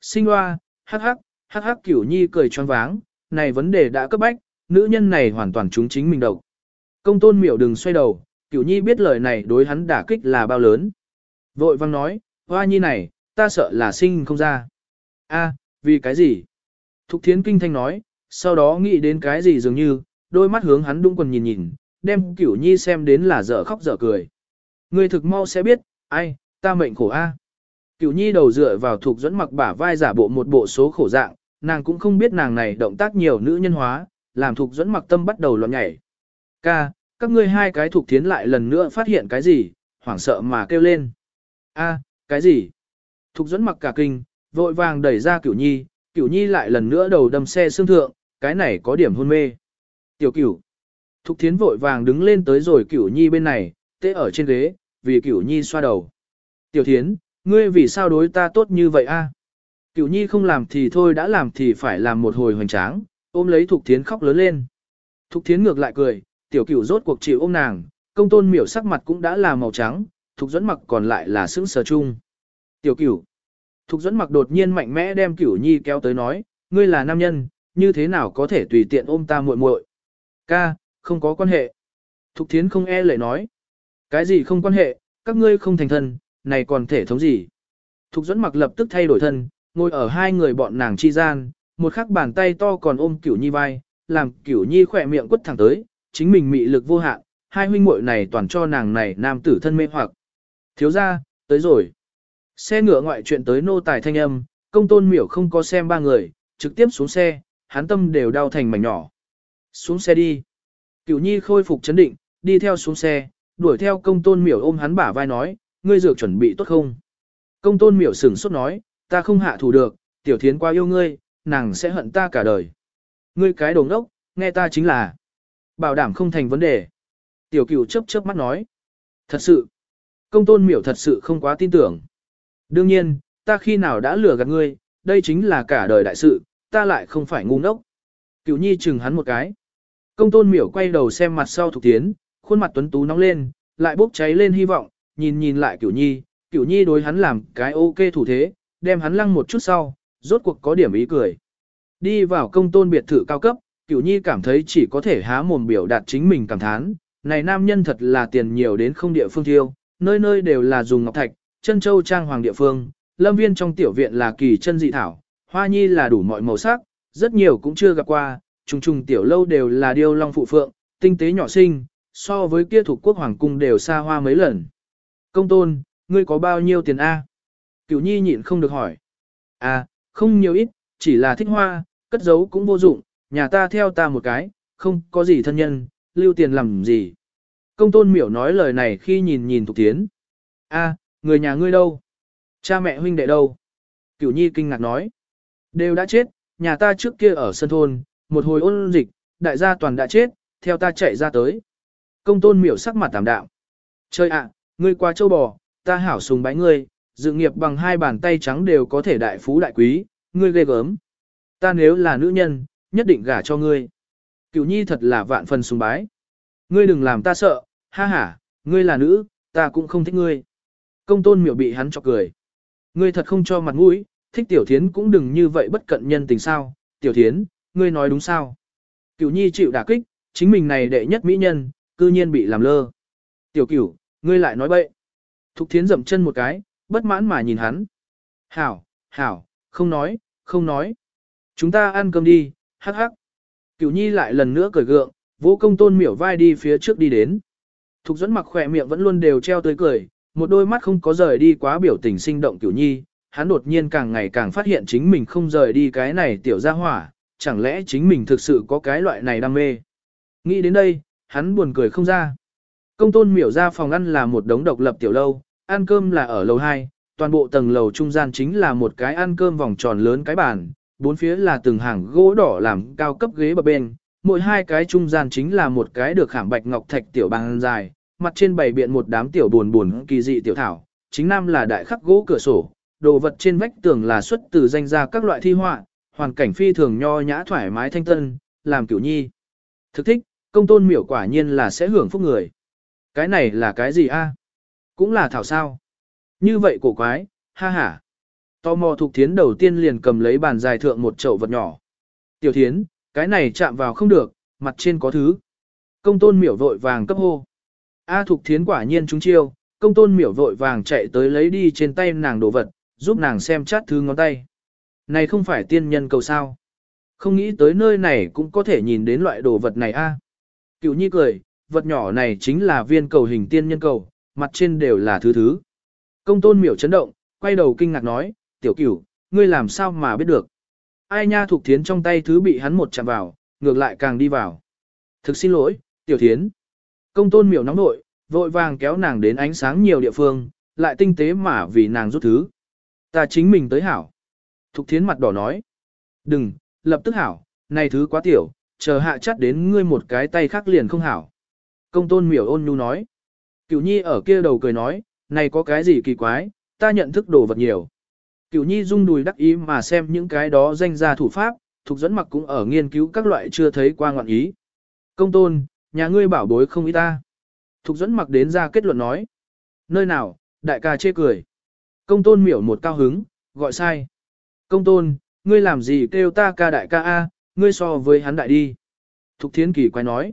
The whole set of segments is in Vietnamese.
Sinh hoa, hắc hắc, hắc hắc cửu nhi cười choáng váng, này vấn đề đã cấp bách, nữ nhân này hoàn toàn trúng chính mình độc. Công tôn miểu đừng xoay đầu, cửu nhi biết lời này đối hắn đả kích là bao lớn. Vội vang nói, hoa nhi này, ta sợ là sinh không ra. a vì cái gì? Thục thiến kinh thanh nói, sau đó nghĩ đến cái gì dường như, đôi mắt hướng hắn đung quần nhìn nhìn, đem cửu nhi xem đến là dở khóc dở cười. Người thực mau sẽ biết, ai, ta mệnh khổ a. Cửu nhi đầu dựa vào thuộc dẫn mặc bả vai giả bộ một bộ số khổ dạng, nàng cũng không biết nàng này động tác nhiều nữ nhân hóa, làm thuộc dẫn mặc tâm bắt đầu loạn nhảy. Ca, các ngươi hai cái thuộc thiến lại lần nữa phát hiện cái gì, hoảng sợ mà kêu lên. A, cái gì? Thục dẫn mặc cả kinh, vội vàng đẩy ra cửu nhi, cửu nhi lại lần nữa đầu đâm xe xương thượng, cái này có điểm hôn mê. Tiểu cửu. Thục thiến vội vàng đứng lên tới rồi cửu nhi bên này, tê ở trên ghế, vì cửu nhi xoa đầu. Tiểu thiến, ngươi vì sao đối ta tốt như vậy a? Cửu nhi không làm thì thôi đã làm thì phải làm một hồi hoành tráng, ôm lấy thục thiến khóc lớn lên. Thục thiến ngược lại cười, tiểu cửu rốt cuộc chịu ôm nàng, công tôn miểu sắc mặt cũng đã là màu trắng, thục dẫn mặc còn lại là sững sờ chung. Tiểu cửu. Thục dẫn mặc đột nhiên mạnh mẽ đem cửu nhi kéo tới nói, ngươi là nam nhân, như thế nào có thể tùy tiện ôm ta muội muội? Ca, không có quan hệ. Thục thiến không e lệ nói. Cái gì không quan hệ, các ngươi không thành thân, này còn thể thống gì? Thục dẫn mặc lập tức thay đổi thân, ngồi ở hai người bọn nàng chi gian, một khắc bàn tay to còn ôm cửu nhi vai, làm cửu nhi khỏe miệng quất thẳng tới, chính mình mị lực vô hạn, hai huynh muội này toàn cho nàng này nam tử thân mê hoặc. Thiếu ra, tới rồi. Xe ngựa ngoại chuyện tới nô tài thanh âm, công tôn miểu không có xem ba người, trực tiếp xuống xe, hắn tâm đều đau thành mảnh nhỏ. Xuống xe đi. Cửu nhi khôi phục chấn định, đi theo xuống xe, đuổi theo công tôn miểu ôm hắn bả vai nói, ngươi dược chuẩn bị tốt không? Công tôn miểu sửng sốt nói, ta không hạ thủ được, tiểu thiến quá yêu ngươi, nàng sẽ hận ta cả đời. Ngươi cái đồ ngốc, nghe ta chính là. Bảo đảm không thành vấn đề. Tiểu cửu chớp chớp mắt nói. Thật sự. Công tôn miểu thật sự không quá tin tưởng. Đương nhiên, ta khi nào đã lừa gạt ngươi, đây chính là cả đời đại sự, ta lại không phải ngu ngốc. Cửu nhi chừng hắn một cái. Công tôn miểu quay đầu xem mặt sau thục tiến, khuôn mặt tuấn tú nóng lên, lại bốc cháy lên hy vọng, nhìn nhìn lại cửu nhi, cửu nhi đối hắn làm cái ok thủ thế, đem hắn lăng một chút sau, rốt cuộc có điểm ý cười. Đi vào công tôn biệt thự cao cấp, cửu nhi cảm thấy chỉ có thể há mồm biểu đạt chính mình cảm thán, này nam nhân thật là tiền nhiều đến không địa phương thiêu, nơi nơi đều là dùng ngọc thạch, chân châu trang hoàng địa phương, lâm viên trong tiểu viện là kỳ chân dị thảo, hoa nhi là đủ mọi màu sắc, rất nhiều cũng chưa gặp qua, trùng trùng tiểu lâu đều là điêu long phụ phượng, tinh tế nhỏ sinh, so với kia thuộc quốc hoàng cung đều xa hoa mấy lần. Công tôn, ngươi có bao nhiêu tiền A? Cửu nhi nhịn không được hỏi. À, không nhiều ít, chỉ là thích hoa, cất giấu cũng vô dụng, nhà ta theo ta một cái, không có gì thân nhân, lưu tiền làm gì. Công tôn miểu nói lời này khi nhìn nhìn Thục Tiến. a à, người nhà ngươi đâu? Cha mẹ huynh đệ đâu? Cửu nhi kinh ngạc nói. Đều đã chết, nhà ta trước kia ở sân thôn, một hồi ôn dịch, đại gia toàn đã chết, theo ta chạy ra tới. Công tôn miểu sắc mặt tạm đạo. Chơi ạ, ngươi qua châu bò, ta hảo sùng bái ngươi, dự nghiệp bằng hai bàn tay trắng đều có thể đại phú đại quý, ngươi ghê gớm. Ta nếu là nữ nhân, nhất định gả cho ngươi. Cửu nhi thật là vạn phần sùng bái. Ngươi đừng làm ta sợ, ha ha, ngươi là nữ, ta cũng không thích ngươi. Công tôn miểu bị hắn chọc cười. Ngươi thật không cho mặt mũi, thích tiểu thiến cũng đừng như vậy bất cận nhân tình sao, tiểu thiến, ngươi nói đúng sao. Cửu nhi chịu đả kích, chính mình này đệ nhất mỹ nhân, cư nhiên bị làm lơ. Tiểu cửu, ngươi lại nói bậy. Thục thiến dậm chân một cái, bất mãn mà nhìn hắn. Hảo, hảo, không nói, không nói. Chúng ta ăn cơm đi, hắc hắc. Cửu nhi lại lần nữa cười gượng, vỗ công tôn miểu vai đi phía trước đi đến. Thục dẫn mặc khỏe miệng vẫn luôn đều treo tới cười, một đôi mắt không có rời đi quá biểu tình sinh động cửu nhi, hắn đột nhiên càng ngày càng phát hiện chính mình không rời đi cái này tiểu gia hỏa, chẳng lẽ chính mình thực sự có cái loại này đam mê. Nghĩ đến đây, hắn buồn cười không ra. Công tôn miểu ra phòng ăn là một đống độc lập tiểu lâu, ăn cơm là ở lầu 2, toàn bộ tầng lầu trung gian chính là một cái ăn cơm vòng tròn lớn cái bàn, bốn phía là từng hàng gỗ đỏ làm cao cấp ghế bờ bên, mỗi hai cái trung gian chính là một cái được khảm bạch ngọc thạch tiểu bàn dài, mặt trên bày biện một đám tiểu buồn buồn kỳ dị tiểu thảo, chính nam là đại khắc gỗ cửa sổ, đồ vật trên vách tường là xuất từ danh ra các loại thi họa, hoàn cảnh phi thường nho nhã thoải mái thanh tân, làm kiểu nhi. Thực thích, công tôn miểu quả nhiên là sẽ hưởng phúc người. Cái này là cái gì a? Cũng là thảo sao. Như vậy cổ quái, ha ha. Tò mò Thục Thiến đầu tiên liền cầm lấy bàn dài thượng một chậu vật nhỏ. Tiểu Thiến, cái này chạm vào không được, mặt trên có thứ. Công tôn miểu vội vàng cấp hô. A Thục Thiến quả nhiên trúng chiêu, công tôn miểu vội vàng chạy tới lấy đi trên tay nàng đồ vật, giúp nàng xem chát thứ ngón tay. Này không phải tiên nhân cầu sao. Không nghĩ tới nơi này cũng có thể nhìn đến loại đồ vật này a. Cựu nhi cười, vật nhỏ này chính là viên cầu hình tiên nhân cầu, mặt trên đều là thứ thứ. Công tôn miểu chấn động, quay đầu kinh ngạc nói, tiểu cửu, ngươi làm sao mà biết được. Ai nha thuộc thiến trong tay thứ bị hắn một chạm vào, ngược lại càng đi vào. Thực xin lỗi, tiểu thiến. Công tôn miểu nóng nội, vội vàng kéo nàng đến ánh sáng nhiều địa phương, lại tinh tế mà vì nàng rút thứ. Ta chính mình tới hảo. Thục thiến mặt đỏ nói. Đừng, lập tức hảo, này thứ quá tiểu, chờ hạ chắt đến ngươi một cái tay khác liền không hảo. Công tôn miểu ôn nhu nói. Cửu nhi ở kia đầu cười nói, này có cái gì kỳ quái, ta nhận thức đồ vật nhiều. Cửu nhi rung đùi đắc ý mà xem những cái đó danh ra thủ pháp, thuộc dẫn mặc cũng ở nghiên cứu các loại chưa thấy qua ngọn ý. Công tôn, nhà ngươi bảo bối không ý ta. Thục dẫn mặc đến ra kết luận nói. Nơi nào, đại ca chê cười. Công tôn miểu một cao hứng, gọi sai. Công tôn, ngươi làm gì kêu ta ca đại ca A, ngươi so với hắn đại đi. Thục thiến kỳ quay nói.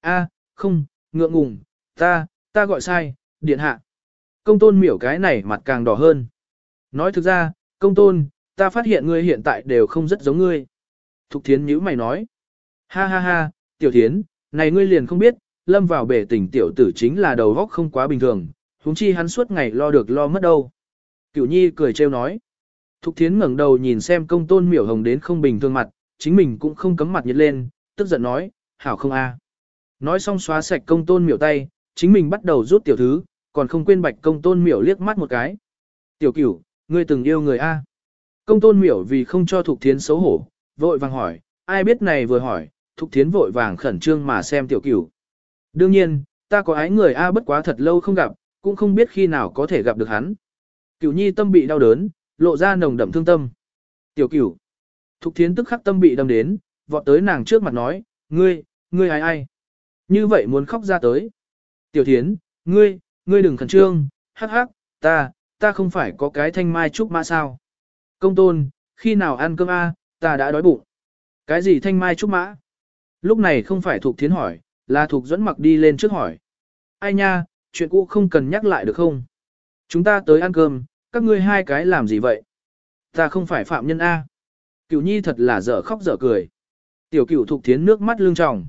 A, không, ngượng ngùng, ta, ta gọi sai, điện hạ. Công tôn miểu cái này mặt càng đỏ hơn. Nói thực ra, công tôn, ta phát hiện ngươi hiện tại đều không rất giống ngươi. Thục thiến nhữ mày nói. Ha ha ha, tiểu thiến, này ngươi liền không biết, lâm vào bể tình tiểu tử chính là đầu góc không quá bình thường, huống chi hắn suốt ngày lo được lo mất đâu. Cửu nhi cười trêu nói. Thục thiến ngẩng đầu nhìn xem công tôn miểu hồng đến không bình thường mặt, chính mình cũng không cấm mặt nhiệt lên, tức giận nói, hảo không a. Nói xong xóa sạch công tôn miểu tay, chính mình bắt đầu rút tiểu thứ, còn không quên bạch công tôn miểu liếc mắt một cái. Tiểu cửu, ngươi từng yêu người a? Công tôn miểu vì không cho thục thiến xấu hổ, vội vàng hỏi, ai biết này vừa hỏi, thục thiến vội vàng khẩn trương mà xem tiểu cửu. Đương nhiên, ta có ái người A bất quá thật lâu không gặp, cũng không biết khi nào có thể gặp được hắn. Cửu nhi tâm bị đau đớn, lộ ra nồng đậm thương tâm. Tiểu cửu. Thục thiến tức khắc tâm bị đâm đến, vọt tới nàng trước mặt nói, ngươi, ngươi ai ai. Như vậy muốn khóc ra tới. Tiểu thiến, ngươi, ngươi đừng khẩn trương, hắc hắc, ta, ta không phải có cái thanh mai trúc mã sao. Công tôn, khi nào ăn cơm A, ta đã đói bụng. Cái gì thanh mai trúc mã? Lúc này không phải Thục thiến hỏi, là Thục dẫn mặc đi lên trước hỏi. Ai nha, chuyện cũ không cần nhắc lại được không? Chúng ta tới ăn cơm, các ngươi hai cái làm gì vậy? Ta không phải phạm nhân A. Cửu nhi thật là dở khóc dở cười. Tiểu cửu Thục thiến nước mắt lưng tròng.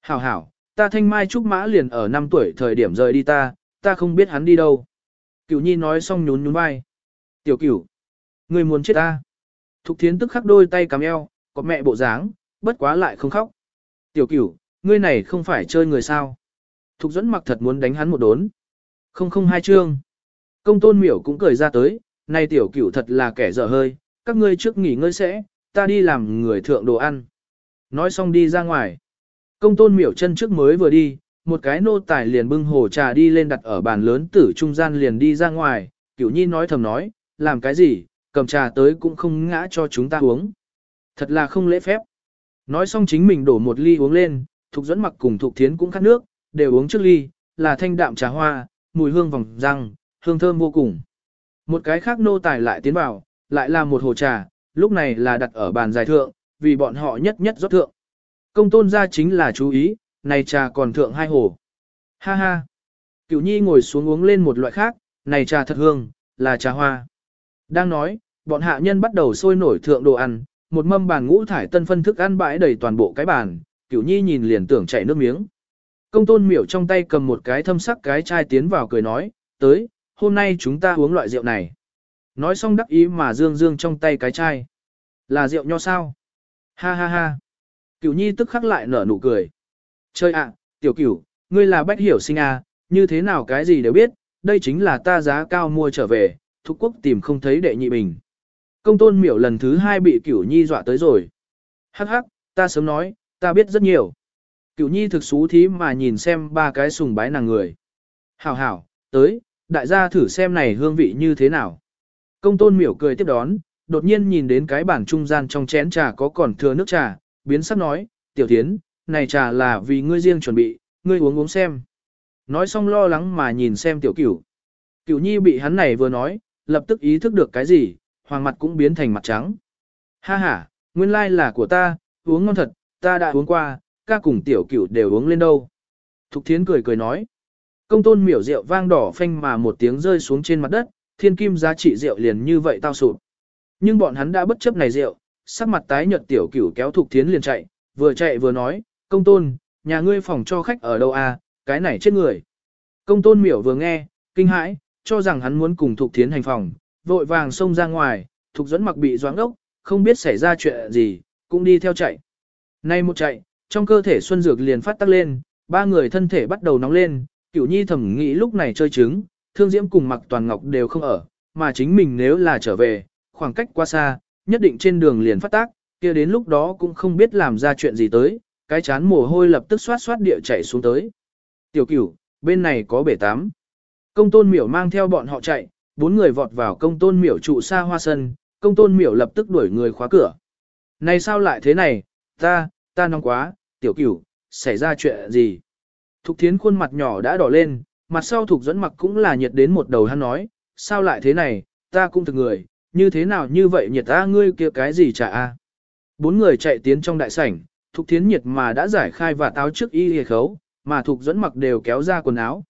Hảo hảo, ta thanh mai trúc mã liền ở 5 tuổi thời điểm rời đi ta, ta không biết hắn đi đâu. Cửu nhi nói xong nhún nhún vai. Tiểu cửu, người muốn chết ta. Thục thiến tức khắc đôi tay cắm eo, có mẹ bộ dáng, bất quá lại không khóc. Tiểu cửu, ngươi này không phải chơi người sao. Thục dẫn mặc thật muốn đánh hắn một đốn. Không không hai chương. Công tôn miểu cũng cười ra tới, này tiểu cửu thật là kẻ dở hơi, các ngươi trước nghỉ ngơi sẽ, ta đi làm người thượng đồ ăn. Nói xong đi ra ngoài. Công tôn miểu chân trước mới vừa đi, một cái nô tài liền bưng hồ trà đi lên đặt ở bàn lớn tử trung gian liền đi ra ngoài, cửu nhi nói thầm nói, làm cái gì, cầm trà tới cũng không ngã cho chúng ta uống. Thật là không lễ phép. Nói xong chính mình đổ một ly uống lên, Thục dẫn mặc cùng Thục Thiến cũng khát nước, đều uống trước ly, là thanh đạm trà hoa, mùi hương vòng răng, hương thơm vô cùng. Một cái khác nô tài lại tiến vào, lại là một hồ trà, lúc này là đặt ở bàn dài thượng, vì bọn họ nhất nhất rót thượng. Công tôn ra chính là chú ý, này trà còn thượng hai hồ. Ha ha. Cửu nhi ngồi xuống uống lên một loại khác, này trà thật hương, là trà hoa. Đang nói, bọn hạ nhân bắt đầu sôi nổi thượng đồ ăn, một mâm bàn ngũ thải tân phân thức ăn bãi đầy toàn bộ cái bàn, cửu nhi nhìn liền tưởng chảy nước miếng. Công tôn miểu trong tay cầm một cái thâm sắc cái chai tiến vào cười nói, tới, hôm nay chúng ta uống loại rượu này. Nói xong đắc ý mà dương dương trong tay cái chai. Là rượu nho sao? Ha ha ha. Cửu nhi tức khắc lại nở nụ cười. Chơi ạ, tiểu cửu, ngươi là bách hiểu sinh à, như thế nào cái gì đều biết, đây chính là ta giá cao mua trở về, thúc quốc tìm không thấy đệ nhị bình. Công tôn miểu lần thứ hai bị cửu nhi dọa tới rồi. Hắc hắc, ta sớm nói, ta biết rất nhiều. Cửu nhi thực xú thí mà nhìn xem ba cái sùng bái nàng người. Hảo hảo, tới, đại gia thử xem này hương vị như thế nào. Công tôn miểu cười tiếp đón, đột nhiên nhìn đến cái bản trung gian trong chén trà có còn thừa nước trà, biến sắc nói, tiểu thiến, này trà là vì ngươi riêng chuẩn bị, ngươi uống uống xem. Nói xong lo lắng mà nhìn xem tiểu cửu. Cửu nhi bị hắn này vừa nói, lập tức ý thức được cái gì, hoàng mặt cũng biến thành mặt trắng. Ha ha, nguyên lai là của ta, uống ngon thật, ta đã uống qua, ca cùng tiểu cửu đều uống lên đâu. Thục thiến cười cười nói. Công tôn miểu rượu vang đỏ phanh mà một tiếng rơi xuống trên mặt đất, thiên kim giá trị rượu liền như vậy tao sụp. Nhưng bọn hắn đã bất chấp này rượu, sắc mặt tái nhợt tiểu cửu kéo thục thiến liền chạy, vừa chạy vừa nói, công tôn, nhà ngươi phòng cho khách ở đâu à, cái này chết người. Công tôn miểu vừa nghe, kinh hãi, cho rằng hắn muốn cùng thục thiến hành phòng, vội vàng xông ra ngoài, thục dẫn mặc bị doãn ốc, không biết xảy ra chuyện gì, cũng đi theo chạy. Nay một chạy, trong cơ thể Xuân Dược liền phát tắc lên, ba người thân thể bắt đầu nóng lên, cửu nhi thầm nghĩ lúc này chơi trứng, thương diễm cùng mặc toàn ngọc đều không ở, mà chính mình nếu là trở về, khoảng cách quá xa, nhất định trên đường liền phát tác, kia đến lúc đó cũng không biết làm ra chuyện gì tới, cái chán mồ hôi lập tức xoát xoát địa chạy xuống tới. Tiểu cửu, bên này có bể tắm. Công tôn miểu mang theo bọn họ chạy, bốn người vọt vào công tôn miểu trụ xa hoa sân, công tôn miểu lập tức đuổi người khóa cửa. Này sao lại thế này, ta, ta nóng quá, tiểu cửu, xảy ra chuyện gì? Thục thiến khuôn mặt nhỏ đã đỏ lên, mặt sau thục dẫn mặc cũng là nhiệt đến một đầu hắn nói, sao lại thế này, ta cũng thực người, như thế nào như vậy nhiệt ta ngươi kia cái gì trả a? Bốn người chạy tiến trong đại sảnh, thục thiến nhiệt mà đã giải khai và táo trước y hề khấu, mà thục dẫn mặc đều kéo ra quần áo.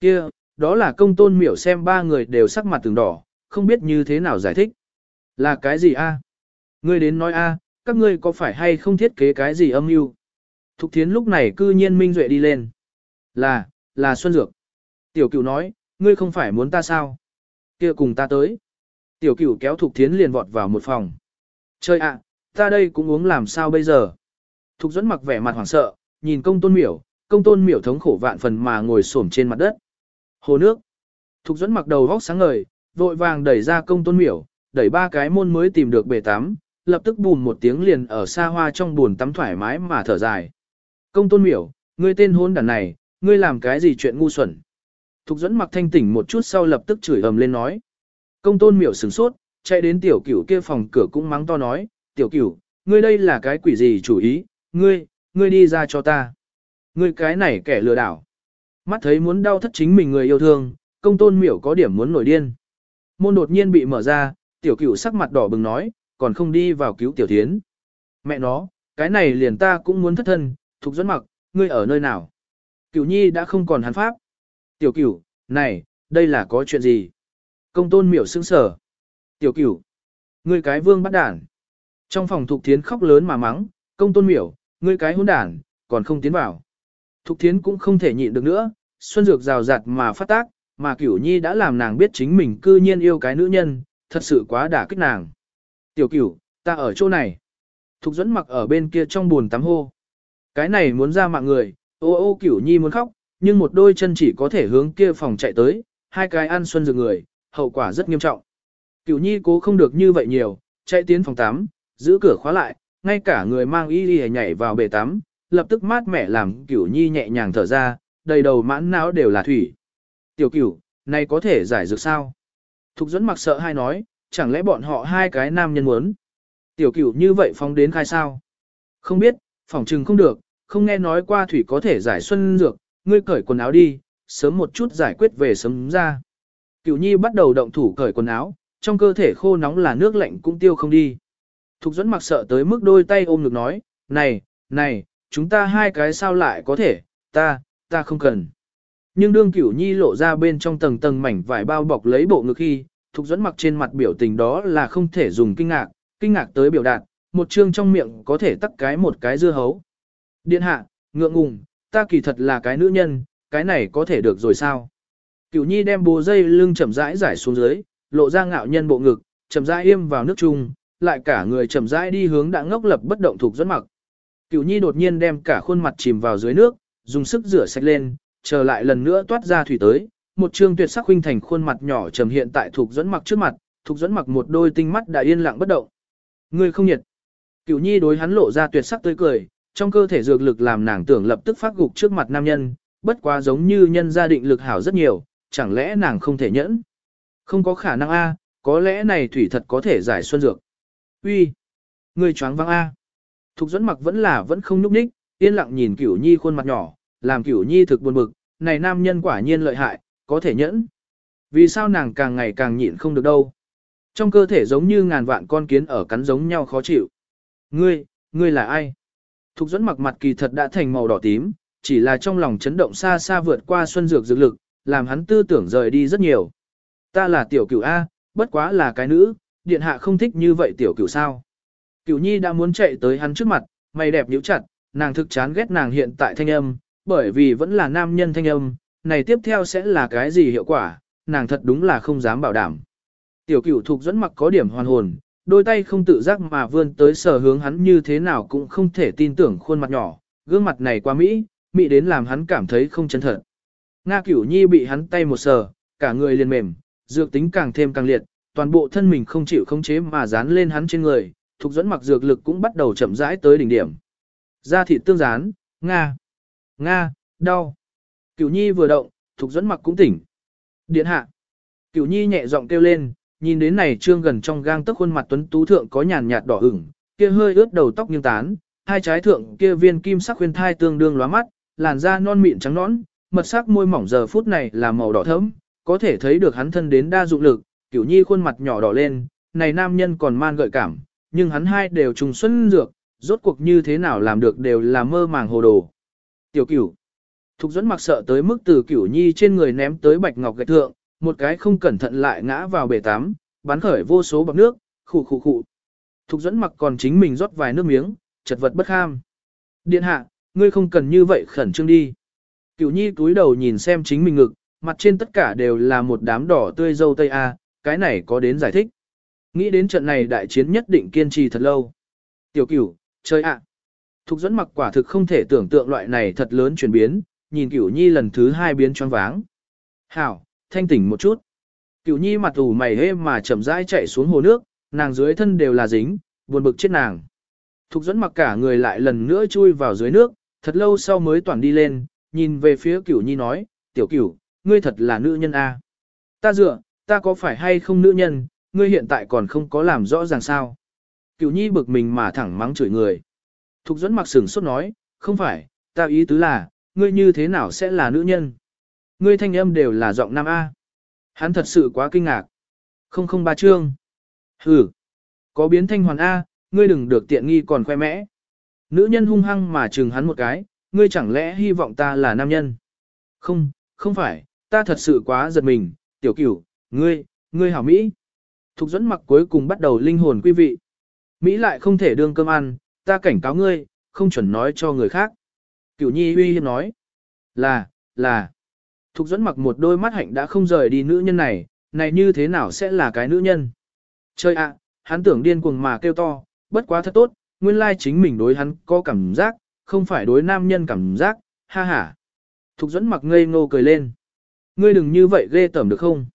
Kia, đó là công tôn miểu xem ba người đều sắc mặt từng đỏ, không biết như thế nào giải thích. Là cái gì a? Ngươi đến nói a, các ngươi có phải hay không thiết kế cái gì âm mưu? Thục thiến lúc này cư nhiên minh duệ đi lên. Là, là Xuân Dược. Tiểu cựu nói, ngươi không phải muốn ta sao? kia cùng ta tới. Tiểu cửu kéo Thục thiến liền vọt vào một phòng. Chơi ạ, ta đây cũng uống làm sao bây giờ? Thục dẫn mặc vẻ mặt hoảng sợ, nhìn công tôn miểu, công tôn miểu thống khổ vạn phần mà ngồi xổm trên mặt đất. Hồ nước. Thục dẫn mặc đầu vóc sáng ngời, vội vàng đẩy ra công tôn miểu, đẩy ba cái môn mới tìm được bể tắm, lập tức bùn một tiếng liền ở xa hoa trong buồn tắm thoải mái mà thở dài. Công tôn miểu, ngươi tên hôn đàn này, ngươi làm cái gì chuyện ngu xuẩn. Thục dẫn mặc thanh tỉnh một chút sau lập tức chửi ầm lên nói. Công tôn miểu sửng sốt, chạy đến tiểu cửu kia phòng cửa cũng mắng to nói, tiểu cửu, ngươi đây là cái quỷ gì chủ ý, ngươi, ngươi đi ra cho ta. Ngươi cái này kẻ lừa đảo. Mắt thấy muốn đau thất chính mình người yêu thương, công tôn miểu có điểm muốn nổi điên. Môn đột nhiên bị mở ra, tiểu cửu sắc mặt đỏ bừng nói, còn không đi vào cứu tiểu thiến. Mẹ nó, cái này liền ta cũng muốn thất thân, thục dẫn mặc, ngươi ở nơi nào? Cửu nhi đã không còn hắn pháp. Tiểu cửu, này, đây là có chuyện gì? Công tôn miểu sững sở. Tiểu cửu, ngươi cái vương bắt đản. Trong phòng thục thiến khóc lớn mà mắng, công tôn miểu, ngươi cái hỗn đản, còn không tiến vào. Thục thiến cũng không thể nhịn được nữa, xuân dược rào rạt mà phát tác, mà cửu nhi đã làm nàng biết chính mình cư nhiên yêu cái nữ nhân, thật sự quá đả kích nàng. Tiểu cửu, ta ở chỗ này. Thục dẫn mặc ở bên kia trong buồn tắm hô. Cái này muốn ra mạng người, ô ô cửu nhi muốn khóc, nhưng một đôi chân chỉ có thể hướng kia phòng chạy tới, hai cái ăn xuân dược người, hậu quả rất nghiêm trọng. Cửu nhi cố không được như vậy nhiều, chạy tiến phòng tắm, giữ cửa khóa lại, ngay cả người mang y y nhảy vào bể tắm, lập tức mát mẻ làm cửu nhi nhẹ nhàng thở ra, đầy đầu mãn não đều là thủy. Tiểu cửu, này có thể giải dược sao? Thục dẫn mặc sợ hai nói, chẳng lẽ bọn họ hai cái nam nhân muốn. Tiểu cửu như vậy phóng đến khai sao? Không biết, phỏng trừng không được, không nghe nói qua thủy có thể giải xuân dược, ngươi cởi quần áo đi, sớm một chút giải quyết về sớm ra. Cửu nhi bắt đầu động thủ cởi quần áo, trong cơ thể khô nóng là nước lạnh cũng tiêu không đi. Thục dẫn mặc sợ tới mức đôi tay ôm ngực nói, này, này, chúng ta hai cái sao lại có thể, ta, ta không cần. Nhưng đương cửu nhi lộ ra bên trong tầng tầng mảnh vải bao bọc lấy bộ ngực khi, Thục dẫn mặc trên mặt biểu tình đó là không thể dùng kinh ngạc, kinh ngạc tới biểu đạt, một chương trong miệng có thể tắt cái một cái dưa hấu. Điện hạ, ngượng ngùng, ta kỳ thật là cái nữ nhân, cái này có thể được rồi sao? Cửu nhi đem bố dây lưng chậm rãi giải xuống dưới, lộ ra ngạo nhân bộ ngực, chậm rãi im vào nước chung, lại cả người chậm rãi đi hướng đã ngốc lập bất động thuộc dẫn mặc. Cửu nhi đột nhiên đem cả khuôn mặt chìm vào dưới nước, dùng sức rửa sạch lên, chờ lại lần nữa toát ra thủy tới, một trương tuyệt sắc huynh thành khuôn mặt nhỏ trầm hiện tại thuộc dẫn mặc trước mặt, thuộc dẫn mặc một đôi tinh mắt đã yên lặng bất động. Người không nhiệt. Cửu nhi đối hắn lộ ra tuyệt sắc tươi cười, trong cơ thể dược lực làm nàng tưởng lập tức phát gục trước mặt nam nhân, bất quá giống như nhân gia định lực hảo rất nhiều, chẳng lẽ nàng không thể nhẫn? Không có khả năng a, có lẽ này thủy thật có thể giải xuân dược. Uy, ngươi choáng váng a. Thục dẫn mặc vẫn là vẫn không nhúc nhích, yên lặng nhìn Cửu Nhi khuôn mặt nhỏ, làm Cửu Nhi thực buồn bực, này nam nhân quả nhiên lợi hại, có thể nhẫn. Vì sao nàng càng ngày càng nhịn không được đâu. Trong cơ thể giống như ngàn vạn con kiến ở cắn giống nhau khó chịu. Ngươi, ngươi là ai? Thục dẫn mặc mặt kỳ thật đã thành màu đỏ tím, chỉ là trong lòng chấn động xa xa vượt qua xuân dược dược lực, làm hắn tư tưởng rời đi rất nhiều. Ta là tiểu cửu A, bất quá là cái nữ, điện hạ không thích như vậy tiểu cửu sao. Cửu nhi đã muốn chạy tới hắn trước mặt, mày đẹp nhíu chặt, nàng thực chán ghét nàng hiện tại thanh âm, bởi vì vẫn là nam nhân thanh âm, này tiếp theo sẽ là cái gì hiệu quả, nàng thật đúng là không dám bảo đảm. Tiểu cửu thuộc dẫn mặc có điểm hoàn hồn, đôi tay không tự giác mà vươn tới sở hướng hắn như thế nào cũng không thể tin tưởng khuôn mặt nhỏ, gương mặt này quá Mỹ, Mỹ đến làm hắn cảm thấy không chân thật. Nga cửu nhi bị hắn tay một sờ, cả người liền mềm, dược tính càng thêm càng liệt, toàn bộ thân mình không chịu khống chế mà dán lên hắn trên người, thuộc dẫn mặc dược lực cũng bắt đầu chậm rãi tới đỉnh điểm. Da thịt tương dán, Nga, Nga, đau. Cửu nhi vừa động, thuộc dẫn mặc cũng tỉnh. Điện hạ. Cửu nhi nhẹ giọng kêu lên, nhìn đến này trương gần trong gang tấc khuôn mặt tuấn tú thượng có nhàn nhạt đỏ ửng, kia hơi ướt đầu tóc nghiêng tán, hai trái thượng kia viên kim sắc khuyên thai tương đương lóa mắt, làn da non mịn trắng nõn, mật sắc môi mỏng giờ phút này là màu đỏ thẫm, có thể thấy được hắn thân đến đa dụng lực, Cửu Nhi khuôn mặt nhỏ đỏ lên, này nam nhân còn man gợi cảm, nhưng hắn hai đều trùng xuân dược, rốt cuộc như thế nào làm được đều là mơ màng hồ đồ. Tiểu Cửu Thục dẫn mặc sợ tới mức từ Cửu Nhi trên người ném tới bạch ngọc gạch thượng, một cái không cẩn thận lại ngã vào bể tắm, bắn khởi vô số bọt nước, khụ khụ khụ. Thục dẫn mặc còn chính mình rót vài nước miếng, chật vật bất kham. Điện hạ, ngươi không cần như vậy khẩn trương đi. Cửu nhi túi đầu nhìn xem chính mình ngực, mặt trên tất cả đều là một đám đỏ tươi dâu tây A, cái này có đến giải thích. Nghĩ đến trận này đại chiến nhất định kiên trì thật lâu. Tiểu cửu, chơi ạ. Thục dẫn mặc quả thực không thể tưởng tượng loại này thật lớn chuyển biến, nhìn cửu nhi lần thứ hai biến choáng váng. Hảo, thanh tỉnh một chút. Cửu nhi mặt ủ mày hê mà chậm rãi chạy xuống hồ nước, nàng dưới thân đều là dính, buồn bực chết nàng. Thục dẫn mặc cả người lại lần nữa chui vào dưới nước, thật lâu sau mới toàn đi lên, nhìn về phía cửu nhi nói, tiểu cửu, ngươi thật là nữ nhân A. Ta dựa, ta có phải hay không nữ nhân, ngươi hiện tại còn không có làm rõ ràng sao. Cửu nhi bực mình mà thẳng mắng chửi người. Thục dẫn mặc sừng sốt nói, không phải, ta ý tứ là, ngươi như thế nào sẽ là nữ nhân. Ngươi thanh âm đều là giọng nam A. Hắn thật sự quá kinh ngạc. Không không ba chương. Hừ. Có biến thanh hoàn A, ngươi đừng được tiện nghi còn khoe mẽ. Nữ nhân hung hăng mà chừng hắn một cái, ngươi chẳng lẽ hy vọng ta là nam nhân? Không, không phải, ta thật sự quá giật mình, tiểu cửu, ngươi, ngươi hảo Mỹ. Thục dẫn mặc cuối cùng bắt đầu linh hồn quý vị. Mỹ lại không thể đương cơm ăn, ta cảnh cáo ngươi, không chuẩn nói cho người khác. Cửu nhi uy hiếp nói. Là, là. Thục dẫn mặc một đôi mắt hạnh đã không rời đi nữ nhân này, này như thế nào sẽ là cái nữ nhân? Chơi ạ, hắn tưởng điên cuồng mà kêu to, bất quá thật tốt, nguyên lai chính mình đối hắn có cảm giác, không phải đối nam nhân cảm giác, ha ha. Thục dẫn mặc ngây ngô cười lên. Ngươi đừng như vậy ghê tởm được không?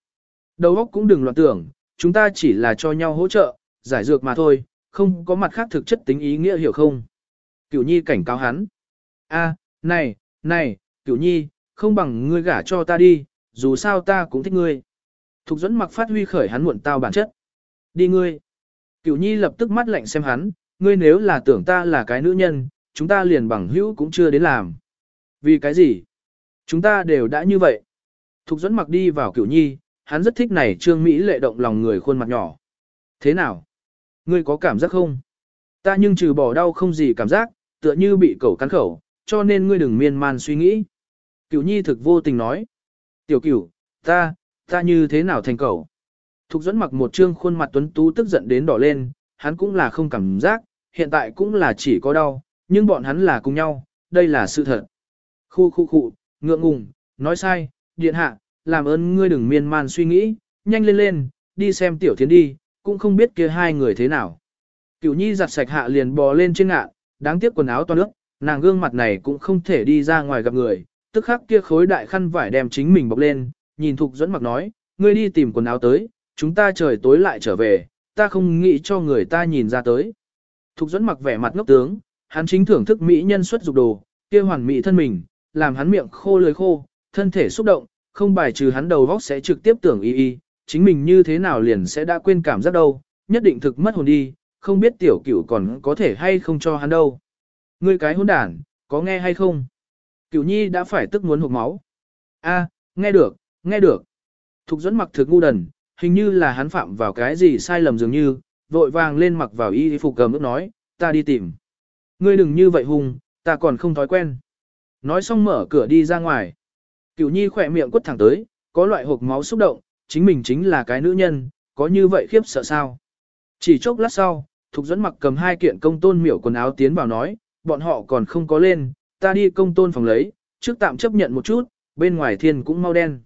Đầu óc cũng đừng loạn tưởng, chúng ta chỉ là cho nhau hỗ trợ, giải dược mà thôi, không có mặt khác thực chất tính ý nghĩa hiểu không? Cửu nhi cảnh cáo hắn. a này, này, cửu nhi, không bằng ngươi gả cho ta đi, dù sao ta cũng thích ngươi. Thục dẫn mặc phát huy khởi hắn muộn tao bản chất. Đi ngươi. Cửu nhi lập tức mắt lạnh xem hắn, ngươi nếu là tưởng ta là cái nữ nhân, chúng ta liền bằng hữu cũng chưa đến làm. Vì cái gì? Chúng ta đều đã như vậy. Thục dẫn mặc đi vào cửu nhi, hắn rất thích này trương Mỹ lệ động lòng người khuôn mặt nhỏ. Thế nào? Ngươi có cảm giác không? Ta nhưng trừ bỏ đau không gì cảm giác, tựa như bị cẩu cắn khẩu, cho nên ngươi đừng miên man suy nghĩ. Cửu nhi thực vô tình nói. Tiểu cửu, ta, ta như thế nào thành cẩu? Thục dẫn mặc một trương khuôn mặt tuấn tú tức giận đến đỏ lên, hắn cũng là không cảm giác, hiện tại cũng là chỉ có đau, nhưng bọn hắn là cùng nhau, đây là sự thật. Khu khu khu, ngượng ngùng, nói sai, điện hạ, làm ơn ngươi đừng miên man suy nghĩ, nhanh lên lên, đi xem tiểu thiến đi, cũng không biết kia hai người thế nào. Cửu nhi giặt sạch hạ liền bò lên trên ngạ, đáng tiếc quần áo toàn nước, nàng gương mặt này cũng không thể đi ra ngoài gặp người, tức khắc kia khối đại khăn vải đem chính mình bọc lên, nhìn Thục dẫn mặc nói, ngươi đi tìm quần áo tới, chúng ta trời tối lại trở về, ta không nghĩ cho người ta nhìn ra tới. Thục dẫn mặc vẻ mặt ngốc tướng, hắn chính thưởng thức mỹ nhân xuất dục đồ, kia hoàn mỹ thân mình, làm hắn miệng khô lưỡi khô, thân thể xúc động, không bài trừ hắn đầu vóc sẽ trực tiếp tưởng y y, chính mình như thế nào liền sẽ đã quên cảm giác đâu, nhất định thực mất hồn đi, không biết tiểu cửu còn có thể hay không cho hắn đâu. Ngươi cái hôn đản, có nghe hay không? Cửu nhi đã phải tức muốn hụt máu. A, nghe được, nghe được. Thục dẫn mặc thực ngu đần, hình như là hắn phạm vào cái gì sai lầm dường như, vội vàng lên mặc vào y phục cầm ước nói, ta đi tìm. Ngươi đừng như vậy hùng, ta còn không thói quen. Nói xong mở cửa đi ra ngoài. Cửu nhi khỏe miệng quất thẳng tới, có loại hộp máu xúc động, chính mình chính là cái nữ nhân, có như vậy khiếp sợ sao. Chỉ chốc lát sau, Thục dẫn mặc cầm hai kiện công tôn miểu quần áo tiến vào nói, bọn họ còn không có lên, ta đi công tôn phòng lấy, trước tạm chấp nhận một chút, bên ngoài thiên cũng mau đen.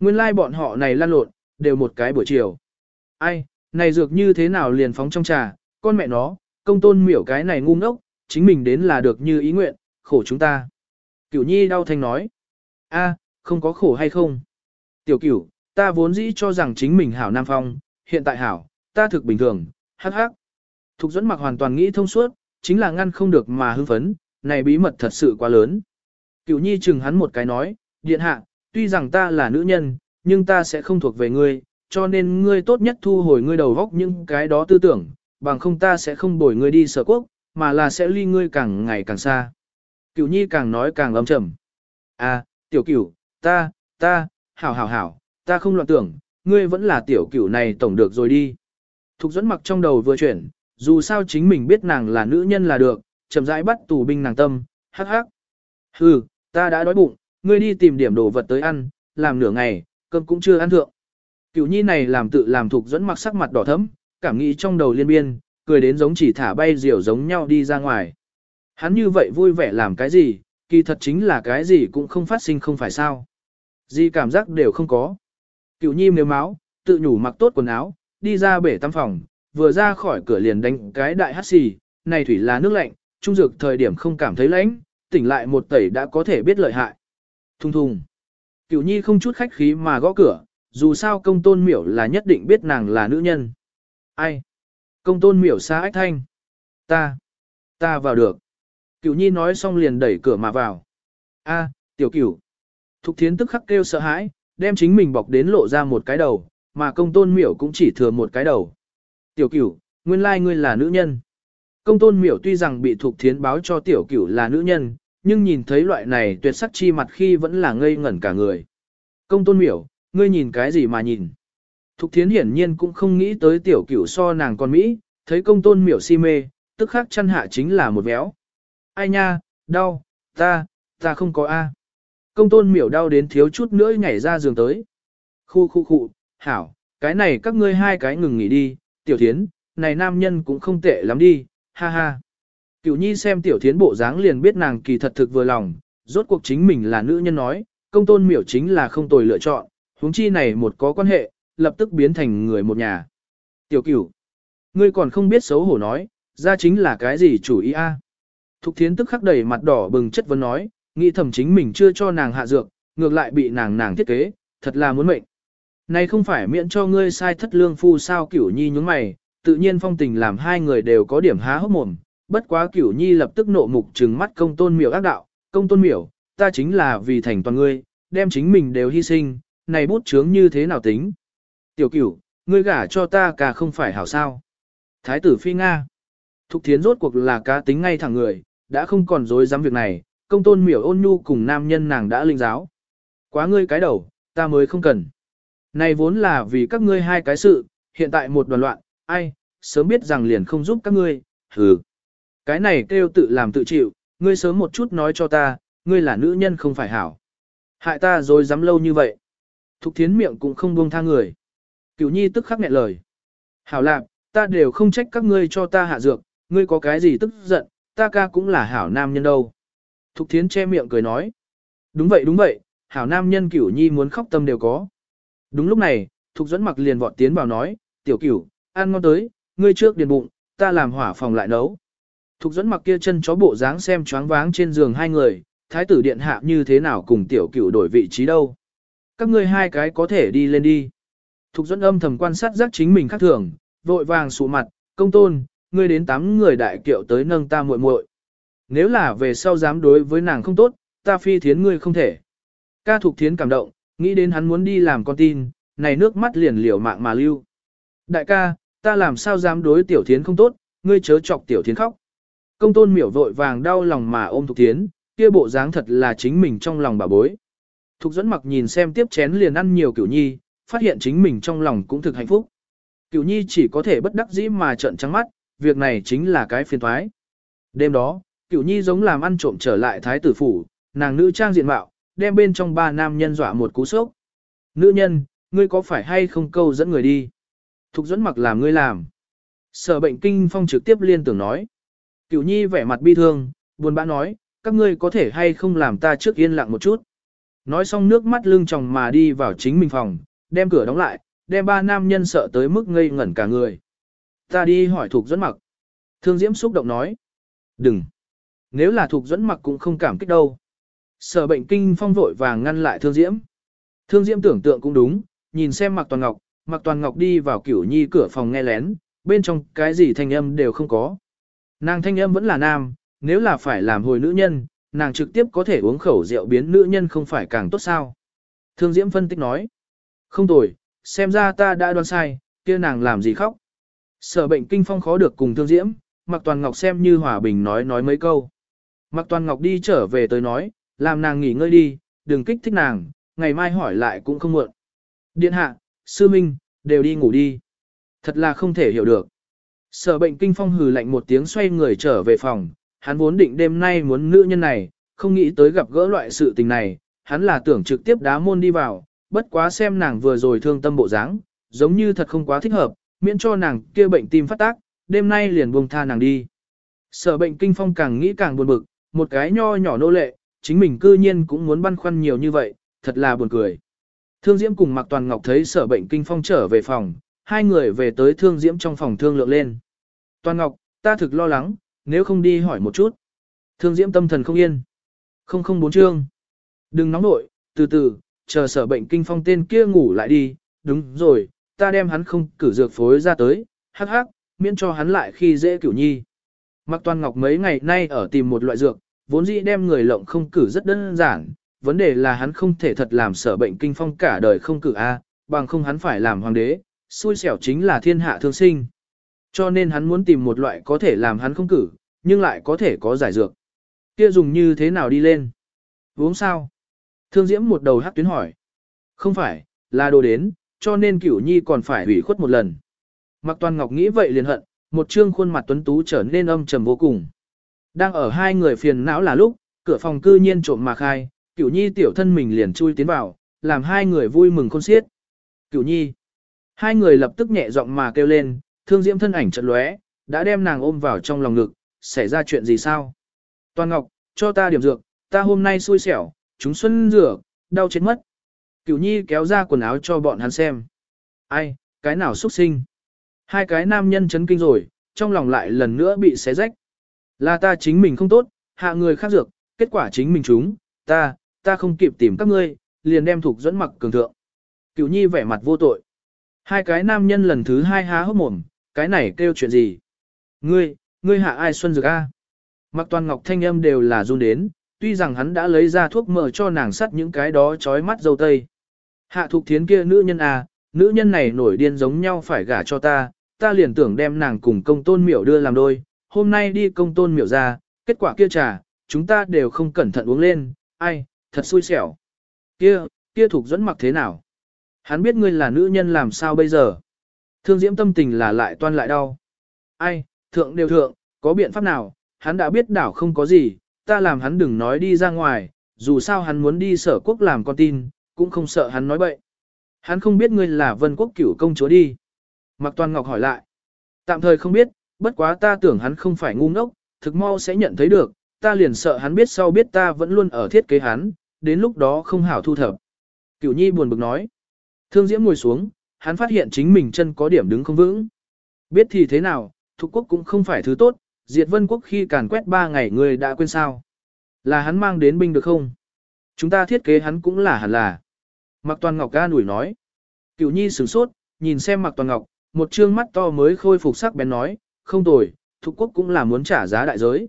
Nguyên lai like bọn họ này lan lộn, đều một cái buổi chiều. Ai, này dược như thế nào liền phóng trong trà, con mẹ nó, công tôn miểu cái này ngu ngốc, chính mình đến là được như ý nguyện, khổ chúng ta. Cửu nhi đau thanh nói, a, không có khổ hay không. Tiểu cửu, ta vốn dĩ cho rằng chính mình hảo nam phong, hiện tại hảo, ta thực bình thường, hắc hắc. Thục dẫn mặc hoàn toàn nghĩ thông suốt, chính là ngăn không được mà hưng phấn, này bí mật thật sự quá lớn. Cửu nhi chừng hắn một cái nói, điện hạ, tuy rằng ta là nữ nhân, nhưng ta sẽ không thuộc về ngươi, cho nên ngươi tốt nhất thu hồi ngươi đầu góc những cái đó tư tưởng, bằng không ta sẽ không bồi ngươi đi sở quốc, mà là sẽ ly ngươi càng ngày càng xa. Cửu nhi càng nói càng lâm trầm. À, tiểu cửu, ta, ta, hảo hảo hảo, ta không loạn tưởng, ngươi vẫn là tiểu cửu này tổng được rồi đi. Thục dẫn mặc trong đầu vừa chuyển, dù sao chính mình biết nàng là nữ nhân là được, chậm rãi bắt tù binh nàng tâm, hắc hắc. Hừ, ta đã đói bụng, ngươi đi tìm điểm đồ vật tới ăn, làm nửa ngày, cơm cũng chưa ăn thượng. Cửu nhi này làm tự làm thục dẫn mặc sắc mặt đỏ thẫm, cảm nghĩ trong đầu liên biên, cười đến giống chỉ thả bay diều giống nhau đi ra ngoài. Hắn như vậy vui vẻ làm cái gì, kỳ thật chính là cái gì cũng không phát sinh không phải sao. Gì cảm giác đều không có. cựu nhi nếu máu, tự nhủ mặc tốt quần áo, đi ra bể tắm phòng, vừa ra khỏi cửa liền đánh cái đại hát xì, này thủy là nước lạnh, trung dược thời điểm không cảm thấy lạnh, tỉnh lại một tẩy đã có thể biết lợi hại. Thùng thùng. cựu nhi không chút khách khí mà gõ cửa, dù sao công tôn miểu là nhất định biết nàng là nữ nhân. Ai? Công tôn miểu xa ách thanh. Ta. Ta vào được. Cửu nhi nói xong liền đẩy cửa mà vào. A, tiểu cửu. Thục thiến tức khắc kêu sợ hãi, đem chính mình bọc đến lộ ra một cái đầu, mà công tôn miểu cũng chỉ thừa một cái đầu. Tiểu cửu, nguyên lai ngươi là nữ nhân. Công tôn miểu tuy rằng bị Thục Thiến báo cho tiểu cửu là nữ nhân, nhưng nhìn thấy loại này tuyệt sắc chi mặt khi vẫn là ngây ngẩn cả người. Công tôn miểu, ngươi nhìn cái gì mà nhìn? Thục Thiến hiển nhiên cũng không nghĩ tới tiểu cửu so nàng con Mỹ, thấy công tôn miểu si mê, tức khắc chăn hạ chính là một béo. Ai nha, đau, ta, ta không có A. Công tôn miểu đau đến thiếu chút nữa nhảy ra giường tới. Khu khu khu, hảo, cái này các ngươi hai cái ngừng nghỉ đi, tiểu thiến, này nam nhân cũng không tệ lắm đi, ha ha. Cửu nhi xem tiểu thiến bộ dáng liền biết nàng kỳ thật thực vừa lòng, rốt cuộc chính mình là nữ nhân nói, công tôn miểu chính là không tồi lựa chọn, huống chi này một có quan hệ, lập tức biến thành người một nhà. Tiểu cửu, ngươi còn không biết xấu hổ nói, ra chính là cái gì chủ ý a? Thục thiến tức khắc đầy mặt đỏ bừng chất vấn nói, nghĩ thầm chính mình chưa cho nàng hạ dược, ngược lại bị nàng nàng thiết kế, thật là muốn mệnh. Này không phải miễn cho ngươi sai thất lương phu sao cửu nhi nhúng mày, tự nhiên phong tình làm hai người đều có điểm há hốc mồm, bất quá cửu nhi lập tức nộ mục trừng mắt công tôn miểu ác đạo, công tôn miểu, ta chính là vì thành toàn ngươi, đem chính mình đều hy sinh, này bút chướng như thế nào tính. Tiểu cửu, ngươi gả cho ta cả không phải hảo sao. Thái tử phi Nga. Thục thiến rốt cuộc là cá tính ngay thẳng người, đã không còn dối dám việc này, công tôn miểu ôn nhu cùng nam nhân nàng đã linh giáo. Quá ngươi cái đầu, ta mới không cần. Này vốn là vì các ngươi hai cái sự, hiện tại một đoàn loạn, ai, sớm biết rằng liền không giúp các ngươi, hừ. Cái này kêu tự làm tự chịu, ngươi sớm một chút nói cho ta, ngươi là nữ nhân không phải hảo. Hại ta rồi dám lâu như vậy. Thục thiến miệng cũng không buông tha người. Cửu nhi tức khắc nghẹn lời. Hảo lạc, ta đều không trách các ngươi cho ta hạ dược, ngươi có cái gì tức giận, ta ca cũng là hảo nam nhân đâu. Thục thiến che miệng cười nói. Đúng vậy đúng vậy, hảo nam nhân cửu nhi muốn khóc tâm đều có. Đúng lúc này, Thục dẫn mặc liền vọt tiến vào nói, tiểu cửu, ăn ngon tới, ngươi trước điền bụng, ta làm hỏa phòng lại nấu. Thục dẫn mặc kia chân chó bộ dáng xem choáng váng trên giường hai người, thái tử điện hạ như thế nào cùng tiểu cửu đổi vị trí đâu. Các ngươi hai cái có thể đi lên đi. Thục dẫn âm thầm quan sát giác chính mình khác thường, vội vàng sụ mặt, công tôn, ngươi đến tám người đại kiệu tới nâng ta muội muội. Nếu là về sau dám đối với nàng không tốt, ta phi thiến ngươi không thể. Ca thục thiến cảm động, nghĩ đến hắn muốn đi làm con tin, này nước mắt liền liều mạng mà lưu. Đại ca, ta làm sao dám đối tiểu thiến không tốt, ngươi chớ chọc tiểu thiến khóc. Công tôn miểu vội vàng đau lòng mà ôm thục thiến, kia bộ dáng thật là chính mình trong lòng bà bối. Thục dẫn mặc nhìn xem tiếp chén liền ăn nhiều kiểu nhi, phát hiện chính mình trong lòng cũng thực hạnh phúc. Cửu nhi chỉ có thể bất đắc dĩ mà trợn trắng mắt, việc này chính là cái phiền toái. Đêm đó, cửu nhi giống làm ăn trộm trở lại thái tử phủ, nàng nữ trang diện mạo, đem bên trong ba nam nhân dọa một cú sốc. Nữ nhân, ngươi có phải hay không câu dẫn người đi? Thục dẫn mặc làm ngươi làm. Sở bệnh kinh phong trực tiếp liên tưởng nói. Cửu nhi vẻ mặt bi thương, buồn bã nói, các ngươi có thể hay không làm ta trước yên lặng một chút. Nói xong nước mắt lưng tròng mà đi vào chính mình phòng, đem cửa đóng lại, đem ba nam nhân sợ tới mức ngây ngẩn cả người. Ta đi hỏi Thục dẫn mặc. Thương Diễm xúc động nói. Đừng. Nếu là Thục dẫn mặc cũng không cảm kích đâu. Sở bệnh kinh phong vội vàng ngăn lại Thương Diễm. Thương Diễm tưởng tượng cũng đúng, nhìn xem Mạc Toàn Ngọc, Mạc Toàn Ngọc đi vào cửu nhi cửa phòng nghe lén, bên trong cái gì thanh âm đều không có. Nàng thanh âm vẫn là nam, nếu là phải làm hồi nữ nhân, nàng trực tiếp có thể uống khẩu rượu biến nữ nhân không phải càng tốt sao. Thương Diễm phân tích nói. Không tồi, xem ra ta đã đoán sai, kia nàng làm gì khóc. Sở bệnh kinh phong khó được cùng Thương Diễm, Mạc Toàn Ngọc xem như hòa bình nói nói mấy câu. Mạc Toàn Ngọc đi trở về tới nói, làm nàng nghỉ ngơi đi, đừng kích thích nàng, ngày mai hỏi lại cũng không muộn. Điện hạ, sư minh, đều đi ngủ đi. Thật là không thể hiểu được. Sở bệnh kinh phong hừ lạnh một tiếng xoay người trở về phòng, hắn vốn định đêm nay muốn nữ nhân này, không nghĩ tới gặp gỡ loại sự tình này, hắn là tưởng trực tiếp đá môn đi vào, bất quá xem nàng vừa rồi thương tâm bộ dáng, giống như thật không quá thích hợp, miễn cho nàng kia bệnh tim phát tác, đêm nay liền buông tha nàng đi. Sở bệnh kinh phong càng nghĩ càng buồn bực, một cái nho nhỏ nô lệ, chính mình cư nhiên cũng muốn băn khoăn nhiều như vậy, thật là buồn cười. Thương Diễm cùng Mạc Toàn Ngọc thấy sở bệnh kinh phong trở về phòng, hai người về tới Thương Diễm trong phòng thương lượng lên. Toàn Ngọc, ta thực lo lắng, nếu không đi hỏi một chút. Thương Diễm tâm thần không yên. Không không bốn chương. Đừng nóng nội, từ từ, chờ sở bệnh kinh phong tên kia ngủ lại đi, đúng rồi, ta đem hắn không cử dược phối ra tới, hắc hắc, miễn cho hắn lại khi dễ cửu nhi. Mạc Toàn Ngọc mấy ngày nay ở tìm một loại dược, vốn dĩ đem người lộng không cử rất đơn giản, vấn đề là hắn không thể thật làm sở bệnh kinh phong cả đời không cử A, bằng không hắn phải làm hoàng đế, xui xẻo chính là thiên hạ thương sinh. Cho nên hắn muốn tìm một loại có thể làm hắn không cử, nhưng lại có thể có giải dược. Kia dùng như thế nào đi lên? Uống sao? Thương Diễm một đầu hắc tuyến hỏi. Không phải, là đồ đến, cho nên cửu nhi còn phải hủy khuất một lần. Mặc Toàn Ngọc nghĩ vậy liền hận, một trương khuôn mặt tuấn tú trở nên âm trầm vô cùng. Đang ở hai người phiền não là lúc, cửa phòng cư nhiên trộm mà khai, cửu nhi tiểu thân mình liền chui tiến vào, làm hai người vui mừng khôn xiết. Cửu nhi. Hai người lập tức nhẹ giọng mà kêu lên, thương diễm thân ảnh trận lóe, đã đem nàng ôm vào trong lòng ngực, xảy ra chuyện gì sao? Toàn Ngọc, cho ta điểm dược, ta hôm nay xui xẻo, chúng xuân rửa, đau chết mất. Cửu nhi kéo ra quần áo cho bọn hắn xem. Ai, cái nào xuất sinh? Hai cái nam nhân chấn kinh rồi, trong lòng lại lần nữa bị xé rách. Là ta chính mình không tốt, hạ người khác dược, kết quả chính mình chúng, ta, ta không kịp tìm các ngươi, liền đem thuộc dẫn mặc cường thượng. Cửu nhi vẻ mặt vô tội. Hai cái nam nhân lần thứ hai há hốc mồm, cái này kêu chuyện gì? Ngươi, ngươi hạ ai xuân dược a? Mặc toàn ngọc thanh âm đều là run đến, tuy rằng hắn đã lấy ra thuốc mở cho nàng sắt những cái đó trói mắt dâu tây. Hạ thục thiến kia nữ nhân à, nữ nhân này nổi điên giống nhau phải gả cho ta, ta liền tưởng đem nàng cùng công tôn miểu đưa làm đôi, hôm nay đi công tôn miểu ra, kết quả kia trà, chúng ta đều không cẩn thận uống lên, ai, thật xui xẻo. Kia, kia thục dẫn mặc thế nào? Hắn biết ngươi là nữ nhân làm sao bây giờ? Thương diễm tâm tình là lại toan lại đau. Ai, thượng đều thượng, có biện pháp nào, hắn đã biết đảo không có gì, ta làm hắn đừng nói đi ra ngoài, dù sao hắn muốn đi sở quốc làm con tin, cũng không sợ hắn nói bậy. Hắn không biết ngươi là vân quốc cửu công chúa đi. Mạc Toàn Ngọc hỏi lại. Tạm thời không biết, bất quá ta tưởng hắn không phải ngu ngốc, thực mau sẽ nhận thấy được, ta liền sợ hắn biết sau biết ta vẫn luôn ở thiết kế hắn, đến lúc đó không hảo thu thập. Cửu Nhi buồn bực nói. Thương Diễm ngồi xuống, hắn phát hiện chính mình chân có điểm đứng không vững. Biết thì thế nào, thuộc quốc cũng không phải thứ tốt, diệt vân quốc khi càn quét ba ngày người đã quên sao. Là hắn mang đến binh được không? Chúng ta thiết kế hắn cũng là hẳn là. Mạc Toàn Ngọc ca nủi nói. Cửu Nhi sửng sốt, nhìn xem Mạc Toàn Ngọc, một trương mắt to mới khôi phục sắc bén nói, không tồi, thuộc quốc cũng là muốn trả giá đại giới.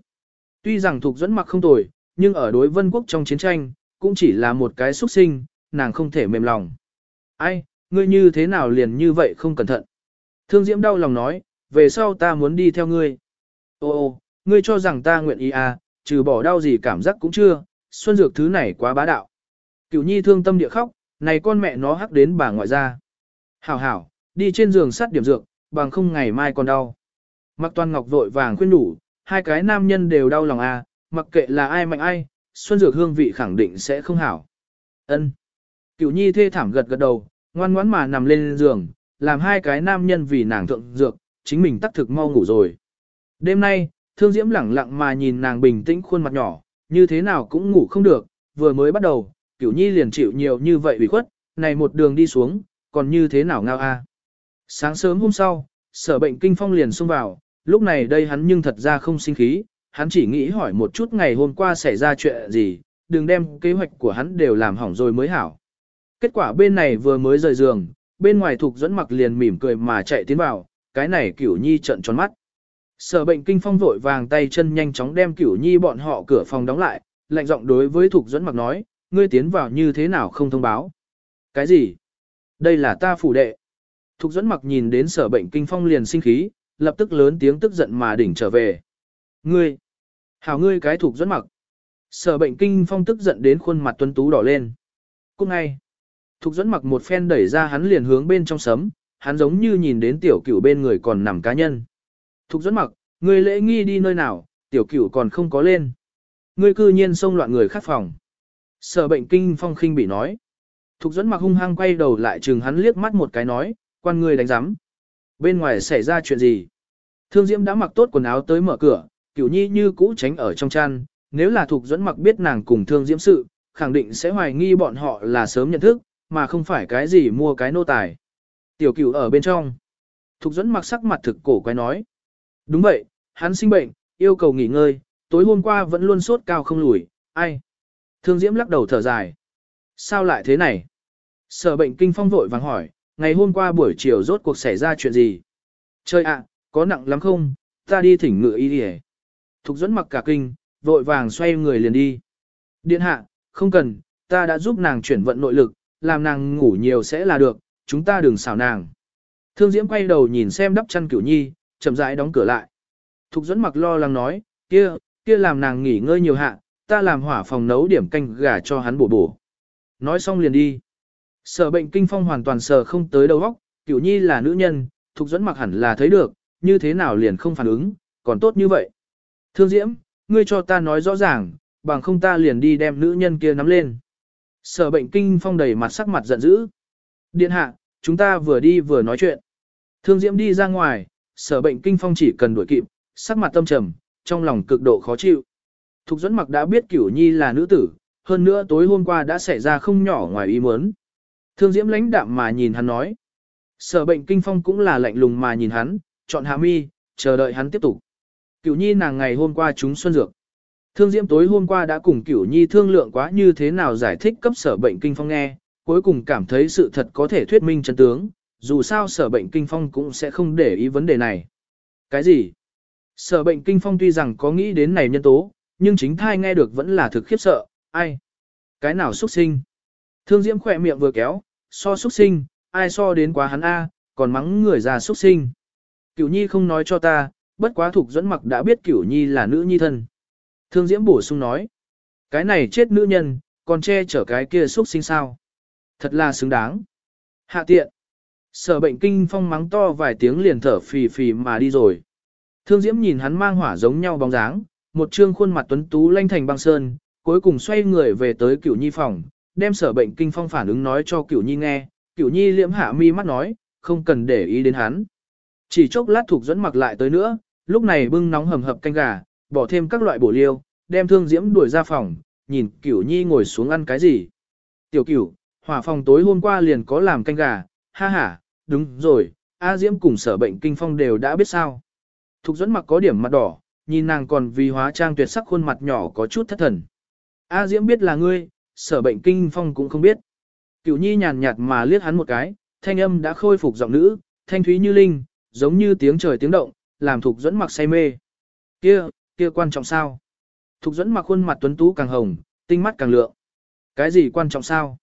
Tuy rằng thuộc dẫn mặc không tồi, nhưng ở đối vân quốc trong chiến tranh, cũng chỉ là một cái xuất sinh, nàng không thể mềm lòng. Ai, ngươi như thế nào liền như vậy không cẩn thận. Thương Diễm đau lòng nói, về sau ta muốn đi theo ngươi. Ô ô, ngươi cho rằng ta nguyện ý à, trừ bỏ đau gì cảm giác cũng chưa, xuân dược thứ này quá bá đạo. Cửu nhi thương tâm địa khóc, này con mẹ nó hắc đến bà ngoại ra. Hảo hảo, đi trên giường sắt điểm dược, bằng không ngày mai còn đau. Mặc toàn ngọc vội vàng khuyên đủ, hai cái nam nhân đều đau lòng à, mặc kệ là ai mạnh ai, xuân dược hương vị khẳng định sẽ không hảo. Ân. Cửu nhi thê thảm gật gật đầu, ngoan ngoãn mà nằm lên giường, làm hai cái nam nhân vì nàng thượng dược, chính mình tắc thực mau ngủ rồi. Đêm nay, thương diễm lẳng lặng mà nhìn nàng bình tĩnh khuôn mặt nhỏ, như thế nào cũng ngủ không được, vừa mới bắt đầu, cửu nhi liền chịu nhiều như vậy ủy khuất, này một đường đi xuống, còn như thế nào ngao a? À? Sáng sớm hôm sau, sở bệnh kinh phong liền xông vào, lúc này đây hắn nhưng thật ra không sinh khí, hắn chỉ nghĩ hỏi một chút ngày hôm qua xảy ra chuyện gì, đừng đem kế hoạch của hắn đều làm hỏng rồi mới hảo. Kết quả bên này vừa mới rời giường, bên ngoài thuộc dẫn mặc liền mỉm cười mà chạy tiến vào, cái này cửu nhi trợn tròn mắt. Sở bệnh kinh phong vội vàng tay chân nhanh chóng đem cửu nhi bọn họ cửa phòng đóng lại, lạnh giọng đối với Thục dẫn mặc nói, ngươi tiến vào như thế nào không thông báo. Cái gì? Đây là ta phủ đệ. Thục dẫn mặc nhìn đến sở bệnh kinh phong liền sinh khí, lập tức lớn tiếng tức giận mà đỉnh trở về. Ngươi! Hảo ngươi cái thục dẫn mặc. Sở bệnh kinh phong tức giận đến khuôn mặt tuấn tú đỏ lên. Cũng ngay. Thục dẫn mặc một phen đẩy ra hắn liền hướng bên trong sấm, hắn giống như nhìn đến tiểu cửu bên người còn nằm cá nhân. Thục dẫn mặc, ngươi lễ nghi đi nơi nào, tiểu cửu còn không có lên. Ngươi cư nhiên xông loạn người khác phòng. Sở bệnh kinh phong khinh bị nói. Thục dẫn mặc hung hăng quay đầu lại chừng hắn liếc mắt một cái nói, quan ngươi đánh giám. Bên ngoài xảy ra chuyện gì? Thương Diễm đã mặc tốt quần áo tới mở cửa, cửu nhi như cũ tránh ở trong chăn, nếu là Thục dẫn mặc biết nàng cùng Thương Diễm sự, khẳng định sẽ hoài nghi bọn họ là sớm nhận thức, mà không phải cái gì mua cái nô tài. Tiểu cửu ở bên trong. Thục dẫn mặc sắc mặt thực cổ quay nói. Đúng vậy, hắn sinh bệnh, yêu cầu nghỉ ngơi, tối hôm qua vẫn luôn sốt cao không lùi, ai? Thương Diễm lắc đầu thở dài. Sao lại thế này? Sở bệnh kinh phong vội vàng hỏi, ngày hôm qua buổi chiều rốt cuộc xảy ra chuyện gì? Trời ạ, có nặng lắm không? Ta đi thỉnh ngựa y đi Thục dẫn mặc cả kinh, vội vàng xoay người liền đi. Điện hạ, không cần, ta đã giúp nàng chuyển vận nội lực, làm nàng ngủ nhiều sẽ là được, chúng ta đừng xảo nàng. Thương Diễm quay đầu nhìn xem đắp chăn cửu nhi, chậm rãi đóng cửa lại. Thục dẫn mặc lo lắng nói, kia, kia làm nàng nghỉ ngơi nhiều hạ, ta làm hỏa phòng nấu điểm canh gà cho hắn bổ bổ. Nói xong liền đi. Sở bệnh kinh phong hoàn toàn sờ không tới đầu óc, cửu nhi là nữ nhân, thục dẫn mặc hẳn là thấy được, như thế nào liền không phản ứng, còn tốt như vậy. Thương Diễm, ngươi cho ta nói rõ ràng, bằng không ta liền đi đem nữ nhân kia nắm lên. Sở bệnh kinh phong đầy mặt sắc mặt giận dữ. Điện hạ, chúng ta vừa đi vừa nói chuyện. Thương Diễm đi ra ngoài, sở bệnh kinh phong chỉ cần đuổi kịp, sắc mặt tâm trầm, trong lòng cực độ khó chịu. Thục dẫn mặc đã biết cửu nhi là nữ tử, hơn nữa tối hôm qua đã xảy ra không nhỏ ngoài ý muốn. Thương Diễm lãnh đạm mà nhìn hắn nói. Sở bệnh kinh phong cũng là lạnh lùng mà nhìn hắn, chọn hạ mi, chờ đợi hắn tiếp tục. Cửu nhi nàng ngày hôm qua chúng xuân dược. Thương Diễm tối hôm qua đã cùng Cửu Nhi thương lượng quá như thế nào giải thích cấp sở bệnh kinh phong nghe, cuối cùng cảm thấy sự thật có thể thuyết minh chân tướng, dù sao sở bệnh kinh phong cũng sẽ không để ý vấn đề này. Cái gì? Sở bệnh kinh phong tuy rằng có nghĩ đến này nhân tố, nhưng chính thai nghe được vẫn là thực khiếp sợ, ai? Cái nào xuất sinh? Thương Diễm khỏe miệng vừa kéo, so xuất sinh, ai so đến quá hắn A, còn mắng người già xuất sinh. Cửu Nhi không nói cho ta, bất quá thuộc dẫn mặc đã biết Cửu Nhi là nữ nhi thân. Thương Diễm bổ sung nói, cái này chết nữ nhân, còn che chở cái kia xuất sinh sao. Thật là xứng đáng. Hạ tiện. Sở bệnh kinh phong mắng to vài tiếng liền thở phì phì mà đi rồi. Thương Diễm nhìn hắn mang hỏa giống nhau bóng dáng, một trương khuôn mặt tuấn tú lanh thành băng sơn, cuối cùng xoay người về tới cửu nhi phòng, đem sở bệnh kinh phong phản ứng nói cho cửu nhi nghe, cửu nhi liễm hạ mi mắt nói, không cần để ý đến hắn. Chỉ chốc lát thuộc dẫn mặc lại tới nữa, lúc này bưng nóng hầm hập canh gà, bỏ thêm các loại bổ liêu, đem thương diễm đuổi ra phòng, nhìn cửu nhi ngồi xuống ăn cái gì. Tiểu cửu, hỏa phòng tối hôm qua liền có làm canh gà, ha ha, đúng rồi, A Diễm cùng sở bệnh kinh phong đều đã biết sao. Thục dẫn mặc có điểm mặt đỏ, nhìn nàng còn vì hóa trang tuyệt sắc khuôn mặt nhỏ có chút thất thần. A Diễm biết là ngươi, sở bệnh kinh phong cũng không biết. Cửu nhi nhàn nhạt mà liếc hắn một cái, thanh âm đã khôi phục giọng nữ, thanh thúy như linh, giống như tiếng trời tiếng động, làm thục dẫn mặc say mê. Kia, kia quan trọng sao? Thục dẫn mặc khuôn mặt tuấn tú càng hồng, tinh mắt càng lượng. Cái gì quan trọng sao?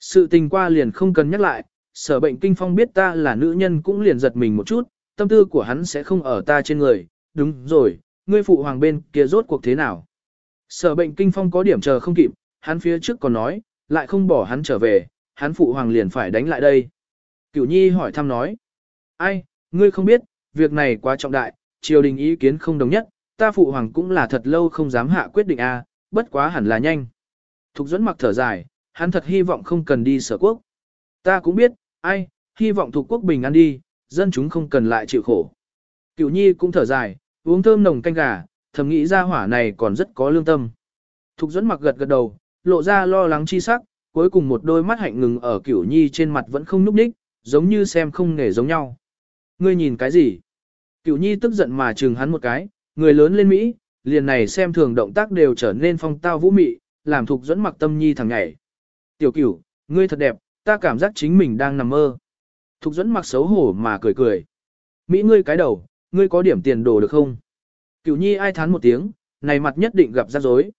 Sự tình qua liền không cần nhắc lại, sở bệnh kinh phong biết ta là nữ nhân cũng liền giật mình một chút, tâm tư của hắn sẽ không ở ta trên người, đúng rồi, ngươi phụ hoàng bên kia rốt cuộc thế nào? Sở bệnh kinh phong có điểm chờ không kịp, hắn phía trước còn nói, lại không bỏ hắn trở về, hắn phụ hoàng liền phải đánh lại đây. Cửu nhi hỏi thăm nói. Ai, ngươi không biết, việc này quá trọng đại, triều đình ý kiến không đồng nhất, ta phụ hoàng cũng là thật lâu không dám hạ quyết định a, bất quá hẳn là nhanh. Thục dẫn mặc thở dài, hắn thật hy vọng không cần đi sở quốc. Ta cũng biết, ai, hy vọng thuộc quốc bình an đi, dân chúng không cần lại chịu khổ. Cửu nhi cũng thở dài, uống thơm nồng canh gà, thầm nghĩ ra hỏa này còn rất có lương tâm. Thục dẫn mặc gật gật đầu, lộ ra lo lắng chi sắc, cuối cùng một đôi mắt hạnh ngừng ở cửu nhi trên mặt vẫn không núp đích, giống như xem không nghề giống nhau. Ngươi nhìn cái gì? Cửu nhi tức giận mà chừng hắn một cái, người lớn lên Mỹ, liền này xem thường động tác đều trở nên phong tao vũ mị, làm thục dẫn mặc tâm nhi thằng nhảy. Tiểu cửu, ngươi thật đẹp, ta cảm giác chính mình đang nằm mơ. Thục dẫn mặc xấu hổ mà cười cười. Mỹ ngươi cái đầu, ngươi có điểm tiền đồ được không? Cửu nhi ai thán một tiếng, này mặt nhất định gặp rắc rối.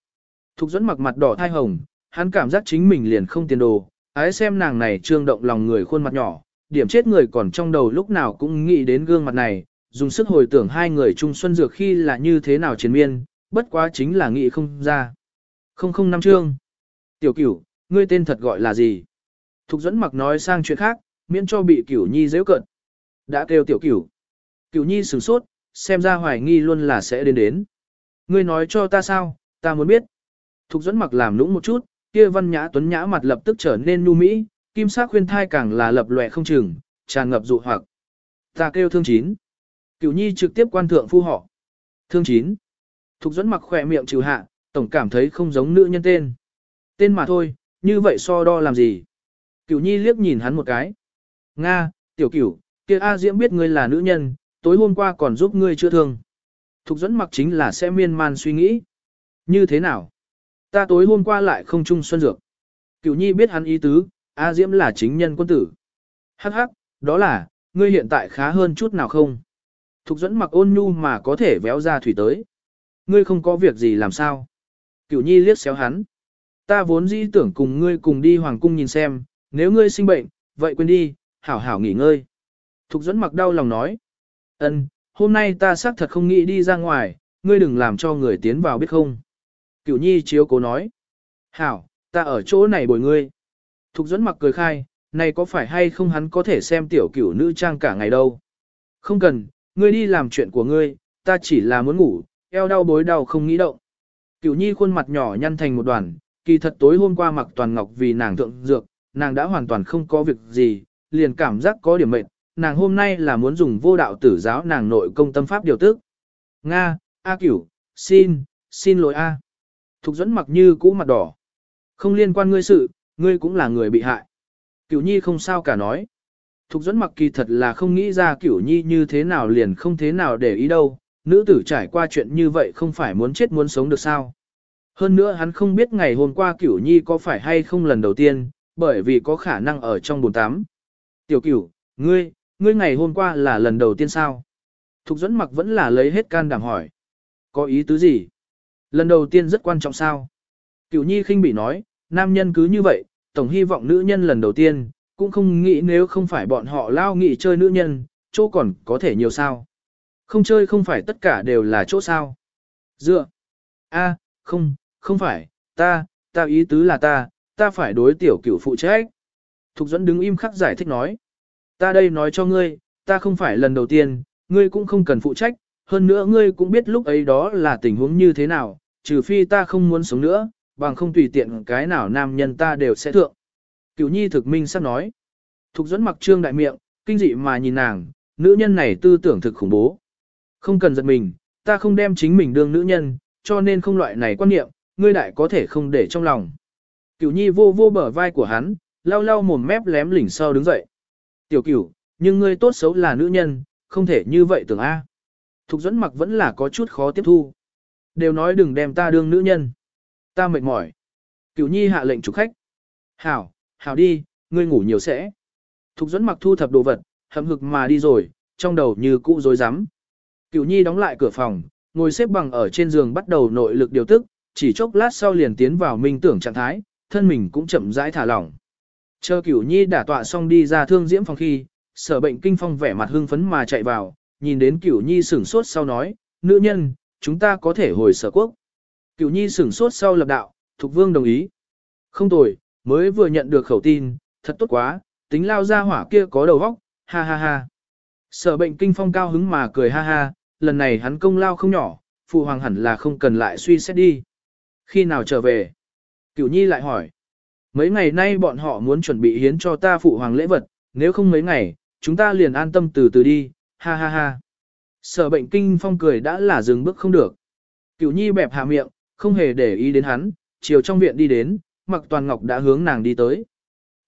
Thục dẫn mặc mặt đỏ thai hồng, hắn cảm giác chính mình liền không tiền đồ, ái xem nàng này trương động lòng người khuôn mặt nhỏ, điểm chết người còn trong đầu lúc nào cũng nghĩ đến gương mặt này, dùng sức hồi tưởng hai người chung xuân dược khi là như thế nào chiến miên, bất quá chính là nghĩ không ra. Không không năm trương. Tiểu cửu, ngươi tên thật gọi là gì? Thục dẫn mặc nói sang chuyện khác, miễn cho bị cửu nhi dễ cận. Đã kêu tiểu cửu. Cửu nhi sửng sốt, xem ra hoài nghi luôn là sẽ đến đến. Ngươi nói cho ta sao, ta muốn biết. Thục dẫn mặc làm lũng một chút, kia văn nhã tuấn nhã mặt lập tức trở nên nu mỹ, kim sắc khuyên thai càng là lập lòe không chừng, tràn ngập dụ hoặc. Ta kêu thương chín. Cửu nhi trực tiếp quan thượng phu họ. Thương chín. Thục dẫn mặc khỏe miệng trừ hạ, tổng cảm thấy không giống nữ nhân tên. Tên mà thôi, như vậy so đo làm gì? Cửu nhi liếc nhìn hắn một cái. Nga, tiểu cửu, kia A Diễm biết ngươi là nữ nhân, tối hôm qua còn giúp ngươi chữa thương. Thục dẫn mặc chính là sẽ miên man suy nghĩ. Như thế nào? Ta tối hôm qua lại không chung xuân dược. Cửu nhi biết hắn ý tứ, A Diễm là chính nhân quân tử. Hắc hắc, đó là, ngươi hiện tại khá hơn chút nào không? Thục dẫn mặc ôn nhu mà có thể véo ra thủy tới. Ngươi không có việc gì làm sao? Cửu nhi liếc xéo hắn. Ta vốn dĩ tưởng cùng ngươi cùng đi hoàng cung nhìn xem, nếu ngươi sinh bệnh, vậy quên đi, hảo hảo nghỉ ngơi. Thục dẫn mặc đau lòng nói. Ân, hôm nay ta xác thật không nghĩ đi ra ngoài, ngươi đừng làm cho người tiến vào biết không. Cửu nhi chiếu cố nói. Hảo, ta ở chỗ này bồi ngươi. Thục dẫn mặc cười khai, này có phải hay không hắn có thể xem tiểu cửu nữ trang cả ngày đâu. Không cần, ngươi đi làm chuyện của ngươi, ta chỉ là muốn ngủ, eo đau bối đau không nghĩ động. Cửu nhi khuôn mặt nhỏ nhăn thành một đoàn, kỳ thật tối hôm qua mặc toàn ngọc vì nàng thượng dược, nàng đã hoàn toàn không có việc gì, liền cảm giác có điểm mệt, nàng hôm nay là muốn dùng vô đạo tử giáo nàng nội công tâm pháp điều tức. Nga, A cửu, xin, xin lỗi A. Thục dẫn mặc như cũ mặt đỏ. Không liên quan ngươi sự, ngươi cũng là người bị hại. Cửu nhi không sao cả nói. Thục dẫn mặc kỳ thật là không nghĩ ra cửu nhi như thế nào liền không thế nào để ý đâu, nữ tử trải qua chuyện như vậy không phải muốn chết muốn sống được sao. Hơn nữa hắn không biết ngày hôm qua cửu nhi có phải hay không lần đầu tiên, bởi vì có khả năng ở trong bồn tắm. Tiểu cửu, ngươi, ngươi ngày hôm qua là lần đầu tiên sao? Thục dẫn mặc vẫn là lấy hết can đảm hỏi. Có ý tứ gì? Lần đầu tiên rất quan trọng sao? Cửu nhi khinh bị nói, nam nhân cứ như vậy, tổng hy vọng nữ nhân lần đầu tiên, cũng không nghĩ nếu không phải bọn họ lao nghị chơi nữ nhân, chỗ còn có thể nhiều sao. Không chơi không phải tất cả đều là chỗ sao. Dựa. a không, không phải, ta, ta ý tứ là ta, ta phải đối tiểu cửu phụ trách. Thục dẫn đứng im khắc giải thích nói. Ta đây nói cho ngươi, ta không phải lần đầu tiên, ngươi cũng không cần phụ trách, hơn nữa ngươi cũng biết lúc ấy đó là tình huống như thế nào, trừ phi ta không muốn sống nữa, bằng không tùy tiện cái nào nam nhân ta đều sẽ thượng. Cửu nhi thực minh sắp nói. Thục dẫn mặc trương đại miệng, kinh dị mà nhìn nàng, nữ nhân này tư tưởng thực khủng bố. Không cần giật mình, ta không đem chính mình đương nữ nhân, cho nên không loại này quan niệm, ngươi đại có thể không để trong lòng. Cửu nhi vô vô bờ vai của hắn, lau lau mồm mép lém lỉnh sau đứng dậy. Tiểu cửu, nhưng ngươi tốt xấu là nữ nhân, không thể như vậy tưởng A. Thục dẫn mặc vẫn là có chút khó tiếp thu. Đều nói đừng đem ta đương nữ nhân. Ta mệt mỏi. Cửu nhi hạ lệnh chủ khách. Hảo, hảo đi, ngươi ngủ nhiều sẽ. Thục dẫn mặc thu thập đồ vật, hậm hực mà đi rồi, trong đầu như cũ rối rắm. Cửu nhi đóng lại cửa phòng, ngồi xếp bằng ở trên giường bắt đầu nội lực điều tức, chỉ chốc lát sau liền tiến vào minh tưởng trạng thái, thân mình cũng chậm rãi thả lỏng. Chờ cửu nhi đả tọa xong đi ra thương diễm phòng khi, sở bệnh kinh phong vẻ mặt hưng phấn mà chạy vào, nhìn đến cửu nhi sửng sốt sau nói, nữ nhân, chúng ta có thể hồi sở quốc. Cửu nhi sửng sốt sau lập đạo, thục vương đồng ý. Không tồi, mới vừa nhận được khẩu tin, thật tốt quá, tính lao ra hỏa kia có đầu óc, ha ha ha. Sở bệnh kinh phong cao hứng mà cười ha ha, lần này hắn công lao không nhỏ, phụ hoàng hẳn là không cần lại suy xét đi. Khi nào trở về? Cửu nhi lại hỏi. Mấy ngày nay bọn họ muốn chuẩn bị hiến cho ta phụ hoàng lễ vật, nếu không mấy ngày, chúng ta liền an tâm từ từ đi, ha ha ha. Sở bệnh kinh phong cười đã là dừng bước không được. Cửu nhi bẹp hạ miệng, không hề để ý đến hắn, chiều trong viện đi đến, mặc toàn ngọc đã hướng nàng đi tới.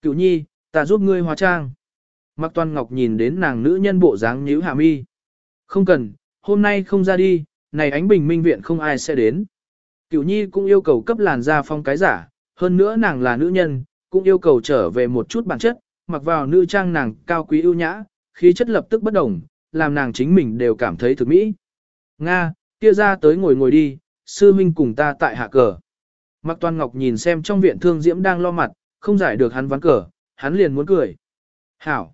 Cửu nhi, ta giúp ngươi hóa trang. Mặc toàn ngọc nhìn đến nàng nữ nhân bộ dáng nhíu hạ mi. Không cần, hôm nay không ra đi, này ánh bình minh viện không ai sẽ đến. Cửu nhi cũng yêu cầu cấp làn da phong cái giả, hơn nữa nàng là nữ nhân, cũng yêu cầu trở về một chút bản chất, mặc vào nữ trang nàng cao quý ưu nhã, khí chất lập tức bất đồng, làm nàng chính mình đều cảm thấy thực mỹ. Nga, kia ra tới ngồi ngồi đi, sư minh cùng ta tại hạ cờ. Mạc Toàn Ngọc nhìn xem trong viện thương diễm đang lo mặt, không giải được hắn ván cờ, hắn liền muốn cười. Hảo.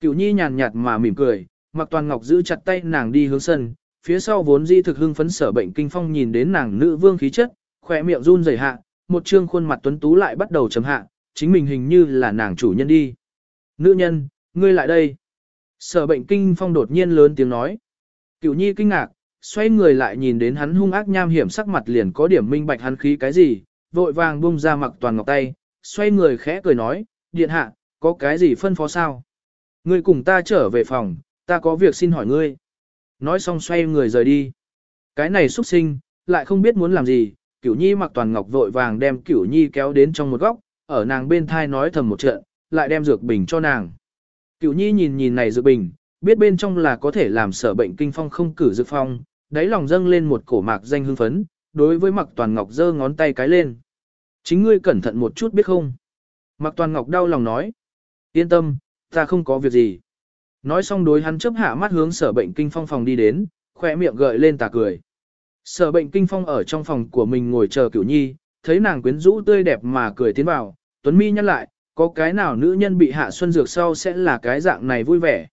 Cửu nhi nhàn nhạt mà mỉm cười, Mạc Toàn Ngọc giữ chặt tay nàng đi hướng sân, phía sau vốn di thực hưng phấn sở bệnh kinh phong nhìn đến nàng nữ vương khí chất, khỏe miệng run rẩy hạ, một trương khuôn mặt tuấn tú lại bắt đầu chấm hạ, chính mình hình như là nàng chủ nhân đi. Nữ nhân, ngươi lại đây. Sở bệnh kinh phong đột nhiên lớn tiếng nói. Cửu nhi kinh ngạc, xoay người lại nhìn đến hắn hung ác nham hiểm sắc mặt liền có điểm minh bạch hắn khí cái gì, vội vàng buông ra mặc toàn ngọc tay, xoay người khẽ cười nói, điện hạ, có cái gì phân phó sao? Ngươi cùng ta trở về phòng, ta có việc xin hỏi ngươi. Nói xong xoay người rời đi. Cái này xuất sinh, lại không biết muốn làm gì, cửu nhi mặc toàn ngọc vội vàng đem cửu nhi kéo đến trong một góc, ở nàng bên thai nói thầm một trận, lại đem dược bình cho nàng. Cửu nhi nhìn nhìn này dược bình, biết bên trong là có thể làm sở bệnh kinh phong không cử dược phong, đáy lòng dâng lên một cổ mạc danh hưng phấn, đối với mặc toàn ngọc giơ ngón tay cái lên. Chính ngươi cẩn thận một chút biết không? Mặc toàn ngọc đau lòng nói. Yên tâm, ta không có việc gì. Nói xong đối hắn chấp hạ mắt hướng sở bệnh kinh phong phòng đi đến, khỏe miệng gợi lên tà cười. Sở bệnh kinh phong ở trong phòng của mình ngồi chờ cửu nhi, thấy nàng quyến rũ tươi đẹp mà cười tiến vào, tuấn mi nhắc lại, có cái nào nữ nhân bị hạ xuân dược sau sẽ là cái dạng này vui vẻ.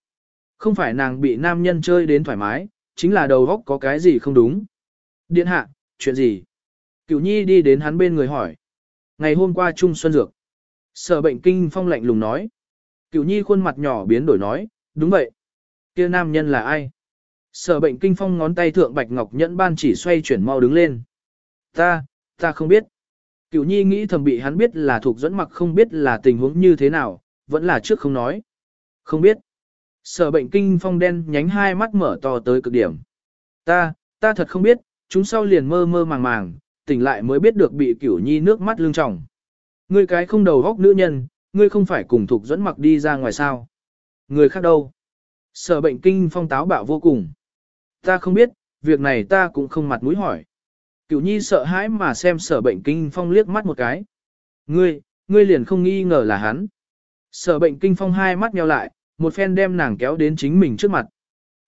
Không phải nàng bị nam nhân chơi đến thoải mái, chính là đầu góc có cái gì không đúng. Điện hạ, chuyện gì? Cửu nhi đi đến hắn bên người hỏi. Ngày hôm qua Trung Xuân Dược. Sở bệnh kinh phong lạnh lùng nói. Cửu nhi khuôn mặt nhỏ biến đổi nói, đúng vậy. kia nam nhân là ai? Sở bệnh kinh phong ngón tay thượng bạch ngọc nhẫn ban chỉ xoay chuyển mau đứng lên. Ta, ta không biết. Cửu nhi nghĩ thầm bị hắn biết là thuộc dẫn mặc không biết là tình huống như thế nào, vẫn là trước không nói. Không biết. Sở bệnh kinh phong đen nhánh hai mắt mở to tới cực điểm. Ta, ta thật không biết, chúng sau liền mơ mơ màng màng, tỉnh lại mới biết được bị cửu nhi nước mắt lưng tròng. Ngươi cái không đầu góc nữ nhân, ngươi không phải cùng thuộc dẫn mặc đi ra ngoài sao. Người khác đâu? Sở bệnh kinh phong táo bạo vô cùng. Ta không biết, việc này ta cũng không mặt mũi hỏi. Cửu nhi sợ hãi mà xem sở bệnh kinh phong liếc mắt một cái. Ngươi, ngươi liền không nghi ngờ là hắn. Sở bệnh kinh phong hai mắt nheo lại, một phen đem nàng kéo đến chính mình trước mặt.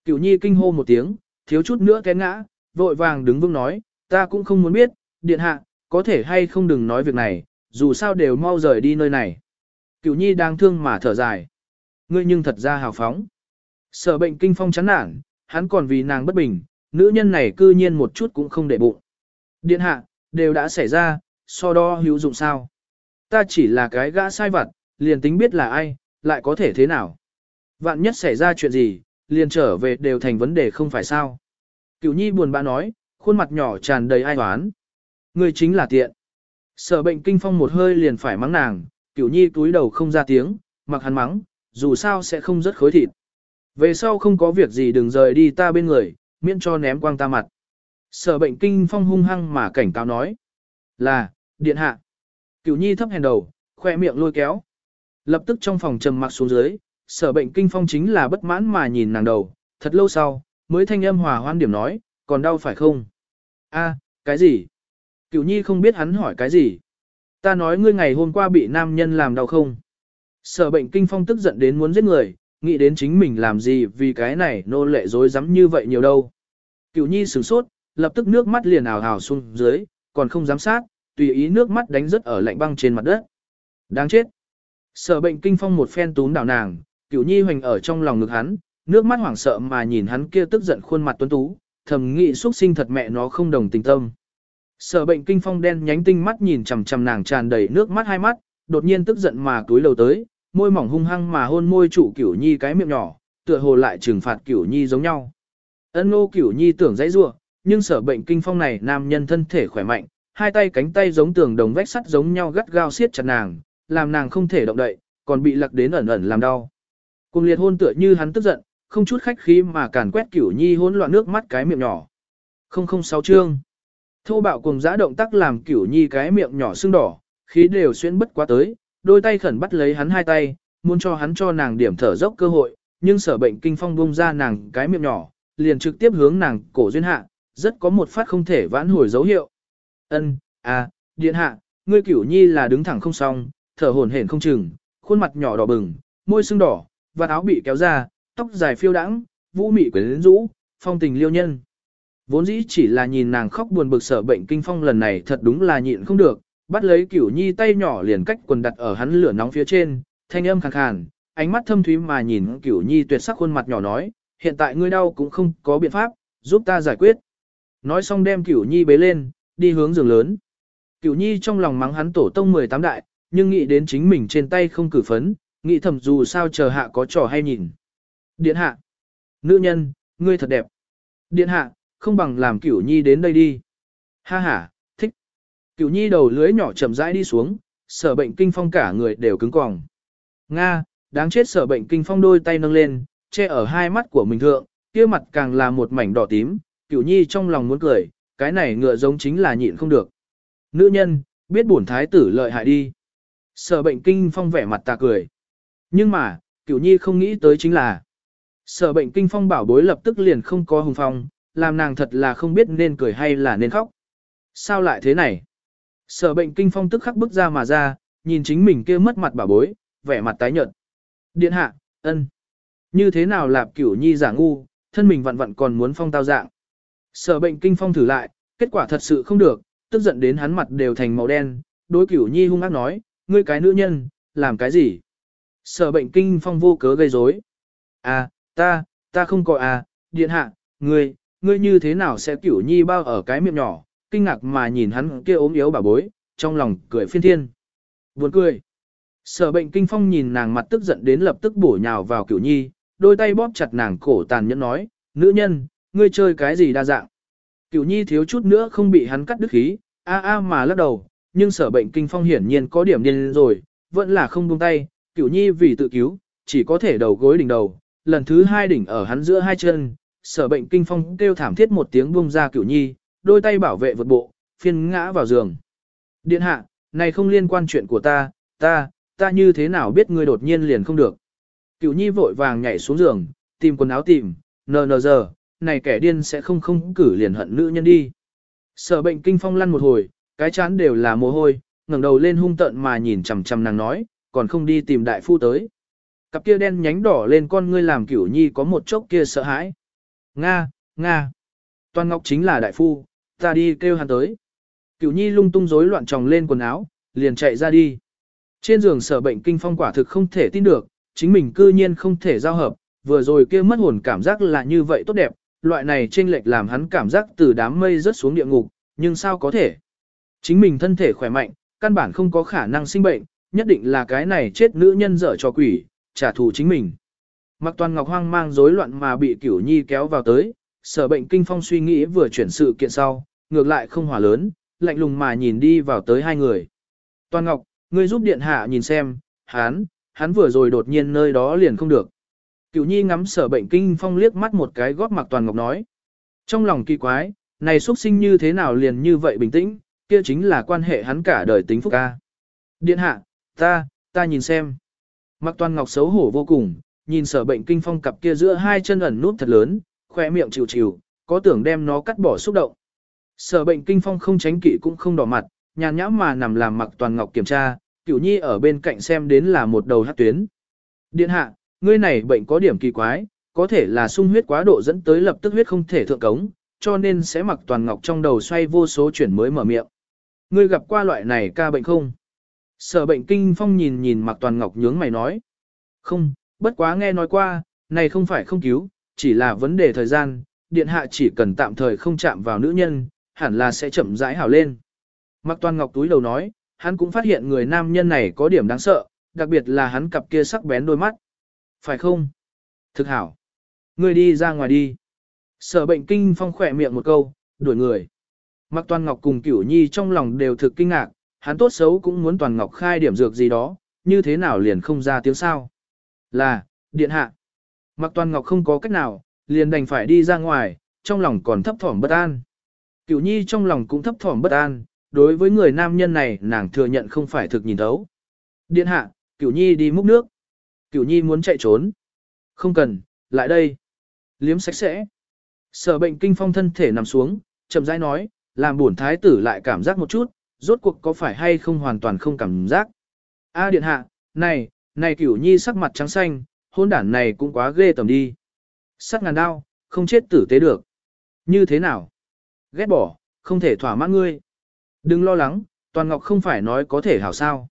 Cửu nhi kinh hô một tiếng, thiếu chút nữa té ngã, vội vàng đứng vững nói, ta cũng không muốn biết, điện hạ, có thể hay không đừng nói việc này, dù sao đều mau rời đi nơi này. Cửu nhi đang thương mà thở dài. Ngươi nhưng thật ra hào phóng. Sở bệnh kinh phong chán nản, hắn còn vì nàng bất bình, nữ nhân này cư nhiên một chút cũng không để bụng. Điện hạ, đều đã xảy ra, so đo hữu dụng sao. Ta chỉ là cái gã sai vặt, liền tính biết là ai, lại có thể thế nào. Vạn nhất xảy ra chuyện gì, liền trở về đều thành vấn đề không phải sao. Cửu nhi buồn bã nói, khuôn mặt nhỏ tràn đầy ai oán. Người chính là tiện. Sở bệnh kinh phong một hơi liền phải mắng nàng, cửu nhi túi đầu không ra tiếng, mặc hắn mắng, dù sao sẽ không rất khối thịt. Về sau không có việc gì đừng rời đi ta bên người, miễn cho ném quang ta mặt. Sở bệnh kinh phong hung hăng mà cảnh cáo nói. Là, điện hạ. Cửu nhi thấp hèn đầu, khoe miệng lôi kéo. Lập tức trong phòng trầm mặc xuống dưới, sở bệnh kinh phong chính là bất mãn mà nhìn nàng đầu, thật lâu sau, mới thanh âm hòa hoan điểm nói, còn đau phải không? A, cái gì? Cửu nhi không biết hắn hỏi cái gì. Ta nói ngươi ngày hôm qua bị nam nhân làm đau không? Sở bệnh kinh phong tức giận đến muốn giết người, nghĩ đến chính mình làm gì vì cái này nô lệ dối rắm như vậy nhiều đâu. Cửu nhi sửng sốt, lập tức nước mắt liền ảo ảo xuống dưới, còn không dám sát, tùy ý nước mắt đánh rớt ở lạnh băng trên mặt đất. Đáng chết. Sở bệnh kinh phong một phen túm đảo nàng, cửu nhi hoành ở trong lòng ngực hắn, nước mắt hoảng sợ mà nhìn hắn kia tức giận khuôn mặt tuấn tú, thầm nghĩ xuất sinh thật mẹ nó không đồng tình tâm. Sở bệnh kinh phong đen nhánh tinh mắt nhìn chằm chằm nàng tràn đầy nước mắt hai mắt, đột nhiên tức giận mà túi lầu tới, môi mỏng hung hăng mà hôn môi chủ cửu nhi cái miệng nhỏ, tựa hồ lại trừng phạt cửu nhi giống nhau. Ân nô cửu nhi tưởng dãy rủa, nhưng sở bệnh kinh phong này nam nhân thân thể khỏe mạnh, hai tay cánh tay giống tường đồng vách sắt giống nhau gắt gao siết chặt nàng, làm nàng không thể động đậy, còn bị lặc đến ẩn ẩn làm đau. Cùng liệt hôn tựa như hắn tức giận, không chút khách khí mà càn quét cửu nhi hỗn loạn nước mắt cái miệng nhỏ. 006 chương. Thô bạo cùng giã động tác làm cửu nhi cái miệng nhỏ sưng đỏ, khí đều xuyên bất quá tới, đôi tay khẩn bắt lấy hắn hai tay, muốn cho hắn cho nàng điểm thở dốc cơ hội, nhưng sở bệnh kinh phong bung ra nàng cái miệng nhỏ, liền trực tiếp hướng nàng cổ duyên hạ, rất có một phát không thể vãn hồi dấu hiệu. Ân, à, điện hạ, ngươi cửu nhi là đứng thẳng không xong, thở hổn hển không chừng, khuôn mặt nhỏ đỏ bừng, môi sưng đỏ, và áo bị kéo ra, tóc dài phiêu đãng, vũ mị quyến rũ, phong tình liêu nhân. Vốn dĩ chỉ là nhìn nàng khóc buồn bực sở bệnh kinh phong lần này thật đúng là nhịn không được, bắt lấy cửu nhi tay nhỏ liền cách quần đặt ở hắn lửa nóng phía trên, thanh âm khàn khàn, ánh mắt thâm thúy mà nhìn cửu nhi tuyệt sắc khuôn mặt nhỏ nói, hiện tại ngươi đau cũng không có biện pháp, giúp ta giải quyết. Nói xong đem cửu nhi bế lên, đi hướng giường lớn. Cửu nhi trong lòng mắng hắn tổ tông 18 đại, nhưng nghĩ đến chính mình trên tay không cử phấn, nghĩ thầm dù sao chờ hạ có trò hay nhìn. Điện hạ. Nữ nhân, ngươi thật đẹp. Điện hạ, không bằng làm cửu nhi đến đây đi. Ha ha. Cửu nhi đầu lưới nhỏ chậm rãi đi xuống, sở bệnh kinh phong cả người đều cứng còng. Nga, đáng chết sở bệnh kinh phong đôi tay nâng lên, che ở hai mắt của mình thượng, kia mặt càng là một mảnh đỏ tím, cửu nhi trong lòng muốn cười, cái này ngựa giống chính là nhịn không được. Nữ nhân, biết bổn thái tử lợi hại đi. Sở bệnh kinh phong vẻ mặt ta cười. Nhưng mà, cửu nhi không nghĩ tới chính là Sở bệnh kinh phong bảo bối lập tức liền không có hùng phong, làm nàng thật là không biết nên cười hay là nên khóc. Sao lại thế này? Sở bệnh kinh phong tức khắc bước ra mà ra, nhìn chính mình kia mất mặt bà bối, vẻ mặt tái nhợt. Điện hạ, ân. Như thế nào lạp cửu nhi giả ngu, thân mình vặn vặn còn muốn phong tao dạng. Sở bệnh kinh phong thử lại, kết quả thật sự không được, tức giận đến hắn mặt đều thành màu đen, đối cửu nhi hung ác nói, ngươi cái nữ nhân, làm cái gì? Sở bệnh kinh phong vô cớ gây rối. À, ta, ta không có à, điện hạ, ngươi, ngươi như thế nào sẽ cửu nhi bao ở cái miệng nhỏ, kinh ngạc mà nhìn hắn kia ốm yếu bà bối, trong lòng cười phiên thiên. Buồn cười. Sở bệnh kinh phong nhìn nàng mặt tức giận đến lập tức bổ nhào vào cửu nhi, đôi tay bóp chặt nàng cổ tàn nhẫn nói, nữ nhân, ngươi chơi cái gì đa dạng. Cửu nhi thiếu chút nữa không bị hắn cắt đứt khí, a a mà lắc đầu, nhưng sở bệnh kinh phong hiển nhiên có điểm điên rồi, vẫn là không buông tay, cửu nhi vì tự cứu, chỉ có thể đầu gối đỉnh đầu, lần thứ hai đỉnh ở hắn giữa hai chân, sở bệnh kinh phong kêu thảm thiết một tiếng buông ra cửu nhi, đôi tay bảo vệ vượt bộ, phiên ngã vào giường. Điện hạ, này không liên quan chuyện của ta, ta, ta như thế nào biết ngươi đột nhiên liền không được. Cửu nhi vội vàng nhảy xuống giường, tìm quần áo tìm, nờ nờ giờ, này kẻ điên sẽ không không cử liền hận nữ nhân đi. Sở bệnh kinh phong lăn một hồi, cái chán đều là mồ hôi, ngẩng đầu lên hung tợn mà nhìn chằm chằm nàng nói, còn không đi tìm đại phu tới. Cặp kia đen nhánh đỏ lên con ngươi làm cửu nhi có một chốc kia sợ hãi. Nga, Nga. Toàn Ngọc chính là đại phu, ta đi kêu hắn tới. Cửu nhi lung tung rối loạn tròng lên quần áo, liền chạy ra đi. Trên giường sở bệnh kinh phong quả thực không thể tin được, chính mình cư nhiên không thể giao hợp, vừa rồi kia mất hồn cảm giác là như vậy tốt đẹp, loại này chênh lệch làm hắn cảm giác từ đám mây rớt xuống địa ngục, nhưng sao có thể? Chính mình thân thể khỏe mạnh, căn bản không có khả năng sinh bệnh, nhất định là cái này chết nữ nhân dở cho quỷ, trả thù chính mình. Mặc toàn ngọc hoang mang rối loạn mà bị cửu nhi kéo vào tới, sở bệnh kinh phong suy nghĩ vừa chuyển sự kiện sau, ngược lại không hòa lớn, lạnh lùng mà nhìn đi vào tới hai người. Toàn ngọc, ngươi giúp điện hạ nhìn xem, hắn, hắn vừa rồi đột nhiên nơi đó liền không được. Cửu nhi ngắm sở bệnh kinh phong liếc mắt một cái góp mặc toàn ngọc nói. Trong lòng kỳ quái, này xuất sinh như thế nào liền như vậy bình tĩnh, kia chính là quan hệ hắn cả đời tính phúc ca. Điện hạ, ta, ta nhìn xem. Mặc toàn ngọc xấu hổ vô cùng, nhìn sở bệnh kinh phong cặp kia giữa hai chân ẩn nút thật lớn, khoe miệng chịu chịu, có tưởng đem nó cắt bỏ xúc động. Sở bệnh kinh phong không tránh kỵ cũng không đỏ mặt, nhàn nhã mà nằm làm mặc toàn ngọc kiểm tra, cửu nhi ở bên cạnh xem đến là một đầu hát tuyến. Điện hạ, ngươi này bệnh có điểm kỳ quái, có thể là sung huyết quá độ dẫn tới lập tức huyết không thể thượng cống, cho nên sẽ mặc toàn ngọc trong đầu xoay vô số chuyển mới mở miệng. Ngươi gặp qua loại này ca bệnh không? Sở bệnh kinh phong nhìn nhìn mặc toàn ngọc nhướng mày nói. Không, bất quá nghe nói qua, này không phải không cứu, chỉ là vấn đề thời gian, điện hạ chỉ cần tạm thời không chạm vào nữ nhân, hẳn là sẽ chậm rãi hảo lên. Mặc toàn ngọc túi đầu nói, hắn cũng phát hiện người nam nhân này có điểm đáng sợ, đặc biệt là hắn cặp kia sắc bén đôi mắt. Phải không? Thực hảo. Ngươi đi ra ngoài đi. Sở bệnh kinh phong khỏe miệng một câu, đuổi người. Mặc Toàn Ngọc cùng Cửu Nhi trong lòng đều thực kinh ngạc, hắn tốt xấu cũng muốn Toàn Ngọc khai điểm dược gì đó, như thế nào liền không ra tiếng sao. Là, điện hạ. Mạc Toàn Ngọc không có cách nào, liền đành phải đi ra ngoài, trong lòng còn thấp thỏm bất an. Cửu Nhi trong lòng cũng thấp thỏm bất an, đối với người nam nhân này nàng thừa nhận không phải thực nhìn thấu. Điện hạ, Cửu Nhi đi múc nước. Cửu Nhi muốn chạy trốn. Không cần, lại đây. Liếm sạch sẽ. Sở bệnh kinh phong thân thể nằm xuống, chậm rãi nói, làm buồn thái tử lại cảm giác một chút, rốt cuộc có phải hay không hoàn toàn không cảm giác. A điện hạ, này, này Cửu Nhi sắc mặt trắng xanh, hôn đản này cũng quá ghê tầm đi. Sắc ngàn đao, không chết tử tế được. Như thế nào? Ghét bỏ, không thể thỏa mãn ngươi. Đừng lo lắng, Toàn Ngọc không phải nói có thể hảo sao.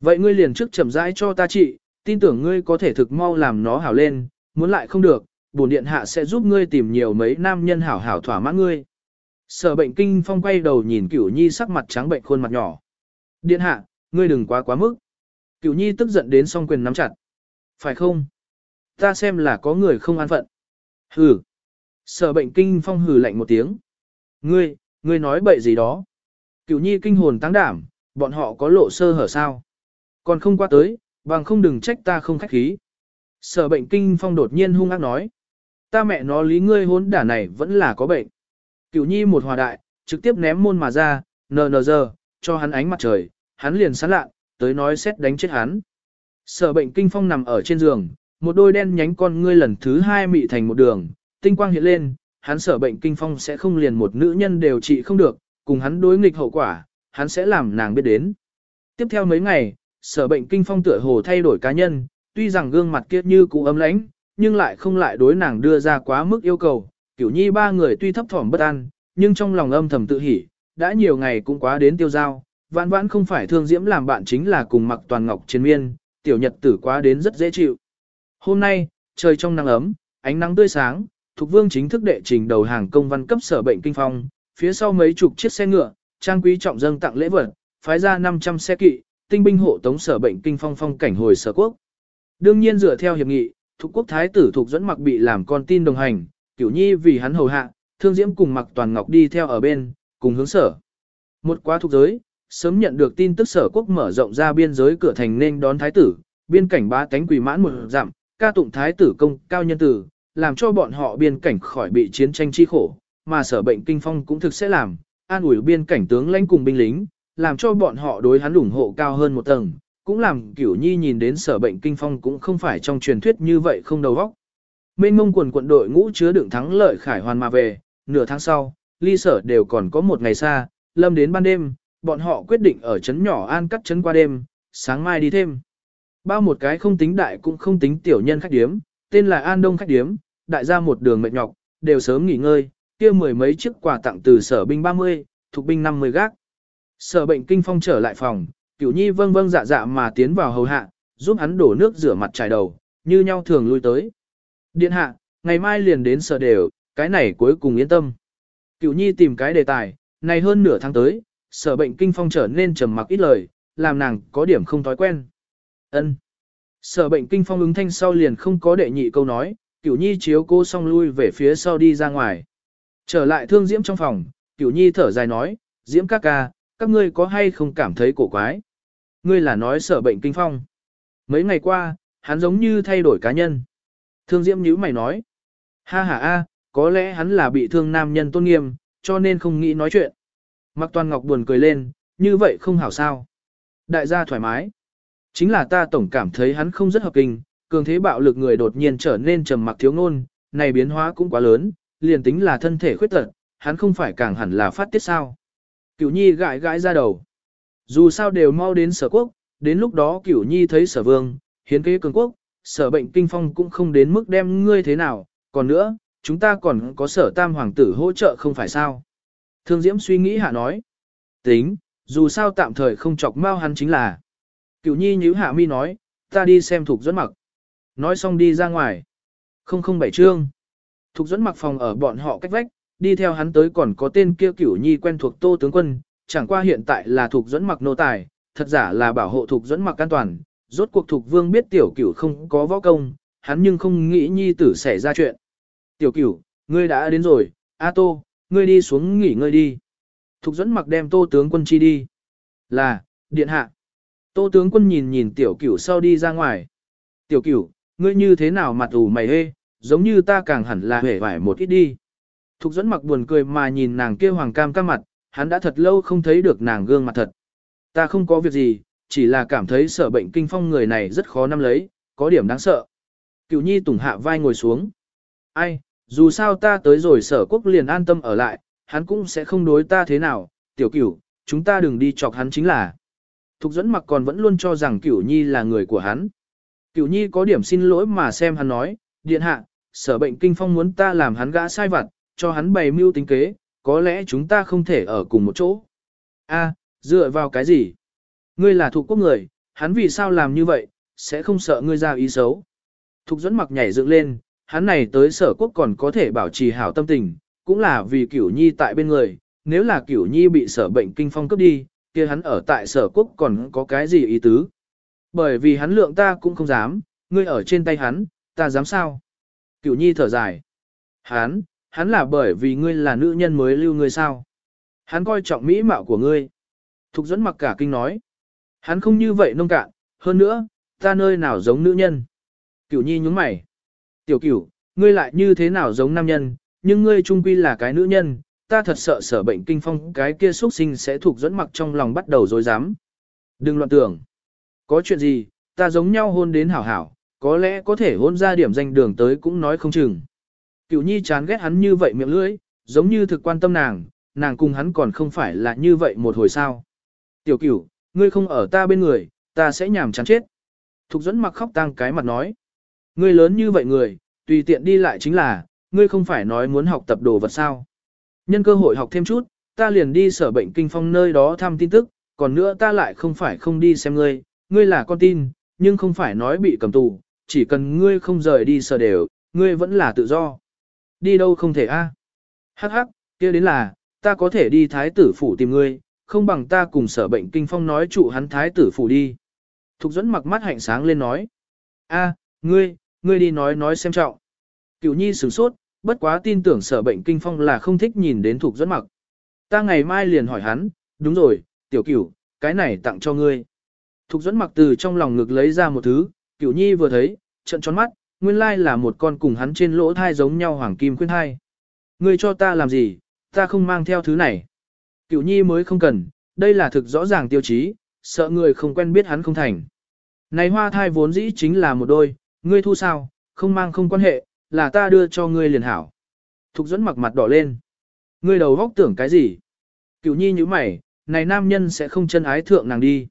Vậy ngươi liền trước chậm rãi cho ta trị, tin tưởng ngươi có thể thực mau làm nó hảo lên, muốn lại không được, bổn điện hạ sẽ giúp ngươi tìm nhiều mấy nam nhân hảo hảo thỏa mãn ngươi. Sở bệnh kinh phong quay đầu nhìn cửu nhi sắc mặt trắng bệnh khuôn mặt nhỏ. Điện hạ, ngươi đừng quá quá mức. Cửu nhi tức giận đến song quyền nắm chặt. Phải không? Ta xem là có người không an phận. Hừ. Sở bệnh kinh phong hừ lạnh một tiếng. Ngươi, ngươi nói bậy gì đó. Cửu nhi kinh hồn tăng đảm, bọn họ có lộ sơ hở sao. Còn không qua tới, bằng không đừng trách ta không khách khí. Sở bệnh kinh phong đột nhiên hung ác nói. Ta mẹ nó lý ngươi hốn đả này vẫn là có bệnh. Cửu nhi một hòa đại, trực tiếp ném môn mà ra, nờ nờ giờ, cho hắn ánh mặt trời, hắn liền sán lạ, tới nói xét đánh chết hắn. Sở bệnh kinh phong nằm ở trên giường, một đôi đen nhánh con ngươi lần thứ hai mị thành một đường, tinh quang hiện lên, hắn sở bệnh kinh phong sẽ không liền một nữ nhân đều trị không được, cùng hắn đối nghịch hậu quả, hắn sẽ làm nàng biết đến. Tiếp theo mấy ngày, sở bệnh kinh phong tựa hồ thay đổi cá nhân, tuy rằng gương mặt kia như cũ ấm lãnh, nhưng lại không lại đối nàng đưa ra quá mức yêu cầu. Kiểu nhi ba người tuy thấp thỏm bất an, nhưng trong lòng âm thầm tự hỉ, đã nhiều ngày cũng quá đến tiêu giao, vãn vãn không phải thương diễm làm bạn chính là cùng mặc toàn ngọc trên miên, tiểu nhật tử quá đến rất dễ chịu. Hôm nay, trời trong nắng ấm, ánh nắng tươi sáng, Thục Vương chính thức đệ trình đầu hàng công văn cấp sở bệnh kinh phong, phía sau mấy chục chiếc xe ngựa, trang quý trọng dâng tặng lễ vật, phái ra 500 xe kỵ, tinh binh hộ tống sở bệnh kinh phong phong cảnh hồi sở quốc. Đương nhiên dựa theo hiệp nghị, Thục quốc thái tử thuộc dẫn mặc bị làm con tin đồng hành, cửu nhi vì hắn hầu hạ, thương diễm cùng mặc toàn ngọc đi theo ở bên, cùng hướng sở. Một quá thuộc giới, sớm nhận được tin tức sở quốc mở rộng ra biên giới cửa thành nên đón thái tử, biên cảnh ba tánh quỳ mãn một dặm, ca tụng thái tử công cao nhân tử, làm cho bọn họ biên cảnh khỏi bị chiến tranh chi khổ, mà sở bệnh kinh phong cũng thực sẽ làm, an ủi biên cảnh tướng lãnh cùng binh lính, làm cho bọn họ đối hắn ủng hộ cao hơn một tầng, cũng làm cửu nhi nhìn đến sở bệnh kinh phong cũng không phải trong truyền thuyết như vậy không đầu óc. Mênh mông quần quận đội ngũ chứa đựng thắng lợi khải hoàn mà về, nửa tháng sau, ly sở đều còn có một ngày xa, lâm đến ban đêm, bọn họ quyết định ở trấn nhỏ an cắt trấn qua đêm, sáng mai đi thêm. Bao một cái không tính đại cũng không tính tiểu nhân khách điếm, tên là An Đông khách điếm, đại gia một đường mệt nhọc, đều sớm nghỉ ngơi, kia mười mấy chiếc quà tặng từ sở binh 30, thuộc binh 50 gác. Sở bệnh kinh phong trở lại phòng, cửu nhi vâng vâng dạ dạ mà tiến vào hầu hạ, giúp hắn đổ nước rửa mặt trải đầu, như nhau thường lui tới. Điện hạ, ngày mai liền đến sở đều, cái này cuối cùng yên tâm. Cửu nhi tìm cái đề tài, này hơn nửa tháng tới, sở bệnh kinh phong trở nên trầm mặc ít lời, làm nàng có điểm không thói quen. Ân. Sở bệnh kinh phong ứng thanh sau liền không có đệ nhị câu nói, cửu nhi chiếu cô xong lui về phía sau đi ra ngoài. Trở lại thương diễm trong phòng, cửu nhi thở dài nói, diễm các ca, các ngươi có hay không cảm thấy cổ quái? Ngươi là nói sở bệnh kinh phong. Mấy ngày qua, hắn giống như thay đổi cá nhân. Thương diễm nhíu mày nói, ha ha a, có lẽ hắn là bị thương nam nhân tôn nghiêm, cho nên không nghĩ nói chuyện. Mặc toàn ngọc buồn cười lên, như vậy không hảo sao. Đại gia thoải mái. Chính là ta tổng cảm thấy hắn không rất hợp kinh, cường thế bạo lực người đột nhiên trở nên trầm mặc thiếu ngôn, này biến hóa cũng quá lớn, liền tính là thân thể khuyết tật, hắn không phải càng hẳn là phát tiết sao. Cửu nhi gãi gãi ra đầu. Dù sao đều mau đến sở quốc, đến lúc đó cửu nhi thấy sở vương, hiến kế cường quốc, sở bệnh kinh phong cũng không đến mức đem ngươi thế nào, còn nữa, chúng ta còn có sở tam hoàng tử hỗ trợ không phải sao. Thương Diễm suy nghĩ hạ nói. Tính, dù sao tạm thời không chọc mau hắn chính là. Cửu nhi nhíu hạ mi nói, ta đi xem thuộc dẫn mặc. Nói xong đi ra ngoài. Không không bảy chương. Thục dẫn mặc phòng ở bọn họ cách vách, đi theo hắn tới còn có tên kia cửu nhi quen thuộc tô tướng quân, chẳng qua hiện tại là Thục dẫn mặc nô tài, thật giả là bảo hộ Thục dẫn mặc an toàn, rốt cuộc thuộc vương biết tiểu cửu không có võ công, hắn nhưng không nghĩ nhi tử xảy ra chuyện. Tiểu cửu, ngươi đã đến rồi, A Tô, ngươi đi xuống nghỉ ngơi đi. Thục dẫn mặc đem tô tướng quân chi đi. Là, điện hạ. Tô tướng quân nhìn nhìn tiểu cửu sau đi ra ngoài. Tiểu cửu, ngươi như thế nào mặt ủ mày hê, giống như ta càng hẳn là hề vải một ít đi. Thục dẫn mặc buồn cười mà nhìn nàng kia hoàng cam các mặt, hắn đã thật lâu không thấy được nàng gương mặt thật. Ta không có việc gì, chỉ là cảm thấy sở bệnh kinh phong người này rất khó nắm lấy, có điểm đáng sợ. Cửu nhi tùng hạ vai ngồi xuống. Ai, dù sao ta tới rồi sở quốc liền an tâm ở lại, hắn cũng sẽ không đối ta thế nào, tiểu cửu, chúng ta đừng đi chọc hắn chính là. Thục dẫn mặc còn vẫn luôn cho rằng cửu nhi là người của hắn. Cửu nhi có điểm xin lỗi mà xem hắn nói, điện hạ, sở bệnh kinh phong muốn ta làm hắn gã sai vặt, cho hắn bày mưu tính kế, có lẽ chúng ta không thể ở cùng một chỗ. A, dựa vào cái gì? Ngươi là thuộc quốc người, hắn vì sao làm như vậy, sẽ không sợ ngươi ra ý xấu. Thục dẫn mặc nhảy dựng lên, hắn này tới sở quốc còn có thể bảo trì hảo tâm tình, cũng là vì cửu nhi tại bên người, nếu là cửu nhi bị sở bệnh kinh phong cướp đi, kia hắn ở tại sở quốc còn có cái gì ý tứ. Bởi vì hắn lượng ta cũng không dám, ngươi ở trên tay hắn, ta dám sao? Cửu nhi thở dài. Hắn, hắn là bởi vì ngươi là nữ nhân mới lưu ngươi sao? Hắn coi trọng mỹ mạo của ngươi. Thục dẫn mặc cả kinh nói. Hắn không như vậy nông cạn, hơn nữa, ta nơi nào giống nữ nhân. Cửu nhi nhúng mày. Tiểu cửu, ngươi lại như thế nào giống nam nhân, nhưng ngươi trung quy là cái nữ nhân, ta thật sợ sở bệnh kinh phong cái kia xuất sinh sẽ thuộc dẫn mặc trong lòng bắt đầu dối dám. Đừng loạn tưởng. Có chuyện gì, ta giống nhau hôn đến hảo hảo, có lẽ có thể hôn ra điểm danh đường tới cũng nói không chừng. Cửu nhi chán ghét hắn như vậy miệng lưỡi, giống như thực quan tâm nàng, nàng cùng hắn còn không phải là như vậy một hồi sao. Tiểu cửu, ngươi không ở ta bên người, ta sẽ nhảm chán chết. Thục dẫn mặc khóc tăng cái mặt nói. Ngươi lớn như vậy người, tùy tiện đi lại chính là, ngươi không phải nói muốn học tập đồ vật sao. Nhân cơ hội học thêm chút, ta liền đi sở bệnh kinh phong nơi đó thăm tin tức, còn nữa ta lại không phải không đi xem ngươi, ngươi là con tin, nhưng không phải nói bị cầm tù, chỉ cần ngươi không rời đi sở đều, ngươi vẫn là tự do. Đi đâu không thể a? À? Hắc hắc, kia đến là, ta có thể đi thái tử phủ tìm ngươi, không bằng ta cùng sở bệnh kinh phong nói trụ hắn thái tử phủ đi. Thục dẫn mặc mắt hạnh sáng lên nói. a, ngươi, ngươi đi nói nói xem trọng. Cửu nhi sửng sốt, bất quá tin tưởng sở bệnh kinh phong là không thích nhìn đến thuộc dẫn mặc. Ta ngày mai liền hỏi hắn, đúng rồi, tiểu cửu, cái này tặng cho ngươi. Thục dẫn mặc từ trong lòng ngực lấy ra một thứ, cửu nhi vừa thấy, trận tròn mắt, nguyên lai là một con cùng hắn trên lỗ thai giống nhau hoàng kim khuyên thai. Ngươi cho ta làm gì, ta không mang theo thứ này. Cửu nhi mới không cần, đây là thực rõ ràng tiêu chí, sợ người không quen biết hắn không thành. Này hoa thai vốn dĩ chính là một đôi, ngươi thu sao, không mang không quan hệ, là ta đưa cho ngươi liền hảo. Thục dẫn mặc mặt đỏ lên. Ngươi đầu góc tưởng cái gì? Cửu nhi như mày, này nam nhân sẽ không chân ái thượng nàng đi.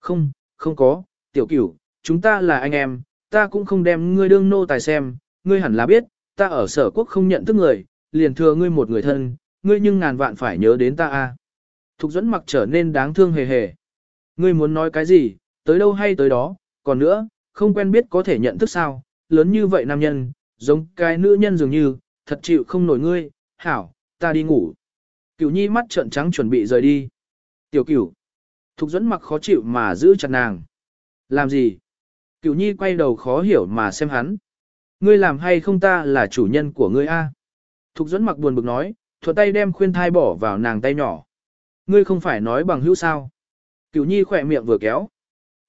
Không, không có, tiểu cửu, chúng ta là anh em, ta cũng không đem ngươi đương nô tài xem, ngươi hẳn là biết, ta ở sở quốc không nhận thức người, liền thừa ngươi một người thân, ngươi nhưng ngàn vạn phải nhớ đến ta a. Thục dẫn mặc trở nên đáng thương hề hề. Ngươi muốn nói cái gì, tới đâu hay tới đó, còn nữa, không quen biết có thể nhận thức sao, lớn như vậy nam nhân, giống cái nữ nhân dường như, thật chịu không nổi ngươi, hảo, ta đi ngủ. Cửu nhi mắt trợn trắng chuẩn bị rời đi. Tiểu cửu. Thục dẫn mặc khó chịu mà giữ chặt nàng. Làm gì? Cửu nhi quay đầu khó hiểu mà xem hắn. Ngươi làm hay không ta là chủ nhân của ngươi a? Thục dẫn mặc buồn bực nói, thuận tay đem khuyên thai bỏ vào nàng tay nhỏ. Ngươi không phải nói bằng hữu sao? Cửu nhi khỏe miệng vừa kéo.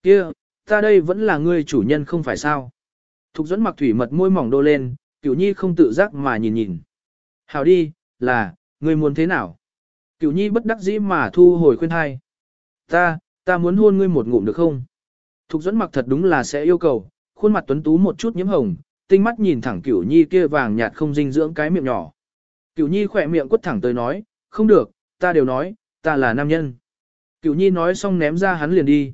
Kia, ta đây vẫn là ngươi chủ nhân không phải sao? Thục dẫn mặc thủy mật môi mỏng đô lên, cửu nhi không tự giác mà nhìn nhìn. Hảo đi, là, người muốn thế nào? Cửu nhi bất đắc dĩ mà thu hồi khuyên hai. Ta, ta muốn hôn ngươi một ngụm được không? Thục dẫn mặc thật đúng là sẽ yêu cầu, khuôn mặt tuấn tú một chút nhiễm hồng, tinh mắt nhìn thẳng cửu nhi kia vàng nhạt không dinh dưỡng cái miệng nhỏ. Cửu nhi khỏe miệng quất thẳng tới nói, không được, ta đều nói, ta là nam nhân. Cửu nhi nói xong ném ra hắn liền đi.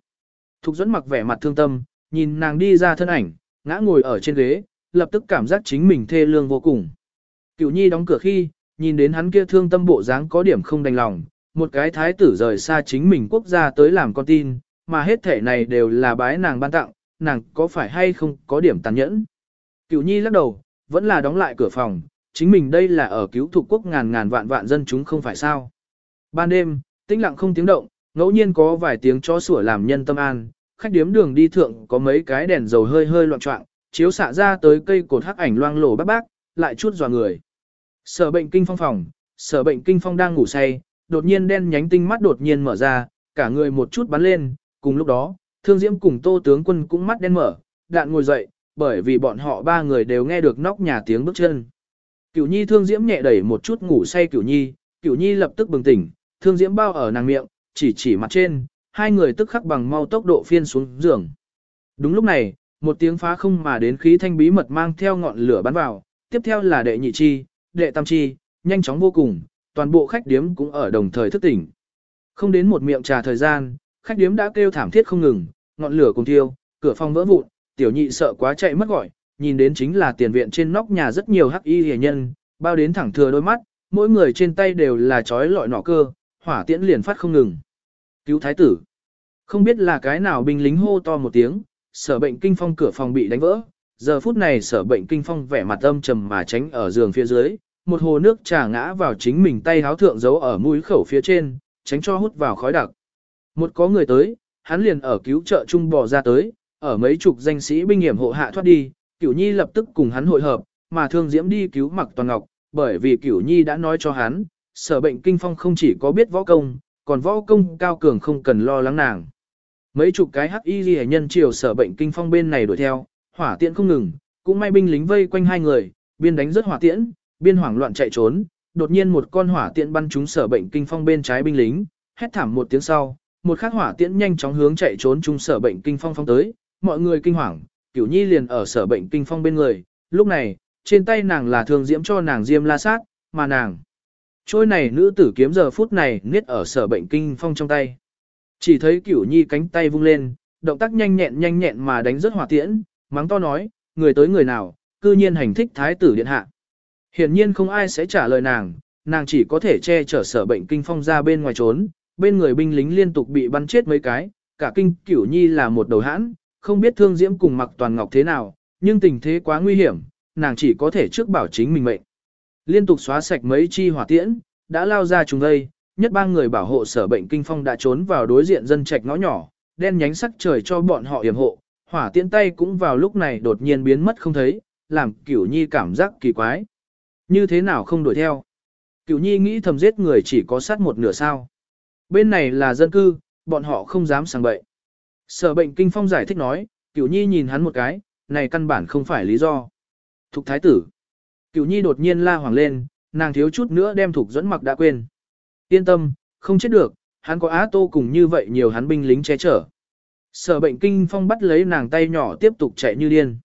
Thục dẫn mặc vẻ mặt thương tâm, nhìn nàng đi ra thân ảnh, ngã ngồi ở trên ghế, lập tức cảm giác chính mình thê lương vô cùng. Cửu nhi đóng cửa khi, nhìn đến hắn kia thương tâm bộ dáng có điểm không đành lòng, một cái thái tử rời xa chính mình quốc gia tới làm con tin, mà hết thể này đều là bái nàng ban tặng, nàng có phải hay không có điểm tàn nhẫn. Cửu nhi lắc đầu, vẫn là đóng lại cửa phòng, chính mình đây là ở cứu thuộc quốc ngàn ngàn vạn vạn dân chúng không phải sao. Ban đêm, tĩnh lặng không tiếng động, ngẫu nhiên có vài tiếng chó sủa làm nhân tâm an, khách điếm đường đi thượng có mấy cái đèn dầu hơi hơi loạn trọng, chiếu xạ ra tới cây cột hắc ảnh loang lổ bác bác, lại chút dò người. Sở bệnh kinh phong phòng, sở bệnh kinh phong đang ngủ say, đột nhiên đen nhánh tinh mắt đột nhiên mở ra, cả người một chút bắn lên, cùng lúc đó, thương diễm cùng tô tướng quân cũng mắt đen mở, đạn ngồi dậy, bởi vì bọn họ ba người đều nghe được nóc nhà tiếng bước chân. Cửu nhi thương diễm nhẹ đẩy một chút ngủ say cửu nhi, cửu nhi lập tức bừng tỉnh, thương diễm bao ở nàng miệng, chỉ chỉ mặt trên, hai người tức khắc bằng mau tốc độ phiên xuống giường. Đúng lúc này, một tiếng phá không mà đến khí thanh bí mật mang theo ngọn lửa bắn vào, tiếp theo là đệ nhị chi, đệ tam chi, nhanh chóng vô cùng, toàn bộ khách điếm cũng ở đồng thời thức tỉnh. Không đến một miệng trà thời gian, khách điếm đã kêu thảm thiết không ngừng, ngọn lửa cùng thiêu, cửa phòng vỡ vụn, tiểu nhị sợ quá chạy mất gọi, nhìn đến chính là tiền viện trên nóc nhà rất nhiều hắc y hề nhân, bao đến thẳng thừa đôi mắt, mỗi người trên tay đều là chói lọi nỏ cơ, hỏa tiễn liền phát không ngừng. Cứu thái tử. Không biết là cái nào binh lính hô to một tiếng, sở bệnh kinh phong cửa phòng bị đánh vỡ. Giờ phút này sở bệnh kinh phong vẻ mặt âm trầm mà tránh ở giường phía dưới, một hồ nước trà ngã vào chính mình tay háo thượng giấu ở mũi khẩu phía trên, tránh cho hút vào khói đặc. Một có người tới, hắn liền ở cứu trợ trung bò ra tới, ở mấy chục danh sĩ binh hiểm hộ hạ thoát đi, Cửu Nhi lập tức cùng hắn hội hợp, mà Thương Diễm đi cứu Mặc Toàn Ngọc, bởi vì Cửu Nhi đã nói cho hắn, sở bệnh kinh phong không chỉ có biết võ công, còn võ công cao cường không cần lo lắng nàng. Mấy chục cái hắc y ghi nhân chiều sở bệnh kinh phong bên này đuổi theo, hỏa tiễn không ngừng, cũng may binh lính vây quanh hai người, biên đánh rất hỏa tiễn, biên hoảng loạn chạy trốn, đột nhiên một con hỏa tiễn bắn trúng sở bệnh kinh phong bên trái binh lính, hét thảm một tiếng sau, một khắc hỏa tiễn nhanh chóng hướng chạy trốn trung sở bệnh kinh phong phong tới, mọi người kinh hoàng, Cửu Nhi liền ở sở bệnh kinh phong bên người, lúc này, trên tay nàng là thường diễm cho nàng diêm la sát, mà nàng Trôi này nữ tử kiếm giờ phút này niết ở sở bệnh kinh phong trong tay. Chỉ thấy cửu nhi cánh tay vung lên, động tác nhanh nhẹn nhanh nhẹn mà đánh rất hỏa tiễn, mắng to nói, người tới người nào, cư nhiên hành thích thái tử điện hạ. Hiển nhiên không ai sẽ trả lời nàng, nàng chỉ có thể che chở sở bệnh kinh phong ra bên ngoài trốn, bên người binh lính liên tục bị bắn chết mấy cái, cả kinh cửu nhi là một đầu hãn, không biết thương diễm cùng mặc toàn ngọc thế nào, nhưng tình thế quá nguy hiểm, nàng chỉ có thể trước bảo chính mình mệnh. Liên tục xóa sạch mấy chi hỏa tiễn, đã lao ra trùng đây, nhất ba người bảo hộ sở bệnh kinh phong đã trốn vào đối diện dân trạch ngõ nhỏ, đen nhánh sắc trời cho bọn họ yểm hộ, hỏa tiễn tay cũng vào lúc này đột nhiên biến mất không thấy, làm cửu nhi cảm giác kỳ quái. Như thế nào không đuổi theo? Cửu nhi nghĩ thầm giết người chỉ có sát một nửa sao. Bên này là dân cư, bọn họ không dám sang bậy. Sở bệnh kinh phong giải thích nói, cửu nhi nhìn hắn một cái, này căn bản không phải lý do. Thục thái tử. Cửu nhi đột nhiên la hoàng lên, nàng thiếu chút nữa đem thục dẫn mặc đã quên. Yên tâm, không chết được, hắn có á tô cùng như vậy nhiều hắn binh lính che chở. Sở bệnh kinh phong bắt lấy nàng tay nhỏ tiếp tục chạy như điên.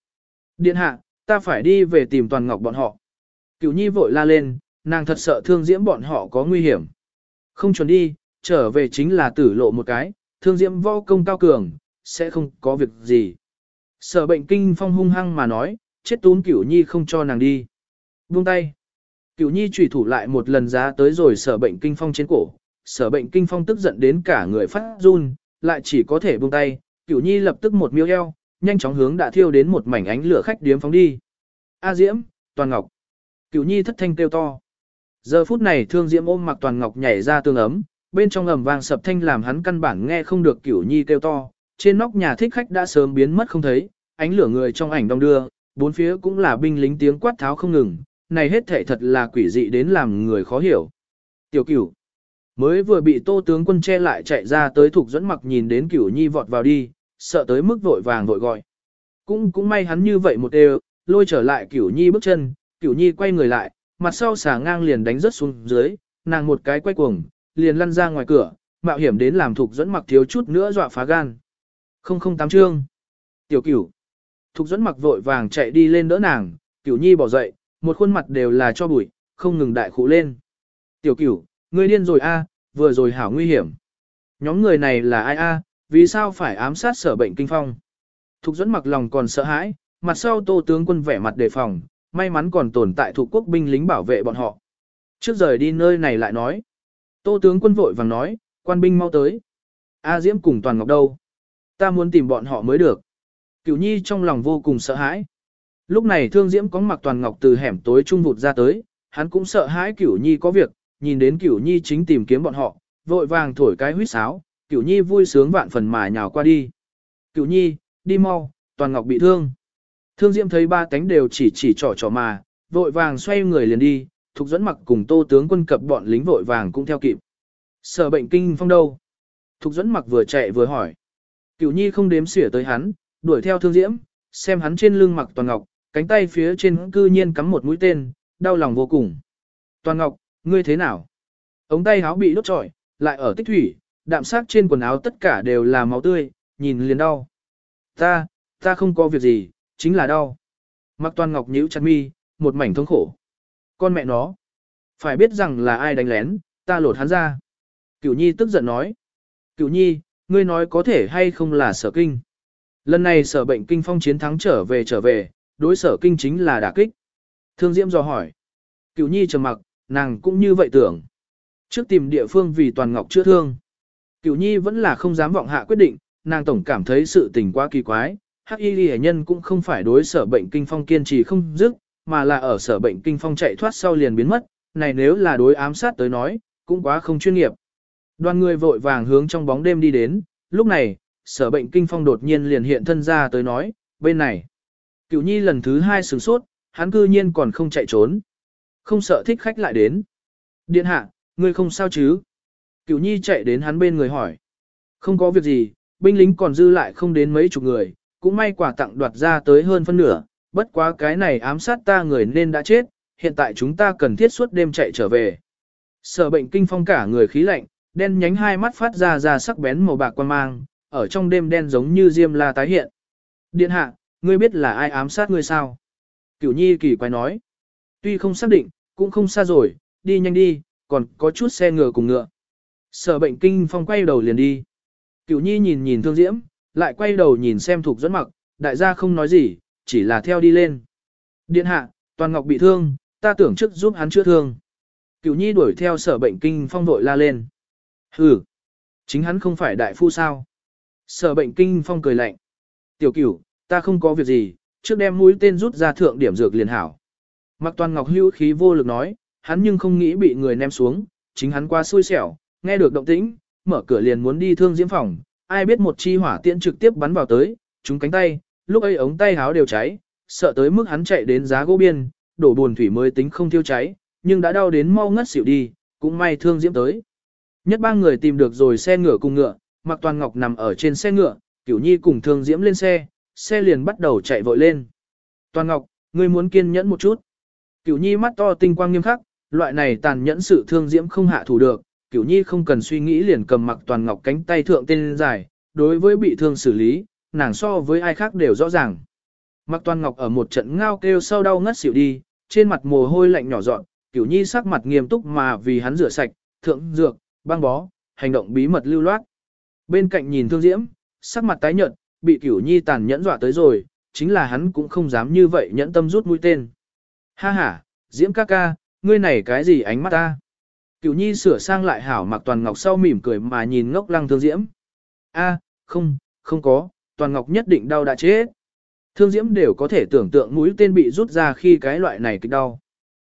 Điện hạ, ta phải đi về tìm toàn ngọc bọn họ. Cửu nhi vội la lên, nàng thật sợ thương diễm bọn họ có nguy hiểm. Không chuẩn đi, trở về chính là tử lộ một cái, thương diễm võ công cao cường, sẽ không có việc gì. Sở bệnh kinh phong hung hăng mà nói, chết tún cửu nhi không cho nàng đi. Buông tay. Cửu nhi trùy thủ lại một lần giá tới rồi sở bệnh kinh phong trên cổ. Sở bệnh kinh phong tức giận đến cả người phát run, lại chỉ có thể buông tay. Cửu nhi lập tức một miêu eo, nhanh chóng hướng đã thiêu đến một mảnh ánh lửa khách điếm phóng đi. A Diễm, Toàn Ngọc. Cửu nhi thất thanh kêu to. Giờ phút này thương Diễm ôm mặc Toàn Ngọc nhảy ra tương ấm, bên trong ầm vang sập thanh làm hắn căn bản nghe không được Cửu nhi kêu to. Trên nóc nhà thích khách đã sớm biến mất không thấy, ánh lửa người trong ảnh đông đưa, bốn phía cũng là binh lính tiếng quát tháo không ngừng, này hết thể thật là quỷ dị đến làm người khó hiểu. Tiểu cửu, mới vừa bị tô tướng quân che lại chạy ra tới thuộc dẫn mặc nhìn đến cửu nhi vọt vào đi, sợ tới mức vội vàng vội gọi. Cũng cũng may hắn như vậy một đều, lôi trở lại cửu nhi bước chân, cửu nhi quay người lại, mặt sau xả ngang liền đánh rất xuống dưới, nàng một cái quay cuồng, liền lăn ra ngoài cửa, mạo hiểm đến làm thuộc dẫn mặc thiếu chút nữa dọa phá gan. Không không tám chương. Tiểu cửu. Thục dẫn mặc vội vàng chạy đi lên đỡ nàng, cửu nhi bỏ dậy, một khuôn mặt đều là cho bụi, không ngừng đại khụ lên. Tiểu cửu, ngươi điên rồi a, vừa rồi hảo nguy hiểm. Nhóm người này là ai a, vì sao phải ám sát sở bệnh kinh phong? Thục dẫn mặc lòng còn sợ hãi, mặt sau tô tướng quân vẻ mặt đề phòng, may mắn còn tồn tại thuộc quốc binh lính bảo vệ bọn họ. Trước rời đi nơi này lại nói. Tô tướng quân vội vàng nói, quan binh mau tới. A Diễm cùng Toàn Ngọc đâu? Ta muốn tìm bọn họ mới được. Cửu Nhi trong lòng vô cùng sợ hãi. Lúc này Thương Diễm có mặc Toàn Ngọc từ hẻm tối trung vụt ra tới, hắn cũng sợ hãi Cửu Nhi có việc, nhìn đến Cửu Nhi chính tìm kiếm bọn họ, vội vàng thổi cái huýt sáo, Cửu Nhi vui sướng vạn phần mà nhào qua đi. Cửu nhi, đi mau, toàn ngọc bị thương. Thương Diễm thấy ba cánh đều chỉ chỉ trỏ trỏ mà, vội vàng xoay người liền đi, Thục dẫn mặc cùng tô tướng quân cập bọn lính vội vàng cũng theo kịp. Sở bệnh kinh phong đâu? Thục dẫn mặc vừa chạy vừa hỏi. Cửu nhi không đếm xỉa tới hắn, đuổi theo thương diễm, xem hắn trên lưng mặc toàn ngọc, cánh tay phía trên cư nhiên cắm một mũi tên, đau lòng vô cùng. Toàn ngọc, ngươi thế nào? Ống tay áo bị đốt trọi, lại ở tích thủy, đạm sắc trên quần áo tất cả đều là máu tươi, nhìn liền đau. Ta, ta không có việc gì, chính là đau. Mặc toàn ngọc nhíu chặt mi, một mảnh thống khổ. Con mẹ nó. Phải biết rằng là ai đánh lén, ta lột hắn ra. Cửu nhi tức giận nói. Cửu nhi, ngươi nói có thể hay không là sở kinh. Lần này sở bệnh kinh phong chiến thắng trở về trở về, đối sở kinh chính là đả kích. Thương Diễm dò hỏi. Cửu nhi trầm mặc, nàng cũng như vậy tưởng. Trước tìm địa phương vì toàn ngọc chữa thương. Cửu nhi vẫn là không dám vọng hạ quyết định, nàng tổng cảm thấy sự tình quá kỳ quái. Hắc y Lệ nhân cũng không phải đối sở bệnh kinh phong kiên trì không dứt, mà là ở sở bệnh kinh phong chạy thoát sau liền biến mất. Này nếu là đối ám sát tới nói, cũng quá không chuyên nghiệp. Đoàn người vội vàng hướng trong bóng đêm đi đến, lúc này, sở bệnh kinh phong đột nhiên liền hiện thân ra tới nói, bên này. Cửu nhi lần thứ hai sửng sốt, hắn cư nhiên còn không chạy trốn. Không sợ thích khách lại đến. Điện hạ, ngươi không sao chứ? Cửu nhi chạy đến hắn bên người hỏi. Không có việc gì, binh lính còn dư lại không đến mấy chục người, cũng may quả tặng đoạt ra tới hơn phân nửa, bất quá cái này ám sát ta người nên đã chết, hiện tại chúng ta cần thiết suốt đêm chạy trở về. Sở bệnh kinh phong cả người khí lạnh, đen nhánh hai mắt phát ra ra sắc bén màu bạc quan mang, ở trong đêm đen giống như diêm la tái hiện. Điện hạ, ngươi biết là ai ám sát ngươi sao? Cửu nhi kỳ quái nói. Tuy không xác định, cũng không xa rồi, đi nhanh đi, còn có chút xe ngựa cùng ngựa. Sở bệnh kinh phong quay đầu liền đi. Cửu nhi nhìn nhìn thương diễm, lại quay đầu nhìn xem thuộc dẫn mặc, đại gia không nói gì, chỉ là theo đi lên. Điện hạ, toàn ngọc bị thương, ta tưởng trước giúp hắn chữa thương. Cửu nhi đuổi theo sở bệnh kinh phong vội la lên. Hừ, chính hắn không phải đại phu sao. Sở bệnh kinh phong cười lạnh. Tiểu cửu, ta không có việc gì, trước đem mũi tên rút ra thượng điểm dược liền hảo. Mặc toàn ngọc hữu khí vô lực nói, hắn nhưng không nghĩ bị người ném xuống, chính hắn qua xui xẻo, nghe được động tĩnh, mở cửa liền muốn đi thương diễm phòng, ai biết một chi hỏa tiễn trực tiếp bắn vào tới, trúng cánh tay, lúc ấy ống tay háo đều cháy, sợ tới mức hắn chạy đến giá gỗ biên, đổ buồn thủy mới tính không thiêu cháy, nhưng đã đau đến mau ngất xỉu đi, cũng may thương diễm tới. Nhất ba người tìm được rồi xe ngựa cùng ngựa, Mặc Toàn Ngọc nằm ở trên xe ngựa, Cửu Nhi cùng Thương Diễm lên xe, xe liền bắt đầu chạy vội lên. Toàn Ngọc, ngươi muốn kiên nhẫn một chút. Cửu Nhi mắt to tinh quang nghiêm khắc, loại này tàn nhẫn sự Thương Diễm không hạ thủ được, Cửu Nhi không cần suy nghĩ liền cầm Mặc Toàn Ngọc cánh tay thượng tên dài, đối với bị thương xử lý, nàng so với ai khác đều rõ ràng. Mặc Toàn Ngọc ở một trận ngao kêu sau đau ngất xỉu đi, trên mặt mồ hôi lạnh nhỏ giọt, Cửu Nhi sắc mặt nghiêm túc mà vì hắn rửa sạch, thượng dược, băng bó, hành động bí mật lưu loát. Bên cạnh nhìn thương diễm, sắc mặt tái nhợt, bị cửu nhi tàn nhẫn dọa tới rồi, chính là hắn cũng không dám như vậy nhẫn tâm rút mũi tên. Ha ha, diễm ca ca, ngươi này cái gì ánh mắt ta? Cửu nhi sửa sang lại hảo mặc toàn ngọc sau mỉm cười mà nhìn ngốc lăng thương diễm. A, không, không có, toàn ngọc nhất định đau đã chết. Thương diễm đều có thể tưởng tượng mũi tên bị rút ra khi cái loại này kịch đau.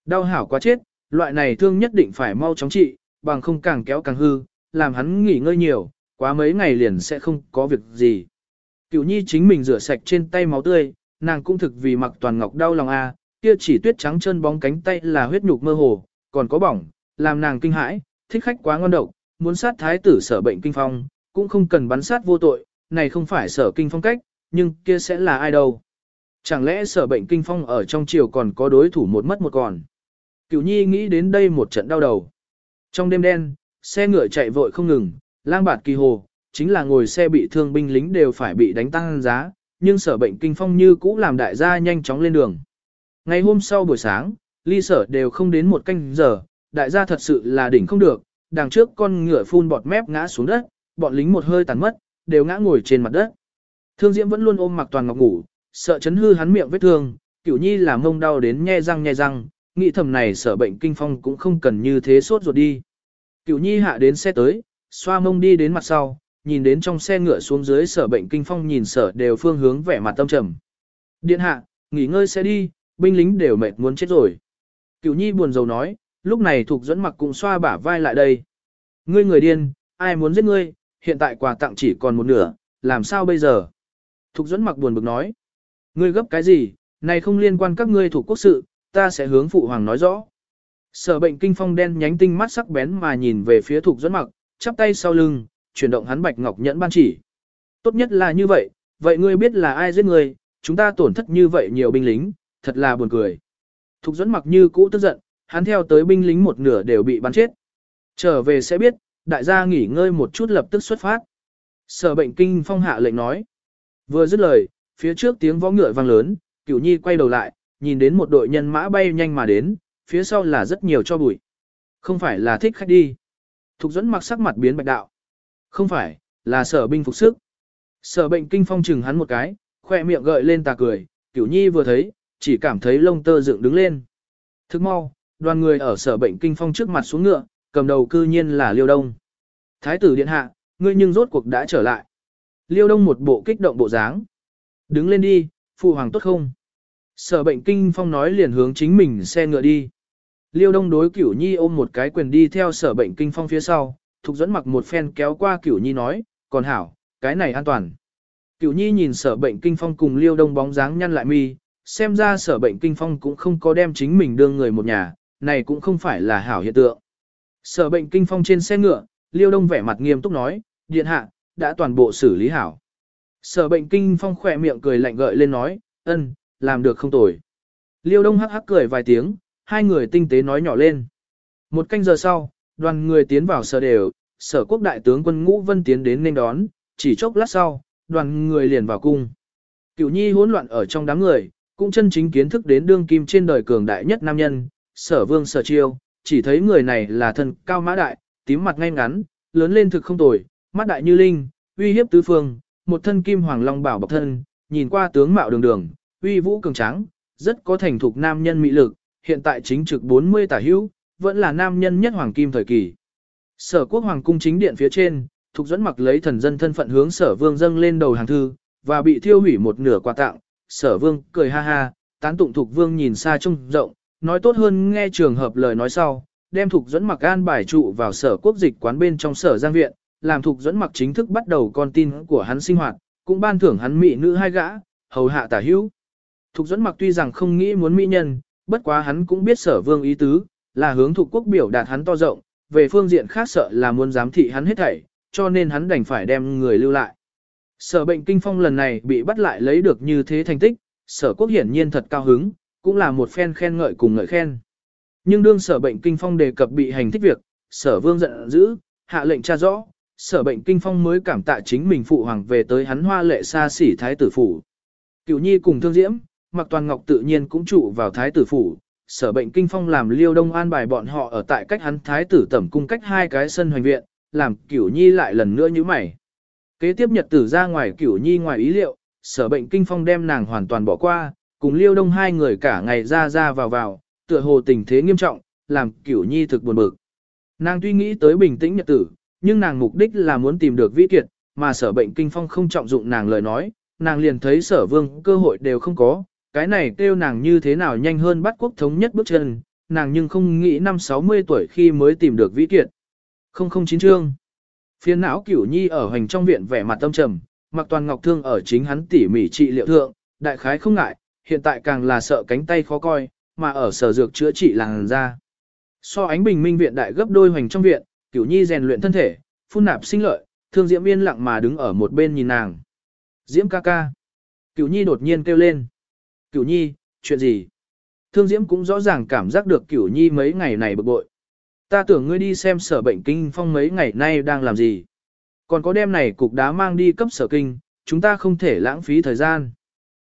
Đau hảo quá chết, loại này thương nhất định phải mau chóng trị, bằng không càng kéo càng hư, làm hắn nghỉ ngơi nhiều, quá mấy ngày liền sẽ không có việc gì. Cửu nhi chính mình rửa sạch trên tay máu tươi, nàng cũng thực vì mặc toàn ngọc đau lòng a, kia chỉ tuyết trắng chân bóng cánh tay là huyết nhục mơ hồ, còn có bỏng, làm nàng kinh hãi, thích khách quá ngon độc, muốn sát thái tử sở bệnh kinh phong, cũng không cần bắn sát vô tội, này không phải sở kinh phong cách, nhưng kia sẽ là ai đâu. Chẳng lẽ sở bệnh kinh phong ở trong triều còn có đối thủ một mất một còn. Cửu nhi nghĩ đến đây một trận đau đầu. Trong đêm đen, xe ngựa chạy vội không ngừng, lang bạt kỳ hồ, chính là ngồi xe bị thương binh lính đều phải bị đánh tăng giá, nhưng sở bệnh kinh phong như cũ làm đại gia nhanh chóng lên đường. Ngày hôm sau buổi sáng, ly sở đều không đến một canh giờ, đại gia thật sự là đỉnh không được, đằng trước con ngựa phun bọt mép ngã xuống đất, bọn lính một hơi tàn mất, đều ngã ngồi trên mặt đất. Thương Diễm vẫn luôn ôm mặc toàn ngọc ngủ, sợ chấn hư hắn miệng vết thương, cửu nhi làm mông đau đến nhe răng nhe răng, nghĩ thầm này sở bệnh kinh phong cũng không cần như thế sốt ruột đi. Cửu nhi hạ đến xe tới, xoa mông đi đến mặt sau, nhìn đến trong xe ngựa xuống dưới sở bệnh kinh phong nhìn sở đều phương hướng vẻ mặt tâm trầm. Điện hạ, nghỉ ngơi xe đi, binh lính đều mệt muốn chết rồi. Cửu nhi buồn rầu nói, lúc này thuộc dẫn mặc cũng xoa bả vai lại đây. Ngươi người điên, ai muốn giết ngươi, hiện tại quà tặng chỉ còn một nửa, làm sao bây giờ? Thục dẫn mặc buồn bực nói. Ngươi gấp cái gì, này không liên quan các ngươi thủ quốc sự, ta sẽ hướng phụ hoàng nói rõ. Sở bệnh kinh phong đen nhánh tinh mắt sắc bén mà nhìn về phía thục dẫn mặc, chắp tay sau lưng, chuyển động hắn bạch ngọc nhẫn ban chỉ. Tốt nhất là như vậy, vậy ngươi biết là ai giết ngươi, chúng ta tổn thất như vậy nhiều binh lính, thật là buồn cười. Thục dẫn mặc như cũ tức giận, hắn theo tới binh lính một nửa đều bị bắn chết. Trở về sẽ biết, đại gia nghỉ ngơi một chút lập tức xuất phát. Sở bệnh kinh phong hạ lệnh nói. Vừa dứt lời, phía trước tiếng võ ngựa vang lớn, cửu nhi quay đầu lại, nhìn đến một đội nhân mã bay nhanh mà đến, phía sau là rất nhiều cho bụi. Không phải là thích khách đi. Thục dẫn mặc sắc mặt biến bạch đạo. Không phải, là sở binh phục sức. Sở bệnh kinh phong chừng hắn một cái, khoe miệng gợi lên tà cười, cửu nhi vừa thấy, chỉ cảm thấy lông tơ dựng đứng lên. Thức mau, đoàn người ở sở bệnh kinh phong trước mặt xuống ngựa, cầm đầu cư nhiên là Liêu Đông. Thái tử điện hạ, ngươi nhưng rốt cuộc đã trở lại. Liêu Đông một bộ kích động bộ dáng. Đứng lên đi, phụ hoàng tốt không? Sở bệnh kinh phong nói liền hướng chính mình xe ngựa đi. Liêu Đông đối Cửu Nhi ôm một cái quyền đi theo sở bệnh kinh phong phía sau, Thục dẫn mặc một phen kéo qua Cửu Nhi nói, còn hảo, cái này an toàn. Cửu Nhi nhìn sở bệnh kinh phong cùng Liêu Đông bóng dáng nhăn lại mi, xem ra sở bệnh kinh phong cũng không có đem chính mình đương người một nhà, này cũng không phải là hảo hiện tượng. Sở bệnh kinh phong trên xe ngựa, Liêu Đông vẻ mặt nghiêm túc nói, điện hạ, đã toàn bộ xử lý hảo. Sở bệnh kinh phong khỏe miệng cười lạnh gợi lên nói, ân, làm được không tồi. Liêu Đông hắc hắc cười vài tiếng, hai người tinh tế nói nhỏ lên. Một canh giờ sau, đoàn người tiến vào sở đều, sở quốc đại tướng quân ngũ vân tiến đến nên đón, chỉ chốc lát sau, đoàn người liền vào cung. Cửu nhi hỗn loạn ở trong đám người, cũng chân chính kiến thức đến đương kim trên đời cường đại nhất nam nhân, sở vương sở chiêu, chỉ thấy người này là thân cao mã đại, tím mặt ngay ngắn, lớn lên thực không tồi, mắt đại như linh, uy hiếp tứ phương, một thân kim hoàng long bảo bọc thân, nhìn qua tướng mạo đường đường, uy vũ cường tráng, rất có thành thục nam nhân mỹ lực, hiện tại chính trực 40 tả hữu, vẫn là nam nhân nhất hoàng kim thời kỳ. Sở quốc hoàng cung chính điện phía trên, Thục dẫn mặc lấy thần dân thân phận hướng sở vương dâng lên đầu hàng thư, và bị thiêu hủy một nửa quà tặng, sở vương cười ha ha, tán tụng Thục vương nhìn xa trông rộng, nói tốt hơn nghe trường hợp lời nói sau, đem Thục dẫn mặc an bài trụ vào sở quốc dịch quán bên trong sở giang viện, làm Thục dẫn mặc chính thức bắt đầu con tin của hắn sinh hoạt, cũng ban thưởng hắn mỹ nữ hai gã, hầu hạ tả hữu. Thục dẫn mặc tuy rằng không nghĩ muốn mỹ nhân, bất quá hắn cũng biết sở vương ý tứ, là hướng thuộc quốc biểu đạt hắn to rộng, về phương diện khác sợ là muốn giám thị hắn hết thảy, cho nên hắn đành phải đem người lưu lại. Sở bệnh kinh phong lần này bị bắt lại lấy được như thế thành tích, sở quốc hiển nhiên thật cao hứng, cũng là một phen khen ngợi cùng ngợi khen. Nhưng đương sở bệnh kinh phong đề cập bị hành thích việc, sở vương giận dữ, hạ lệnh tra rõ, sở bệnh kinh phong mới cảm tạ chính mình phụ hoàng về tới hắn hoa lệ xa xỉ thái tử phủ. Cửu nhi cùng thương diễm, mặc toàn ngọc tự nhiên cũng trụ vào thái tử phủ, sở bệnh kinh phong làm liêu đông an bài bọn họ ở tại cách hắn thái tử tẩm cung cách hai cái sân hoành viện, làm cửu nhi lại lần nữa như mày. Kế tiếp nhật tử ra ngoài cửu nhi ngoài ý liệu, sở bệnh kinh phong đem nàng hoàn toàn bỏ qua, cùng liêu đông hai người cả ngày ra ra vào vào, tựa hồ tình thế nghiêm trọng, làm cửu nhi thực buồn bực. Nàng tuy nghĩ tới bình tĩnh nhật tử, nhưng nàng mục đích là muốn tìm được vĩ kiệt, mà sở bệnh kinh phong không trọng dụng nàng lời nói, nàng liền thấy sở vương cơ hội đều không có, cái này kêu nàng như thế nào nhanh hơn bắt quốc thống nhất bước chân, nàng nhưng không nghĩ năm 60 tuổi khi mới tìm được vĩ kiệt. Không không chín chương. Phiên não cửu nhi ở hành trong viện vẻ mặt tâm trầm, mặc toàn ngọc thương ở chính hắn tỉ mỉ trị liệu thượng, đại khái không ngại, hiện tại càng là sợ cánh tay khó coi, mà ở sở dược chữa trị làng ra. So ánh bình minh viện đại gấp đôi hoành trong viện, cửu nhi rèn luyện thân thể, phun nạp sinh lợi, thương diễm yên lặng mà đứng ở một bên nhìn nàng. Diễm ca ca. Cửu nhi đột nhiên kêu lên. Cửu nhi, chuyện gì? Thương diễm cũng rõ ràng cảm giác được cửu nhi mấy ngày này bực bội. Ta tưởng ngươi đi xem sở bệnh kinh phong mấy ngày nay đang làm gì. Còn có đêm này cục đá mang đi cấp sở kinh, chúng ta không thể lãng phí thời gian.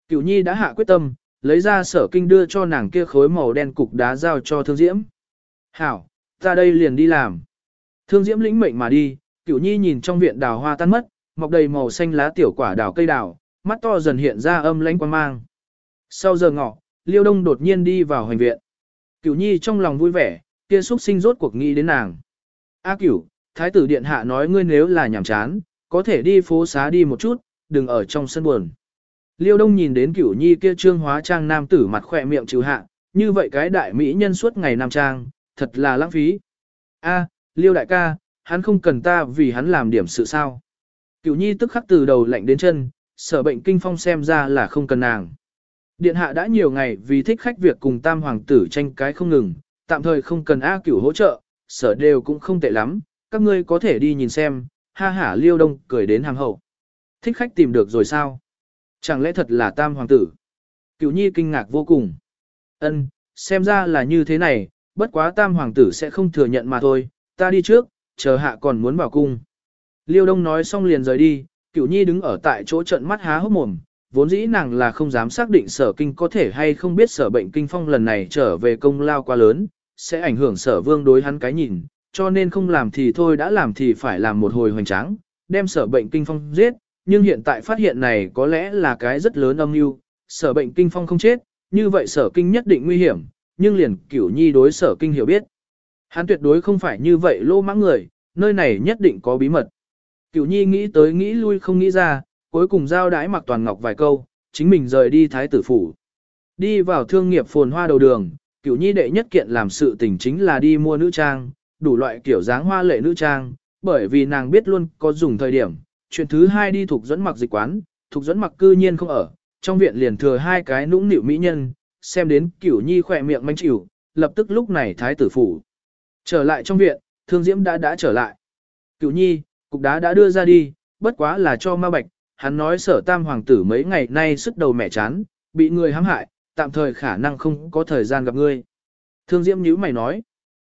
Cửu nhi đã hạ quyết tâm, lấy ra sở kinh đưa cho nàng kia khối màu đen cục đá giao cho thương diễm. Hảo, ta đây liền đi làm. Thương diễm lĩnh mệnh mà đi, cửu nhi nhìn trong viện đào hoa tan mất, mọc đầy màu xanh lá tiểu quả đào cây đào, mắt to dần hiện ra âm lãnh quan mang. Sau giờ ngọ, liêu đông đột nhiên đi vào hành viện. Cửu nhi trong lòng vui vẻ, kia xuất sinh rốt cuộc nghĩ đến nàng. A cửu, thái tử điện hạ nói ngươi nếu là nhàm chán, có thể đi phố xá đi một chút, đừng ở trong sân buồn. Liêu Đông nhìn đến cửu nhi kia trương hóa trang nam tử mặt khỏe miệng trừ hạ, như vậy cái đại mỹ nhân suốt ngày nam trang, thật là lãng phí. A, Liêu đại ca, hắn không cần ta vì hắn làm điểm sự sao. Cửu nhi tức khắc từ đầu lạnh đến chân, sở bệnh kinh phong xem ra là không cần nàng. Điện hạ đã nhiều ngày vì thích khách việc cùng tam hoàng tử tranh cái không ngừng, tạm thời không cần A cửu hỗ trợ, sở đều cũng không tệ lắm, các ngươi có thể đi nhìn xem, ha hả liêu đông cười đến hàng hậu. Thích khách tìm được rồi sao? Chẳng lẽ thật là tam hoàng tử? Cửu nhi kinh ngạc vô cùng. Ân, xem ra là như thế này, bất quá tam hoàng tử sẽ không thừa nhận mà thôi, ta đi trước, chờ hạ còn muốn vào cung. Liêu đông nói xong liền rời đi, cửu nhi đứng ở tại chỗ trận mắt há hốc mồm, vốn dĩ nàng là không dám xác định sở kinh có thể hay không biết sở bệnh kinh phong lần này trở về công lao quá lớn, sẽ ảnh hưởng sở vương đối hắn cái nhìn, cho nên không làm thì thôi đã làm thì phải làm một hồi hoành tráng, đem sở bệnh kinh phong giết, nhưng hiện tại phát hiện này có lẽ là cái rất lớn âm mưu sở bệnh kinh phong không chết, như vậy sở kinh nhất định nguy hiểm, nhưng liền cửu nhi đối sở kinh hiểu biết. Hắn tuyệt đối không phải như vậy lô mãng người, nơi này nhất định có bí mật. Cửu nhi nghĩ tới nghĩ lui không nghĩ ra, cuối cùng giao đái mặc toàn ngọc vài câu, chính mình rời đi thái tử phủ. Đi vào thương nghiệp phồn hoa đầu đường, cửu nhi đệ nhất kiện làm sự tình chính là đi mua nữ trang, đủ loại kiểu dáng hoa lệ nữ trang, bởi vì nàng biết luôn có dùng thời điểm. Chuyện thứ hai đi thuộc dẫn mặc dịch quán, thuộc dẫn mặc cư nhiên không ở, trong viện liền thừa hai cái nũng nịu mỹ nhân, xem đến cửu nhi khỏe miệng manh chịu, lập tức lúc này thái tử phủ. Trở lại trong viện, thương diễm đã đã trở lại. Cửu nhi, cục đá đã đưa ra đi, bất quá là cho ma bạch, hắn nói sở tam hoàng tử mấy ngày nay sức đầu mẹ chán, bị người hãm hại, tạm thời khả năng không có thời gian gặp ngươi. Thương diễm nhíu mày nói,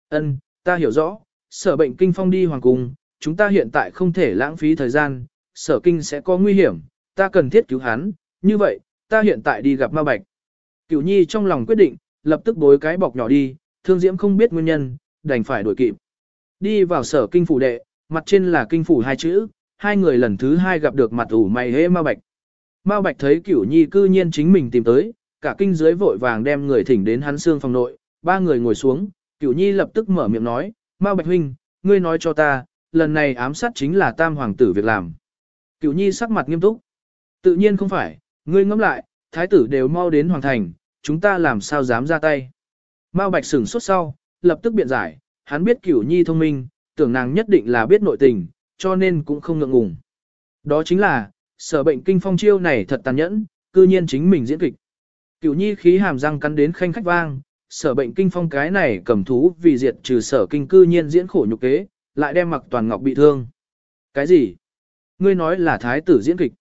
ân, ta hiểu rõ, sở bệnh kinh phong đi hoàng cung, chúng ta hiện tại không thể lãng phí thời gian, sở kinh sẽ có nguy hiểm, ta cần thiết cứu hắn, như vậy, ta hiện tại đi gặp ma bạch. Cửu nhi trong lòng quyết định, lập tức bối cái bọc nhỏ đi, thương diễm không biết nguyên nhân, đành phải đuổi kịp. Đi vào sở kinh phủ đệ, mặt trên là kinh phủ hai chữ, hai người lần thứ hai gặp được mặt ủ mày hê ma bạch. Ma bạch thấy cửu nhi cư nhiên chính mình tìm tới, cả kinh dưới vội vàng đem người thỉnh đến hắn xương phòng nội, ba người ngồi xuống, cửu nhi lập tức mở miệng nói, ma bạch huynh, ngươi nói cho ta, lần này ám sát chính là tam hoàng tử việc làm. Cửu nhi sắc mặt nghiêm túc. Tự nhiên không phải, ngươi ngẫm lại, thái tử đều mau đến hoàng thành, chúng ta làm sao dám ra tay. Mao Bạch sửng sốt sau, lập tức biện giải, hắn biết Cửu Nhi thông minh, tưởng nàng nhất định là biết nội tình, cho nên cũng không ngượng ngùng. Đó chính là, sở bệnh kinh phong chiêu này thật tàn nhẫn, cư nhiên chính mình diễn kịch. Cửu Nhi khí hàm răng cắn đến khanh khách vang, sở bệnh kinh phong cái này cầm thú vì diệt trừ sở kinh cư nhiên diễn khổ nhục kế, lại đem mặc toàn ngọc bị thương. Cái gì? Ngươi nói là thái tử diễn kịch.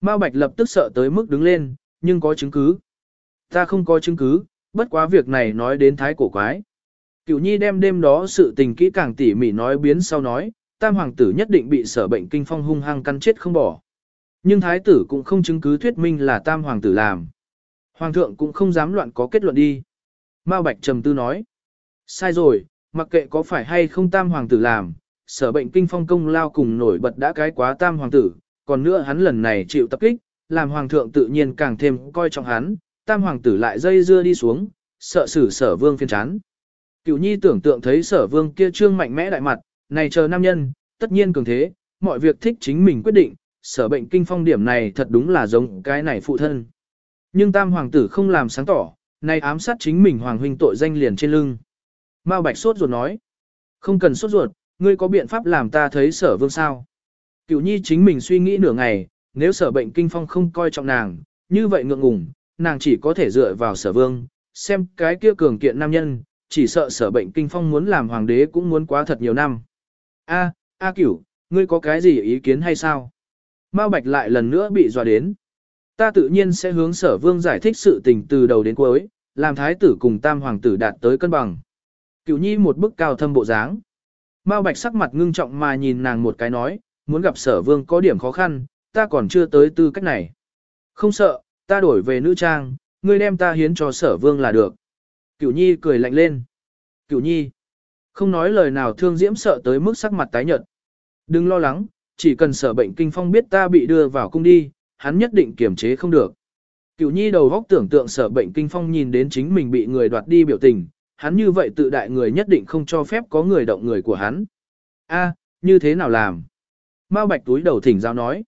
Mao Bạch lập tức sợ tới mức đứng lên, nhưng có chứng cứ. Ta không có chứng cứ, bất quá việc này nói đến thái cổ quái. Cửu Nhi đem đêm đó sự tình kỹ càng tỉ mỉ nói biến sau nói, tam hoàng tử nhất định bị sở bệnh kinh phong hung hăng căn chết không bỏ. Nhưng thái tử cũng không chứng cứ thuyết minh là tam hoàng tử làm. Hoàng thượng cũng không dám loạn có kết luận đi. Mao Bạch trầm tư nói. Sai rồi, mặc kệ có phải hay không tam hoàng tử làm, sở bệnh kinh phong công lao cùng nổi bật đã cái quá tam hoàng tử, còn nữa hắn lần này chịu tập kích, làm hoàng thượng tự nhiên càng thêm coi trọng hắn, tam hoàng tử lại dây dưa đi xuống, sợ xử sở vương phiên chán. Cửu nhi tưởng tượng thấy sở vương kia trương mạnh mẽ đại mặt, này chờ nam nhân, tất nhiên cường thế, mọi việc thích chính mình quyết định, sở bệnh kinh phong điểm này thật đúng là giống cái này phụ thân. Nhưng tam hoàng tử không làm sáng tỏ, này ám sát chính mình hoàng huynh tội danh liền trên lưng. Mao Bạch sốt ruột nói, không cần sốt ruột, ngươi có biện pháp làm ta thấy sở vương sao? cựu nhi chính mình suy nghĩ nửa ngày, nếu sở bệnh kinh phong không coi trọng nàng, như vậy ngượng ngùng, nàng chỉ có thể dựa vào sở vương, xem cái kia cường kiện nam nhân, chỉ sợ sở bệnh kinh phong muốn làm hoàng đế cũng muốn quá thật nhiều năm. A, A cửu, ngươi có cái gì ý kiến hay sao? Mao Bạch lại lần nữa bị dọa đến. Ta tự nhiên sẽ hướng sở vương giải thích sự tình từ đầu đến cuối, làm thái tử cùng tam hoàng tử đạt tới cân bằng. Cửu nhi một bức cao thâm bộ dáng. Mao Bạch sắc mặt ngưng trọng mà nhìn nàng một cái nói, muốn gặp sở vương có điểm khó khăn, ta còn chưa tới tư cách này. Không sợ, ta đổi về nữ trang, ngươi đem ta hiến cho sở vương là được. Cửu nhi cười lạnh lên. Cửu nhi. Không nói lời nào thương diễm sợ tới mức sắc mặt tái nhợt. Đừng lo lắng, chỉ cần sở bệnh kinh phong biết ta bị đưa vào cung đi, hắn nhất định kiểm chế không được. Cửu nhi đầu góc tưởng tượng sở bệnh kinh phong nhìn đến chính mình bị người đoạt đi biểu tình, hắn như vậy tự đại người nhất định không cho phép có người động người của hắn. A, như thế nào làm? Mao Bạch túi đầu thỉnh giáo nói.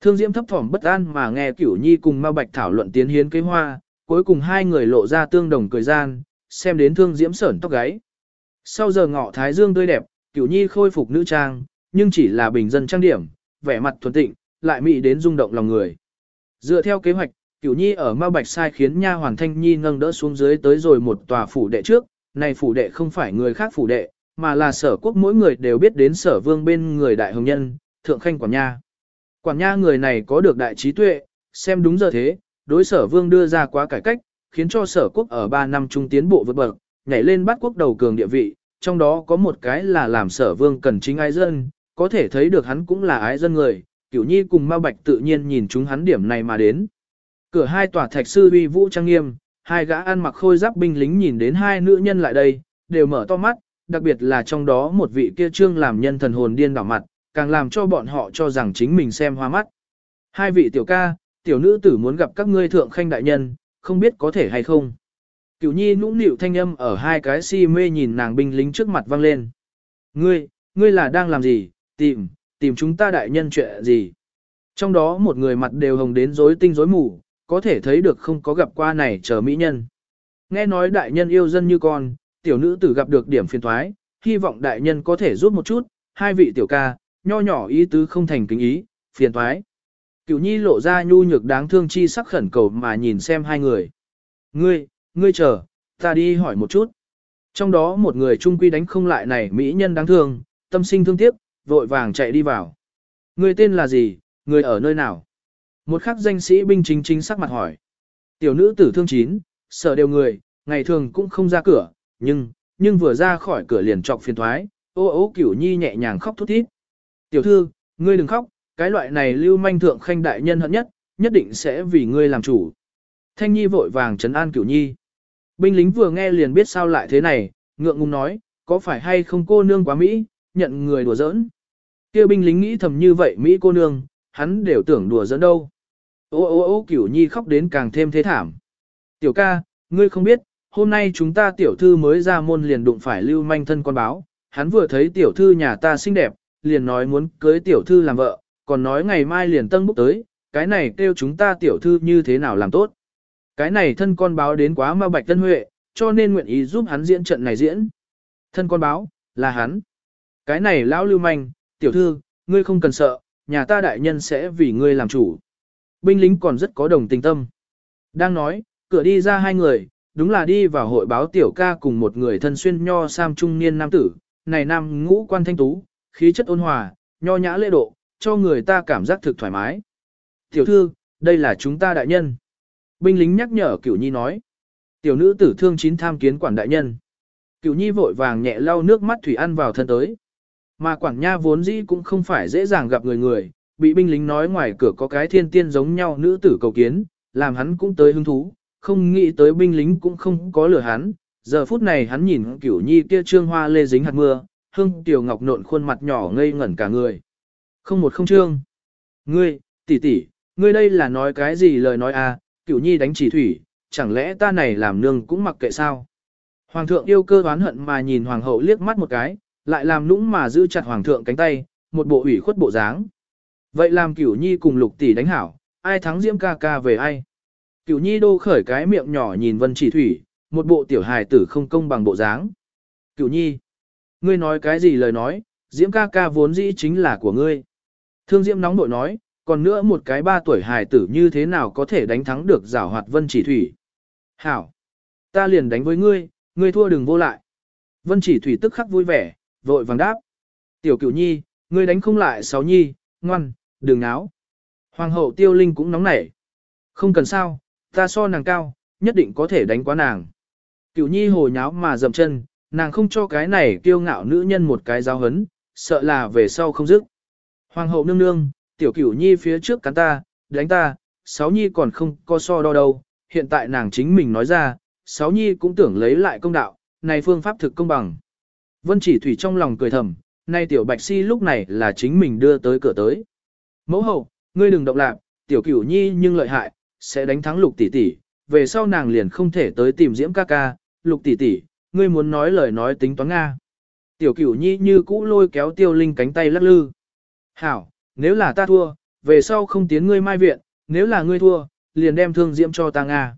Thương Diễm thấp thỏm bất an mà nghe Cửu Nhi cùng Mao Bạch thảo luận tiến hiến kế hoa, cuối cùng hai người lộ ra tương đồng cười gian, xem đến Thương Diễm sởn tóc gáy. Sau giờ ngọ thái dương tươi đẹp, Cửu Nhi khôi phục nữ trang, nhưng chỉ là bình dân trang điểm, vẻ mặt thuần tịnh, lại mị đến rung động lòng người. Dựa theo kế hoạch, Cửu Nhi ở Ma Bạch sai khiến nha hoàn Thanh Nhi nâng đỡ xuống dưới tới rồi một tòa phủ đệ trước, này phủ đệ không phải người khác phủ đệ, mà là sở quốc mỗi người đều biết đến sở vương bên người đại hồng nhân, thượng khanh quản nha. Quản nha người này có được đại trí tuệ, xem đúng giờ thế, đối sở vương đưa ra quá cải cách, khiến cho sở quốc ở 3 năm trung tiến bộ vượt bậc, nhảy lên bát quốc đầu cường địa vị, trong đó có một cái là làm sở vương cần chính ái dân, có thể thấy được hắn cũng là ái dân người, cửu nhi cùng ma bạch tự nhiên nhìn chúng hắn điểm này mà đến. Cửa hai tòa thạch sư uy vũ trang nghiêm, hai gã ăn mặc khôi giáp binh lính nhìn đến hai nữ nhân lại đây, đều mở to mắt, đặc biệt là trong đó một vị kia trương làm nhân thần hồn điên đảo mặt, càng làm cho bọn họ cho rằng chính mình xem hoa mắt. Hai vị tiểu ca, tiểu nữ tử muốn gặp các ngươi thượng khanh đại nhân, không biết có thể hay không. Cửu nhi nũng nịu thanh âm ở hai cái si mê nhìn nàng binh lính trước mặt vang lên. Ngươi, ngươi là đang làm gì, tìm, tìm chúng ta đại nhân chuyện gì. Trong đó một người mặt đều hồng đến rối tinh rối mù, có thể thấy được không có gặp qua này chờ mỹ nhân. Nghe nói đại nhân yêu dân như con, tiểu nữ tử gặp được điểm phiền thoái, hy vọng đại nhân có thể giúp một chút, hai vị tiểu ca, nho nhỏ ý tứ không thành kính ý, phiền thoái. Cửu nhi lộ ra nhu nhược đáng thương chi sắc khẩn cầu mà nhìn xem hai người. Ngươi, ngươi chờ, ta đi hỏi một chút. Trong đó một người trung quy đánh không lại này mỹ nhân đáng thương, tâm sinh thương tiếc, vội vàng chạy đi vào. Ngươi tên là gì, người ở nơi nào? Một khắc danh sĩ binh chính chính sắc mặt hỏi. Tiểu nữ tử thương chín, sợ đều người, ngày thường cũng không ra cửa, nhưng, nhưng vừa ra khỏi cửa liền trọc phiền thoái, ô ô cửu nhi nhẹ nhàng khóc thút thít. Tiểu thư, ngươi đừng khóc, cái loại này lưu manh thượng khanh đại nhân hận nhất, nhất định sẽ vì ngươi làm chủ. Thanh nhi vội vàng trấn an cửu nhi. Binh lính vừa nghe liền biết sao lại thế này, ngượng ngùng nói, có phải hay không cô nương quá Mỹ, nhận người đùa giỡn. kia binh lính nghĩ thầm như vậy Mỹ cô nương, hắn đều tưởng đùa giỡn đâu. Ô ô ô cửu nhi khóc đến càng thêm thế thảm. Tiểu ca, ngươi không biết, hôm nay chúng ta tiểu thư mới ra môn liền đụng phải lưu manh thân con báo, hắn vừa thấy tiểu thư nhà ta xinh đẹp, liền nói muốn cưới tiểu thư làm vợ, còn nói ngày mai liền tân búc tới, cái này kêu chúng ta tiểu thư như thế nào làm tốt. Cái này thân con báo đến quá ma bạch tân huệ, cho nên nguyện ý giúp hắn diễn trận này diễn. Thân con báo, là hắn. Cái này lão lưu manh, tiểu thư, ngươi không cần sợ, nhà ta đại nhân sẽ vì ngươi làm chủ. Binh lính còn rất có đồng tình tâm. Đang nói, cửa đi ra hai người, đúng là đi vào hội báo tiểu ca cùng một người thân xuyên nho sam trung niên nam tử, này nam ngũ quan thanh tú, khí chất ôn hòa, nho nhã lễ độ, cho người ta cảm giác thực thoải mái. Tiểu thư, đây là chúng ta đại nhân. Binh lính nhắc nhở cửu nhi nói. Tiểu nữ tử thương chín tham kiến quản đại nhân. Cửu nhi vội vàng nhẹ lau nước mắt thủy ăn vào thân tới. Mà quản nha vốn dĩ cũng không phải dễ dàng gặp người người, bị binh lính nói ngoài cửa có cái thiên tiên giống nhau nữ tử cầu kiến, làm hắn cũng tới hứng thú, không nghĩ tới binh lính cũng không có lừa hắn. Giờ phút này hắn nhìn cửu nhi kia trương hoa lê dính hạt mưa, hương tiểu ngọc nộn khuôn mặt nhỏ ngây ngẩn cả người. Không một không trương. Ngươi, tỷ tỷ, ngươi đây là nói cái gì lời nói à, cửu nhi đánh chỉ thủy, chẳng lẽ ta này làm nương cũng mặc kệ sao? Hoàng thượng yêu cơ oán hận mà nhìn hoàng hậu liếc mắt một cái, lại làm nũng mà giữ chặt hoàng thượng cánh tay, một bộ ủy khuất bộ dáng. Vậy làm cửu nhi cùng lục tỷ đánh hảo, ai thắng diễm ca ca về ai? Cửu nhi đô khởi cái miệng nhỏ nhìn vân chỉ thủy, một bộ tiểu hài tử không công bằng bộ dáng. Cửu nhi, ngươi nói cái gì lời nói, diễm ca ca vốn dĩ chính là của ngươi. Thương diễm nóng nội nói, còn nữa một cái ba tuổi hài tử như thế nào có thể đánh thắng được giảo hoạt vân chỉ thủy. Hảo, ta liền đánh với ngươi, ngươi thua đừng vô lại. Vân chỉ thủy tức khắc vui vẻ, vội vàng đáp. Tiểu cửu nhi, ngươi đánh không lại sáu nhi, ngoan, đừng náo. Hoàng hậu tiêu linh cũng nóng nảy. Không cần sao, ta so nàng cao, nhất định có thể đánh quá nàng. Cửu nhi hồ nháo mà dậm chân, nàng không cho cái này kiêu ngạo nữ nhân một cái giáo hấn, sợ là về sau không dứt. Hoàng hậu nương nương, tiểu cửu nhi phía trước cắn ta, đánh ta, sáu nhi còn không có so đo đâu, hiện tại nàng chính mình nói ra, sáu nhi cũng tưởng lấy lại công đạo, này phương pháp thực công bằng. Vân chỉ thủy trong lòng cười thầm, nay tiểu bạch si lúc này là chính mình đưa tới cửa tới. Mẫu hậu, ngươi đừng động lạc, tiểu cửu nhi nhưng lợi hại, sẽ đánh thắng lục tỷ tỷ, về sau nàng liền không thể tới tìm diễm ca ca, lục tỷ tỷ, ngươi muốn nói lời nói tính toán Nga. Tiểu cửu nhi như cũ lôi kéo tiêu linh cánh tay lắc lư. Hảo, nếu là ta thua, về sau không tiến ngươi mai viện, nếu là ngươi thua, liền đem thương diễm cho ta Nga.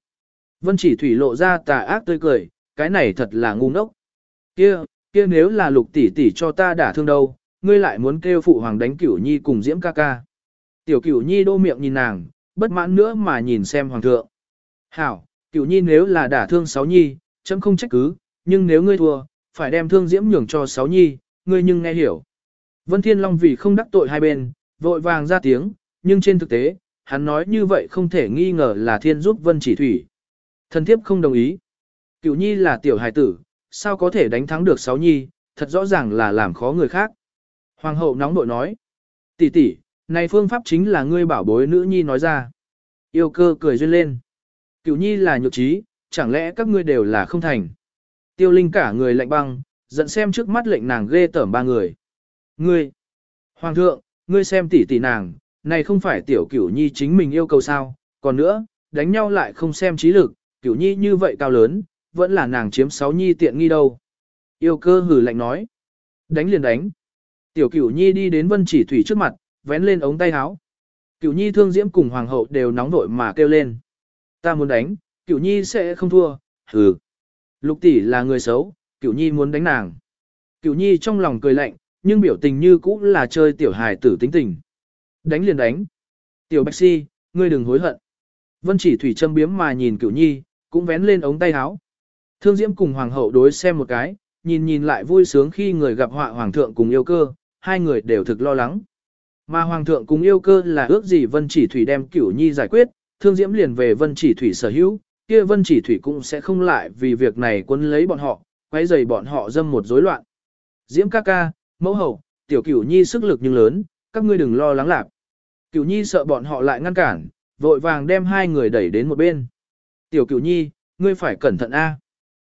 Vân chỉ thủy lộ ra tà ác tươi cười, cái này thật là ngu ngốc. Kia, kia nếu là lục tỷ tỷ cho ta đả thương đâu, ngươi lại muốn kêu phụ hoàng đánh cửu nhi cùng diễm ca ca. Tiểu cửu nhi đô miệng nhìn nàng, bất mãn nữa mà nhìn xem hoàng thượng. Hảo, cửu nhi nếu là đả thương sáu nhi, chấm không trách cứ, nhưng nếu ngươi thua, phải đem thương diễm nhường cho sáu nhi, ngươi nhưng nghe hiểu. Vân Thiên Long vì không đắc tội hai bên, vội vàng ra tiếng, nhưng trên thực tế, hắn nói như vậy không thể nghi ngờ là thiên giúp Vân Chỉ Thủy. Thần thiếp không đồng ý. Cựu nhi là tiểu hài tử, sao có thể đánh thắng được sáu nhi, thật rõ ràng là làm khó người khác. Hoàng hậu nóng bội nói. tỷ tỷ, này phương pháp chính là ngươi bảo bối nữ nhi nói ra. Yêu cơ cười duyên lên. Cựu nhi là nhược trí, chẳng lẽ các ngươi đều là không thành. Tiêu linh cả người lạnh băng, giận xem trước mắt lệnh nàng ghê tởm ba người. Ngươi, Hoàng thượng, ngươi xem tỷ tỷ nàng, này không phải tiểu cửu nhi chính mình yêu cầu sao, còn nữa, đánh nhau lại không xem trí lực, cửu nhi như vậy cao lớn, vẫn là nàng chiếm sáu nhi tiện nghi đâu. Yêu cơ hử lạnh nói, đánh liền đánh. Tiểu cửu nhi đi đến vân chỉ thủy trước mặt, vén lên ống tay áo. Cửu nhi thương diễm cùng hoàng hậu đều nóng vội mà kêu lên. Ta muốn đánh, cửu nhi sẽ không thua, hừ. Lục tỷ là người xấu, cửu nhi muốn đánh nàng. Cửu nhi trong lòng cười lạnh, nhưng biểu tình như cũ là chơi tiểu hài tử tính tình. Đánh liền đánh. Tiểu bạch si, ngươi đừng hối hận. Vân chỉ thủy châm biếm mà nhìn cửu nhi, cũng vén lên ống tay áo. Thương diễm cùng hoàng hậu đối xem một cái, nhìn nhìn lại vui sướng khi người gặp họa hoàng thượng cùng yêu cơ, hai người đều thực lo lắng. Mà hoàng thượng cùng yêu cơ là ước gì vân chỉ thủy đem cửu nhi giải quyết, thương diễm liền về vân chỉ thủy sở hữu, kia vân chỉ thủy cũng sẽ không lại vì việc này quân lấy bọn họ, quấy rầy bọn họ dâm một rối loạn. Diễm ca ca, mẫu hậu, tiểu cửu nhi sức lực nhưng lớn, các ngươi đừng lo lắng lạc. Cửu nhi sợ bọn họ lại ngăn cản, vội vàng đem hai người đẩy đến một bên. Tiểu cửu nhi, ngươi phải cẩn thận a.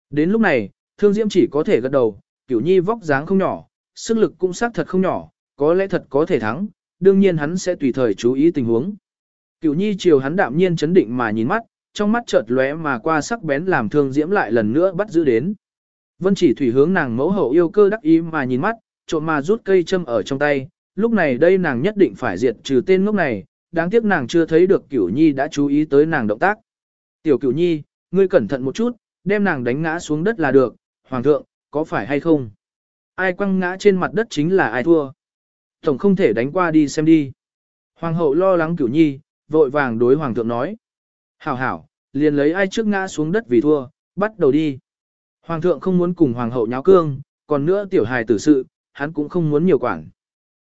Đến lúc này, thương diễm chỉ có thể gật đầu, cửu nhi vóc dáng không nhỏ, sức lực cũng xác thật không nhỏ, có lẽ thật có thể thắng, đương nhiên hắn sẽ tùy thời chú ý tình huống. Cửu nhi chiều hắn đạm nhiên chấn định mà nhìn mắt, trong mắt chợt lóe mà qua sắc bén làm thương diễm lại lần nữa bắt giữ đến. Vân chỉ thủy hướng nàng mẫu hậu yêu cơ đắc ý mà nhìn mắt, trộm mà rút cây châm ở trong tay, lúc này đây nàng nhất định phải diệt trừ tên ngốc này, đáng tiếc nàng chưa thấy được cửu nhi đã chú ý tới nàng động tác. Tiểu cửu nhi, ngươi cẩn thận một chút, đem nàng đánh ngã xuống đất là được, hoàng thượng, có phải hay không? Ai quăng ngã trên mặt đất chính là ai thua. Tổng không thể đánh qua đi xem đi. Hoàng hậu lo lắng cửu nhi, vội vàng đối hoàng thượng nói. Hảo hảo, liền lấy ai trước ngã xuống đất vì thua, bắt đầu đi. Hoàng thượng không muốn cùng hoàng hậu nháo cương, còn nữa tiểu hài tử sự, hắn cũng không muốn nhiều quản.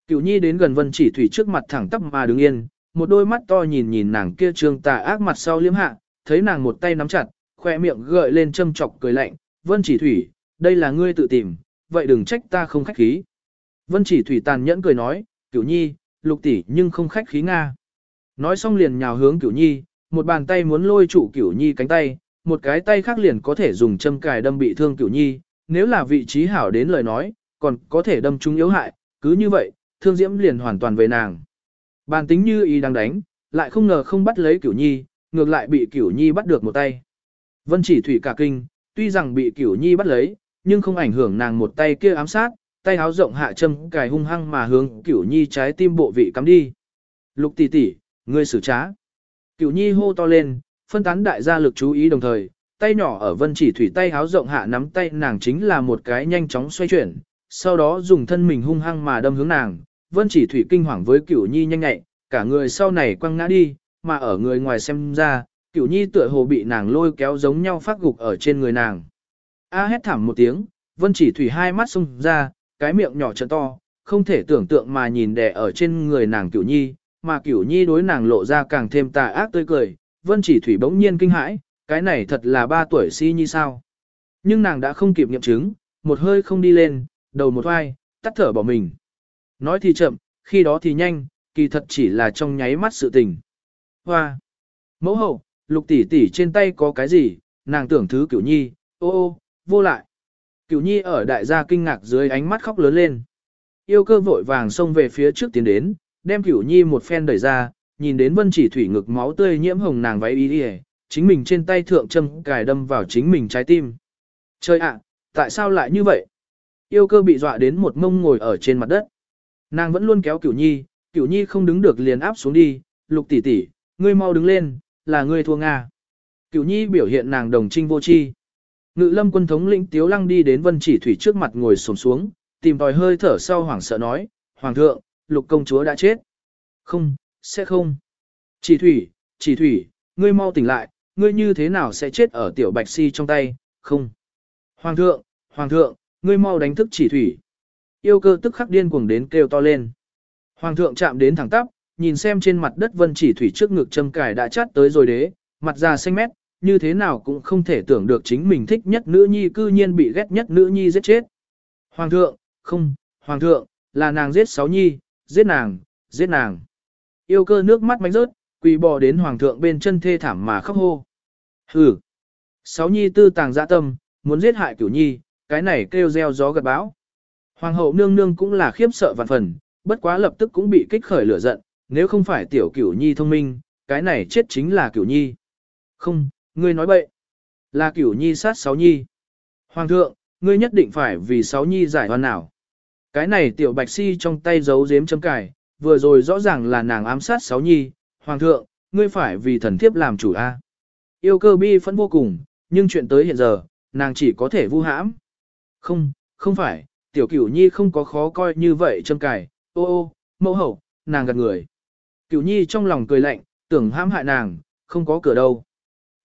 Cửu nhi đến gần vân chỉ thủy trước mặt thẳng tắp mà đứng yên, một đôi mắt to nhìn nhìn nàng kia trương tà ác mặt sau liếm hạ, thấy nàng một tay nắm chặt, khoe miệng gợi lên châm chọc cười lạnh, vân chỉ thủy, đây là ngươi tự tìm, vậy đừng trách ta không khách khí. Vân chỉ thủy tàn nhẫn cười nói, cửu nhi, lục tỷ nhưng không khách khí Nga. Nói xong liền nhào hướng cửu nhi, một bàn tay muốn lôi trụ cửu nhi cánh tay, một cái tay khác liền có thể dùng châm cài đâm bị thương cửu nhi, nếu là vị trí hảo đến lời nói, còn có thể đâm chúng yếu hại, cứ như vậy, thương diễm liền hoàn toàn về nàng. Bàn tính như ý đang đánh, lại không ngờ không bắt lấy cửu nhi, ngược lại bị cửu nhi bắt được một tay. Vân chỉ thủy cả kinh, tuy rằng bị cửu nhi bắt lấy, nhưng không ảnh hưởng nàng một tay kia ám sát, tay háo rộng hạ châm cài hung hăng mà hướng cửu nhi trái tim bộ vị cắm đi. Lục tỷ tỷ, ngươi xử trá. Cửu nhi hô to lên, phân tán đại gia lực chú ý đồng thời, tay nhỏ ở vân chỉ thủy tay háo rộng hạ nắm tay nàng chính là một cái nhanh chóng xoay chuyển, sau đó dùng thân mình hung hăng mà đâm hướng nàng, vân chỉ thủy kinh hoàng với cửu nhi nhanh nhạy, cả người sau này quăng ngã đi, mà ở người ngoài xem ra, cửu nhi tựa hồ bị nàng lôi kéo giống nhau phát gục ở trên người nàng. A hét thảm một tiếng, vân chỉ thủy hai mắt sung ra, cái miệng nhỏ trợn to, không thể tưởng tượng mà nhìn đè ở trên người nàng cửu nhi, mà cửu nhi đối nàng lộ ra càng thêm tà ác tươi cười, vân chỉ thủy bỗng nhiên kinh hãi, cái này thật là ba tuổi si nhi sao. Nhưng nàng đã không kịp nghiệm chứng, một hơi không đi lên, đầu một vai, tắt thở bỏ mình. Nói thì chậm, khi đó thì nhanh, kỳ thật chỉ là trong nháy mắt sự tình. Hoa! Mẫu hậu, lục tỷ tỷ trên tay có cái gì, nàng tưởng thứ cửu nhi, ô ô, vô lại. Cửu nhi ở đại gia kinh ngạc dưới ánh mắt khóc lớn lên. Yêu cơ vội vàng xông về phía trước tiến đến, đem cửu nhi một phen đẩy ra, nhìn đến vân chỉ thủy ngực máu tươi nhiễm hồng nàng váy y đi chính mình trên tay thượng châm cài đâm vào chính mình trái tim. Trời ạ, tại sao lại như vậy? Yêu cơ bị dọa đến một mông ngồi ở trên mặt đất. Nàng vẫn luôn kéo cửu nhi, cửu nhi không đứng được liền áp xuống đi, lục tỷ tỷ, ngươi mau đứng lên, là ngươi thua Nga. Cửu nhi biểu hiện nàng đồng trinh vô chi. Ngự lâm quân thống lĩnh tiếu lăng đi đến vân chỉ thủy trước mặt ngồi xổm xuống, tìm tòi hơi thở sau hoảng sợ nói, Hoàng thượng, lục công chúa đã chết. Không, sẽ không. Chỉ thủy, chỉ thủy, ngươi mau tỉnh lại, ngươi như thế nào sẽ chết ở tiểu bạch si trong tay, không. Hoàng thượng, hoàng thượng, ngươi mau đánh thức chỉ thủy. Yêu cơ tức khắc điên cuồng đến kêu to lên. Hoàng thượng chạm đến thẳng tắp, nhìn xem trên mặt đất vân chỉ thủy trước ngực châm cài đã chát tới rồi đế, mặt già xanh mét, như thế nào cũng không thể tưởng được chính mình thích nhất nữ nhi cư nhiên bị ghét nhất nữ nhi giết chết. Hoàng thượng, không, hoàng thượng, là nàng giết sáu nhi, giết nàng, giết nàng. Yêu cơ nước mắt mánh rớt, quỳ bò đến hoàng thượng bên chân thê thảm mà khóc hô. Hừ. Sáu nhi tư tàng dạ tâm, muốn giết hại cửu nhi, cái này kêu gieo gió gật bão. Hoàng hậu nương nương cũng là khiếp sợ vạn phần, bất quá lập tức cũng bị kích khởi lửa giận, nếu không phải tiểu cửu nhi thông minh, cái này chết chính là cửu nhi. Không, ngươi nói bậy. Là cửu nhi sát sáu nhi. Hoàng thượng, ngươi nhất định phải vì sáu nhi giải hoàn nào. Cái này tiểu bạch si trong tay giấu giếm chấm cài, vừa rồi rõ ràng là nàng ám sát sáu nhi. Hoàng thượng, ngươi phải vì thần thiếp làm chủ a. Yêu cơ bi phẫn vô cùng, nhưng chuyện tới hiện giờ, nàng chỉ có thể vu hãm. Không, không phải, tiểu cửu nhi không có khó coi như vậy châm cài, ô ô, mẫu hậu, nàng gật người. Cửu nhi trong lòng cười lạnh, tưởng hãm hại nàng, không có cửa đâu.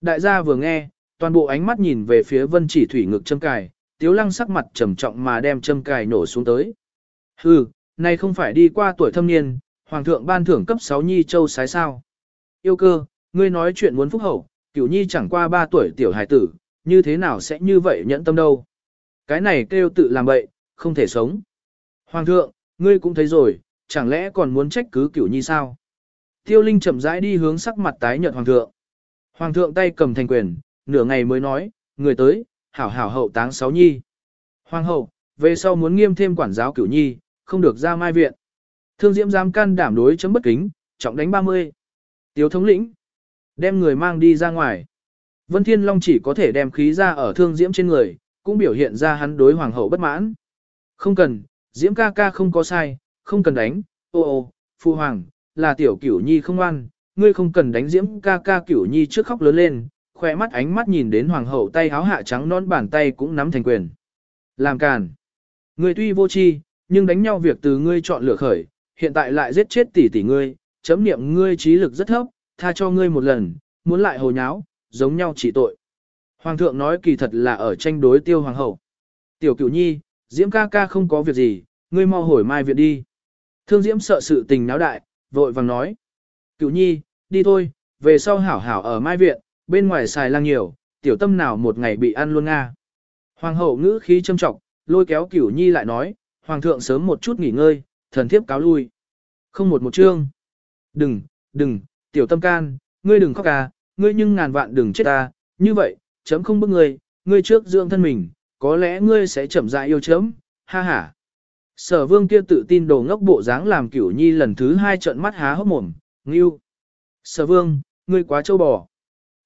Đại gia vừa nghe, toàn bộ ánh mắt nhìn về phía vân chỉ thủy ngực châm cài, tiếu lăng sắc mặt trầm trọng mà đem châm cài nổ xuống tới. Hừ, này không phải đi qua tuổi thâm niên, hoàng thượng ban thưởng cấp 6 nhi châu sái sao. Yêu cơ, ngươi nói chuyện muốn phúc hậu, cửu nhi chẳng qua 3 tuổi tiểu hài tử, như thế nào sẽ như vậy nhẫn tâm đâu. Cái này kêu tự làm bậy, không thể sống. Hoàng thượng, ngươi cũng thấy rồi, chẳng lẽ còn muốn trách cứ cửu nhi sao? Tiêu Linh chậm rãi đi hướng sắc mặt tái nhợt hoàng thượng. Hoàng thượng tay cầm thành quyền, nửa ngày mới nói, người tới, hảo hảo hậu táng sáu nhi. Hoàng hậu, về sau muốn nghiêm thêm quản giáo cửu nhi, không được ra mai viện. Thương diễm giam can đảm đối chấm bất kính, trọng đánh 30. Tiếu thống lĩnh, đem người mang đi ra ngoài. Vân Thiên Long chỉ có thể đem khí ra ở thương diễm trên người, cũng biểu hiện ra hắn đối hoàng hậu bất mãn. Không cần, diễm ca ca không có sai, không cần đánh, ô ô, phu hoàng, là tiểu cửu nhi không ăn, ngươi không cần đánh diễm ca ca cửu nhi trước khóc lớn lên, khỏe mắt ánh mắt nhìn đến hoàng hậu tay háo hạ trắng non bàn tay cũng nắm thành quyền. Làm càn. Ngươi tuy vô tri, nhưng đánh nhau việc từ ngươi chọn lựa khởi, hiện tại lại giết chết tỷ tỷ ngươi, chấm niệm ngươi trí lực rất thấp, tha cho ngươi một lần, muốn lại hồ nháo, giống nhau chỉ tội. Hoàng thượng nói kỳ thật là ở tranh đối tiêu hoàng hậu. Tiểu cửu nhi, diễm ca ca không có việc gì, ngươi mau hồi mai viện đi. Thương diễm sợ sự tình náo đại, vội vàng nói. Cửu nhi, đi thôi, về sau hảo hảo ở mai viện, bên ngoài xài lang nhiều, tiểu tâm nào một ngày bị ăn luôn nga. Hoàng hậu ngữ khí châm trọng, lôi kéo cửu nhi lại nói, hoàng thượng sớm một chút nghỉ ngơi, thần thiếp cáo lui. Không một một chương. Đừng, đừng, tiểu tâm can, ngươi đừng khóc ca, ngươi nhưng ngàn vạn đừng chết ta, như vậy, chấm không bức ngươi, ngươi trước dưỡng thân mình, có lẽ ngươi sẽ chậm rãi yêu chấm, ha ha. Sở vương kia tự tin đồ ngốc bộ dáng làm cửu nhi lần thứ hai trợn mắt há hốc mồm, ngưu. Sở vương, ngươi quá trâu bò.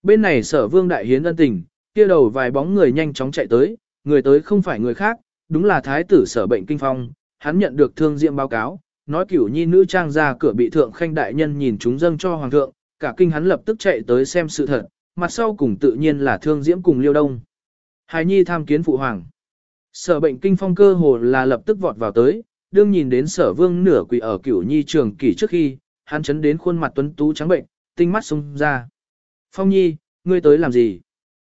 Bên này sở vương đại hiến ân tình, kia đầu vài bóng người nhanh chóng chạy tới, người tới không phải người khác, đúng là thái tử sở bệnh kinh phong, hắn nhận được thương diệm báo cáo, nói cửu nhi nữ trang ra cửa bị thượng khanh đại nhân nhìn chúng dâng cho hoàng thượng, cả kinh hắn lập tức chạy tới xem sự thật, mặt sau cùng tự nhiên là thương diễm cùng liêu đông. Hài nhi tham kiến phụ hoàng. Sở bệnh kinh phong cơ hồ là lập tức vọt vào tới, đương nhìn đến sở vương nửa quỷ ở cửu nhi trường kỷ trước khi, hắn chấn đến khuôn mặt tuấn tú trắng bệnh, tinh mắt sung ra. Phong nhi, ngươi tới làm gì?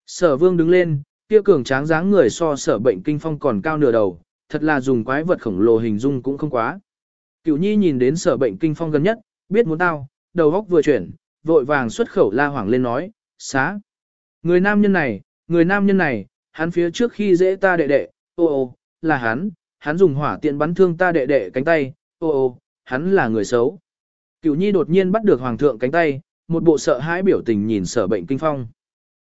Sở vương đứng lên, kia cường tráng dáng người so sở bệnh kinh phong còn cao nửa đầu, thật là dùng quái vật khổng lồ hình dung cũng không quá. Cửu nhi nhìn đến sở bệnh kinh phong gần nhất, biết muốn tao, đầu góc vừa chuyển, vội vàng xuất khẩu la hoảng lên nói, xá. Người nam nhân này, người nam nhân này, hắn phía trước khi dễ ta đệ đệ, ô ô, là hắn, hắn dùng hỏa tiện bắn thương ta đệ đệ cánh tay, ô ô, hắn là người xấu. Cửu nhi đột nhiên bắt được hoàng thượng cánh tay, một bộ sợ hãi biểu tình nhìn sở bệnh kinh phong.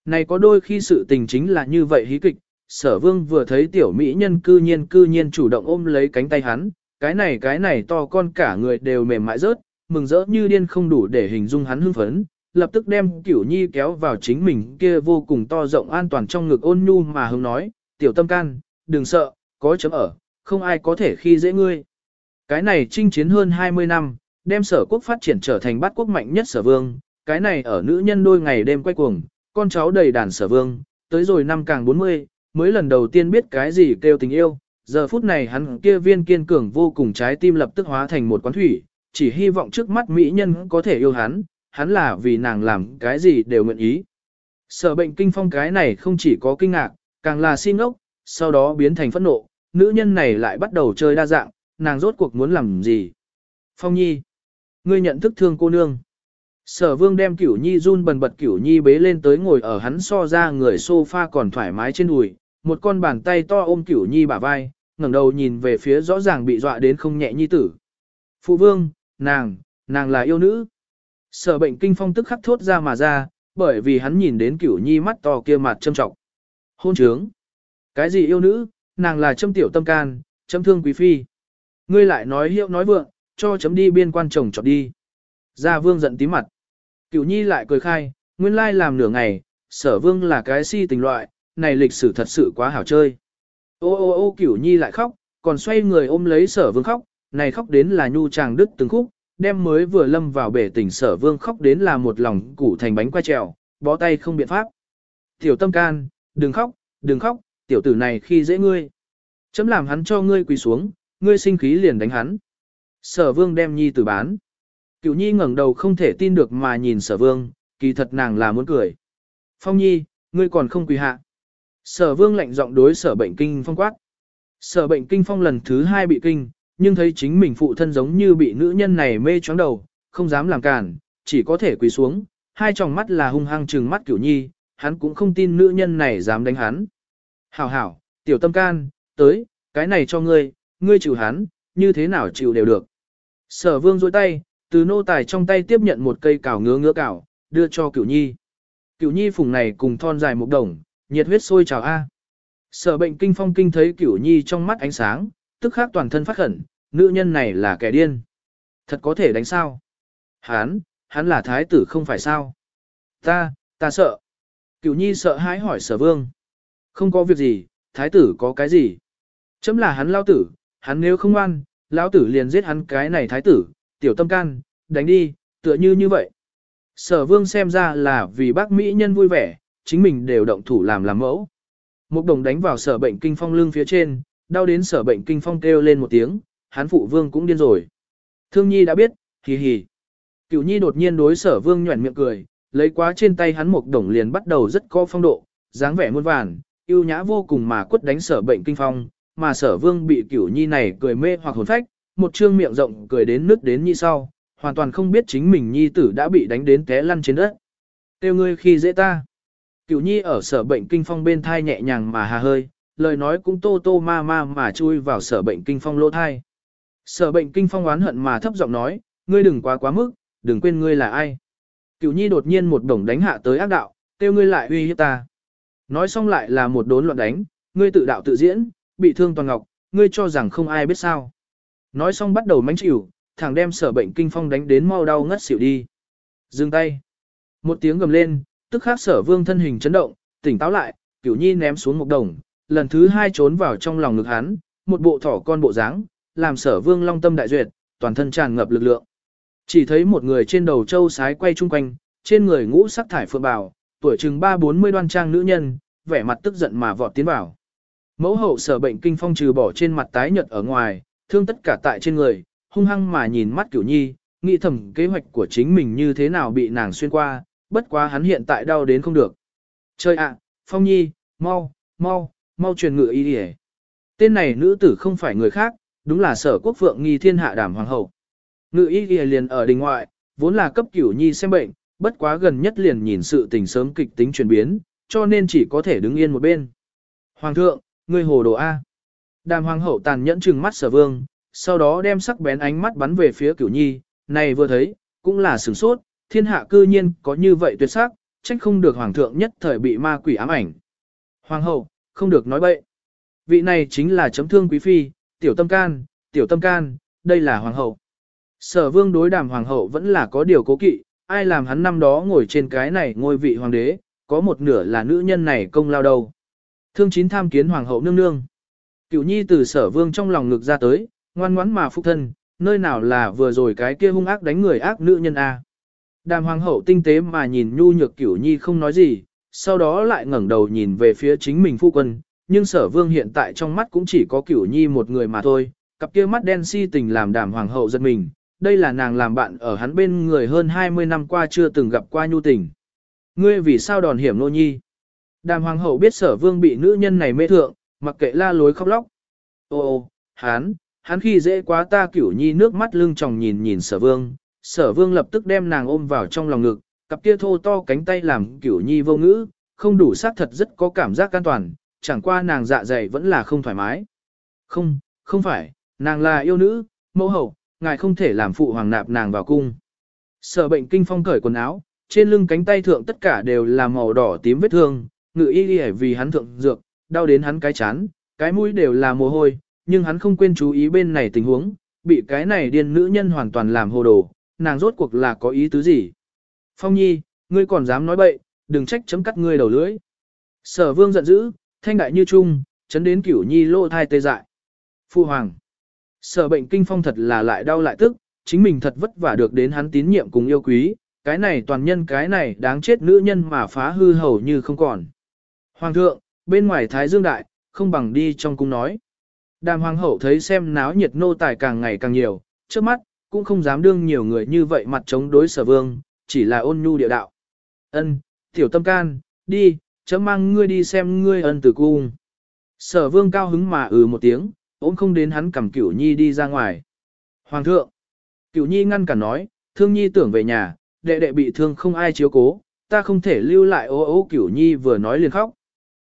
Này có đôi khi sự tình chính là như vậy hí kịch, sở vương vừa thấy tiểu mỹ nhân cư nhiên cư nhiên chủ động ôm lấy cánh tay hắn, cái này cái này to con cả người đều mềm mại rớt, mừng rỡ như điên không đủ để hình dung hắn hưng phấn, lập tức đem cửu nhi kéo vào chính mình kia vô cùng to rộng an toàn trong ngực ôn nhu mà hướng nói, tiểu tâm can, đừng sợ, có chấm ở, không ai có thể khi dễ ngươi. Cái này chinh chiến hơn 20 năm, đem sở quốc phát triển trở thành bát quốc mạnh nhất sở vương, cái này ở nữ nhân đôi ngày đêm quay cuồng, con cháu đầy đàn sở vương, tới rồi năm càng 40, mới lần đầu tiên biết cái gì kêu tình yêu, giờ phút này hắn kia viên kiên cường vô cùng trái tim lập tức hóa thành một quán thủy, chỉ hy vọng trước mắt mỹ nhân có thể yêu hắn, hắn là vì nàng làm cái gì đều nguyện ý. Sở bệnh kinh phong cái này không chỉ có kinh ngạc, càng là xin ốc, sau đó biến thành phẫn nộ, nữ nhân này lại bắt đầu chơi đa dạng, nàng rốt cuộc muốn làm gì. Phong nhi, ngươi nhận thức thương cô nương. Sở vương đem cửu nhi run bần bật cửu nhi bế lên tới ngồi ở hắn so ra người sofa còn thoải mái trên đùi, một con bàn tay to ôm cửu nhi bả vai, ngẩng đầu nhìn về phía rõ ràng bị dọa đến không nhẹ nhi tử. Phụ vương, nàng, nàng là yêu nữ. Sở bệnh kinh phong tức khắc thốt ra mà ra, bởi vì hắn nhìn đến cửu nhi mắt to kia mặt châm trọng. Hôn trướng. Cái gì yêu nữ, nàng là châm tiểu tâm can, châm thương quý phi. Ngươi lại nói hiệu nói vượng, cho chấm đi biên quan chồng chọn đi. Gia vương giận tí mặt. Cửu nhi lại cười khai, nguyên lai làm nửa ngày, sở vương là cái si tình loại, này lịch sử thật sự quá hảo chơi. Ô ô ô cửu nhi lại khóc, còn xoay người ôm lấy sở vương khóc, này khóc đến là nhu chàng đứt từng khúc, đem mới vừa lâm vào bể tỉnh sở vương khóc đến là một lòng củ thành bánh quay trèo, bó tay không biện pháp. Tiểu tâm can, đừng khóc, đừng khóc, tiểu tử này khi dễ ngươi. Chấm làm hắn cho ngươi quỳ xuống, ngươi sinh khí liền đánh hắn. Sở vương đem nhi tử bán. cựu nhi ngẩng đầu không thể tin được mà nhìn sở vương, kỳ thật nàng là muốn cười. Phong nhi, ngươi còn không quỳ hạ. Sở vương lạnh giọng đối sở bệnh kinh phong quát. Sở bệnh kinh phong lần thứ hai bị kinh, nhưng thấy chính mình phụ thân giống như bị nữ nhân này mê choáng đầu, không dám làm cản, chỉ có thể quỳ xuống, hai tròng mắt là hung hăng trừng mắt cửu nhi, hắn cũng không tin nữ nhân này dám đánh hắn. Hảo hảo, tiểu tâm can, tới, cái này cho ngươi, ngươi chịu hắn, như thế nào chịu đều được. Sở vương dôi tay, từ nô tài trong tay tiếp nhận một cây cào ngứa ngứa cào, đưa cho cửu nhi. Cửu nhi phùng này cùng thon dài một đồng, nhiệt huyết sôi trào A. Sở bệnh kinh phong kinh thấy cửu nhi trong mắt ánh sáng, tức khắc toàn thân phát khẩn, nữ nhân này là kẻ điên. Thật có thể đánh sao? Hán, hắn là thái tử không phải sao? Ta, ta sợ. Cửu nhi sợ hãi hỏi sở vương. Không có việc gì, thái tử có cái gì? Chấm là hắn lao tử, hắn nếu không ngoan, lão tử liền giết hắn cái này thái tử, tiểu tâm can, đánh đi, tựa như như vậy. Sở vương xem ra là vì bác Mỹ nhân vui vẻ, chính mình đều động thủ làm làm mẫu. Một đồng đánh vào sở bệnh kinh phong lưng phía trên, đau đến sở bệnh kinh phong kêu lên một tiếng, hắn phụ vương cũng điên rồi. Thương nhi đã biết, hì hì. Cửu nhi đột nhiên đối sở vương nhuẩn miệng cười, lấy quá trên tay hắn một đồng liền bắt đầu rất có phong độ, dáng vẻ muôn vàn, yêu nhã vô cùng mà quất đánh sở bệnh kinh phong, mà sở vương bị cửu nhi này cười mê hoặc hồn phách, một trương miệng rộng cười đến nước đến như sau, hoàn toàn không biết chính mình nhi tử đã bị đánh đến té lăn trên đất. Tiêu ngươi khi dễ ta. Cửu nhi ở sở bệnh kinh phong bên thai nhẹ nhàng mà hà hơi, lời nói cũng tô tô ma ma mà chui vào sở bệnh kinh phong lỗ thai. Sở bệnh kinh phong oán hận mà thấp giọng nói, ngươi đừng quá quá mức, đừng quên ngươi là ai. Cửu nhi đột nhiên một đồng đánh hạ tới ác đạo, tiêu ngươi lại uy hiếp ta. Nói xong lại là một đốn loạn đánh, ngươi tự đạo tự diễn, bị thương toàn ngọc, ngươi cho rằng không ai biết sao. Nói xong bắt đầu mánh chịu, thằng đem sở bệnh kinh phong đánh đến mau đau ngất xỉu đi. Dừng tay. Một tiếng gầm lên, tức khắc sở vương thân hình chấn động, tỉnh táo lại, cửu nhi ném xuống một đồng, lần thứ hai trốn vào trong lòng ngực hắn, một bộ thỏ con bộ dáng, làm sở vương long tâm đại duyệt, toàn thân tràn ngập lực lượng. Chỉ thấy một người trên đầu châu sái quay chung quanh, trên người ngũ sắc thải phượng bào, tuổi chừng ba bốn mươi đoan trang nữ nhân, vẻ mặt tức giận mà vọt tiến vào. Mẫu hậu sở bệnh kinh phong trừ bỏ trên mặt tái nhợt ở ngoài, thương tất cả tại trên người, hung hăng mà nhìn mắt cửu nhi, nghĩ thầm kế hoạch của chính mình như thế nào bị nàng xuyên qua, bất quá hắn hiện tại đau đến không được. Chơi ạ, phong nhi, mau, mau, mau truyền ngự y đi Tên này nữ tử không phải người khác, đúng là sở quốc phượng nghi thiên hạ đảm hoàng hậu. Ngự y đi liền ở đình ngoại, vốn là cấp cửu nhi xem bệnh, bất quá gần nhất liền nhìn sự tình sớm kịch tính chuyển biến, cho nên chỉ có thể đứng yên một bên. Hoàng thượng, ngươi hồ đồ A. Đàm hoàng hậu tàn nhẫn trừng mắt sở vương, sau đó đem sắc bén ánh mắt bắn về phía cửu nhi, này vừa thấy, cũng là sửng sốt, thiên hạ cư nhiên có như vậy tuyệt sắc, trách không được hoàng thượng nhất thời bị ma quỷ ám ảnh. Hoàng hậu, không được nói bậy. Vị này chính là chấm thương quý phi, tiểu tâm can, tiểu tâm can, đây là hoàng hậu. Sở vương đối đàm hoàng hậu vẫn là có điều cố kỵ, ai làm hắn năm đó ngồi trên cái này ngôi vị hoàng đế, có một nửa là nữ nhân này công lao đầu. Thương chín tham kiến hoàng hậu nương nương. Cửu nhi từ sở vương trong lòng ngực ra tới, ngoan ngoãn mà phục thân, nơi nào là vừa rồi cái kia hung ác đánh người ác nữ nhân a. Đàm hoàng hậu tinh tế mà nhìn nhu nhược cửu nhi không nói gì, sau đó lại ngẩng đầu nhìn về phía chính mình phu quân, nhưng sở vương hiện tại trong mắt cũng chỉ có cửu nhi một người mà thôi, cặp kia mắt đen si tình làm đàm hoàng hậu giật mình, đây là nàng làm bạn ở hắn bên người hơn 20 năm qua chưa từng gặp qua nhu tình. Ngươi vì sao đòn hiểm nô nhi? Đàm hoàng hậu biết sở vương bị nữ nhân này mê thượng, mặc kệ la lối khóc lóc. Ô ô, hắn, hắn khi dễ quá ta cửu nhi nước mắt lưng tròng nhìn nhìn sở vương. Sở vương lập tức đem nàng ôm vào trong lòng ngực, cặp kia thô to cánh tay làm cửu nhi vô ngữ, không đủ xác thật rất có cảm giác an toàn, chẳng qua nàng dạ dày vẫn là không thoải mái. Không, không phải, nàng là yêu nữ, mẫu hậu, ngài không thể làm phụ hoàng nạp nàng vào cung. Sở bệnh kinh phong cởi quần áo, trên lưng cánh tay thượng tất cả đều là màu đỏ tím vết thương, ngự y đi vì hắn thượng dược, đau đến hắn cái chán, cái mũi đều là mồ hôi, nhưng hắn không quên chú ý bên này tình huống, bị cái này điên nữ nhân hoàn toàn làm hồ đồ, nàng rốt cuộc là có ý tứ gì. Phong nhi, ngươi còn dám nói bậy, đừng trách chấm cắt ngươi đầu lưỡi. Sở vương giận dữ, thanh đại như trung, chấn đến cửu nhi lô thai tê dại. Phu hoàng. Sở bệnh kinh phong thật là lại đau lại tức, chính mình thật vất vả được đến hắn tín nhiệm cùng yêu quý, cái này toàn nhân cái này đáng chết nữ nhân mà phá hư hầu như không còn. Hoàng thượng, bên ngoài Thái Dương Đại, không bằng đi trong cung nói. Đàm hoàng hậu thấy xem náo nhiệt nô tài càng ngày càng nhiều, trước mắt, cũng không dám đương nhiều người như vậy mặt chống đối sở vương, chỉ là ôn nhu địa đạo. Ân, tiểu tâm can, đi, chấm mang ngươi đi xem ngươi ân tử cung. Sở vương cao hứng mà ừ một tiếng, ôm không đến hắn cầm cửu nhi đi ra ngoài. Hoàng thượng, cửu nhi ngăn cản nói, thương nhi tưởng về nhà, đệ đệ bị thương không ai chiếu cố, ta không thể lưu lại ô ô cửu nhi vừa nói liền khóc.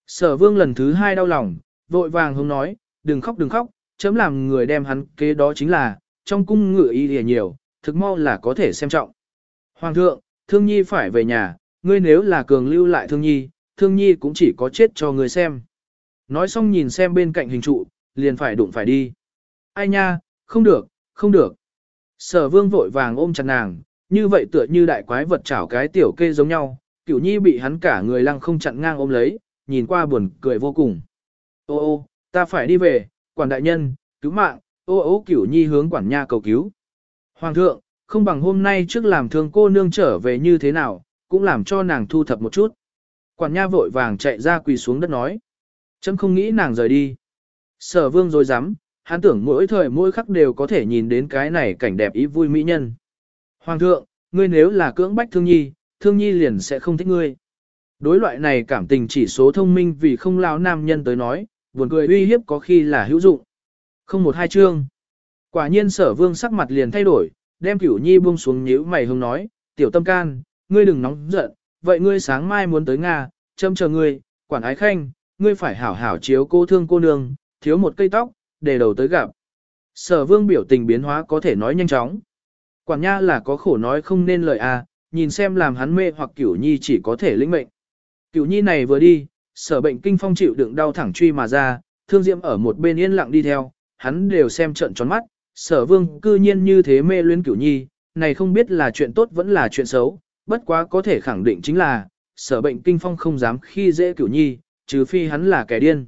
Sở vương lần thứ hai đau lòng, vội vàng hông nói, đừng khóc đừng khóc, chấm làm người đem hắn kế đó chính là, trong cung ngựa y lìa nhiều, thực mau là có thể xem trọng. Hoàng thượng, thương nhi phải về nhà, ngươi nếu là cường lưu lại thương nhi, thương nhi cũng chỉ có chết cho ngươi xem. Nói xong nhìn xem bên cạnh hình trụ, liền phải đụng phải đi. Ai nha, không được, không được. Sở vương vội vàng ôm chặt nàng, như vậy tựa như đại quái vật chảo cái tiểu kê giống nhau, cửu nhi bị hắn cả người lăng không chặn ngang ôm lấy, nhìn qua buồn cười vô cùng. Ô ô, ta phải đi về, quản đại nhân, cứu mạng, ô ô cửu nhi hướng quản nha cầu cứu. Hoàng thượng, không bằng hôm nay trước làm thương cô nương trở về như thế nào, cũng làm cho nàng thu thập một chút. Quản nha vội vàng chạy ra quỳ xuống đất nói. Chấm không nghĩ nàng rời đi. Sở vương rồi dám, hắn tưởng mỗi thời mỗi khắc đều có thể nhìn đến cái này cảnh đẹp ý vui mỹ nhân. Hoàng thượng, ngươi nếu là cưỡng bách thương nhi, thương nhi liền sẽ không thích ngươi. Đối loại này cảm tình chỉ số thông minh vì không lao nam nhân tới nói, buồn cười uy hiếp có khi là hữu dụng. Không một hai chương. Quả nhiên sở vương sắc mặt liền thay đổi, đem cửu nhi buông xuống nhíu mày hông nói, tiểu tâm can, ngươi đừng nóng giận, vậy ngươi sáng mai muốn tới Nga, châm chờ ngươi, quản ái khanh, ngươi phải hảo hảo chiếu cô thương cô nương, thiếu một cây tóc, để đầu tới gặp. Sở vương biểu tình biến hóa có thể nói nhanh chóng. Quản nha là có khổ nói không nên lời à, nhìn xem làm hắn mê hoặc cửu nhi chỉ có thể lĩnh mệnh. Cửu nhi này vừa đi, sở bệnh kinh phong chịu đựng đau thẳng truy mà ra, thương diệm ở một bên yên lặng đi theo, hắn đều xem trận tròn mắt, sở vương cư nhiên như thế mê luyến cửu nhi, này không biết là chuyện tốt vẫn là chuyện xấu, bất quá có thể khẳng định chính là, sở bệnh kinh phong không dám khi dễ cửu nhi, trừ phi hắn là kẻ điên.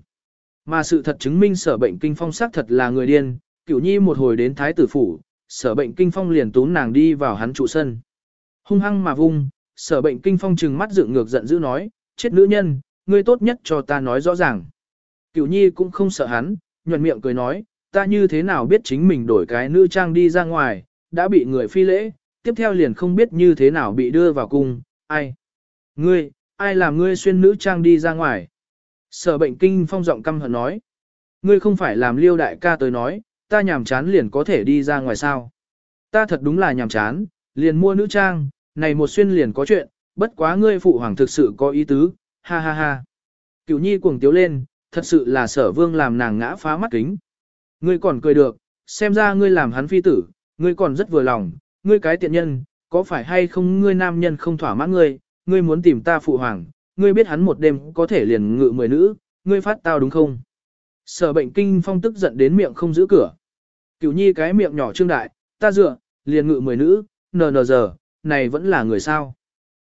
Mà sự thật chứng minh sở bệnh kinh phong xác thật là người điên, cửu nhi một hồi đến thái tử phủ, sở bệnh kinh phong liền túm nàng đi vào hắn trụ sân. Hung hăng mà vung, sở bệnh kinh phong trừng mắt dựng ngược giận dữ nói, chết nữ nhân, ngươi tốt nhất cho ta nói rõ ràng. Cửu nhi cũng không sợ hắn, nhuận miệng cười nói, ta như thế nào biết chính mình đổi cái nữ trang đi ra ngoài, đã bị người phi lễ, tiếp theo liền không biết như thế nào bị đưa vào cung, ai? Ngươi, ai làm ngươi xuyên nữ trang đi ra ngoài? Sở bệnh kinh phong giọng căm hận nói. Ngươi không phải làm liêu đại ca tới nói, ta nhàm chán liền có thể đi ra ngoài sao. Ta thật đúng là nhàm chán, liền mua nữ trang, này một xuyên liền có chuyện, bất quá ngươi phụ hoàng thực sự có ý tứ, ha ha ha. Cửu nhi cuồng tiếu lên, thật sự là sở vương làm nàng ngã phá mắt kính. Ngươi còn cười được, xem ra ngươi làm hắn phi tử, ngươi còn rất vừa lòng, ngươi cái tiện nhân, có phải hay không ngươi nam nhân không thỏa mãn ngươi, ngươi muốn tìm ta phụ hoàng, ngươi biết hắn một đêm có thể liền ngự mười nữ, ngươi phát tao đúng không? Sở bệnh kinh phong tức giận đến miệng không giữ cửa. Cửu nhi cái miệng nhỏ trương đại, ta dựa, liền ngự mười nữ, nờ nờ giờ, này vẫn là người sao?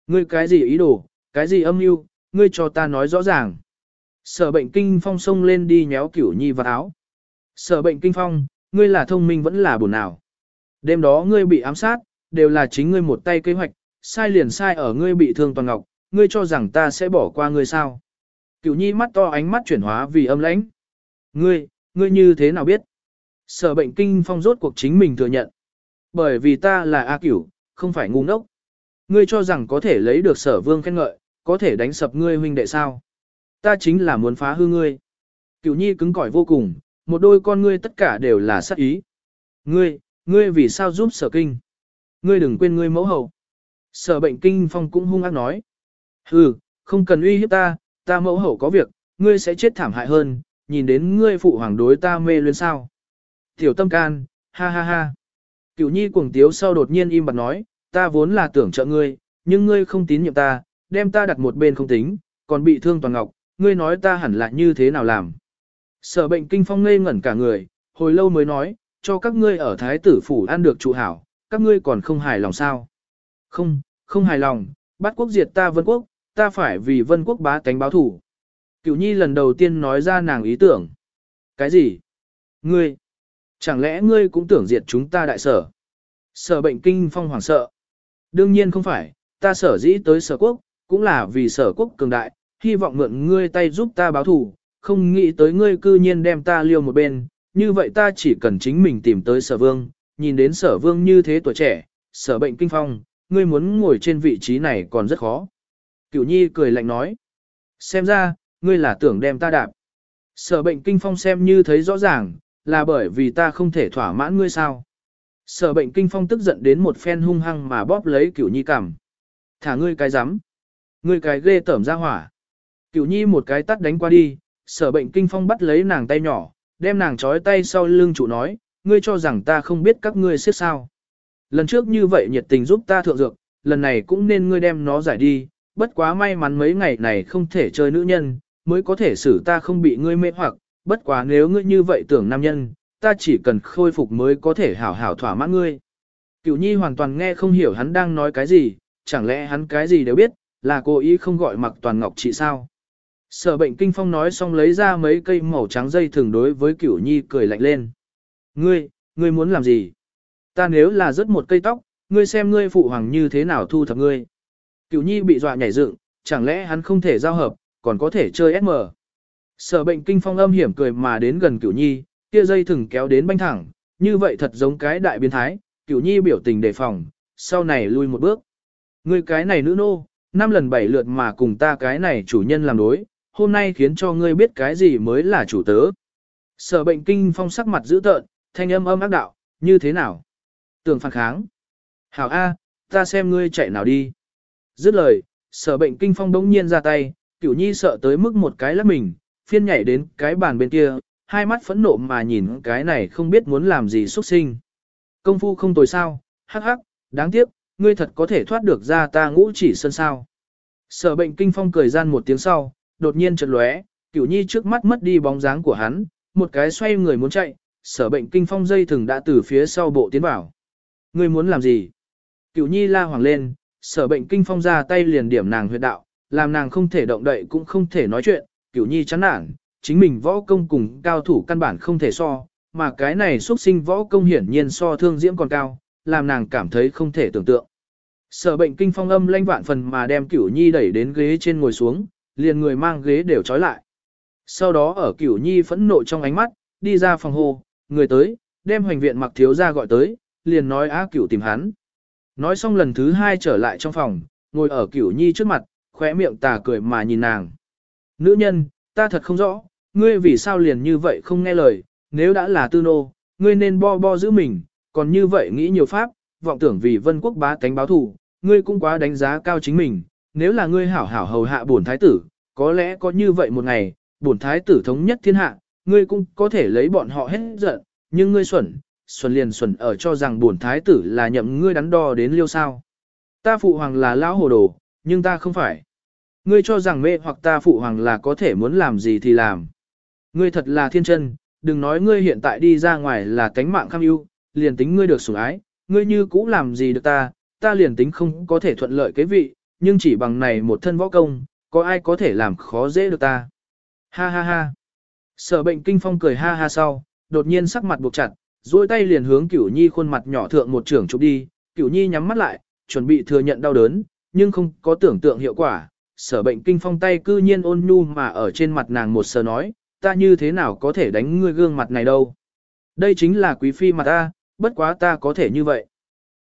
Ngươi cái gì ý đồ, cái gì âm mưu, ngươi cho ta nói rõ ràng. Sở bệnh kinh phong xông lên đi nhéo cửu nhi vào áo. Sở bệnh kinh phong, ngươi là thông minh vẫn là buồn nào. Đêm đó ngươi bị ám sát, đều là chính ngươi một tay kế hoạch, sai liền sai ở ngươi bị thương toàn ngọc, ngươi cho rằng ta sẽ bỏ qua ngươi sao. Cửu nhi mắt to ánh mắt chuyển hóa vì âm lãnh. Ngươi, ngươi như thế nào biết? Sở bệnh kinh phong rốt cuộc chính mình thừa nhận. Bởi vì ta là A Cửu, không phải ngu ngốc. Ngươi cho rằng có thể lấy được sở vương khen ngợi, có thể đánh sập ngươi huynh đệ sao. Ta chính là muốn phá hư ngươi. Cửu nhi cứng cỏi vô cùng, một đôi con ngươi tất cả đều là sát ý. Ngươi, ngươi vì sao giúp sở kinh? Ngươi đừng quên ngươi mẫu hậu. Sở bệnh kinh phong cũng hung ác nói. Hừ, không cần uy hiếp ta, ta mẫu hậu có việc, ngươi sẽ chết thảm hại hơn, nhìn đến ngươi phụ hoàng đối ta mê luyến sao. Tiểu tâm can, ha ha ha. Cửu nhi cuồng tiếu sau đột nhiên im bặt nói, ta vốn là tưởng trợ ngươi, nhưng ngươi không tín nhiệm ta, đem ta đặt một bên không tính, còn bị thương toàn ngọc, ngươi nói ta hẳn là như thế nào làm. Sở bệnh kinh phong ngây ngẩn cả người, hồi lâu mới nói, cho các ngươi ở thái tử phủ ăn được trụ hảo, các ngươi còn không hài lòng sao. Không, không hài lòng, bắt quốc diệt ta vân quốc, ta phải vì vân quốc bá tánh báo thủ. Cửu nhi lần đầu tiên nói ra nàng ý tưởng. Cái gì? Ngươi? Chẳng lẽ ngươi cũng tưởng diệt chúng ta đại sở? Sở bệnh kinh phong hoảng sợ. Đương nhiên không phải, ta sở dĩ tới sở quốc, cũng là vì sở quốc cường đại, hy vọng mượn ngươi tay giúp ta báo thù, không nghĩ tới ngươi cư nhiên đem ta liêu một bên, như vậy ta chỉ cần chính mình tìm tới sở vương, nhìn đến sở vương như thế tuổi trẻ, sở bệnh kinh phong, ngươi muốn ngồi trên vị trí này còn rất khó. Cửu nhi cười lạnh nói, xem ra, ngươi là tưởng đem ta đạp. Sở bệnh kinh phong xem như thấy rõ ràng, là bởi vì ta không thể thỏa mãn ngươi sao. Sở bệnh kinh phong tức giận đến một phen hung hăng mà bóp lấy cửu nhi cằm. Thả ngươi cái rắm Ngươi cái ghê tởm ra hỏa. Cửu nhi một cái tắt đánh qua đi, sở bệnh kinh phong bắt lấy nàng tay nhỏ, đem nàng trói tay sau lưng chủ nói, ngươi cho rằng ta không biết các ngươi siết sao. Lần trước như vậy nhiệt tình giúp ta thượng dược, lần này cũng nên ngươi đem nó giải đi, bất quá may mắn mấy ngày này không thể chơi nữ nhân, mới có thể xử ta không bị ngươi mê hoặc, bất quá nếu ngươi như vậy tưởng nam nhân, ta chỉ cần khôi phục mới có thể hảo hảo thỏa mãn ngươi. Cửu nhi hoàn toàn nghe không hiểu hắn đang nói cái gì, chẳng lẽ hắn cái gì đều biết, là cô ý không gọi mặc toàn ngọc chị sao. Sở bệnh kinh phong nói xong lấy ra mấy cây màu trắng dây thường đối với cửu nhi cười lạnh lên. Ngươi, ngươi muốn làm gì? Ta nếu là rớt một cây tóc, ngươi xem ngươi phụ hoàng như thế nào thu thập ngươi. Cửu nhi bị dọa nhảy dựng, chẳng lẽ hắn không thể giao hợp, còn có thể chơi SM. Sở bệnh kinh phong âm hiểm cười mà đến gần cửu nhi, kia dây thừng kéo đến banh thẳng, như vậy thật giống cái đại biến thái, cửu nhi biểu tình đề phòng, sau này lui một bước. Ngươi cái này nữ nô, năm lần bảy lượt mà cùng ta cái này chủ nhân làm đối, hôm nay khiến cho ngươi biết cái gì mới là chủ tớ. Sở bệnh kinh phong sắc mặt dữ tợn, thanh âm âm ác đạo, như thế nào? Tưởng phản kháng. Hảo A, ta xem ngươi chạy nào đi. Dứt lời, sở bệnh kinh phong đống nhiên ra tay, cửu nhi sợ tới mức một cái lắc mình, phiên nhảy đến cái bàn bên kia, hai mắt phẫn nộ mà nhìn cái này không biết muốn làm gì xuất sinh. Công phu không tồi sao, hắc hắc, đáng tiếc, ngươi thật có thể thoát được ra ta ngũ chỉ sân sao. Sở bệnh kinh phong cười gian một tiếng sau, đột nhiên chợt lóe, cửu nhi trước mắt mất đi bóng dáng của hắn, một cái xoay người muốn chạy, sở bệnh kinh phong dây thừng đã từ phía sau bộ tiến vào. Ngươi muốn làm gì? Cửu nhi la hoàng lên, sở bệnh kinh phong ra tay liền điểm nàng huyệt đạo, làm nàng không thể động đậy cũng không thể nói chuyện, cửu nhi chán nản, chính mình võ công cùng cao thủ căn bản không thể so, mà cái này xuất sinh võ công hiển nhiên so thương diễm còn cao, làm nàng cảm thấy không thể tưởng tượng. Sở bệnh kinh phong âm lanh vạn phần mà đem cửu nhi đẩy đến ghế trên ngồi xuống, liền người mang ghế đều trói lại. Sau đó ở cửu nhi phẫn nộ trong ánh mắt, đi ra phòng hồ, người tới, đem hoành viện mặc thiếu ra gọi tới, liền nói á cửu tìm hắn. Nói xong lần thứ hai trở lại trong phòng, ngồi ở cửu nhi trước mặt, khóe miệng tà cười mà nhìn nàng. Nữ nhân, ta thật không rõ, ngươi vì sao liền như vậy không nghe lời, nếu đã là tư nô, ngươi nên bo bo giữ mình, còn như vậy nghĩ nhiều pháp, vọng tưởng vì vân quốc bá tánh báo thù, ngươi cũng quá đánh giá cao chính mình, nếu là ngươi hảo hảo hầu hạ bổn thái tử, có lẽ có như vậy một ngày, bổn thái tử thống nhất thiên hạ, ngươi cũng có thể lấy bọn họ hết giận, nhưng ngươi xuẩn, xuẩn liền xuẩn ở cho rằng bổn thái tử là nhậm ngươi đắn đo đến liêu sao. Ta phụ hoàng là lão hồ đồ, nhưng ta không phải. Ngươi cho rằng mê hoặc ta phụ hoàng là có thể muốn làm gì thì làm. Ngươi thật là thiên chân, đừng nói ngươi hiện tại đi ra ngoài là cánh mạng kham ưu, liền tính ngươi được sủng ái, ngươi như cũ làm gì được ta, ta liền tính không có thể thuận lợi cái vị, nhưng chỉ bằng này một thân võ công, có ai có thể làm khó dễ được ta. Ha ha ha. Sở bệnh kinh phong cười ha ha sau, đột nhiên sắc mặt buộc chặt, duỗi tay liền hướng cửu nhi khuôn mặt nhỏ thượng một trưởng chụp đi, cửu nhi nhắm mắt lại, chuẩn bị thừa nhận đau đớn, nhưng không có tưởng tượng hiệu quả. Sở bệnh kinh phong tay cư nhiên ôn nhu mà ở trên mặt nàng một sờ nói, ta như thế nào có thể đánh ngươi gương mặt này đâu. Đây chính là quý phi mặt ta, bất quá ta có thể như vậy.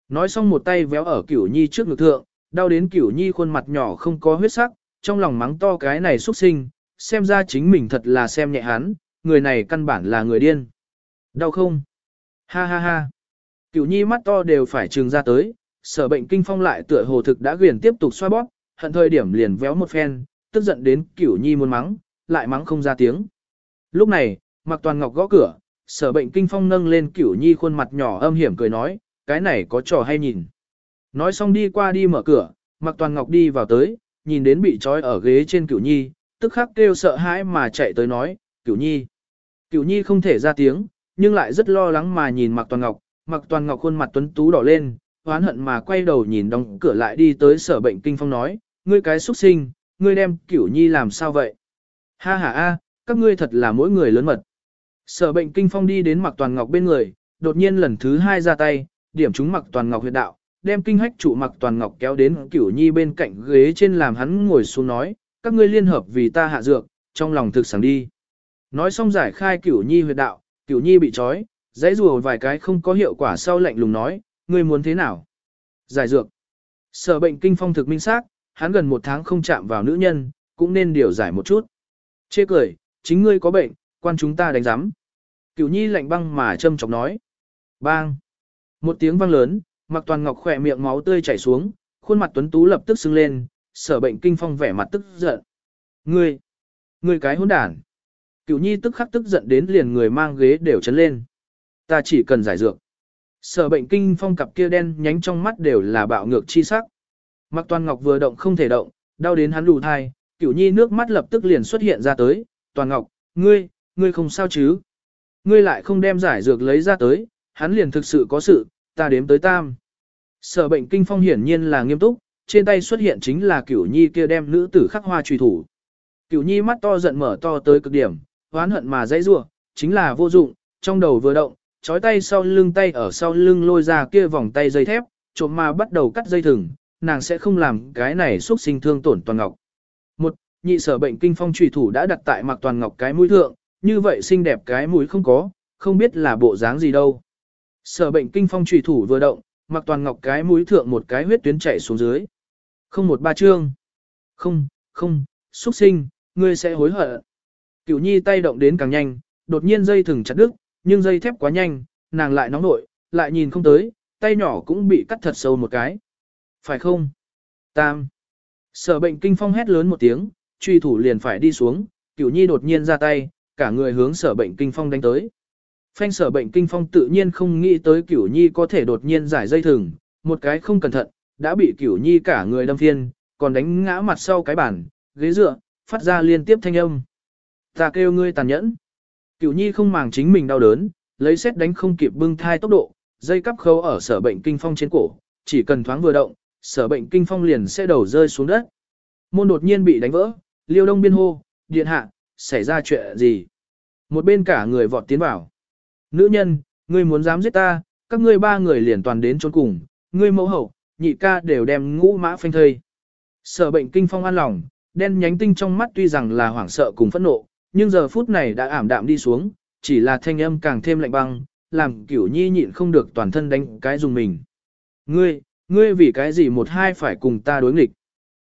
Nói xong một tay véo ở cửu nhi trước ngực thượng, đau đến cửu nhi khuôn mặt nhỏ không có huyết sắc, trong lòng mắng to cái này xuất sinh, xem ra chính mình thật là xem nhẹ hắn, người này căn bản là người điên. Đau không? Ha ha ha. Cửu nhi mắt to đều phải trừng ra tới, sở bệnh kinh phong lại tựa hồ thực đã quyền tiếp tục xoa bóp, hận thời điểm liền véo một phen, tức giận đến cửu nhi muốn mắng, lại mắng không ra tiếng. Lúc này, mặc toàn ngọc gõ cửa, sở bệnh kinh phong nâng lên cửu nhi khuôn mặt nhỏ âm hiểm cười nói, cái này có trò hay nhìn. Nói xong đi qua đi mở cửa, mặc toàn ngọc đi vào tới, nhìn đến bị trói ở ghế trên cửu nhi, tức khắc kêu sợ hãi mà chạy tới nói, cửu nhi. Cửu nhi không thể ra tiếng, nhưng lại rất lo lắng mà nhìn mặc toàn ngọc, mặc toàn ngọc khuôn mặt tuấn tú đỏ lên, oán hận mà quay đầu nhìn đóng cửa lại đi tới sở bệnh kinh phong nói, ngươi cái xuất sinh, ngươi đem cửu nhi làm sao vậy? Ha ha a, các ngươi thật là mỗi người lớn mật. Sở bệnh kinh phong đi đến mặc toàn ngọc bên người, đột nhiên lần thứ hai ra tay, điểm trúng mặc toàn ngọc huyệt đạo, đem kinh hách trụ mặc toàn ngọc kéo đến cửu nhi bên cạnh ghế trên làm hắn ngồi xuống nói, các ngươi liên hợp vì ta hạ dược, trong lòng thực sẵn đi. Nói xong giải khai cửu nhi huyệt đạo, cửu nhi bị trói, dãy rùa vài cái không có hiệu quả sau lạnh lùng nói, ngươi muốn thế nào? Giải dược. Sở bệnh kinh phong thực minh xác, hắn gần một tháng không chạm vào nữ nhân, cũng nên điều giải một chút. Chê cười, chính ngươi có bệnh, quan chúng ta đánh giám. Cửu nhi lạnh băng mà châm chọc nói. Bang. Một tiếng vang lớn, mặc toàn ngọc khỏe miệng máu tươi chảy xuống, khuôn mặt tuấn tú lập tức sưng lên, sở bệnh kinh phong vẻ mặt tức giận. Ngươi, ngươi cái hỗn đản. Cửu nhi tức khắc tức giận đến liền người mang ghế đều chấn lên. Ta chỉ cần giải dược. Sở bệnh kinh phong cặp kia đen nhánh trong mắt đều là bạo ngược chi sắc. Mặc toàn ngọc vừa động không thể động, đau đến hắn lù thai, cửu nhi nước mắt lập tức liền xuất hiện ra tới. Toàn ngọc, ngươi, ngươi không sao chứ? Ngươi lại không đem giải dược lấy ra tới, hắn liền thực sự có sự, ta đếm tới tam. Sở bệnh kinh phong hiển nhiên là nghiêm túc, trên tay xuất hiện chính là cửu nhi kia đem nữ tử khắc hoa truy thủ. Cửu nhi mắt to giận mở to tới cực điểm, oán hận mà dãy rủa, chính là vô dụng, trong đầu vừa động, chói tay sau lưng tay ở sau lưng lôi ra kia vòng tay dây thép, trộm mà bắt đầu cắt dây thừng, nàng sẽ không làm cái này xúc sinh thương tổn toàn ngọc. Một, nhị sở bệnh kinh phong truy thủ đã đặt tại mặc toàn ngọc cái mũi thượng, như vậy xinh đẹp cái mũi không có, không biết là bộ dáng gì đâu. Sở bệnh kinh phong trùy thủ vừa động, mặc toàn ngọc cái mũi thượng một cái huyết tuyến chảy xuống dưới. Không một ba chương. Không, không, xuất sinh, ngươi sẽ hối hận. Cửu nhi tay động đến càng nhanh, đột nhiên dây thừng chặt đứt, nhưng dây thép quá nhanh, nàng lại nóng nội, lại nhìn không tới, tay nhỏ cũng bị cắt thật sâu một cái. Phải không? Tam. Sở bệnh kinh phong hét lớn một tiếng, truy thủ liền phải đi xuống, cửu nhi đột nhiên ra tay, cả người hướng sở bệnh kinh phong đánh tới. Phanh sở bệnh kinh phong tự nhiên không nghĩ tới cửu nhi có thể đột nhiên giải dây thừng, một cái không cẩn thận, đã bị cửu nhi cả người đâm phiên, còn đánh ngã mặt sau cái bàn, ghế dựa, phát ra liên tiếp thanh âm. Ta kêu ngươi tàn nhẫn. Cửu nhi không màng chính mình đau đớn, lấy xét đánh không kịp bưng thai tốc độ, dây cắp khâu ở sở bệnh kinh phong trên cổ, chỉ cần thoáng vừa động, sở bệnh kinh phong liền sẽ đầu rơi xuống đất. Môn đột nhiên bị đánh vỡ, liêu đông biên hô, điện hạ, xảy ra chuyện gì? Một bên cả người vọt tiến vào. Nữ nhân, ngươi muốn dám giết ta, các ngươi ba người liền toàn đến trốn cùng, ngươi mẫu hậu, nhị ca đều đem ngũ mã phanh thây. Sở bệnh kinh phong an lòng, đen nhánh tinh trong mắt tuy rằng là hoảng sợ cùng phẫn nộ, nhưng giờ phút này đã ảm đạm đi xuống, chỉ là thanh âm càng thêm lạnh băng, làm cửu nhi nhịn không được toàn thân đánh cái dùng mình. Ngươi, ngươi vì cái gì một hai phải cùng ta đối nghịch?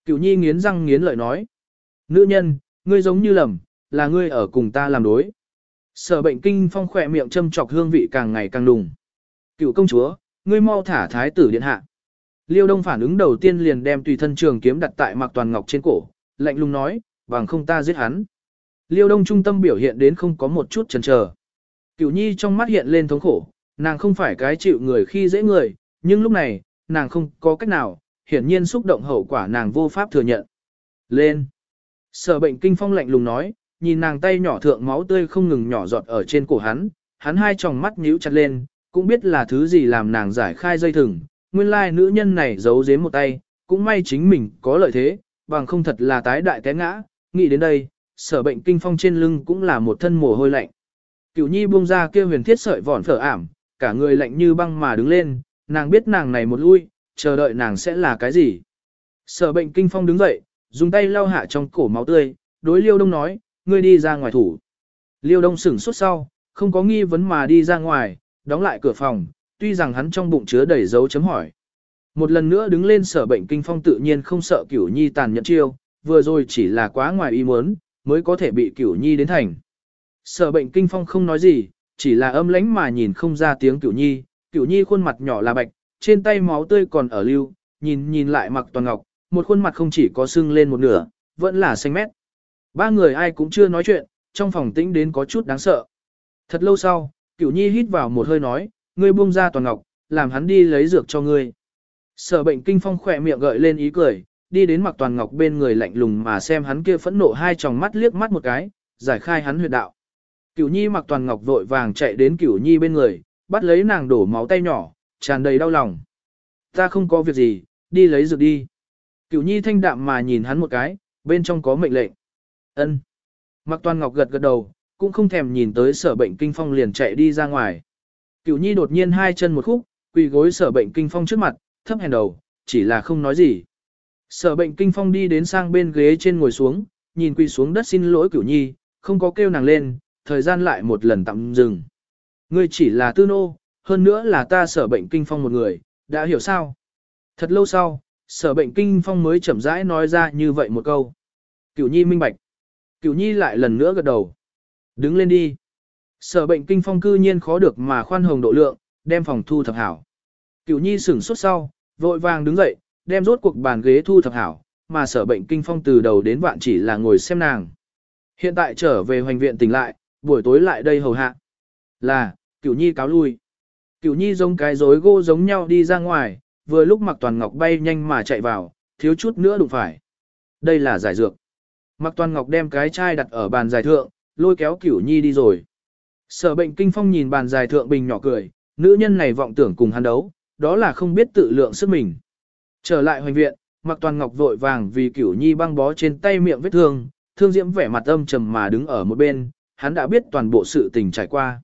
Cửu nhi nghiến răng nghiến lợi nói. Nữ nhân, ngươi giống như lầm, là ngươi ở cùng ta làm đối. Sở bệnh kinh phong khỏe miệng châm chọc hương vị càng ngày càng đùng. Cựu công chúa, ngươi mau thả thái tử điện hạ. Liêu Đông phản ứng đầu tiên liền đem tùy thân trường kiếm đặt tại Mạc Toàn Ngọc trên cổ, lạnh lùng nói, bằng không ta giết hắn. Liêu Đông trung tâm biểu hiện đến không có một chút chần chờ. Cựu Nhi trong mắt hiện lên thống khổ, nàng không phải cái chịu người khi dễ người, nhưng lúc này, nàng không có cách nào, hiển nhiên xúc động hậu quả nàng vô pháp thừa nhận. Lên! Sở bệnh kinh phong lạnh lùng nói, nhìn nàng tay nhỏ thượng máu tươi không ngừng nhỏ giọt ở trên cổ hắn, hắn hai tròng mắt nhíu chặt lên, cũng biết là thứ gì làm nàng giải khai dây thừng, nguyên lai nữ nhân này giấu giếm một tay, cũng may chính mình có lợi thế, bằng không thật là tái đại té ngã, nghĩ đến đây, sở bệnh kinh phong trên lưng cũng là một thân mồ hôi lạnh. Cửu nhi buông ra kia huyền thiết sợi vòn phở ảm, cả người lạnh như băng mà đứng lên, nàng biết nàng này một lui, chờ đợi nàng sẽ là cái gì. Sở bệnh kinh phong đứng dậy, dùng tay lau hạ trong cổ máu tươi, đối liêu đông nói, ngươi đi ra ngoài thủ. Liêu đông sửng suốt sau, không có nghi vấn mà đi ra ngoài, đóng lại cửa phòng, tuy rằng hắn trong bụng chứa đầy dấu chấm hỏi. Một lần nữa đứng lên sở bệnh kinh phong tự nhiên không sợ cửu nhi tàn nhẫn chiêu, vừa rồi chỉ là quá ngoài ý muốn, mới có thể bị cửu nhi đến thành. Sở bệnh kinh phong không nói gì, chỉ là âm lãnh mà nhìn không ra tiếng cửu nhi, cửu nhi khuôn mặt nhỏ là bạch, trên tay máu tươi còn ở lưu, nhìn nhìn lại mặc toàn ngọc, một khuôn mặt không chỉ có sưng lên một nửa, vẫn là xanh mét. Ba người ai cũng chưa nói chuyện, trong phòng tĩnh đến có chút đáng sợ. Thật lâu sau, cửu nhi hít vào một hơi nói, ngươi buông ra toàn ngọc, làm hắn đi lấy dược cho ngươi. Sở bệnh kinh phong khỏe miệng gợi lên ý cười, đi đến mặc toàn ngọc bên người lạnh lùng mà xem hắn kia phẫn nộ hai tròng mắt liếc mắt một cái, giải khai hắn huyệt đạo. Cửu nhi mặc toàn ngọc vội vàng chạy đến cửu nhi bên người, bắt lấy nàng đổ máu tay nhỏ, tràn đầy đau lòng. Ta không có việc gì, đi lấy dược đi. Cửu nhi thanh đạm mà nhìn hắn một cái, bên trong có mệnh lệnh. Ân. Mặc toàn ngọc gật gật đầu, cũng không thèm nhìn tới sở bệnh kinh phong liền chạy đi ra ngoài. Cửu nhi đột nhiên hai chân một khúc, quỳ gối sở bệnh kinh phong trước mặt, thấp hèn đầu, chỉ là không nói gì. Sở bệnh kinh phong đi đến sang bên ghế trên ngồi xuống, nhìn quỳ xuống đất xin lỗi cửu nhi, không có kêu nàng lên, thời gian lại một lần tạm dừng. Ngươi chỉ là tư nô, hơn nữa là ta sở bệnh kinh phong một người, đã hiểu sao? Thật lâu sau, sở bệnh kinh phong mới chậm rãi nói ra như vậy một câu. Cửu nhi minh bạch. Cửu nhi lại lần nữa gật đầu. Đứng lên đi. Sở bệnh kinh phong cư nhiên khó được mà khoan hồng độ lượng, đem phòng thu thập hảo. Cửu nhi sửng sốt sau, vội vàng đứng dậy, đem rốt cuộc bàn ghế thu thập hảo, mà sở bệnh kinh phong từ đầu đến vạn chỉ là ngồi xem nàng. Hiện tại trở về hoành viện tỉnh lại, buổi tối lại đây hầu hạ. Là, cửu nhi cáo lui. Cửu nhi giống cái rối gỗ giống nhau đi ra ngoài, vừa lúc mặc toàn ngọc bay nhanh mà chạy vào, thiếu chút nữa đụng phải. Đây là giải dược. Mạc toàn ngọc đem cái chai đặt ở bàn giải thượng, lôi kéo cửu nhi đi rồi. Sở bệnh kinh phong nhìn bàn giải thượng bình nhỏ cười, nữ nhân này vọng tưởng cùng hắn đấu, đó là không biết tự lượng sức mình. Trở lại hoành viện, Mạc toàn ngọc vội vàng vì cửu nhi băng bó trên tay miệng vết thương, thương diễm vẻ mặt âm trầm mà đứng ở một bên, hắn đã biết toàn bộ sự tình trải qua.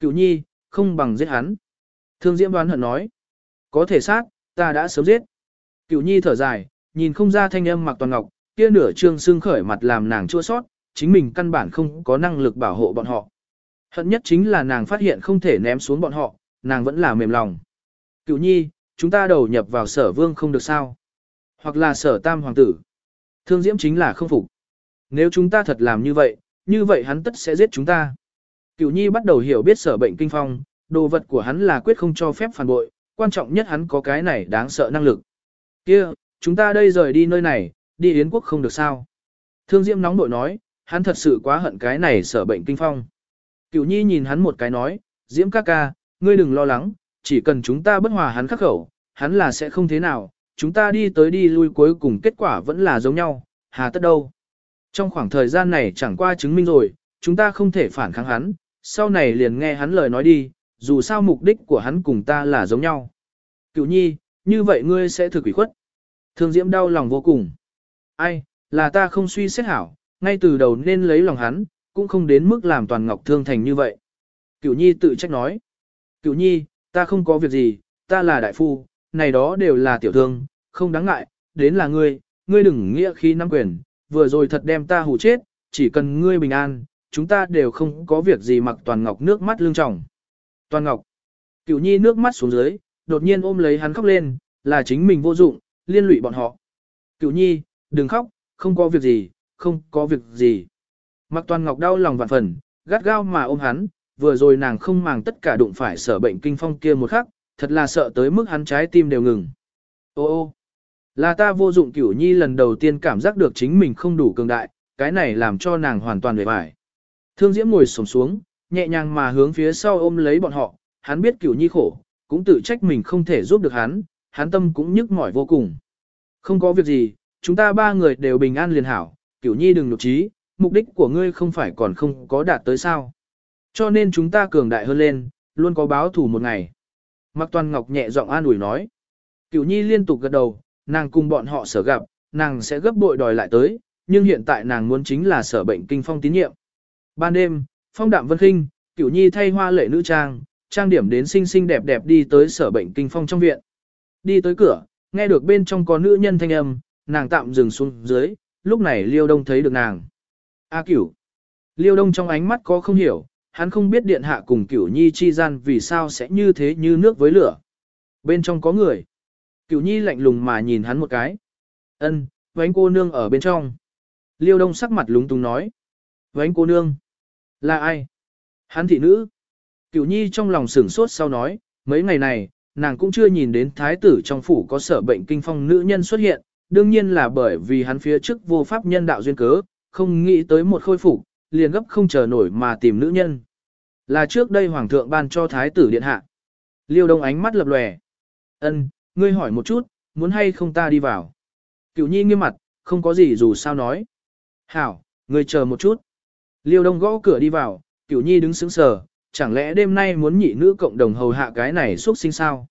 Cửu nhi, không bằng giết hắn. Thương diễm đoán hận nói. Có thể sát, ta đã sớm giết. Cửu nhi thở dài, nhìn không ra thanh âm Mạc toàn ngọc, kia nửa trương xương khởi mặt làm nàng chua sót, chính mình căn bản không có năng lực bảo hộ bọn họ. Hận nhất chính là nàng phát hiện không thể ném xuống bọn họ, nàng vẫn là mềm lòng. cựu nhi, chúng ta đầu nhập vào sở vương không được sao. Hoặc là sở tam hoàng tử. Thương diễm chính là không phục. Nếu chúng ta thật làm như vậy, như vậy hắn tất sẽ giết chúng ta. cựu nhi bắt đầu hiểu biết sở bệnh kinh phong, đồ vật của hắn là quyết không cho phép phản bội, quan trọng nhất hắn có cái này đáng sợ năng lực. Kia, chúng ta đây rời đi nơi này, đi Yến quốc không được sao. Thương Diễm nóng nội nói, hắn thật sự quá hận cái này sở bệnh kinh phong. Cửu nhi nhìn hắn một cái nói, Diễm ca ca, ngươi đừng lo lắng, chỉ cần chúng ta bất hòa hắn khắc khẩu, hắn là sẽ không thế nào, chúng ta đi tới đi lui cuối cùng kết quả vẫn là giống nhau, hà tất đâu. Trong khoảng thời gian này chẳng qua chứng minh rồi, chúng ta không thể phản kháng hắn, sau này liền nghe hắn lời nói đi, dù sao mục đích của hắn cùng ta là giống nhau. Cửu nhi, như vậy ngươi sẽ thực quỷ khuất. Thương Diễm đau lòng vô cùng. Ai, là ta không suy xét hảo, ngay từ đầu nên lấy lòng hắn, cũng không đến mức làm toàn ngọc thương thành như vậy. Cửu nhi tự trách nói. Cửu nhi, ta không có việc gì, ta là đại phu, này đó đều là tiểu thương, không đáng ngại, đến là ngươi, ngươi đừng nghĩa khi nắm quyền, vừa rồi thật đem ta hù chết, chỉ cần ngươi bình an, chúng ta đều không có việc gì mặc toàn ngọc nước mắt lưng tròng. Toàn ngọc, cửu nhi nước mắt xuống dưới, đột nhiên ôm lấy hắn khóc lên, là chính mình vô dụng, liên lụy bọn họ. Cửu nhi, đừng khóc, không có việc gì, không có việc gì. Mặc toàn ngọc đau lòng vạn phần, gắt gao mà ôm hắn, vừa rồi nàng không màng tất cả đụng phải sở bệnh kinh phong kia một khắc, thật là sợ tới mức hắn trái tim đều ngừng. Ô ô, là ta vô dụng cửu nhi lần đầu tiên cảm giác được chính mình không đủ cường đại, cái này làm cho nàng hoàn toàn về vải. Thương Diễm ngồi sổng xuống, nhẹ nhàng mà hướng phía sau ôm lấy bọn họ, hắn biết cửu nhi khổ, cũng tự trách mình không thể giúp được hắn, hắn tâm cũng nhức mỏi vô cùng. Không có việc gì, chúng ta ba người đều bình an liền hảo, cửu nhi đừng nục trí, mục đích của ngươi không phải còn không có đạt tới sao. Cho nên chúng ta cường đại hơn lên, luôn có báo thủ một ngày. Mạc Toàn Ngọc nhẹ giọng an ủi nói. Cửu nhi liên tục gật đầu, nàng cùng bọn họ sở gặp, nàng sẽ gấp bội đòi lại tới, nhưng hiện tại nàng muốn chính là sở bệnh kinh phong tín nhiệm. Ban đêm, phong đạm vân khinh, cửu nhi thay hoa lệ nữ trang, trang điểm đến xinh xinh đẹp đẹp đi tới sở bệnh kinh phong trong viện. Đi tới cửa, nghe được bên trong có nữ nhân thanh âm, nàng tạm dừng xuống dưới, lúc này liêu đông thấy được nàng. A cửu. Liêu đông trong ánh mắt có không hiểu, hắn không biết điện hạ cùng cửu nhi chi gian vì sao sẽ như thế như nước với lửa. Bên trong có người. Cửu nhi lạnh lùng mà nhìn hắn một cái. ân vánh cô nương ở bên trong. Liêu đông sắc mặt lúng túng nói. Vánh cô nương. Là ai? Hắn thị nữ. Cửu nhi trong lòng sửng sốt sau nói, mấy ngày này, nàng cũng chưa nhìn đến thái tử trong phủ có sở bệnh kinh phong nữ nhân xuất hiện, đương nhiên là bởi vì hắn phía trước vô pháp nhân đạo duyên cớ, không nghĩ tới một khôi phục, liền gấp không chờ nổi mà tìm nữ nhân. Là trước đây hoàng thượng ban cho thái tử điện hạ. Liêu đông ánh mắt lập lòe. Ân, ngươi hỏi một chút, muốn hay không ta đi vào. Cửu nhi nghiêm mặt, không có gì dù sao nói. Hảo, ngươi chờ một chút. Liêu đông gõ cửa đi vào, cửu nhi đứng sững sờ, chẳng lẽ đêm nay muốn nhị nữ cộng đồng hầu hạ cái này xuất sinh sao?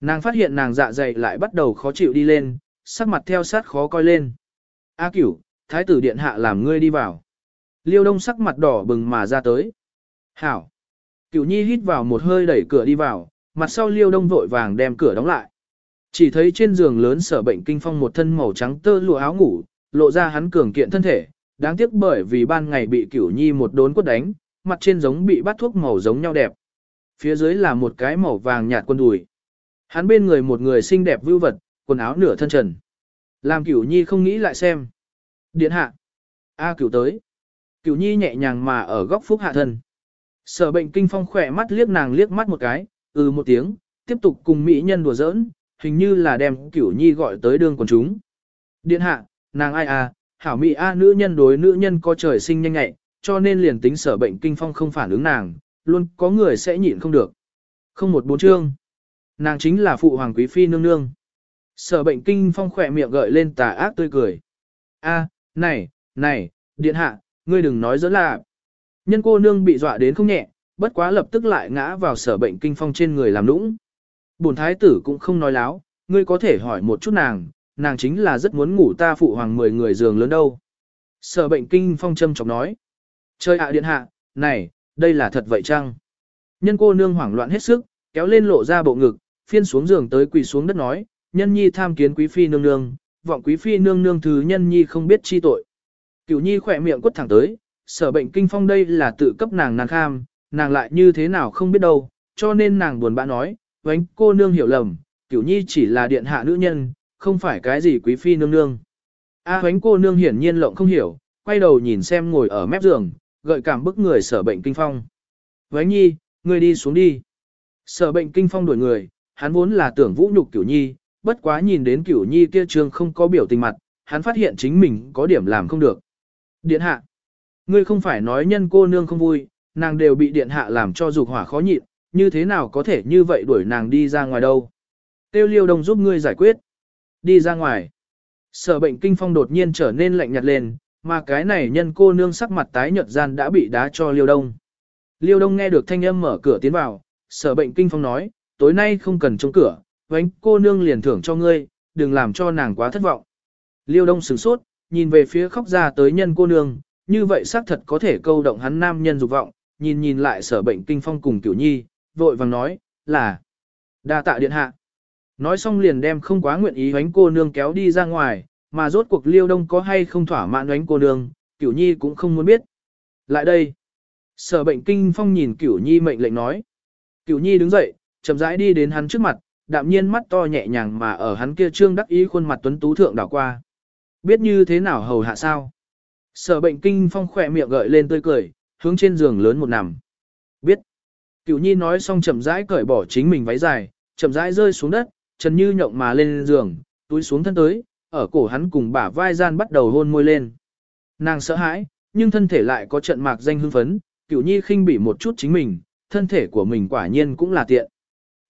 Nàng phát hiện nàng dạ dày lại bắt đầu khó chịu đi lên, sắc mặt theo sát khó coi lên. A cửu, thái tử điện hạ làm ngươi đi vào. Liêu đông sắc mặt đỏ bừng mà ra tới. Hảo. Cửu nhi hít vào một hơi đẩy cửa đi vào, mặt sau liêu đông vội vàng đem cửa đóng lại. Chỉ thấy trên giường lớn sở bệnh kinh phong một thân màu trắng tơ lụa áo ngủ, lộ ra hắn cường kiện thân thể, đáng tiếc bởi vì ban ngày bị cửu nhi một đốn quất đánh, mặt trên giống bị bắt thuốc màu giống nhau đẹp. Phía dưới là một cái màu vàng nhạt quân đùi. Hắn bên người một người xinh đẹp vưu vật, quần áo nửa thân trần. Làm cửu nhi không nghĩ lại xem. Điện hạ. A cửu tới. Cửu nhi nhẹ nhàng mà ở góc phúc hạ thân. Sở bệnh kinh phong khỏe mắt liếc nàng liếc mắt một cái, ừ một tiếng, tiếp tục cùng mỹ nhân đùa giỡn, hình như là đem cửu nhi gọi tới đường quần chúng. Điện hạ, nàng ai à, hảo mỹ a nữ nhân đối nữ nhân có trời sinh nhanh nhẹ, cho nên liền tính sở bệnh kinh phong không phản ứng nàng, luôn có người sẽ nhịn không được. Không một bốn chương. Nàng chính là phụ hoàng quý phi nương nương. Sở bệnh kinh phong khỏe miệng gợi lên tà ác tươi cười. A, này, này, điện hạ, ngươi đừng nói dẫn là. Nhân cô nương bị dọa đến không nhẹ, bất quá lập tức lại ngã vào sở bệnh kinh phong trên người làm nũng. Bổn thái tử cũng không nói láo, ngươi có thể hỏi một chút nàng, nàng chính là rất muốn ngủ ta phụ hoàng mười người giường lớn đâu. Sở bệnh kinh phong châm chọc nói. Chơi ạ điện hạ, này, đây là thật vậy chăng? Nhân cô nương hoảng loạn hết sức, kéo lên lộ ra bộ ngực, phiên xuống giường tới quỳ xuống đất nói, nhân nhi tham kiến quý phi nương nương, vọng quý phi nương nương thứ nhân nhi không biết chi tội. Cửu nhi khỏe miệng quất thẳng tới, sở bệnh kinh phong đây là tự cấp nàng nàng kham, nàng lại như thế nào không biết đâu, cho nên nàng buồn bã nói, vánh cô nương hiểu lầm, cửu nhi chỉ là điện hạ nữ nhân, không phải cái gì quý phi nương nương. A à, vánh cô nương hiển nhiên lộng không hiểu, quay đầu nhìn xem ngồi ở mép giường, gợi cảm bức người sở bệnh kinh phong. Vánh nhi, ngươi đi xuống đi. Sở bệnh kinh phong đuổi người, hắn vốn là tưởng vũ nhục cửu nhi, bất quá nhìn đến cửu nhi kia trương không có biểu tình mặt, hắn phát hiện chính mình có điểm làm không được. Điện hạ, ngươi không phải nói nhân cô nương không vui, nàng đều bị điện hạ làm cho dục hỏa khó nhịn, như thế nào có thể như vậy đuổi nàng đi ra ngoài đâu. Tiêu liêu đông giúp ngươi giải quyết. Đi ra ngoài. Sở bệnh kinh phong đột nhiên trở nên lạnh nhạt lên, mà cái này nhân cô nương sắc mặt tái nhợt gian đã bị đá cho liêu đông. Liêu đông nghe được thanh âm mở cửa tiến vào, sở bệnh kinh phong nói, tối nay không cần chống cửa, vánh cô nương liền thưởng cho ngươi, đừng làm cho nàng quá thất vọng. Liêu đông sửng sốt, nhìn về phía khóc ra tới nhân cô nương, như vậy xác thật có thể câu động hắn nam nhân dục vọng, nhìn nhìn lại sở bệnh kinh phong cùng tiểu nhi, vội vàng nói, là đa tạ điện hạ. Nói xong liền đem không quá nguyện ý vánh cô nương kéo đi ra ngoài, mà rốt cuộc liêu đông có hay không thỏa mãn vánh cô nương, cửu nhi cũng không muốn biết. Lại đây, sở bệnh kinh phong nhìn cửu nhi mệnh lệnh nói. Cửu nhi đứng dậy, chậm rãi đi đến hắn trước mặt, đạm nhiên mắt to nhẹ nhàng mà ở hắn kia trương đắc ý khuôn mặt tuấn tú thượng đảo qua. Biết như thế nào hầu hạ sao? Sở bệnh kinh phong khỏe miệng gợi lên tươi cười, hướng trên giường lớn một nằm. Biết. Cửu nhi nói xong chậm rãi cởi bỏ chính mình váy dài, chậm rãi rơi xuống đất, trần như nhộng mà lên giường, túi xuống thân tới, ở cổ hắn cùng bả vai gian bắt đầu hôn môi lên. Nàng sợ hãi, nhưng thân thể lại có trận mạc danh hưng phấn, cửu nhi khinh bỉ một chút chính mình, thân thể của mình quả nhiên cũng là tiện.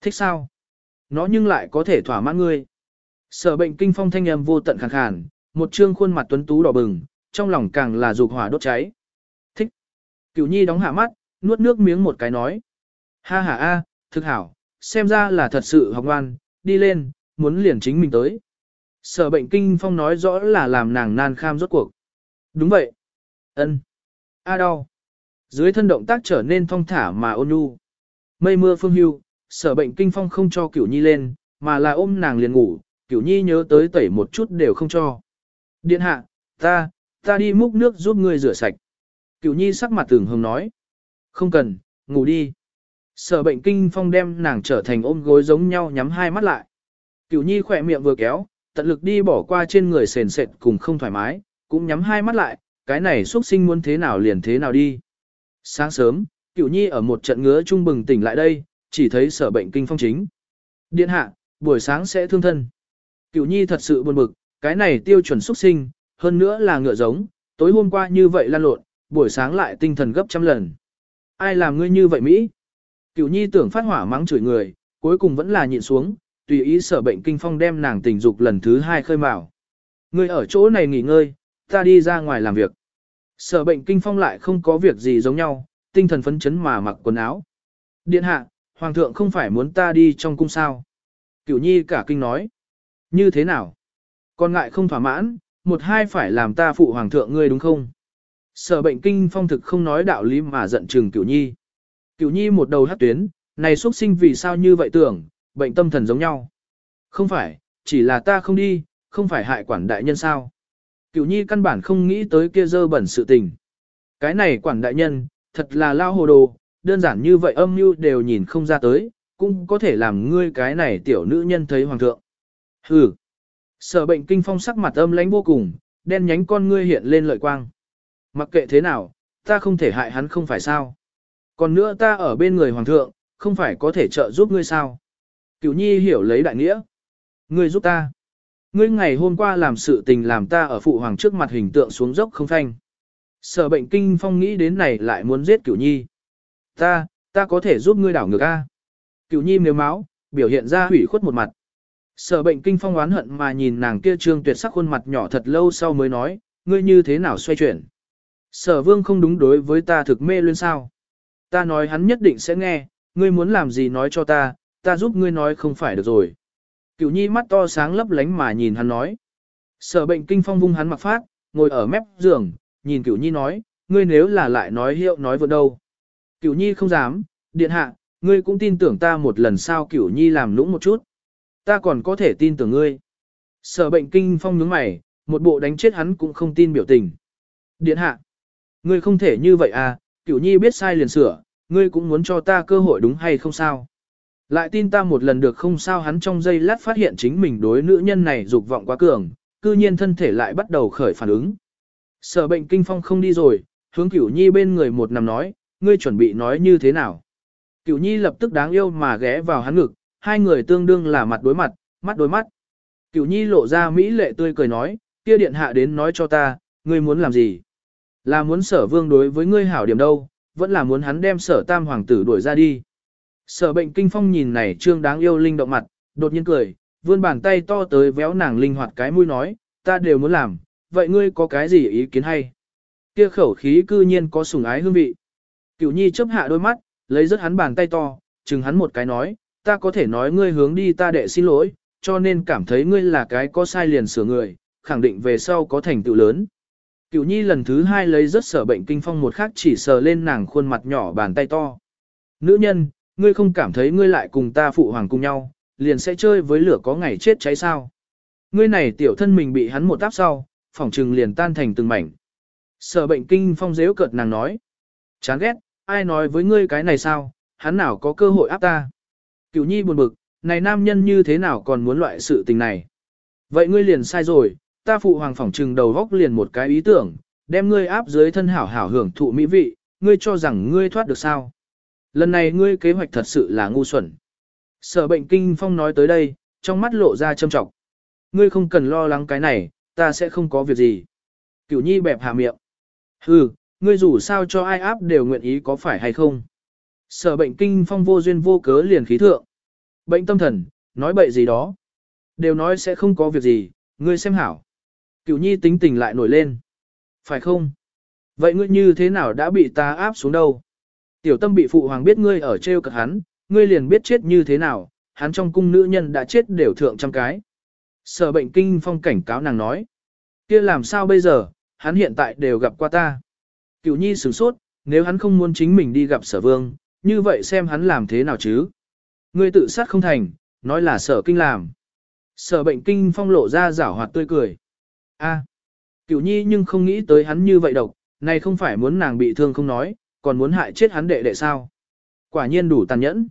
Thích sao? Nó nhưng lại có thể thỏa mãn ngươi. Sở bệnh kinh phong thanh âm vô tận khàn khàn, một trương khuôn mặt tuấn tú đỏ bừng, trong lòng càng là dục hỏa đốt cháy. Thích. Cửu nhi đóng hạ mắt, nuốt nước miếng một cái nói. Ha ha a, thực hảo, xem ra là thật sự học ngoan, đi lên, muốn liền chính mình tới. Sở bệnh kinh phong nói rõ là làm nàng nan kham rốt cuộc. Đúng vậy. ân A đau. Dưới thân động tác trở nên thong thả mà ôn nhu. Mây mưa phương hưu, sở bệnh kinh phong không cho cửu nhi lên, mà là ôm nàng liền ngủ, cửu nhi nhớ tới tẩy một chút đều không cho. Điện hạ, ta, ta đi múc nước giúp ngươi rửa sạch. Cửu nhi sắc mặt tưởng hồng nói. Không cần, ngủ đi. Sở bệnh kinh phong đem nàng trở thành ôm gối giống nhau nhắm hai mắt lại. Cửu nhi khỏe miệng vừa kéo, tận lực đi bỏ qua trên người sền sệt cùng không thoải mái, cũng nhắm hai mắt lại, cái này xuất sinh muốn thế nào liền thế nào đi. Sáng sớm, cửu nhi ở một trận ngứa trung bừng tỉnh lại đây, chỉ thấy sở bệnh kinh phong chính. Điện hạ, buổi sáng sẽ thương thân. Cửu nhi thật sự buồn bực, cái này tiêu chuẩn xuất sinh, hơn nữa là ngựa giống, tối hôm qua như vậy lan lộn, buổi sáng lại tinh thần gấp trăm lần. Ai làm ngươi như vậy Mỹ? Cửu nhi tưởng phát hỏa mắng chửi người, cuối cùng vẫn là nhịn xuống, tùy ý sở bệnh kinh phong đem nàng tình dục lần thứ hai khơi mào. Ngươi ở chỗ này nghỉ ngơi, ta đi ra ngoài làm việc. Sở bệnh kinh phong lại không có việc gì giống nhau, tinh thần phấn chấn mà mặc quần áo. Điện hạ, hoàng thượng không phải muốn ta đi trong cung sao. Cửu nhi cả kinh nói. Như thế nào? Còn ngại không thỏa mãn, một hai phải làm ta phụ hoàng thượng ngươi đúng không? Sở bệnh kinh phong thực không nói đạo lý mà giận trừng cửu nhi. Cửu nhi một đầu hát tuyến, này xuất sinh vì sao như vậy tưởng, bệnh tâm thần giống nhau. Không phải, chỉ là ta không đi, không phải hại quản đại nhân sao. Cửu nhi căn bản không nghĩ tới kia dơ bẩn sự tình. Cái này quản đại nhân, thật là lao hồ đồ, đơn giản như vậy âm mưu đều nhìn không ra tới, cũng có thể làm ngươi cái này tiểu nữ nhân thấy hoàng thượng. Hừ. Sở bệnh kinh phong sắc mặt âm lãnh vô cùng, đen nhánh con ngươi hiện lên lợi quang. Mặc kệ thế nào, ta không thể hại hắn không phải sao. Còn nữa ta ở bên người hoàng thượng, không phải có thể trợ giúp ngươi sao. Cửu nhi hiểu lấy đại nghĩa. Ngươi giúp ta. Ngươi ngày hôm qua làm sự tình làm ta ở phụ hoàng trước mặt hình tượng xuống dốc không thanh. Sở bệnh kinh phong nghĩ đến này lại muốn giết cửu nhi. Ta, ta có thể giúp ngươi đảo ngược A. Cựu nhi nếu máu, biểu hiện ra hủy khuất một mặt. Sở bệnh kinh phong oán hận mà nhìn nàng kia trương tuyệt sắc khuôn mặt nhỏ thật lâu sau mới nói, ngươi như thế nào xoay chuyển. Sở vương không đúng đối với ta thực mê lên sao. Ta nói hắn nhất định sẽ nghe, ngươi muốn làm gì nói cho ta, ta giúp ngươi nói không phải được rồi. Cựu nhi mắt to sáng lấp lánh mà nhìn hắn nói. Sở bệnh kinh phong vung hắn mặc phát, ngồi ở mép giường, nhìn cửu nhi nói, ngươi nếu là lại nói hiệu nói vượt đâu. Cửu nhi không dám, điện hạ, ngươi cũng tin tưởng ta một lần sao cửu nhi làm lũng một chút. Ta còn có thể tin tưởng ngươi. Sở bệnh kinh phong nhướng mày, một bộ đánh chết hắn cũng không tin biểu tình. Điện hạ, ngươi không thể như vậy à, cửu nhi biết sai liền sửa, ngươi cũng muốn cho ta cơ hội đúng hay không sao. Lại tin ta một lần được không sao hắn trong giây lát phát hiện chính mình đối nữ nhân này dục vọng quá cường, cư nhiên thân thể lại bắt đầu khởi phản ứng. Sở bệnh kinh phong không đi rồi, hướng cửu nhi bên người một nằm nói, ngươi chuẩn bị nói như thế nào. Cửu nhi lập tức đáng yêu mà ghé vào hắn ngực, hai người tương đương là mặt đối mặt, mắt đối mắt. Cửu nhi lộ ra mỹ lệ tươi cười nói, kia điện hạ đến nói cho ta, ngươi muốn làm gì? Là muốn sở vương đối với ngươi hảo điểm đâu, vẫn là muốn hắn đem sở tam hoàng tử đuổi ra đi. Sở bệnh kinh phong nhìn này trương đáng yêu linh động mặt, đột nhiên cười, vươn bàn tay to tới véo nàng linh hoạt cái mũi nói, ta đều muốn làm, vậy ngươi có cái gì ý kiến hay? Kia khẩu khí cư nhiên có sủng ái hương vị. Cửu nhi chớp hạ đôi mắt, lấy rất hắn bàn tay to, chừng hắn một cái nói, ta có thể nói ngươi hướng đi ta đệ xin lỗi, cho nên cảm thấy ngươi là cái có sai liền sửa người, khẳng định về sau có thành tựu lớn. Cửu nhi lần thứ hai lấy rất sở bệnh kinh phong một khắc chỉ sờ lên nàng khuôn mặt nhỏ bàn tay to. Nữ nhân, ngươi không cảm thấy ngươi lại cùng ta phụ hoàng cùng nhau, liền sẽ chơi với lửa có ngày chết cháy sao. Ngươi này tiểu thân mình bị hắn một táp sau, phỏng trừng liền tan thành từng mảnh. Sở bệnh kinh phong dễu cợt nàng nói. Chán ghét, ai nói với ngươi cái này sao, hắn nào có cơ hội áp ta. Cửu nhi buồn bực, này nam nhân như thế nào còn muốn loại sự tình này. Vậy ngươi liền sai rồi, ta phụ hoàng phỏng trừng đầu góc liền một cái ý tưởng, đem ngươi áp dưới thân hảo hảo hưởng thụ mỹ vị, ngươi cho rằng ngươi thoát được sao. Lần này ngươi kế hoạch thật sự là ngu xuẩn. Sở bệnh kinh phong nói tới đây, trong mắt lộ ra châm trọng. Ngươi không cần lo lắng cái này, ta sẽ không có việc gì. Cửu nhi bẹp hạ miệng. Hừ, ngươi dù sao cho ai áp đều nguyện ý có phải hay không. Sở bệnh kinh phong vô duyên vô cớ liền khí thượng. Bệnh tâm thần, nói bậy gì đó. Đều nói sẽ không có việc gì, ngươi xem hảo. Cửu nhi tính tình lại nổi lên. Phải không? Vậy ngươi như thế nào đã bị ta áp xuống đâu? Tiểu tâm bị phụ hoàng biết ngươi ở treo cật hắn, ngươi liền biết chết như thế nào, hắn trong cung nữ nhân đã chết đều thượng trăm cái. Sở bệnh kinh phong cảnh cáo nàng nói. kia làm sao bây giờ, hắn hiện tại đều gặp qua ta. Cựu nhi sửng sốt, nếu hắn không muốn chính mình đi gặp sở vương, như vậy xem hắn làm thế nào chứ. Ngươi tự sát không thành, nói là sở kinh làm. Sở bệnh kinh phong lộ ra rảo hoạt tươi cười. a Cựu nhi nhưng không nghĩ tới hắn như vậy độc, này không phải muốn nàng bị thương không nói, còn muốn hại chết hắn đệ đệ sao. Quả nhiên đủ tàn nhẫn.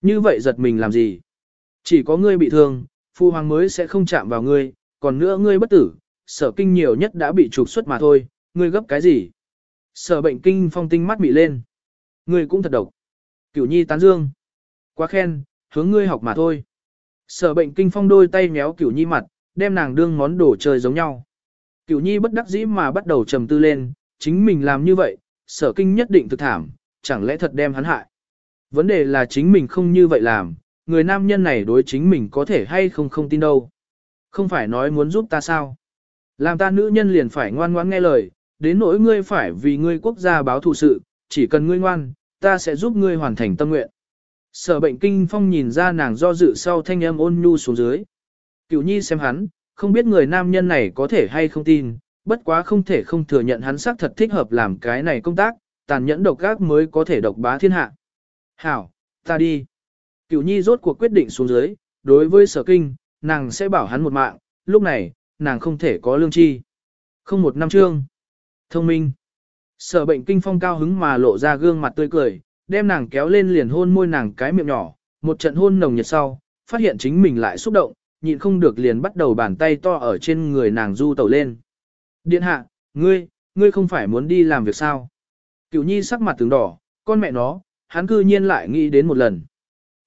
Như vậy giật mình làm gì? Chỉ có ngươi bị thương, phu hoàng mới sẽ không chạm vào ngươi, còn nữa ngươi bất tử, sở kinh nhiều nhất đã bị trục xuất mà thôi, ngươi gấp cái gì? Sở bệnh kinh phong tinh mắt bị lên. Ngươi cũng thật độc. Cửu nhi tán dương. Quá khen, hướng ngươi học mà thôi. Sở bệnh kinh phong đôi tay méo cửu nhi mặt, đem nàng đương ngón đổ chơi giống nhau. Cửu nhi bất đắc dĩ mà bắt đầu trầm tư lên, chính mình làm như vậy, sở kinh nhất định thực thảm, chẳng lẽ thật đem hắn hại. Vấn đề là chính mình không như vậy làm, người nam nhân này đối chính mình có thể hay không không tin đâu. Không phải nói muốn giúp ta sao. Làm ta nữ nhân liền phải ngoan ngoãn nghe lời, đến nỗi ngươi phải vì ngươi quốc gia báo thù sự, chỉ cần ngươi ngoan, ta sẽ giúp ngươi hoàn thành tâm nguyện. Sở bệnh kinh phong nhìn ra nàng do dự sau thanh âm ôn nhu xuống dưới. Cửu nhi xem hắn, không biết người nam nhân này có thể hay không tin, bất quá không thể không thừa nhận hắn xác thật thích hợp làm cái này công tác, tàn nhẫn độc gác mới có thể độc bá thiên hạ. Hảo, ta đi. Cửu nhi rốt cuộc quyết định xuống dưới, đối với sở kinh, nàng sẽ bảo hắn một mạng, lúc này, nàng không thể có lương chi. Không một năm trương. Thông minh. Sở bệnh kinh phong cao hứng mà lộ ra gương mặt tươi cười, đem nàng kéo lên liền hôn môi nàng cái miệng nhỏ, một trận hôn nồng nhiệt sau, phát hiện chính mình lại xúc động, nhịn không được liền bắt đầu bàn tay to ở trên người nàng du tẩu lên. Điện hạ, ngươi, ngươi không phải muốn đi làm việc sao? Cửu nhi sắc mặt tướng đỏ, con mẹ nó, hắn cư nhiên lại nghĩ đến một lần.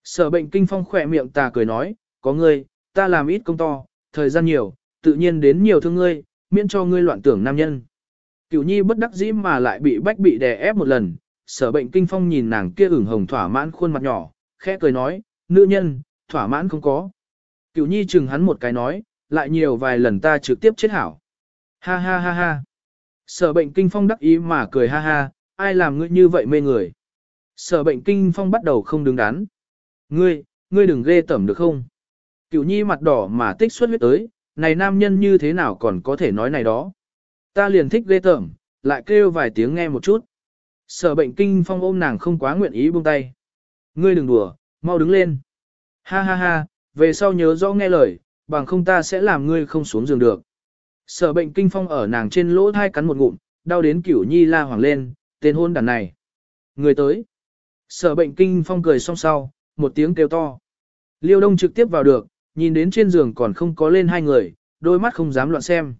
Sở bệnh kinh phong khỏe miệng ta cười nói, có ngươi, ta làm ít công to, thời gian nhiều, tự nhiên đến nhiều thương ngươi, miễn cho ngươi loạn tưởng nam nhân. Cửu nhi bất đắc dĩ mà lại bị bách bị đè ép một lần, sở bệnh kinh phong nhìn nàng kia ửng hồng thỏa mãn khuôn mặt nhỏ, khẽ cười nói, nữ nhân, thỏa mãn không có. Cửu nhi chừng hắn một cái nói, lại nhiều vài lần ta trực tiếp chết hảo. Ha ha ha ha. Sở bệnh kinh phong đắc ý mà cười ha ha, ai làm ngươi như vậy mê người. Sở bệnh kinh phong bắt đầu không đứng đắn. Ngươi, ngươi đừng ghê tẩm được không? Cửu nhi mặt đỏ mà tích xuất huyết tới, này nam nhân như thế nào còn có thể nói này đó. Ta liền thích ghê tởm, lại kêu vài tiếng nghe một chút. Sở bệnh kinh phong ôm nàng không quá nguyện ý buông tay. Ngươi đừng đùa, mau đứng lên. Ha ha ha, về sau nhớ rõ nghe lời, bằng không ta sẽ làm ngươi không xuống giường được. Sở bệnh kinh phong ở nàng trên lỗ thai cắn một ngụm, đau đến cửu nhi la hoàng lên, tên hôn đàn này. Người tới. Sở bệnh kinh phong cười song sau, một tiếng kêu to. Liêu đông trực tiếp vào được, nhìn đến trên giường còn không có lên hai người, đôi mắt không dám loạn xem.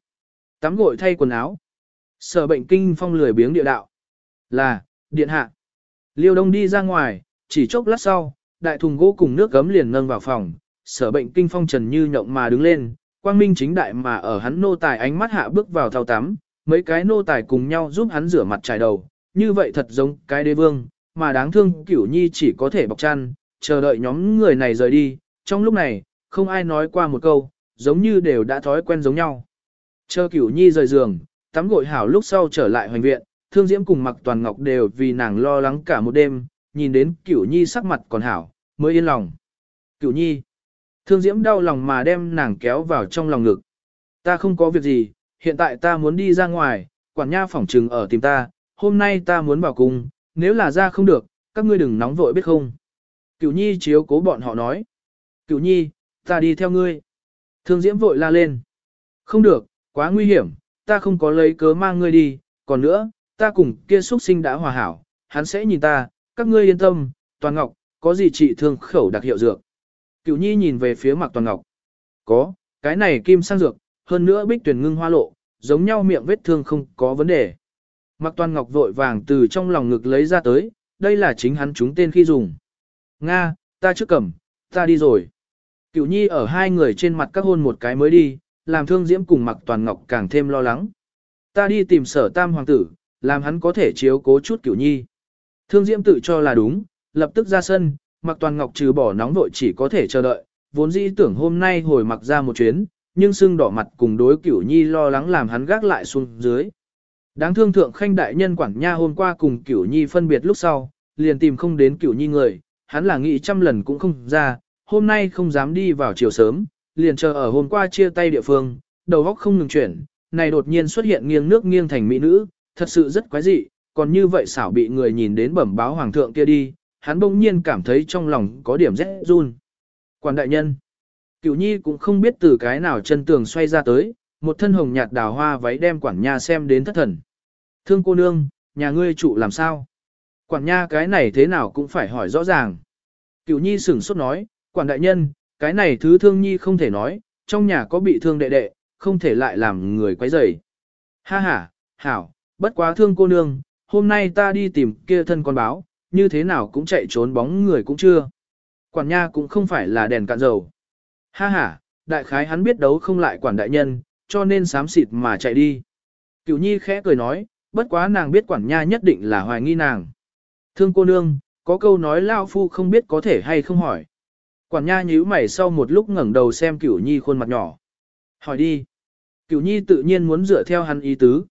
Tắm gội thay quần áo. Sở bệnh kinh phong lười biếng địa đạo. Là, điện hạ. Liêu đông đi ra ngoài, chỉ chốc lát sau, đại thùng gỗ cùng nước gấm liền nâng vào phòng. Sở bệnh kinh phong trần như nhộng mà đứng lên, quang minh chính đại mà ở hắn nô tài ánh mắt hạ bước vào thao tắm. Mấy cái nô tài cùng nhau giúp hắn rửa mặt trải đầu, như vậy thật giống cái đế vương, mà đáng thương cửu nhi chỉ có thể bọc chăn, chờ đợi nhóm người này rời đi. Trong lúc này, không ai nói qua một câu, giống như đều đã thói quen giống nhau. Chờ cửu nhi rời giường, tắm gội hảo lúc sau trở lại hoành viện, thương diễm cùng mặc toàn ngọc đều vì nàng lo lắng cả một đêm, nhìn đến cửu nhi sắc mặt còn hảo, mới yên lòng. Cửu nhi, thương diễm đau lòng mà đem nàng kéo vào trong lòng ngực. Ta không có việc gì, hiện tại ta muốn đi ra ngoài, quản nha phỏng trừng ở tìm ta, hôm nay ta muốn vào cùng, nếu là ra không được, các ngươi đừng nóng vội biết không. Cửu nhi chiếu cố bọn họ nói. Cửu nhi, ta đi theo ngươi. Thương diễm vội la lên. Không được, quá nguy hiểm, ta không có lấy cớ mang ngươi đi, còn nữa, ta cùng kia xuất sinh đã hòa hảo, hắn sẽ nhìn ta, các ngươi yên tâm, Toàn Ngọc, có gì trị thương khẩu đặc hiệu dược. Cửu nhi nhìn về phía mặt Toàn Ngọc. Có, cái này kim sang dược, hơn nữa bích tuyển ngưng hoa lộ, giống nhau miệng vết thương không có vấn đề. Mạc Toàn Ngọc vội vàng từ trong lòng ngực lấy ra tới, đây là chính hắn chúng tên khi dùng. Nga, ta trước cầm, ta đi rồi. Cửu nhi ở hai người trên mặt các hôn một cái mới đi, làm thương diễm cùng mặc Toàn Ngọc càng thêm lo lắng. Ta đi tìm sở tam hoàng tử, làm hắn có thể chiếu cố chút cửu nhi. Thương diễm tự cho là đúng, lập tức ra sân, Mặc Toàn Ngọc trừ bỏ nóng vội chỉ có thể chờ đợi, vốn dĩ tưởng hôm nay hồi mặc ra một chuyến, nhưng sưng đỏ mặt cùng đối cửu nhi lo lắng làm hắn gác lại xuống dưới. Đáng thương thượng khanh đại nhân quản nha hôm qua cùng cửu nhi phân biệt lúc sau, liền tìm không đến cửu nhi người, hắn là nghĩ trăm lần cũng không ra, hôm nay không dám đi vào chiều sớm, liền chờ ở hôm qua chia tay địa phương, đầu óc không ngừng chuyển, này đột nhiên xuất hiện nghiêng nước nghiêng thành mỹ nữ, thật sự rất quái dị, còn như vậy xảo bị người nhìn đến bẩm báo hoàng thượng kia đi, hắn bỗng nhiên cảm thấy trong lòng có điểm rét run. Quan đại nhân, cửu nhi cũng không biết từ cái nào chân tường xoay ra tới, một thân hồng nhạt đào hoa váy đem quản nhà xem đến thất thần. Thương cô nương, nhà ngươi trụ làm sao? Quản nha cái này thế nào cũng phải hỏi rõ ràng. Cửu nhi sửng sốt nói, quản đại nhân, cái này thứ thương nhi không thể nói, trong nhà có bị thương đệ đệ, không thể lại làm người quấy rầy. Ha ha, hảo, bất quá thương cô nương, hôm nay ta đi tìm kia thân con báo, như thế nào cũng chạy trốn bóng người cũng chưa. Quản nha cũng không phải là đèn cạn dầu. Ha ha, đại khái hắn biết đấu không lại quản đại nhân, cho nên sám xịt mà chạy đi. Cửu nhi khẽ cười nói, bất quá nàng biết quản nha nhất định là hoài nghi nàng. Thương cô nương, có câu nói lao phu không biết có thể hay không hỏi. Quản nha nhíu mày sau một lúc ngẩng đầu xem cửu nhi khuôn mặt nhỏ. Hỏi đi. Cửu nhi tự nhiên muốn dựa theo hắn ý tứ.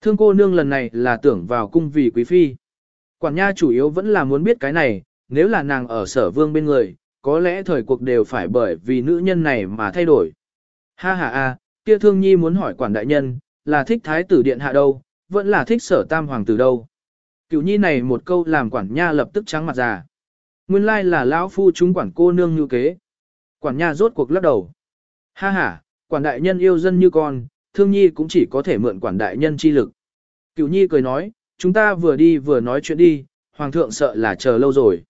Thương cô nương lần này là tưởng vào cung vì quý phi. Quản nha chủ yếu vẫn là muốn biết cái này, nếu là nàng ở sở vương bên người, có lẽ thời cuộc đều phải bởi vì nữ nhân này mà thay đổi. Ha ha a, kia thương nhi muốn hỏi quản đại nhân, là thích thái tử điện hạ đâu, vẫn là thích sở tam hoàng tử đâu. Cửu nhi này một câu làm quản nha lập tức trắng mặt già. Nguyên lai là lão phu chúng quản cô nương như kế. Quản nha rốt cuộc lắc đầu. Ha ha, quản đại nhân yêu dân như con, thương nhi cũng chỉ có thể mượn quản đại nhân chi lực. Cửu nhi cười nói, chúng ta vừa đi vừa nói chuyện đi, hoàng thượng sợ là chờ lâu rồi.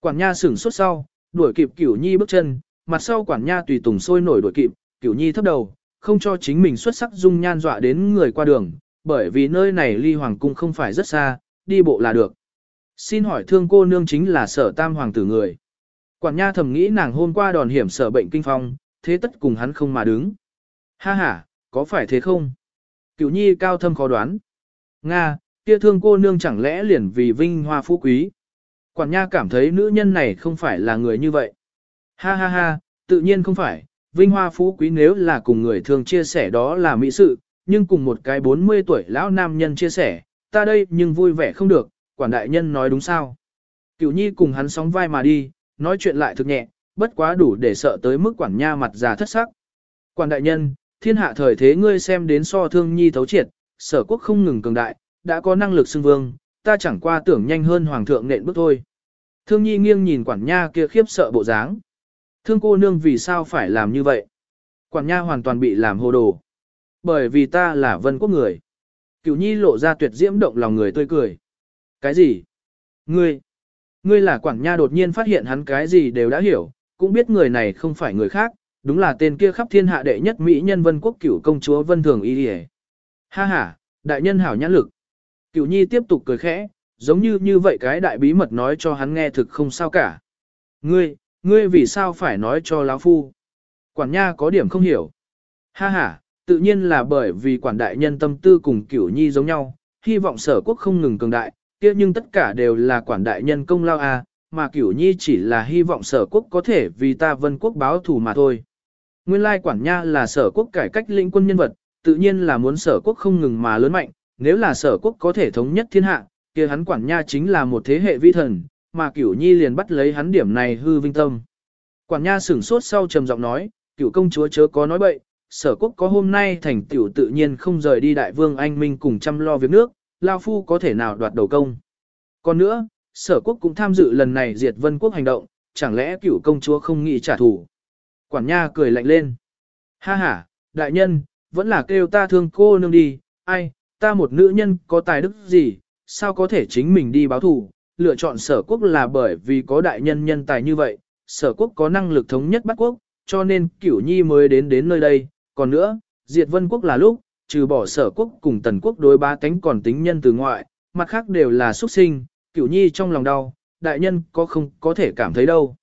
Quản nha sửng sốt sau, đuổi kịp cửu nhi bước chân, mặt sau quản nha tùy tùng sôi nổi đuổi kịp, cửu nhi thấp đầu, không cho chính mình xuất sắc dung nhan dọa đến người qua đường, bởi vì nơi này ly hoàng cung không phải rất xa, đi bộ là được. Xin hỏi thương cô nương chính là sở tam hoàng tử người. Quản nha thầm nghĩ nàng hôm qua đòn hiểm sở bệnh kinh phong, thế tất cùng hắn không mà đứng. Ha ha, có phải thế không? Cửu nhi cao thâm khó đoán. Nga, kia thương cô nương chẳng lẽ liền vì vinh hoa phú quý. Quản nha cảm thấy nữ nhân này không phải là người như vậy. Ha ha ha, tự nhiên không phải, vinh hoa phú quý nếu là cùng người thường chia sẻ đó là mỹ sự, nhưng cùng một cái 40 tuổi lão nam nhân chia sẻ, ta đây nhưng vui vẻ không được, quản đại nhân nói đúng sao. Cửu nhi cùng hắn sóng vai mà đi, nói chuyện lại thực nhẹ, bất quá đủ để sợ tới mức quản nha mặt già thất sắc. Quản đại nhân, thiên hạ thời thế ngươi xem đến so thương nhi thấu triệt, sở quốc không ngừng cường đại, đã có năng lực xưng vương, ta chẳng qua tưởng nhanh hơn hoàng thượng nện bước thôi. Thương nhi nghiêng nhìn quản nha kia khiếp sợ bộ dáng. Thương cô nương vì sao phải làm như vậy? Quản nha hoàn toàn bị làm hồ đồ. Bởi vì ta là vân quốc người. Cửu nhi lộ ra tuyệt diễm động lòng người tươi cười. Cái gì? Ngươi? Ngươi là quản nha đột nhiên phát hiện hắn cái gì đều đã hiểu, cũng biết người này không phải người khác, đúng là tên kia khắp thiên hạ đệ nhất mỹ nhân vân quốc cửu công chúa vân thường y hề. Ha ha, đại nhân hảo nhãn lực. Cửu nhi tiếp tục cười khẽ, giống như như vậy cái đại bí mật nói cho hắn nghe thực không sao cả. Ngươi, ngươi vì sao phải nói cho lão phu? Quản nha có điểm không hiểu. Ha ha, tự nhiên là bởi vì quản đại nhân tâm tư cùng cửu nhi giống nhau, hy vọng sở quốc không ngừng cường đại, kia nhưng tất cả đều là quản đại nhân công lao a, à, mà cửu nhi chỉ là hy vọng sở quốc có thể vì ta vân quốc báo thù mà thôi. Nguyên lai quản nha là sở quốc cải cách lĩnh quân nhân vật, tự nhiên là muốn sở quốc không ngừng mà lớn mạnh, nếu là sở quốc có thể thống nhất thiên hạ, kia hắn quản nha chính là một thế hệ vi thần, mà cửu nhi liền bắt lấy hắn điểm này hư vinh tâm. Quản nha sửng sốt sau trầm giọng nói, cửu công chúa chớ có nói bậy, sở quốc có hôm nay thành tiểu tự nhiên không rời đi đại vương anh minh cùng chăm lo việc nước, lao phu có thể nào đoạt đầu công. Còn nữa, sở quốc cũng tham dự lần này diệt vân quốc hành động, chẳng lẽ cửu công chúa không nghĩ trả thù. Quản nha cười lạnh lên. Ha ha, đại nhân, vẫn là kêu ta thương cô nương đi, ai, ta một nữ nhân có tài đức gì, sao có thể chính mình đi báo thù, lựa chọn sở quốc là bởi vì có đại nhân nhân tài như vậy, sở quốc có năng lực thống nhất bắt quốc, cho nên cửu nhi mới đến đến nơi đây, còn nữa, diệt vân quốc là lúc, trừ bỏ sở quốc cùng tần quốc đối ba tánh còn tính nhân từ ngoại, mặt khác đều là xuất sinh, cửu nhi trong lòng đau, đại nhân có không có thể cảm thấy đâu.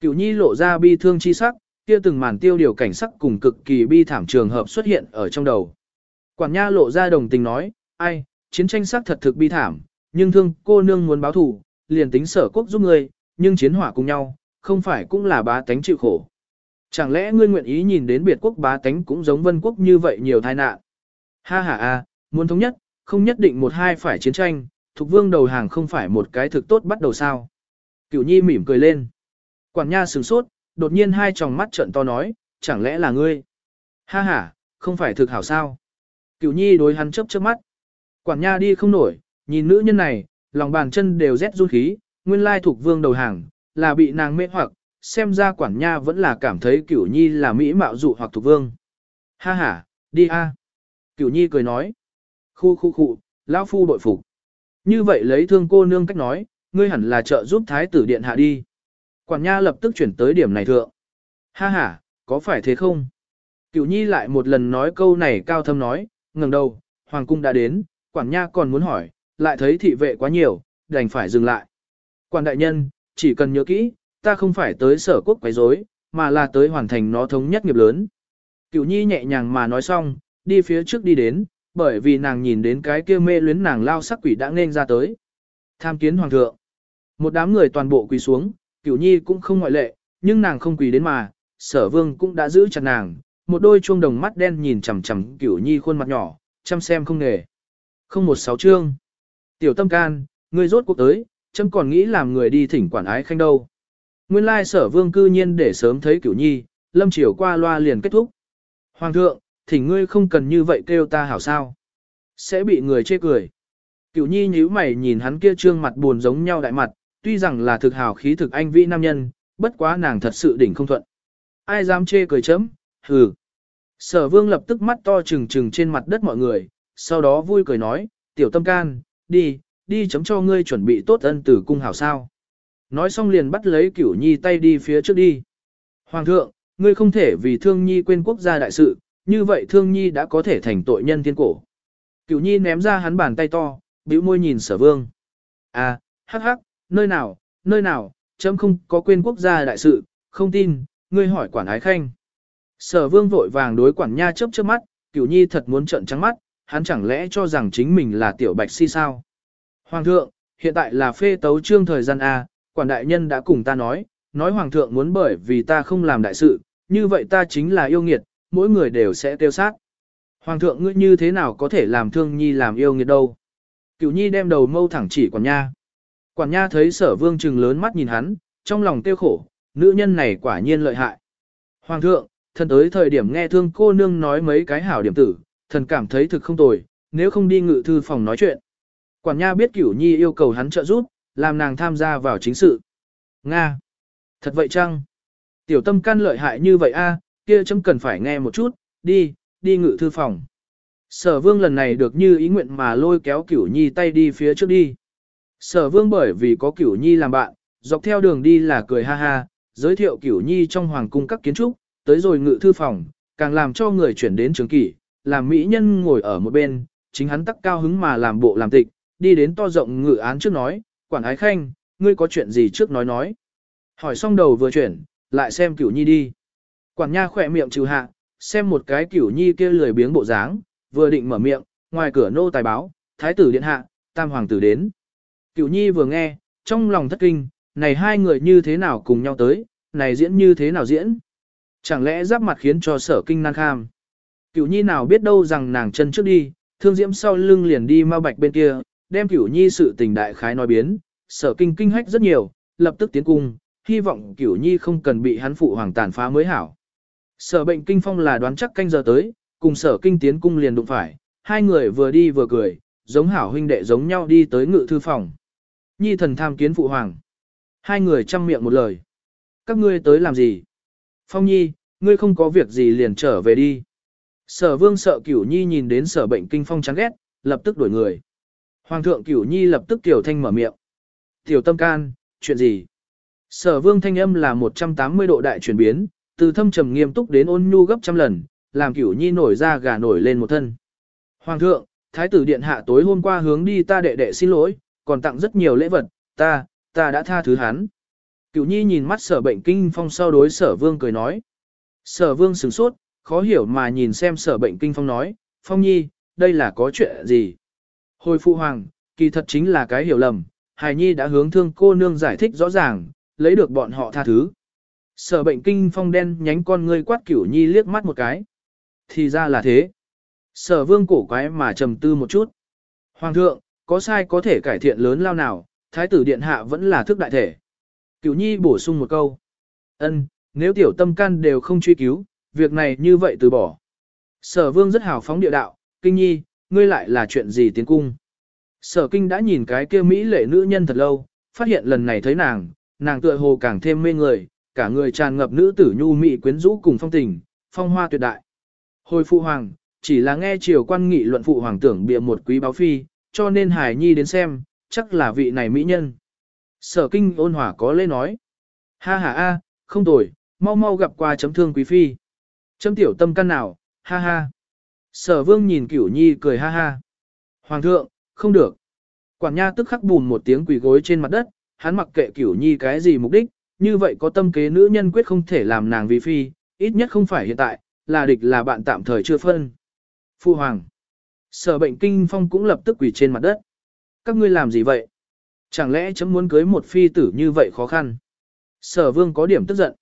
Cửu nhi lộ ra bi thương chi sắc, kia từng màn tiêu điều cảnh sắc cùng cực kỳ bi thảm trường hợp xuất hiện ở trong đầu. Quản nha lộ ra đồng tình nói, ai, chiến tranh sắc thật thực bi thảm, nhưng thương cô nương muốn báo thù, liền tính sở quốc giúp ngươi, nhưng chiến hỏa cùng nhau, không phải cũng là bá tánh chịu khổ. Chẳng lẽ ngươi nguyện ý nhìn đến biệt quốc bá tánh cũng giống vân quốc như vậy nhiều tai nạn? Ha ha a, muốn thống nhất, không nhất định một hai phải chiến tranh, Thuộc vương đầu hàng không phải một cái thực tốt bắt đầu sao. Cửu nhi mỉm cười lên. Quản nha sửng sốt, đột nhiên hai tròng mắt trợn to nói, chẳng lẽ là ngươi? Ha ha, không phải thực hảo sao? Cửu nhi đối hắn chớp chớp mắt. Quản nha đi không nổi, nhìn nữ nhân này, lòng bàn chân đều rét run khí, nguyên lai thuộc vương đầu hàng, là bị nàng mê hoặc, xem ra quản nha vẫn là cảm thấy cửu nhi là mỹ mạo dụ hoặc thuộc vương. Ha ha, đi a. Cửu nhi cười nói. Khu khu khu, lão phu đội phục. Như vậy lấy thương cô nương cách nói, ngươi hẳn là trợ giúp thái tử điện hạ đi. Quản nha lập tức chuyển tới điểm này thượng. Ha ha, có phải thế không? Cửu nhi lại một lần nói câu này cao thâm nói, ngẩng đầu, hoàng cung đã đến, quản nha còn muốn hỏi, lại thấy thị vệ quá nhiều, đành phải dừng lại. Quản đại nhân, chỉ cần nhớ kỹ, ta không phải tới sở quốc quấy rối, mà là tới hoàn thành nó thống nhất nghiệp lớn. Cửu nhi nhẹ nhàng mà nói xong, đi phía trước đi đến, bởi vì nàng nhìn đến cái kia mê luyến nàng lao sắc quỷ đã nên ra tới. Tham kiến hoàng thượng. Một đám người toàn bộ quỳ xuống, cửu nhi cũng không ngoại lệ, nhưng nàng không quỳ đến mà, sở vương cũng đã giữ chặt nàng, một đôi chuông đồng mắt đen nhìn chằm chằm cửu nhi khuôn mặt nhỏ, chăm xem không nghề. Không một sáu chương. Tiểu tâm can, ngươi rốt cuộc tới, chấm còn nghĩ làm người đi thỉnh quản ái khanh đâu. Nguyên lai sở vương cư nhiên để sớm thấy cửu nhi, lâm chiều qua loa liền kết thúc. Hoàng thượng, thỉnh ngươi không cần như vậy kêu ta hảo sao. Sẽ bị người chê cười. Cửu nhi nhíu mày nhìn hắn kia trương mặt buồn giống nhau đại mặt, tuy rằng là thực hào khí thực anh vĩ nam nhân, bất quá nàng thật sự đỉnh không thuận. Ai dám chê cười chấm, hừ. Sở vương lập tức mắt to trừng trừng trên mặt đất mọi người, sau đó vui cười nói, tiểu tâm can, đi, đi chấm cho ngươi chuẩn bị tốt ân tử cung hảo sao. Nói xong liền bắt lấy cửu nhi tay đi phía trước đi. Hoàng thượng, ngươi không thể vì thương nhi quên quốc gia đại sự, như vậy thương nhi đã có thể thành tội nhân thiên cổ. Cửu nhi ném ra hắn bàn tay to, bĩu môi nhìn sở vương. À, hắc hắc, nơi nào, nơi nào, chấm không có quên quốc gia đại sự, không tin, ngươi hỏi quản ái khanh. Sở vương vội vàng đối quản nha chớp chớp mắt, cửu nhi thật muốn trợn trắng mắt, hắn chẳng lẽ cho rằng chính mình là tiểu bạch si sao. Hoàng thượng, hiện tại là phê tấu trương thời gian A, quản đại nhân đã cùng ta nói, nói hoàng thượng muốn bởi vì ta không làm đại sự, như vậy ta chính là yêu nghiệt, mỗi người đều sẽ tiêu sát. Hoàng thượng ngươi như thế nào có thể làm thương nhi làm yêu nghiệt đâu. Cửu nhi đem đầu mâu thẳng chỉ quản nha. Quản nha thấy sở vương trừng lớn mắt nhìn hắn, trong lòng tiêu khổ, nữ nhân này quả nhiên lợi hại. Hoàng thượng, thần tới thời điểm nghe thương cô nương nói mấy cái hảo điểm tử, thần cảm thấy thực không tồi, nếu không đi ngự thư phòng nói chuyện. Quản nha biết cửu nhi yêu cầu hắn trợ giúp, làm nàng tham gia vào chính sự. Nga! Thật vậy chăng? Tiểu tâm can lợi hại như vậy a, kia chấm cần phải nghe một chút, đi, đi ngự thư phòng. Sở vương lần này được như ý nguyện mà lôi kéo cửu nhi tay đi phía trước đi. Sở vương bởi vì có cửu nhi làm bạn, dọc theo đường đi là cười ha ha, giới thiệu cửu nhi trong hoàng cung các kiến trúc, tới rồi ngự thư phòng, càng làm cho người chuyển đến trường kỷ, làm mỹ nhân ngồi ở một bên, chính hắn tắc cao hứng mà làm bộ làm tịch, đi đến to rộng ngự án trước nói, quản ái khanh, ngươi có chuyện gì trước nói nói. Hỏi xong đầu vừa chuyển, lại xem cửu nhi đi. Quản nha khỏe miệng trừ hạ, xem một cái cửu nhi kia lười biếng bộ dáng, vừa định mở miệng, ngoài cửa nô tài báo, thái tử điện hạ, tam hoàng tử đến. Cửu nhi vừa nghe, trong lòng thất kinh, này hai người như thế nào cùng nhau tới, này diễn như thế nào diễn. Chẳng lẽ giáp mặt khiến cho sở kinh nan kham. Cửu nhi nào biết đâu rằng nàng chân trước đi, thương diễm sau lưng liền đi ma bạch bên kia, đem cửu nhi sự tình đại khái nói biến, sở kinh kinh hách rất nhiều, lập tức tiến cung, hy vọng cửu nhi không cần bị hắn phụ hoàng tàn phá mới hảo. Sở bệnh kinh phong là đoán chắc canh giờ tới, cùng sở kinh tiến cung liền đụng phải, hai người vừa đi vừa cười, giống hảo huynh đệ giống nhau đi tới ngự thư phòng. Nhi thần tham kiến phụ hoàng. Hai người chăm miệng một lời. Các ngươi tới làm gì? Phong nhi, ngươi không có việc gì liền trở về đi. Sở vương sợ cửu nhi nhìn đến sở bệnh kinh phong chán ghét, lập tức đuổi người. Hoàng thượng cửu nhi lập tức tiểu thanh mở miệng. Tiểu tâm can, chuyện gì? Sở vương thanh âm là 180 độ đại chuyển biến, từ thâm trầm nghiêm túc đến ôn nhu gấp trăm lần, làm cửu nhi nổi ra gà nổi lên một thân. Hoàng thượng, thái tử điện hạ tối hôm qua hướng đi ta đệ đệ xin lỗi, còn tặng rất nhiều lễ vật, ta, ta đã tha thứ hắn. Cửu nhi nhìn mắt sở bệnh kinh phong sau đối sở vương cười nói. Sở vương sửng sốt, khó hiểu mà nhìn xem sở bệnh kinh phong nói, phong nhi, đây là có chuyện gì? Hồi phụ hoàng, kỳ thật chính là cái hiểu lầm, hài nhi đã hướng thương cô nương giải thích rõ ràng, lấy được bọn họ tha thứ. Sở bệnh kinh phong đen nhánh con ngươi quát cửu nhi liếc mắt một cái. Thì ra là thế. Sở vương cổ quái mà trầm tư một chút. Hoàng thượng, có sai có thể cải thiện lớn lao nào, thái tử điện hạ vẫn là thức đại thể. Cửu nhi bổ sung một câu. ân nếu tiểu tâm can đều không truy cứu, việc này như vậy từ bỏ. Sở vương rất hào phóng địa đạo, kinh nhi, ngươi lại là chuyện gì tiến cung. Sở kinh đã nhìn cái kia Mỹ lệ nữ nhân thật lâu, phát hiện lần này thấy nàng, nàng tựa hồ càng thêm mê người, cả người tràn ngập nữ tử nhu mỹ quyến rũ cùng phong tình, phong hoa tuyệt đại. Hồi phụ hoàng, chỉ là nghe triều quan nghị luận phụ hoàng tưởng bịa một quý báo phi, cho nên Hải Nhi đến xem, chắc là vị này mỹ nhân. Sở kinh ôn hòa có lê nói. Ha ha a, không tồi, mau mau gặp qua chấm thương quý phi. Chấm tiểu tâm căn nào, ha ha. Sở vương nhìn cửu nhi cười ha ha. Hoàng thượng, không được. Quản nha tức khắc bùn một tiếng quỳ gối trên mặt đất, hắn mặc kệ cửu nhi cái gì mục đích, như vậy có tâm kế nữ nhân quyết không thể làm nàng vì phi, ít nhất không phải hiện tại, là địch là bạn tạm thời chưa phân. Phu hoàng. Sở bệnh kinh phong cũng lập tức quỳ trên mặt đất. Các ngươi làm gì vậy? Chẳng lẽ chấm muốn cưới một phi tử như vậy khó khăn? Sở vương có điểm tức giận.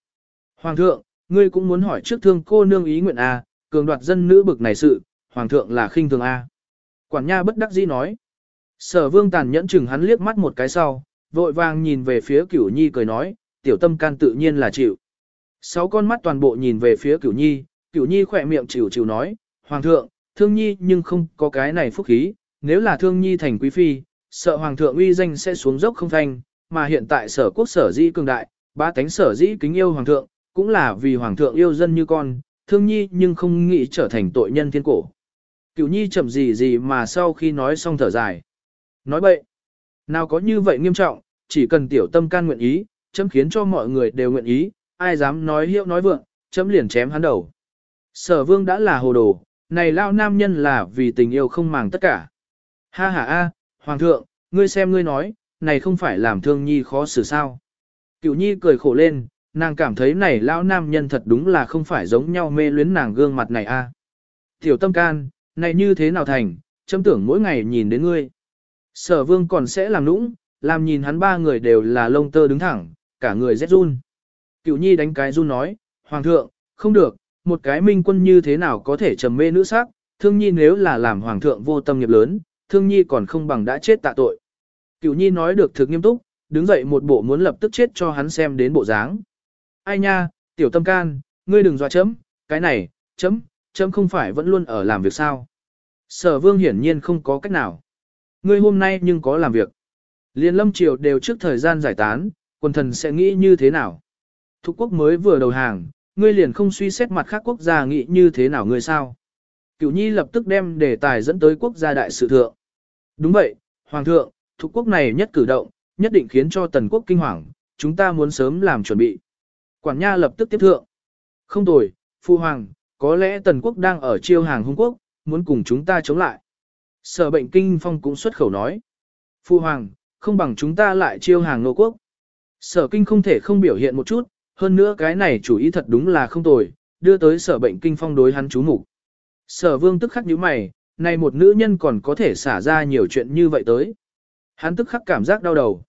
Hoàng thượng, ngươi cũng muốn hỏi trước thương cô nương ý nguyện A, cường đoạt dân nữ bực này sự, hoàng thượng là khinh thường A. Quản nha bất đắc dĩ nói. Sở vương tàn nhẫn chừng hắn liếc mắt một cái sau, vội vàng nhìn về phía cửu nhi cười nói, tiểu tâm can tự nhiên là chịu. Sáu con mắt toàn bộ nhìn về phía cửu nhi, cửu nhi khỏe miệng chịu chịu nói, Hoàng thượng, thương nhi nhưng không có cái này phúc khí, nếu là thương nhi thành quý phi, sợ Hoàng thượng uy danh sẽ xuống dốc không thanh, mà hiện tại sở quốc sở dĩ cường đại, ba tánh sở dĩ kính yêu Hoàng thượng, cũng là vì Hoàng thượng yêu dân như con, thương nhi nhưng không nghĩ trở thành tội nhân thiên cổ. Cửu nhi chậm gì gì mà sau khi nói xong thở dài. Nói bậy, nào có như vậy nghiêm trọng, chỉ cần tiểu tâm can nguyện ý, chấm khiến cho mọi người đều nguyện ý, ai dám nói hiệu nói vượng, chấm liền chém hắn đầu. Sở vương đã là hồ đồ, này lao nam nhân là vì tình yêu không màng tất cả. Ha ha a, hoàng thượng, ngươi xem ngươi nói, này không phải làm thương nhi khó xử sao. cựu nhi cười khổ lên, nàng cảm thấy này lao nam nhân thật đúng là không phải giống nhau mê luyến nàng gương mặt này a. Tiểu tâm can, này như thế nào thành, chấm tưởng mỗi ngày nhìn đến ngươi. Sở vương còn sẽ làm nũng, làm nhìn hắn ba người đều là lông tơ đứng thẳng, cả người rét run. cựu nhi đánh cái run nói, Hoàng thượng, không được, một cái minh quân như thế nào có thể trầm mê nữ sắc, thương nhi nếu là làm Hoàng thượng vô tâm nghiệp lớn, thương nhi còn không bằng đã chết tạ tội. cựu nhi nói được thực nghiêm túc, đứng dậy một bộ muốn lập tức chết cho hắn xem đến bộ dáng. Ai nha, tiểu tâm can, ngươi đừng dọa chấm, cái này, chấm, chấm không phải vẫn luôn ở làm việc sao. Sở vương hiển nhiên không có cách nào. Ngươi hôm nay nhưng có làm việc. Liên lâm triều đều trước thời gian giải tán, quần thần sẽ nghĩ như thế nào? Thục quốc mới vừa đầu hàng, ngươi liền không suy xét mặt khác quốc gia nghĩ như thế nào ngươi sao? Cửu nhi lập tức đem đề tài dẫn tới quốc gia đại sự thượng. Đúng vậy, Hoàng thượng, thuộc quốc này nhất cử động, nhất định khiến cho tần quốc kinh hoàng, chúng ta muốn sớm làm chuẩn bị. Quản nha lập tức tiếp thượng. Không tồi, Phu Hoàng, có lẽ tần quốc đang ở chiêu hàng Hung quốc, muốn cùng chúng ta chống lại. Sở bệnh kinh phong cũng xuất khẩu nói. Phu Hoàng, không bằng chúng ta lại chiêu hàng nô quốc. Sở kinh không thể không biểu hiện một chút, hơn nữa cái này chủ ý thật đúng là không tồi, đưa tới sở bệnh kinh phong đối hắn chú mục. Sở vương tức khắc nhíu mày, này một nữ nhân còn có thể xả ra nhiều chuyện như vậy tới. Hắn tức khắc cảm giác đau đầu.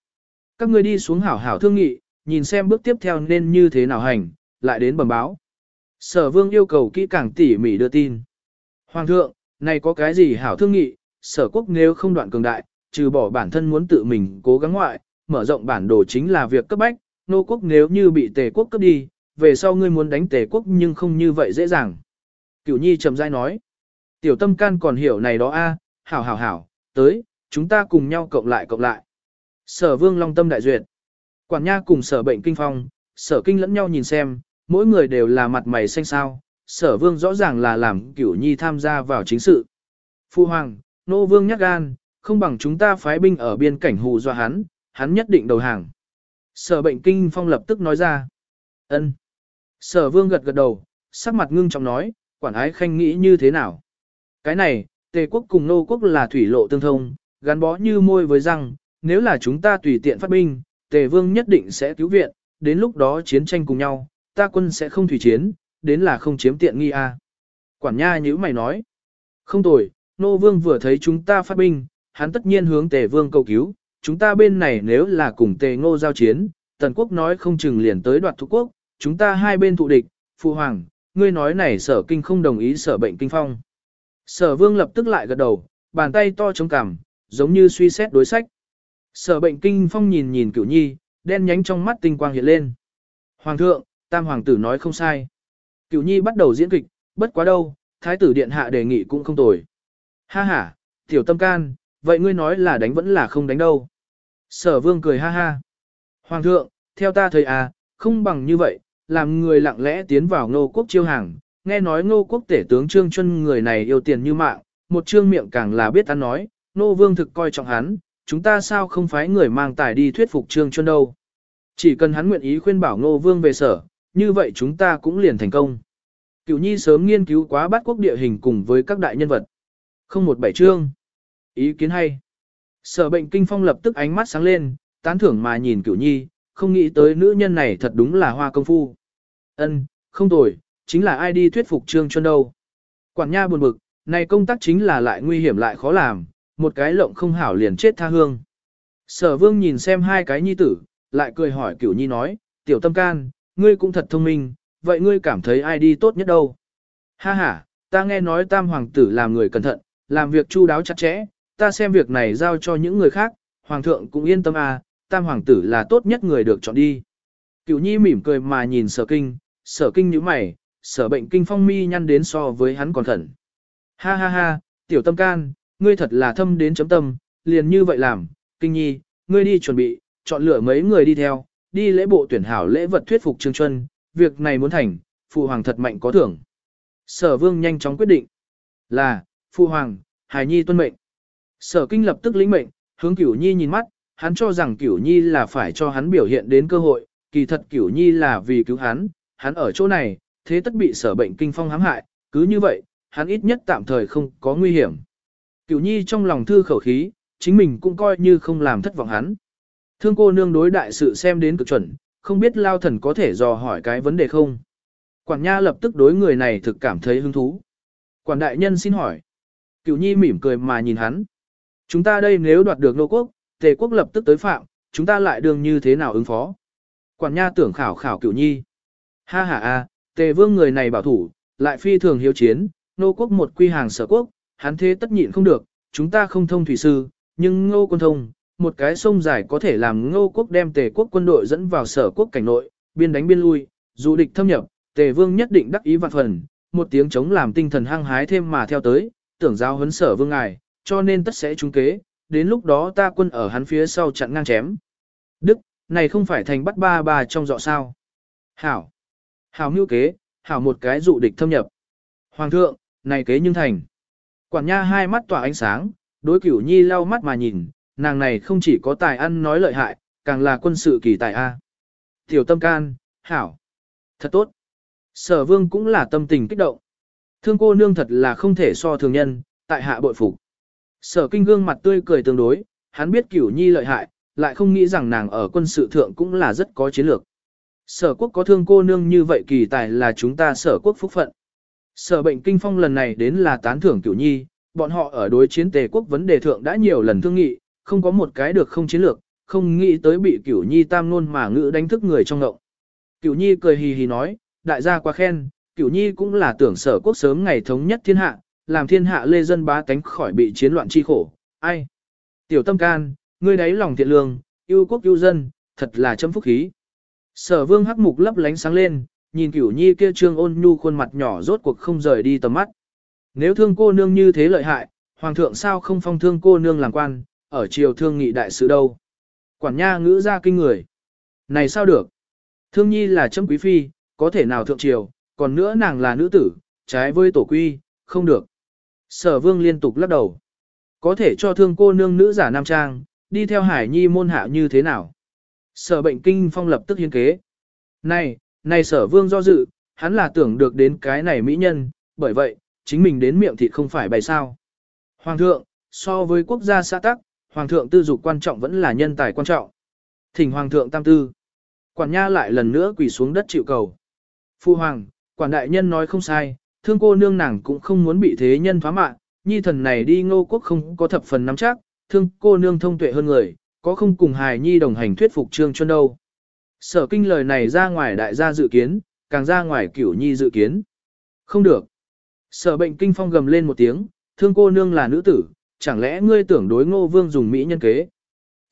Các ngươi đi xuống hảo hảo thương nghị, nhìn xem bước tiếp theo nên như thế nào hành, lại đến bẩm báo. Sở vương yêu cầu kỹ càng tỉ mỉ đưa tin. Hoàng thượng, này có cái gì hảo thương nghị, sở quốc nếu không đoạn cường đại, trừ bỏ bản thân muốn tự mình cố gắng ngoại, mở rộng bản đồ chính là việc cấp bách, nô quốc nếu như bị tề quốc cấp đi, về sau ngươi muốn đánh tề quốc nhưng không như vậy dễ dàng. Cửu nhi trầm dai nói, tiểu tâm can còn hiểu này đó a, hảo hảo hảo, tới, chúng ta cùng nhau cộng lại cộng lại. Sở vương long tâm đại duyệt, quản nha cùng sở bệnh kinh phong, sở kinh lẫn nhau nhìn xem, mỗi người đều là mặt mày xanh sao, sở vương rõ ràng là làm cửu nhi tham gia vào chính sự. Phu hoàng, nô vương nhắc gan, không bằng chúng ta phái binh ở biên cảnh hù dọa hắn, hắn nhất định đầu hàng. Sở bệnh kinh phong lập tức nói ra. ân. Sở vương gật gật đầu, sắc mặt ngưng trọng nói, quản ái khanh nghĩ như thế nào. Cái này, tề quốc cùng nô quốc là thủy lộ tương thông, gắn bó như môi với răng, nếu là chúng ta tùy tiện phát binh, tề vương nhất định sẽ cứu viện, đến lúc đó chiến tranh cùng nhau, ta quân sẽ không thủy chiến, đến là không chiếm tiện nghi a. Quản nha như mày nói. Không tồi, nô vương vừa thấy chúng ta phát binh, hắn tất nhiên hướng tề vương cầu cứu, chúng ta bên này nếu là cùng tề ngô giao chiến, tần quốc nói không chừng liền tới đoạt thuộc quốc, chúng ta hai bên thụ địch, phụ hoàng, ngươi nói này sở kinh không đồng ý sở bệnh kinh phong. Sở vương lập tức lại gật đầu, bàn tay to chống cằm, giống như suy xét đối sách. Sở bệnh kinh phong nhìn nhìn cửu nhi, đen nhánh trong mắt tinh quang hiện lên. Hoàng thượng, tam hoàng tử nói không sai. Cửu nhi bắt đầu diễn kịch, bất quá đâu, thái tử điện hạ đề nghị cũng không tồi. Ha ha, tiểu tâm can, vậy ngươi nói là đánh vẫn là không đánh đâu. Sở vương cười ha ha. Hoàng thượng, theo ta thấy à, không bằng như vậy, làm người lặng lẽ tiến vào ngô quốc chiêu hàng, nghe nói ngô quốc tể tướng trương chân người này yêu tiền như mạng, một trương miệng càng là biết ăn nói, ngô vương thực coi trọng hắn, chúng ta sao không phái người mang tài đi thuyết phục Trương Chuân đâu. Chỉ cần hắn nguyện ý khuyên bảo Ngô Vương về sở, như vậy chúng ta cũng liền thành công. Cửu Nhi sớm nghiên cứu quá bát quốc địa hình cùng với các đại nhân vật. Không một bảy chương. Ý kiến hay. Sở bệnh kinh phong lập tức ánh mắt sáng lên, tán thưởng mà nhìn Cửu Nhi, không nghĩ tới nữ nhân này thật đúng là hoa công phu. Ân, không tồi, chính là ai đi thuyết phục Trương chân đâu. Quản nha buồn bực, này công tác chính là lại nguy hiểm lại khó làm, một cái lộng không hảo liền chết tha hương. Sở vương nhìn xem hai cái nhi tử, lại cười hỏi cửu nhi nói, tiểu tâm can, ngươi cũng thật thông minh, vậy ngươi cảm thấy ai đi tốt nhất đâu? Ha ha, ta nghe nói tam hoàng tử làm người cẩn thận, làm việc chu đáo chặt chẽ, ta xem việc này giao cho những người khác, hoàng thượng cũng yên tâm à, tam hoàng tử là tốt nhất người được chọn đi. Cửu nhi mỉm cười mà nhìn sở kinh, sở kinh như mày, sở bệnh kinh phong mi nhăn đến so với hắn còn khẩn. Ha ha ha, tiểu tâm can, ngươi thật là thâm đến chấm tâm, liền như vậy làm, kinh nhi, ngươi đi chuẩn bị, chọn lựa mấy người đi theo, đi lễ bộ tuyển hảo lễ vật thuyết phục Trương Chuân, việc này muốn thành, phụ hoàng thật mạnh có thưởng. Sở vương nhanh chóng quyết định là, phụ hoàng, hài nhi tuân mệnh. Sở kinh lập tức lĩnh mệnh, hướng cửu nhi nhìn mắt, hắn cho rằng cửu nhi là phải cho hắn biểu hiện đến cơ hội, kỳ thật cửu nhi là vì cứu hắn, hắn ở chỗ này, thế tất bị sở bệnh kinh phong hãm hại, cứ như vậy, hắn ít nhất tạm thời không có nguy hiểm. Cửu nhi trong lòng thư khẩu khí, chính mình cũng coi như không làm thất vọng hắn. Thương cô nương đối đại sự xem đến cực chuẩn, không biết lao thần có thể dò hỏi cái vấn đề không. Quản nha lập tức đối người này thực cảm thấy hứng thú. Quản đại nhân xin hỏi. Cửu nhi mỉm cười mà nhìn hắn. Chúng ta đây nếu đoạt được nô quốc, tề quốc lập tức tới phạm, chúng ta lại đương như thế nào ứng phó. Quản nha tưởng khảo khảo cửu nhi. Ha ha a, tề vương người này bảo thủ, lại phi thường hiếu chiến, nô quốc một quy hàng sở quốc, hắn thế tất nhịn không được, chúng ta không thông thủy sư, nhưng ngô quân thông, một cái sông dài có thể làm ngô quốc đem tề quốc quân đội dẫn vào sở quốc cảnh nội, biên đánh biên lui, dù địch thâm nhập, tề vương nhất định đắc ý vạn phần, một tiếng chống làm tinh thần hăng hái thêm mà theo tới, tưởng giao huấn sở vương ngài, cho nên tất sẽ trúng kế, đến lúc đó ta quân ở hắn phía sau chặn ngang chém. Đức, này không phải thành bắt ba bà trong dọ sao. Hảo, hảo mưu kế, hảo một cái dụ địch thâm nhập. Hoàng thượng, này kế nhưng thành. Quản nha hai mắt tỏa ánh sáng, đối cửu nhi lau mắt mà nhìn, nàng này không chỉ có tài ăn nói lợi hại, càng là quân sự kỳ tài A. Tiểu tâm can, hảo, thật tốt. Sở vương cũng là tâm tình kích động. Thương cô nương thật là không thể so thường nhân, tại hạ bội phục. Sở kinh gương mặt tươi cười tương đối, hắn biết cửu nhi lợi hại, lại không nghĩ rằng nàng ở quân sự thượng cũng là rất có chiến lược. Sở quốc có thương cô nương như vậy kỳ tài là chúng ta sở quốc phúc phận. Sở bệnh kinh phong lần này đến là tán thưởng cửu nhi, bọn họ ở đối chiến tề quốc vấn đề thượng đã nhiều lần thương nghị, không có một cái được không chiến lược, không nghĩ tới bị cửu nhi tam nôn mà ngữ đánh thức người trong ngộng. Cửu nhi cười hì hì nói, đại gia quá khen, cửu nhi cũng là tưởng sở quốc sớm ngày thống nhất thiên hạ, làm thiên hạ lê dân bá tánh khỏi bị chiến loạn chi khổ, ai? Tiểu tâm can, ngươi đáy lòng thiện lương, yêu quốc yêu dân, thật là châm phúc khí. Sở vương hắc mục lấp lánh sáng lên, nhìn cửu nhi kia trương ôn nhu khuôn mặt nhỏ rốt cuộc không rời đi tầm mắt. Nếu thương cô nương như thế lợi hại, hoàng thượng sao không phong thương cô nương làm quan, ở triều thương nghị đại sự đâu. Quản nha ngữ ra kinh người. Này sao được? Thương nhi là châm quý phi, có thể nào thượng triều, còn nữa nàng là nữ tử, trái với tổ quy, không được. Sở vương liên tục lắc đầu. Có thể cho thương cô nương nữ giả nam trang, đi theo hải nhi môn hạ như thế nào? Sở bệnh kinh phong lập tức hiên kế. Này, này sở vương do dự, hắn là tưởng được đến cái này mỹ nhân, bởi vậy, chính mình đến miệng thịt không phải bày sao. Hoàng thượng, so với quốc gia xã tắc, hoàng thượng tư dục quan trọng vẫn là nhân tài quan trọng. Thỉnh hoàng thượng tam tư. Quản nha lại lần nữa quỳ xuống đất chịu cầu. Phu hoàng, quản đại nhân nói không sai, thương cô nương nàng cũng không muốn bị thế nhân phá mạng, nhi thần này đi ngô quốc không có thập phần nắm chắc, thương cô nương thông tuệ hơn người, có không cùng hài nhi đồng hành thuyết phục trương chuân đâu. Sở kinh lời này ra ngoài đại gia dự kiến, càng ra ngoài cửu nhi dự kiến. Không được. Sở bệnh kinh phong gầm lên một tiếng, thương cô nương là nữ tử, chẳng lẽ ngươi tưởng đối ngô vương dùng mỹ nhân kế.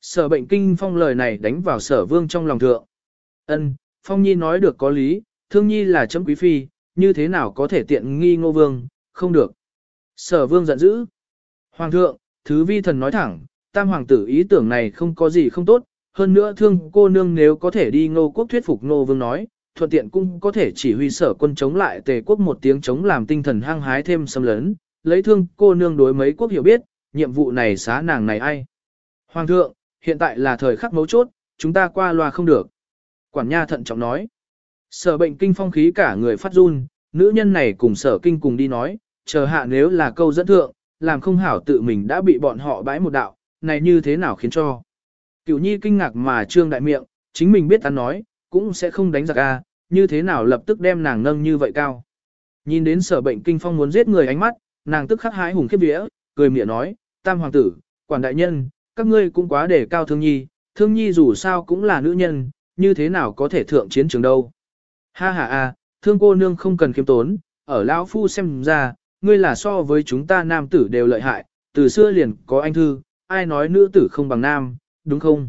Sở bệnh kinh phong lời này đánh vào sở vương trong lòng thượng. Ân, phong nhi nói được có lý, thương nhi là chấm quý phi, như thế nào có thể tiện nghi ngô vương, không được. Sở vương giận dữ. Hoàng thượng, thứ vi thần nói thẳng, tam hoàng tử ý tưởng này không có gì không tốt, hơn nữa thương cô nương nếu có thể đi ngô quốc thuyết phục ngô vương nói, thuận tiện cũng có thể chỉ huy sở quân chống lại tề quốc một tiếng chống làm tinh thần hăng hái thêm xâm lấn, lấy thương cô nương đối mấy quốc hiểu biết, nhiệm vụ này xá nàng này ai. Hoàng thượng, hiện tại là thời khắc mấu chốt, chúng ta qua loa không được. Quản nha thận trọng nói. Sở bệnh kinh phong khí cả người phát run, nữ nhân này cùng sở kinh cùng đi nói, chờ hạ nếu là câu dẫn thượng, làm không hảo tự mình đã bị bọn họ bãi một đạo, này như thế nào khiến cho. Cửu nhi kinh ngạc mà trương đại miệng, chính mình biết ta nói, cũng sẽ không đánh giặc a, như thế nào lập tức đem nàng nâng như vậy cao. Nhìn đến sở bệnh kinh phong muốn giết người ánh mắt, nàng tức khắc hái hùng khiếp vía, cười miệng nói, tam hoàng tử, quản đại nhân, các ngươi cũng quá để cao thương nhi, thương nhi dù sao cũng là nữ nhân, như thế nào có thể thượng chiến trường đâu. Ha ha a, thương cô nương không cần khiêm tốn, ở lão phu xem ra, ngươi là so với chúng ta nam tử đều lợi hại, từ xưa liền có anh thư, ai nói nữ tử không bằng nam, đúng không?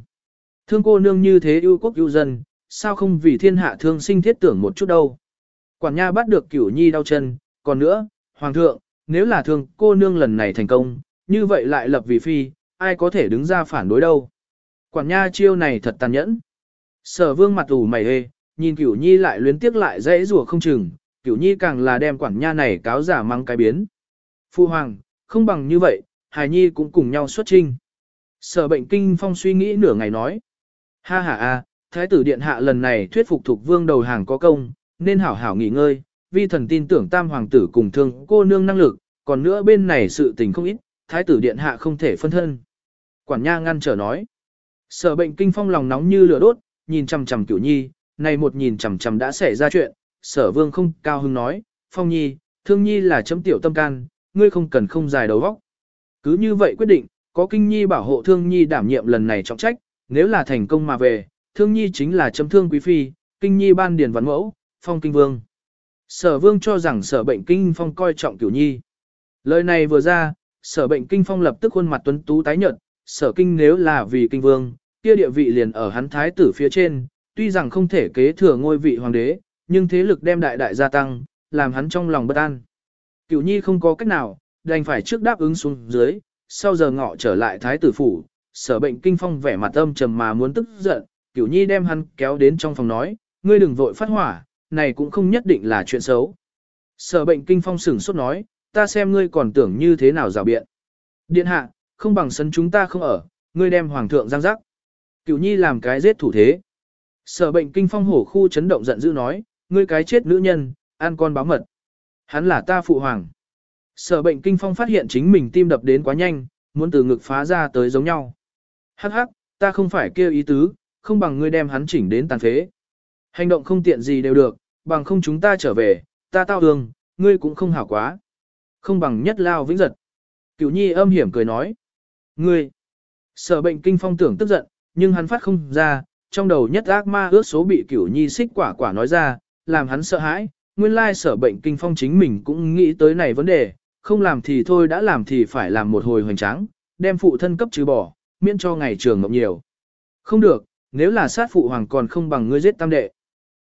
Thương cô nương như thế yêu quốc yêu dân, sao không vì thiên hạ thương sinh thiết tưởng một chút đâu. Quản nha bắt được cửu nhi đau chân, còn nữa, hoàng thượng, nếu là thương cô nương lần này thành công, như vậy lại lập vì phi, ai có thể đứng ra phản đối đâu. Quản nha chiêu này thật tàn nhẫn. Sở vương mặt ủ mày hê, nhìn cửu nhi lại luyến tiếc lại dễ rùa không chừng, cửu nhi càng là đem quản nha này cáo giả mang cái biến. Phu hoàng, không bằng như vậy, hài nhi cũng cùng nhau xuất trinh. Sở bệnh kinh phong suy nghĩ nửa ngày nói. Ha ha a, thái tử điện hạ lần này thuyết phục thuộc vương đầu hàng có công, nên hảo hảo nghỉ ngơi, vi thần tin tưởng tam hoàng tử cùng thương cô nương năng lực, còn nữa bên này sự tình không ít, thái tử điện hạ không thể phân thân. Quản nha ngăn trở nói. Sở bệnh kinh phong lòng nóng như lửa đốt, nhìn chằm chằm cửu nhi, này một nhìn chằm chằm đã xảy ra chuyện, sở vương không cao hứng nói, phong nhi, thương nhi là chấm tiểu tâm can, ngươi không cần không dài đầu vóc. Cứ như vậy quyết định, có kinh nhi bảo hộ thương nhi đảm nhiệm lần này trọng trách, nếu là thành công mà về, thương nhi chính là chấm thương quý phi, kinh nhi ban điền văn mẫu, phong kinh vương. Sở vương cho rằng sở bệnh kinh phong coi trọng cửu nhi. Lời này vừa ra, sở bệnh kinh phong lập tức khuôn mặt tuấn tú tái nhợt, sở kinh nếu là vì kinh vương, kia địa vị liền ở hắn thái tử phía trên, tuy rằng không thể kế thừa ngôi vị hoàng đế, nhưng thế lực đem đại đại gia tăng, làm hắn trong lòng bất an. Cửu nhi không có cách nào, đành phải trước đáp ứng xuống dưới, sau giờ ngọ trở lại thái tử phủ, sở bệnh kinh phong vẻ mặt âm trầm mà muốn tức giận, cửu nhi đem hắn kéo đến trong phòng nói, ngươi đừng vội phát hỏa, này cũng không nhất định là chuyện xấu. Sở bệnh kinh phong sửng sốt nói, ta xem ngươi còn tưởng như thế nào rào biện. Điện hạ, không bằng sân chúng ta không ở, ngươi đem hoàng thượng giang giác. Cửu nhi làm cái giết thủ thế. Sở bệnh kinh phong hổ khu chấn động giận dữ nói, ngươi cái chết nữ nhân, ăn con báo mật. Hắn là ta phụ hoàng. Sở bệnh kinh phong phát hiện chính mình tim đập đến quá nhanh, muốn từ ngực phá ra tới giống nhau. Hắc hắc, ta không phải kêu ý tứ, không bằng ngươi đem hắn chỉnh đến tàn phế. Hành động không tiện gì đều được, bằng không chúng ta trở về, ta tao đường, ngươi cũng không hảo quá. Không bằng nhất lao vĩnh giật. Cửu nhi âm hiểm cười nói. Ngươi, sở bệnh kinh phong tưởng tức giận, nhưng hắn phát không ra, trong đầu nhất ác ma ước số bị cửu nhi xích quả quả nói ra, làm hắn sợ hãi, nguyên lai sở bệnh kinh phong chính mình cũng nghĩ tới này vấn đề, không làm thì thôi đã làm thì phải làm một hồi hoành tráng, đem phụ thân cấp trừ bỏ, miễn cho ngày trường ngọc nhiều. Không được, nếu là sát phụ hoàng còn không bằng ngươi giết tam đệ.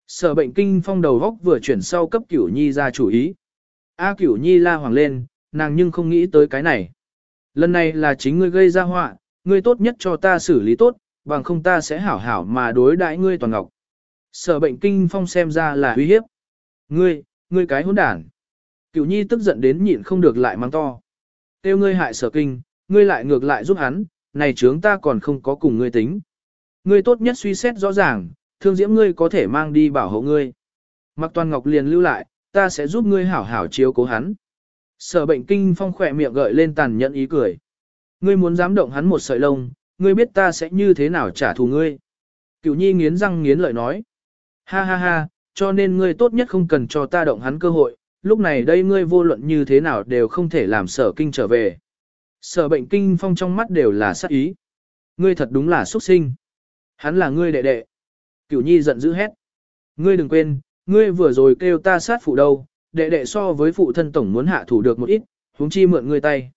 Sở bệnh kinh phong đầu góc vừa chuyển sau cấp cửu nhi ra chủ ý. A cửu nhi la hoàng lên, nàng nhưng không nghĩ tới cái này. Lần này là chính ngươi gây ra họa, ngươi tốt nhất cho ta xử lý tốt, bằng không ta sẽ hảo hảo mà đối đãi ngươi toàn ngọc. Sở bệnh kinh phong xem ra là uy hiếp. Ngươi, ngươi cái hỗn đản. Cửu nhi tức giận đến nhịn không được lại mang to. Tiêu ngươi hại sở kinh, ngươi lại ngược lại giúp hắn, này chướng ta còn không có cùng ngươi tính. Ngươi tốt nhất suy xét rõ ràng, thương diễm ngươi có thể mang đi bảo hộ ngươi. Mặc toàn ngọc liền lưu lại, ta sẽ giúp ngươi hảo hảo chiếu cố hắn. Sở bệnh kinh phong khỏe miệng gợi lên tàn nhẫn ý cười. Ngươi muốn dám động hắn một sợi lông, ngươi biết ta sẽ như thế nào trả thù ngươi. Cửu nhi nghiến răng nghiến lợi nói. Ha ha ha, cho nên ngươi tốt nhất không cần cho ta động hắn cơ hội, lúc này đây ngươi vô luận như thế nào đều không thể làm sở kinh trở về. Sở bệnh kinh phong trong mắt đều là sát ý. Ngươi thật đúng là xuất sinh. Hắn là ngươi đệ đệ. Cửu nhi giận dữ hét. Ngươi đừng quên, ngươi vừa rồi kêu ta sát phụ đâu, đệ đệ so với phụ thân tổng muốn hạ thủ được một ít, huống chi mượn ngươi tay.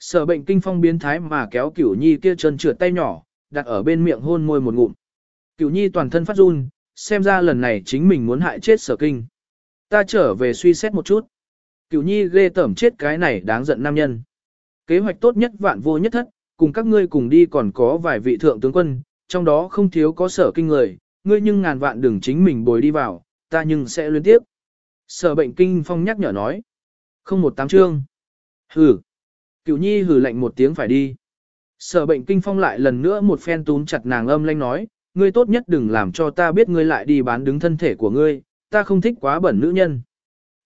Sở bệnh kinh phong biến thái mà kéo cửu nhi kia chân trượt tay nhỏ, đặt ở bên miệng hôn môi một ngụm. Cửu nhi toàn thân phát run, xem ra lần này chính mình muốn hại chết sở kinh. Ta trở về suy xét một chút. Cửu nhi ghê tởm chết cái này đáng giận nam nhân. Kế hoạch tốt nhất vạn vô nhất thất, cùng các ngươi cùng đi còn có vài vị thượng tướng quân, trong đó không thiếu có sở kinh người, ngươi nhưng ngàn vạn đừng chính mình bồi đi vào, ta nhưng sẽ liên tiếp. Sở bệnh kinh phong nhắc nhở nói. Không một tám chương. Hừ. Cửu nhi hừ lạnh một tiếng phải đi. Sở bệnh kinh phong lại lần nữa một phen túm chặt nàng âm lanh nói, ngươi tốt nhất đừng làm cho ta biết ngươi lại đi bán đứng thân thể của ngươi, ta không thích quá bẩn nữ nhân.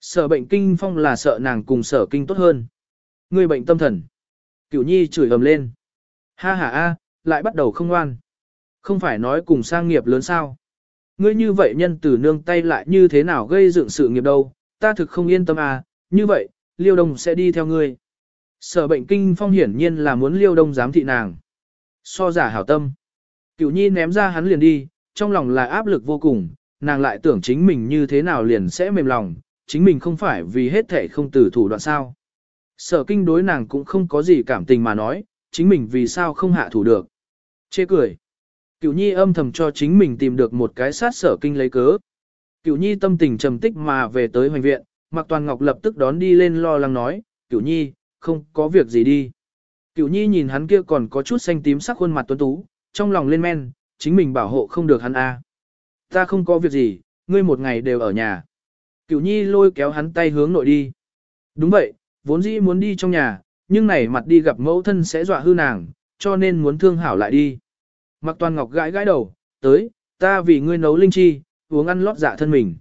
Sở bệnh kinh phong là sợ nàng cùng sở kinh tốt hơn. Ngươi bệnh tâm thần. Cửu nhi chửi ầm lên. Ha ha a, lại bắt đầu không ngoan. Không phải nói cùng sang nghiệp lớn sao. Ngươi như vậy nhân tử nương tay lại như thế nào gây dựng sự nghiệp đâu, ta thực không yên tâm à, như vậy, liêu đông sẽ đi theo ngươi. Sở bệnh kinh phong hiển nhiên là muốn liêu đông giám thị nàng. So giả hảo tâm. Cửu nhi ném ra hắn liền đi, trong lòng là áp lực vô cùng, nàng lại tưởng chính mình như thế nào liền sẽ mềm lòng, chính mình không phải vì hết thể không từ thủ đoạn sao. Sở kinh đối nàng cũng không có gì cảm tình mà nói, chính mình vì sao không hạ thủ được. Chê cười. Cửu nhi âm thầm cho chính mình tìm được một cái sát sở kinh lấy cớ. Cửu nhi tâm tình trầm tích mà về tới hoành viện, Mạc Toàn Ngọc lập tức đón đi lên lo lắng nói, Cửu nhi, không có việc gì đi. Cửu nhi nhìn hắn kia còn có chút xanh tím sắc khuôn mặt tuấn tú, trong lòng lên men, chính mình bảo hộ không được hắn a. Ta không có việc gì, ngươi một ngày đều ở nhà. Cửu nhi lôi kéo hắn tay hướng nội đi. Đúng vậy, vốn dĩ muốn đi trong nhà, nhưng này mặt đi gặp mẫu thân sẽ dọa hư nàng, cho nên muốn thương hảo lại đi. Mặc Toàn Ngọc gãi gãi đầu, tới, ta vì ngươi nấu linh chi, uống ăn lót dạ thân mình.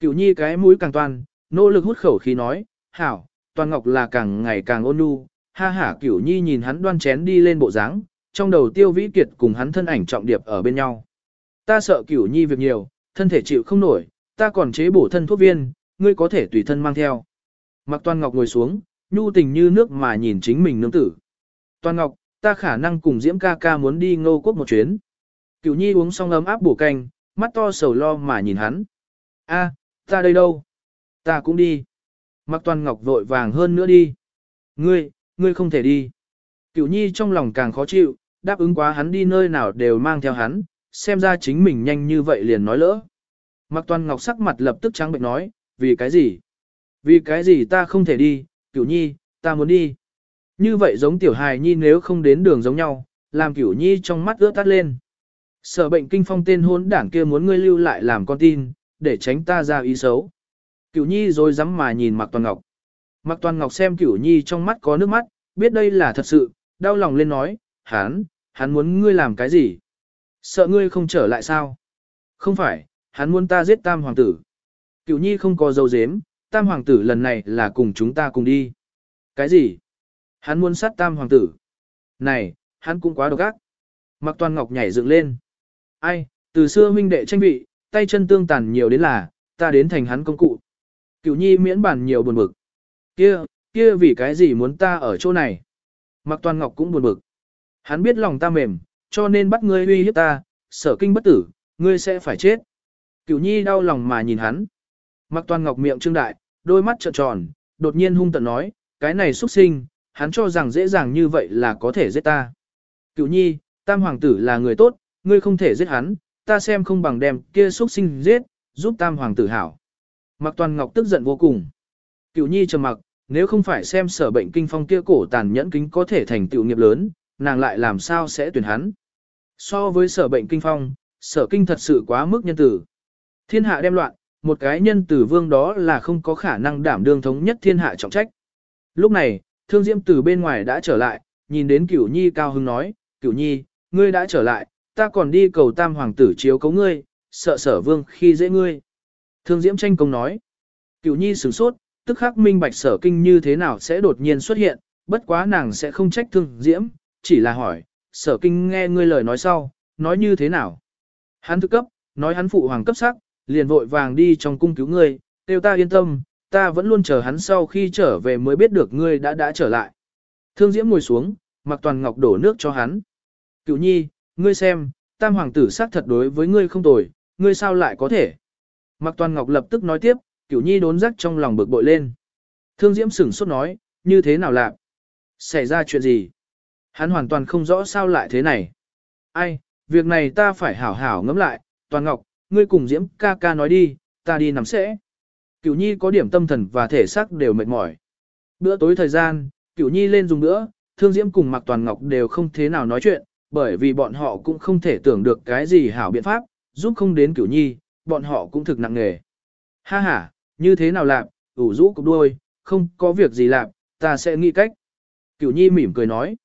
Cửu nhi cái mũi càng toàn, nỗ lực hút khẩu khí nói, hảo, Toàn Ngọc là càng ngày càng ôn nhu, ha hả Cửu nhi nhìn hắn đoan chén đi lên bộ dáng, trong đầu tiêu vĩ kiệt cùng hắn thân ảnh trọng điệp ở bên nhau. Ta sợ Cửu nhi việc nhiều, thân thể chịu không nổi, ta còn chế bổ thân thuốc viên, ngươi có thể tùy thân mang theo. Mặc Toàn Ngọc ngồi xuống, nhu tình như nước mà nhìn chính mình nương tử. Toàn Ngọc, ta khả năng cùng Diễm ca ca muốn đi ngô quốc một chuyến. Cửu nhi uống xong ấm áp bổ canh, mắt to sầu lo mà nhìn hắn. A, ta đây đâu? Ta cũng đi. Mạc Toàn Ngọc vội vàng hơn nữa đi. Ngươi, ngươi không thể đi. Cửu nhi trong lòng càng khó chịu, đáp ứng quá hắn đi nơi nào đều mang theo hắn, xem ra chính mình nhanh như vậy liền nói lỡ. Mạc Toàn Ngọc sắc mặt lập tức trắng bệnh nói, vì cái gì? Vì cái gì ta không thể đi, Cửu nhi, ta muốn đi. Như vậy giống tiểu hài nhi nếu không đến đường giống nhau, làm Cửu nhi trong mắt ướt tắt lên. Sở bệnh kinh phong tên hôn đảng kia muốn ngươi lưu lại làm con tin, để tránh ta ra ý xấu. Cửu nhi rồi dám mà nhìn Mạc Toàn Ngọc. Mạc Toàn Ngọc xem Cửu nhi trong mắt có nước mắt, biết đây là thật sự, đau lòng lên nói, hắn, hắn muốn ngươi làm cái gì? Sợ ngươi không trở lại sao? Không phải, hắn muốn ta giết tam hoàng tử. Cửu nhi không có dấu dếm, tam hoàng tử lần này là cùng chúng ta cùng đi. Cái gì? Hắn muốn sát tam hoàng tử. Này, hắn cũng quá độc ác. Mạc Toàn Ngọc nhảy dựng lên. Ai, từ xưa huynh đệ tranh vị, tay chân tương tàn nhiều đến là, ta đến thành hắn công cụ. Cửu nhi miễn bản nhiều buồn bực. Kia, kia vì cái gì muốn ta ở chỗ này? Mặc Toàn Ngọc cũng buồn bực. Hắn biết lòng ta mềm, cho nên bắt ngươi uy hiếp ta, sở kinh bất tử, ngươi sẽ phải chết. Cửu nhi đau lòng mà nhìn hắn. Mặc Toàn Ngọc miệng trương đại, đôi mắt trợn tròn, đột nhiên hung tận nói, cái này xuất sinh, hắn cho rằng dễ dàng như vậy là có thể giết ta. Cửu nhi, tam hoàng tử là người tốt, ngươi không thể giết hắn, ta xem không bằng đem kia xuất sinh giết, giúp tam hoàng tử hảo. Mạc Toàn Ngọc tức giận vô cùng. Cửu nhi trầm mặc, nếu không phải xem sở bệnh kinh phong kia cổ tàn nhẫn kính có thể thành tựu nghiệp lớn, nàng lại làm sao sẽ tuyển hắn. So với sở bệnh kinh phong, sở kinh thật sự quá mức nhân tử. Thiên hạ đem loạn, một cái nhân tử vương đó là không có khả năng đảm đương thống nhất thiên hạ trọng trách. Lúc này, thương diễm từ bên ngoài đã trở lại, nhìn đến cửu nhi cao hưng nói, cửu nhi, ngươi đã trở lại, ta còn đi cầu tam hoàng tử chiếu cấu ngươi, sợ sở vương khi dễ ngươi. Thương diễm tranh công nói, cửu nhi sửng sốt, tức khắc minh bạch sở kinh như thế nào sẽ đột nhiên xuất hiện, bất quá nàng sẽ không trách thương diễm, chỉ là hỏi, sở kinh nghe ngươi lời nói sau, nói như thế nào. Hắn thức cấp, nói hắn phụ hoàng cấp sắc, liền vội vàng đi trong cung cứu ngươi, kêu ta yên tâm, ta vẫn luôn chờ hắn sau khi trở về mới biết được ngươi đã đã trở lại. Thương Diễm ngồi xuống, mặc toàn ngọc đổ nước cho hắn. Cựu nhi, ngươi xem, tam hoàng tử xác thật đối với ngươi không tồi, ngươi sao lại có thể. Mạc toàn ngọc lập tức nói tiếp, Cửu nhi đốn rắc trong lòng bực bội lên. Thương Diễm sửng sốt nói, như thế nào lạc? Xảy ra chuyện gì? Hắn hoàn toàn không rõ sao lại thế này. Ai, việc này ta phải hảo hảo ngẫm lại, toàn ngọc, ngươi cùng Diễm ca ca nói đi, ta đi nằm sẽ. Cửu Nhi có điểm tâm thần và thể xác đều mệt mỏi. Bữa tối thời gian, Cửu Nhi lên dùng bữa, Thương Diễm cùng Mạc Toàn Ngọc đều không thế nào nói chuyện, bởi vì bọn họ cũng không thể tưởng được cái gì hảo biện pháp, giúp không đến Cửu Nhi, bọn họ cũng thực nặng nghề Ha ha, như thế nào làm, ủ rũ cục đuôi, không có việc gì làm, ta sẽ nghĩ cách. Cửu Nhi mỉm cười nói.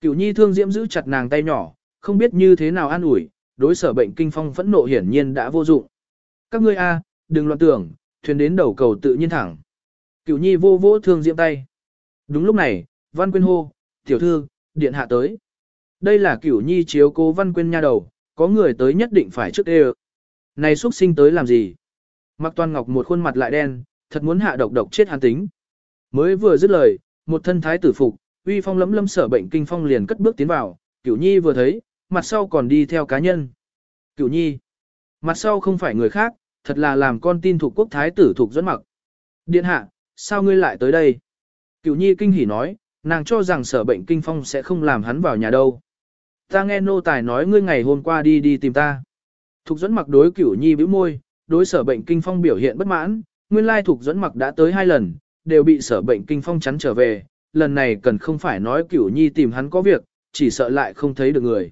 Cửu nhi thương diễm giữ chặt nàng tay nhỏ, không biết như thế nào an ủi, đối sở bệnh kinh phong phẫn nộ hiển nhiên đã vô dụng. Các ngươi a, đừng loạn tưởng, thuyền đến đầu cầu tự nhiên thẳng. Cửu nhi vô vỗ thương diễm tay. Đúng lúc này, văn quyên hô, tiểu thư, điện hạ tới. Đây là cửu nhi chiếu cố văn quyên nha đầu, có người tới nhất định phải trước đê này xuất sinh tới làm gì? Mặc toàn ngọc một khuôn mặt lại đen, thật muốn hạ độc độc chết hắn tính. Mới vừa dứt lời, một thân thái tử phục, uy phong lấm lâm sở bệnh kinh phong liền cất bước tiến vào, cửu nhi vừa thấy, mặt sau còn đi theo cá nhân. Cửu nhi, mặt sau không phải người khác, thật là làm con tin thuộc quốc thái tử thuộc dẫn mặc. Điện hạ, sao ngươi lại tới đây? Cửu nhi kinh hỉ nói, nàng cho rằng sở bệnh kinh phong sẽ không làm hắn vào nhà đâu. Ta nghe nô tài nói ngươi ngày hôm qua đi đi tìm ta. Thục dẫn mặc đối cửu nhi bĩu môi, đối sở bệnh kinh phong biểu hiện bất mãn, nguyên lai thục dẫn mặc đã tới hai lần, đều bị sở bệnh kinh phong chắn trở về, lần này cần không phải nói cửu nhi tìm hắn có việc, chỉ sợ lại không thấy được người.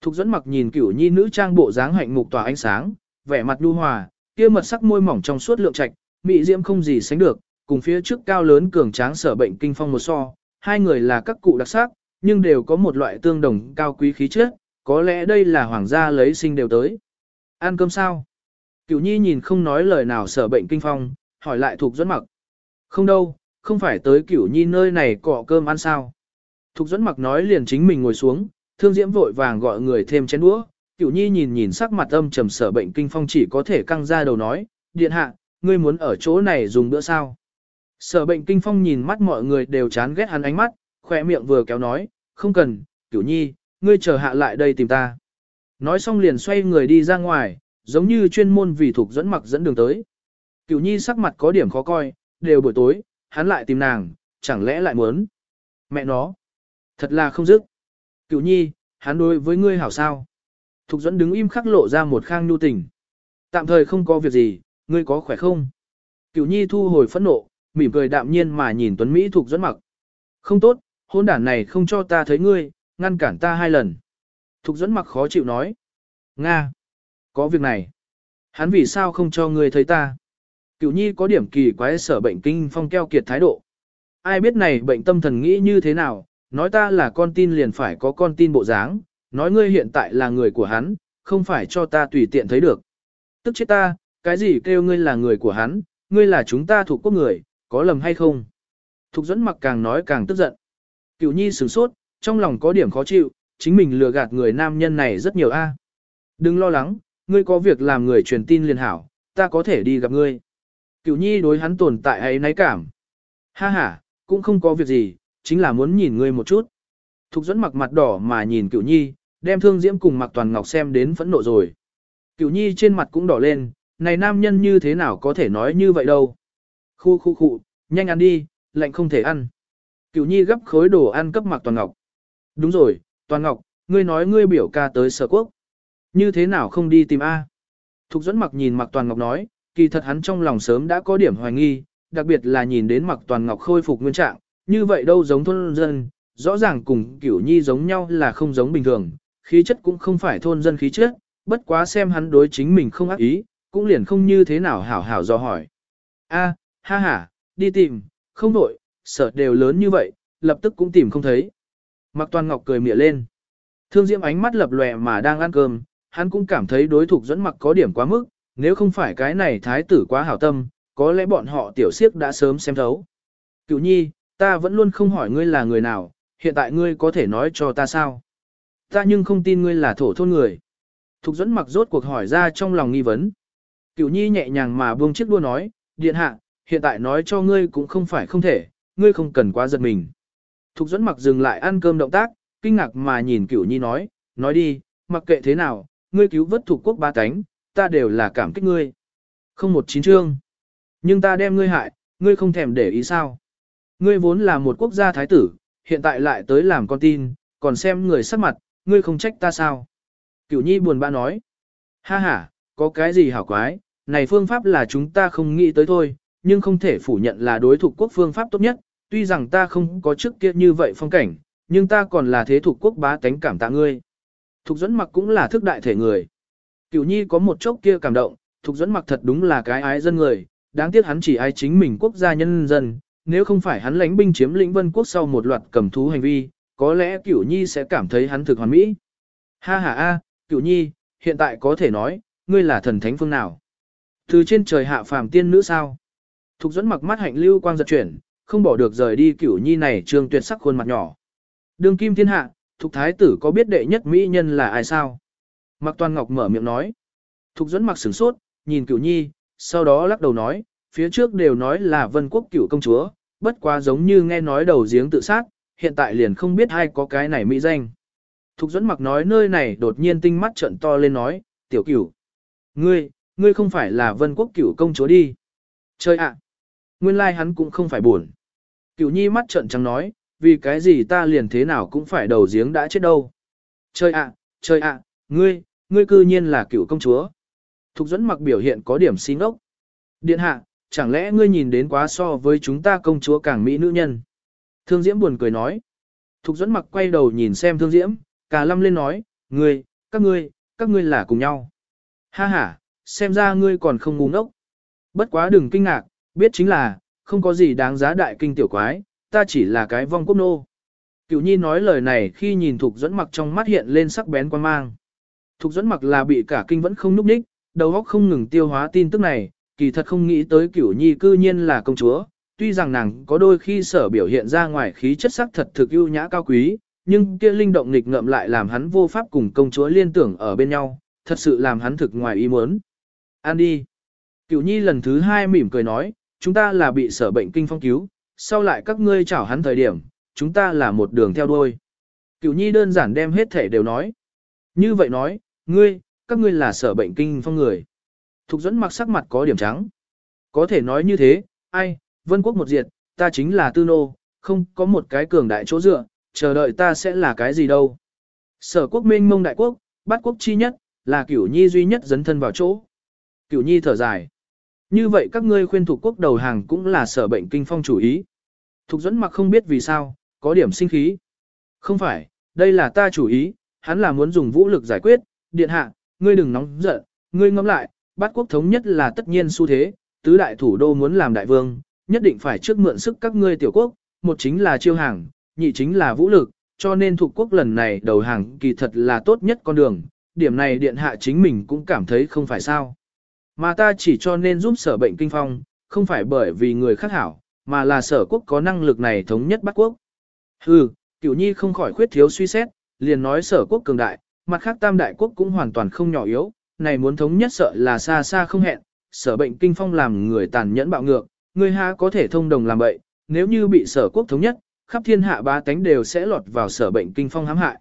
Thục dẫn mặc nhìn cửu nhi nữ trang bộ dáng hạnh mục tỏa ánh sáng, vẻ mặt nhu hòa, kia mật sắc môi mỏng trong suốt lượng trạch, mỹ diễm không gì sánh được, cùng phía trước cao lớn cường tráng sở bệnh kinh phong một so, hai người là các cụ đặc sắc, nhưng đều có một loại tương đồng cao quý khí chất, có lẽ đây là hoàng gia lấy sinh đều tới. Ăn cơm sao? Cửu nhi nhìn không nói lời nào sở bệnh kinh phong, hỏi lại Thục dẫn mặc. Không đâu, không phải tới cửu nhi nơi này cọ cơm ăn sao. Thục dẫn mặc nói liền chính mình ngồi xuống, thương diễm vội vàng gọi người thêm chén đũa. Cửu nhi nhìn nhìn sắc mặt âm trầm sở bệnh kinh phong chỉ có thể căng ra đầu nói, điện hạ, ngươi muốn ở chỗ này dùng bữa sao. Sở bệnh kinh phong nhìn mắt mọi người đều chán ghét hắn ánh mắt, khỏe miệng vừa kéo nói, không cần, cửu nhi, ngươi chờ hạ lại đây tìm ta. Nói xong liền xoay người đi ra ngoài, giống như chuyên môn vì thuộc dẫn mặc dẫn đường tới. Cửu nhi sắc mặt có điểm khó coi, đều buổi tối, hắn lại tìm nàng, chẳng lẽ lại muốn. Mẹ nó, thật là không dứt. Cửu nhi, hắn đối với ngươi hảo sao. Thục dẫn đứng im khắc lộ ra một khang nhu tình. Tạm thời không có việc gì, ngươi có khỏe không? Cửu nhi thu hồi phẫn nộ, mỉm cười đạm nhiên mà nhìn Tuấn Mỹ Thục dẫn mặc. Không tốt, hôn đản này không cho ta thấy ngươi, ngăn cản ta hai lần. Thục dẫn mặc khó chịu nói. Nga, có việc này. Hắn vì sao không cho ngươi thấy ta? Cửu nhi có điểm kỳ quái sở bệnh kinh phong keo kiệt thái độ. Ai biết này bệnh tâm thần nghĩ như thế nào, nói ta là con tin liền phải có con tin bộ dáng, nói ngươi hiện tại là người của hắn, không phải cho ta tùy tiện thấy được. Tức chết ta, cái gì kêu ngươi là người của hắn, ngươi là chúng ta thuộc quốc người, có lầm hay không? Thục dẫn mặc càng nói càng tức giận. Cửu nhi sửng sốt, trong lòng có điểm khó chịu, chính mình lừa gạt người nam nhân này rất nhiều a. Đừng lo lắng, ngươi có việc làm người truyền tin liền hảo, ta có thể đi gặp ngươi. Cửu nhi đối hắn tồn tại ấy náy cảm. Ha ha, cũng không có việc gì, chính là muốn nhìn ngươi một chút. Thục dẫn mặc mặt đỏ mà nhìn cửu nhi, đem thương diễm cùng mặc toàn ngọc xem đến phẫn nộ rồi. Cửu nhi trên mặt cũng đỏ lên, này nam nhân như thế nào có thể nói như vậy đâu. Khu khu khu, nhanh ăn đi, lạnh không thể ăn. Cửu nhi gấp khối đồ ăn cấp mặc toàn ngọc. Đúng rồi, toàn ngọc, ngươi nói ngươi biểu ca tới sở quốc. Như thế nào không đi tìm A? Thục dẫn mặc nhìn mặc toàn ngọc nói, kỳ thật hắn trong lòng sớm đã có điểm hoài nghi, đặc biệt là nhìn đến mặc toàn ngọc khôi phục nguyên trạng, như vậy đâu giống thôn dân, rõ ràng cùng kiểu nhi giống nhau là không giống bình thường, khí chất cũng không phải thôn dân khí chất, bất quá xem hắn đối chính mình không ác ý, cũng liền không như thế nào hảo hảo do hỏi. A, ha ha, đi tìm, không đổi, sợ đều lớn như vậy, lập tức cũng tìm không thấy. Mạc toàn ngọc cười mỉa lên. Thương Diễm ánh mắt lập lòe mà đang ăn cơm, hắn cũng cảm thấy đối thủ dẫn mặc có điểm quá mức, nếu không phải cái này thái tử quá hảo tâm, có lẽ bọn họ tiểu siếc đã sớm xem thấu. Cựu nhi, ta vẫn luôn không hỏi ngươi là người nào, hiện tại ngươi có thể nói cho ta sao? Ta nhưng không tin ngươi là thổ thôn người. Thục dẫn mặc rốt cuộc hỏi ra trong lòng nghi vấn. Cựu nhi nhẹ nhàng mà buông chiếc đua nói, điện hạ, hiện tại nói cho ngươi cũng không phải không thể, ngươi không cần quá giật mình. Thục dẫn mặc dừng lại ăn cơm động tác, kinh ngạc mà nhìn cửu nhi nói, nói đi, mặc kệ thế nào, ngươi cứu vớt thuộc quốc ba tánh, ta đều là cảm kích ngươi. Không một chín chương. Nhưng ta đem ngươi hại, ngươi không thèm để ý sao. Ngươi vốn là một quốc gia thái tử, hiện tại lại tới làm con tin, còn xem người sắc mặt, ngươi không trách ta sao. Cửu nhi buồn bã nói. Ha ha, có cái gì hảo quái, này phương pháp là chúng ta không nghĩ tới thôi, nhưng không thể phủ nhận là đối thủ quốc phương pháp tốt nhất, tuy rằng ta không có trước kia như vậy phong cảnh, nhưng ta còn là thế thuộc quốc bá tánh cảm tạ ngươi. Thục dẫn mặc cũng là thức đại thể người. Cửu nhi có một chốc kia cảm động, thục dẫn mặc thật đúng là cái ái dân người, đáng tiếc hắn chỉ ái chính mình quốc gia nhân dân, nếu không phải hắn lãnh binh chiếm lĩnh vân quốc sau một loạt cầm thú hành vi, có lẽ Cửu Nhi sẽ cảm thấy hắn thực hoàn mỹ. Ha ha a, Cửu Nhi, hiện tại có thể nói, ngươi là thần thánh phương nào? Từ trên trời hạ phàm tiên nữ sao? Thục dẫn mặc mắt hạnh lưu quang giật chuyển, không bỏ được rời đi Cửu Nhi này trương tuyệt sắc khuôn mặt nhỏ. Đường kim thiên hạ, Thục thái tử có biết đệ nhất mỹ nhân là ai sao? Mặc toàn ngọc mở miệng nói. Thục dẫn mặc sửng sốt, nhìn Cửu Nhi, sau đó lắc đầu nói, phía trước đều nói là vân quốc cửu công chúa, bất quá giống như nghe nói đầu giếng tự sát, hiện tại liền không biết ai có cái này mỹ danh. Thục dẫn mặc nói nơi này đột nhiên tinh mắt trận to lên nói, tiểu cửu. Ngươi, ngươi không phải là vân quốc cửu công chúa đi. Chơi ạ. Nguyên lai like hắn cũng không phải buồn. Cửu nhi mắt trợn trắng nói, vì cái gì ta liền thế nào cũng phải đầu giếng đã chết đâu. Trời ạ, trời ạ, ngươi, ngươi cư nhiên là cửu công chúa. Thục dẫn mặc biểu hiện có điểm xin ốc. Điện hạ, chẳng lẽ ngươi nhìn đến quá so với chúng ta công chúa càng mỹ nữ nhân? Thương Diễm buồn cười nói. Thục dẫn mặc quay đầu nhìn xem Thương Diễm, cả lâm lên nói, ngươi, các ngươi, các ngươi là cùng nhau. Ha ha, xem ra ngươi còn không ngu ngốc. Bất quá đừng kinh ngạc, biết chính là, không có gì đáng giá đại kinh tiểu quái, ta chỉ là cái vong quốc nô. cựu nhi nói lời này khi nhìn Thục dẫn mặc trong mắt hiện lên sắc bén quan mang. Thục dẫn mặc là bị cả kinh vẫn không núp ních, đầu óc không ngừng tiêu hóa tin tức này, kỳ thật không nghĩ tới cửu nhi cư nhiên là công chúa, tuy rằng nàng có đôi khi sở biểu hiện ra ngoài khí chất sắc thật thực ưu nhã cao quý, nhưng kia linh động nghịch ngợm lại làm hắn vô pháp cùng công chúa liên tưởng ở bên nhau, thật sự làm hắn thực ngoài ý muốn. An đi. Cửu nhi lần thứ hai mỉm cười nói, chúng ta là bị sở bệnh kinh phong cứu, sau lại các ngươi chảo hắn thời điểm, chúng ta là một đường theo đuôi. Cửu nhi đơn giản đem hết thể đều nói. Như vậy nói, ngươi, các ngươi là sở bệnh kinh phong người. Thục dẫn mặc sắc mặt có điểm trắng. Có thể nói như thế, ai, vân quốc một diệt, ta chính là tư nô, không có một cái cường đại chỗ dựa, chờ đợi ta sẽ là cái gì đâu. Sở quốc minh mông đại quốc, bát quốc chi nhất, là cửu nhi duy nhất dấn thân vào chỗ. Cửu nhi thở dài. Như vậy các ngươi khuyên thuộc quốc đầu hàng cũng là sở bệnh kinh phong chủ ý. Thục dẫn mặc không biết vì sao, có điểm sinh khí. Không phải, đây là ta chủ ý, hắn là muốn dùng vũ lực giải quyết, điện hạ, ngươi đừng nóng giận, ngươi ngẫm lại, bát quốc thống nhất là tất nhiên xu thế, tứ đại thủ đô muốn làm đại vương, nhất định phải trước mượn sức các ngươi tiểu quốc, một chính là chiêu hàng, nhị chính là vũ lực, cho nên thuộc quốc lần này đầu hàng kỳ thật là tốt nhất con đường, điểm này điện hạ chính mình cũng cảm thấy không phải sao. Mà ta chỉ cho nên giúp sở bệnh kinh phong, không phải bởi vì người khác hảo, mà là sở quốc có năng lực này thống nhất bắt quốc. Hừ, cửu nhi không khỏi khuyết thiếu suy xét, liền nói sở quốc cường đại, mặt khác tam đại quốc cũng hoàn toàn không nhỏ yếu, này muốn thống nhất sợ là xa xa không hẹn, sở bệnh kinh phong làm người tàn nhẫn bạo ngược, người ha có thể thông đồng làm bậy, nếu như bị sở quốc thống nhất, khắp thiên hạ ba tánh đều sẽ lọt vào sở bệnh kinh phong hãm hại.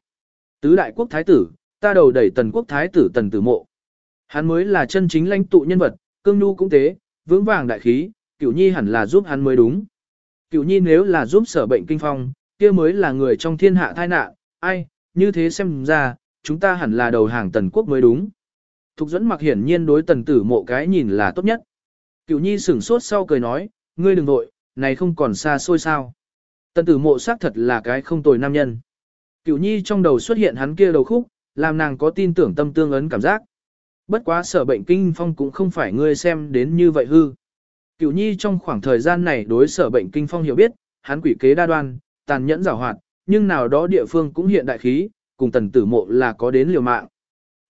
Tứ đại quốc thái tử, ta đầu đẩy tần quốc thái tử tần tử mộ. Hắn mới là chân chính lãnh tụ nhân vật, cương nhu cũng thế, vững vàng đại khí, cửu nhi hẳn là giúp hắn mới đúng. Cửu nhi nếu là giúp sở bệnh kinh phong, kia mới là người trong thiên hạ tai nạn, ai, như thế xem ra, chúng ta hẳn là đầu hàng tần quốc mới đúng. Thục dẫn mặc hiển nhiên đối tần tử mộ cái nhìn là tốt nhất. Cửu nhi sửng sốt sau cười nói, ngươi đừng vội, này không còn xa xôi sao. Tần tử mộ xác thật là cái không tồi nam nhân. Cửu nhi trong đầu xuất hiện hắn kia đầu khúc, làm nàng có tin tưởng tâm tương ấn cảm giác. Bất quá sở bệnh kinh phong cũng không phải ngươi xem đến như vậy hư. Cửu nhi trong khoảng thời gian này đối sở bệnh kinh phong hiểu biết, hắn quỷ kế đa đoan, tàn nhẫn giảo hoạt, nhưng nào đó địa phương cũng hiện đại khí, cùng tần tử mộ là có đến liều mạng.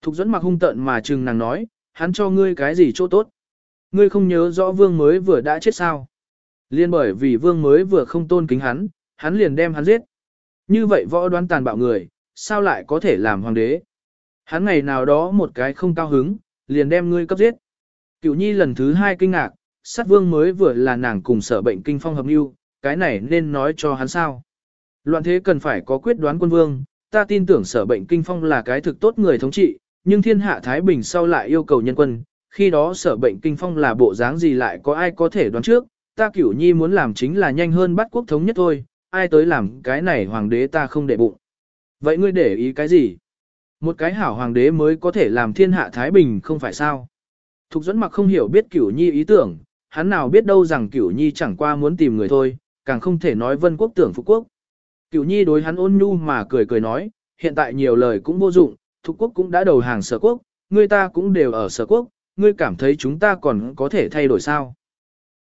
Thục dẫn mặc hung tận mà Trừng nàng nói, hắn cho ngươi cái gì chỗ tốt. Ngươi không nhớ rõ vương mới vừa đã chết sao. Liên bởi vì vương mới vừa không tôn kính hắn, hắn liền đem hắn giết. Như vậy võ đoán tàn bạo người, sao lại có thể làm hoàng đế? Hắn ngày nào đó một cái không cao hứng, liền đem ngươi cấp giết. Cửu nhi lần thứ hai kinh ngạc, sát vương mới vừa là nàng cùng sở bệnh kinh phong hợp lưu, cái này nên nói cho hắn sao. Loạn thế cần phải có quyết đoán quân vương, ta tin tưởng sở bệnh kinh phong là cái thực tốt người thống trị, nhưng thiên hạ Thái Bình sau lại yêu cầu nhân quân, khi đó sở bệnh kinh phong là bộ dáng gì lại có ai có thể đoán trước, ta cửu nhi muốn làm chính là nhanh hơn bắt quốc thống nhất thôi, ai tới làm cái này hoàng đế ta không để bụng. Vậy ngươi để ý cái gì? Một cái hảo hoàng đế mới có thể làm thiên hạ Thái Bình không phải sao? Thục dẫn mặc không hiểu biết cửu nhi ý tưởng, hắn nào biết đâu rằng cửu nhi chẳng qua muốn tìm người thôi, càng không thể nói vân quốc tưởng phục quốc. Cửu nhi đối hắn ôn nhu mà cười cười nói, hiện tại nhiều lời cũng vô dụng, Thục quốc cũng đã đầu hàng sở quốc, người ta cũng đều ở sở quốc, ngươi cảm thấy chúng ta còn có thể thay đổi sao?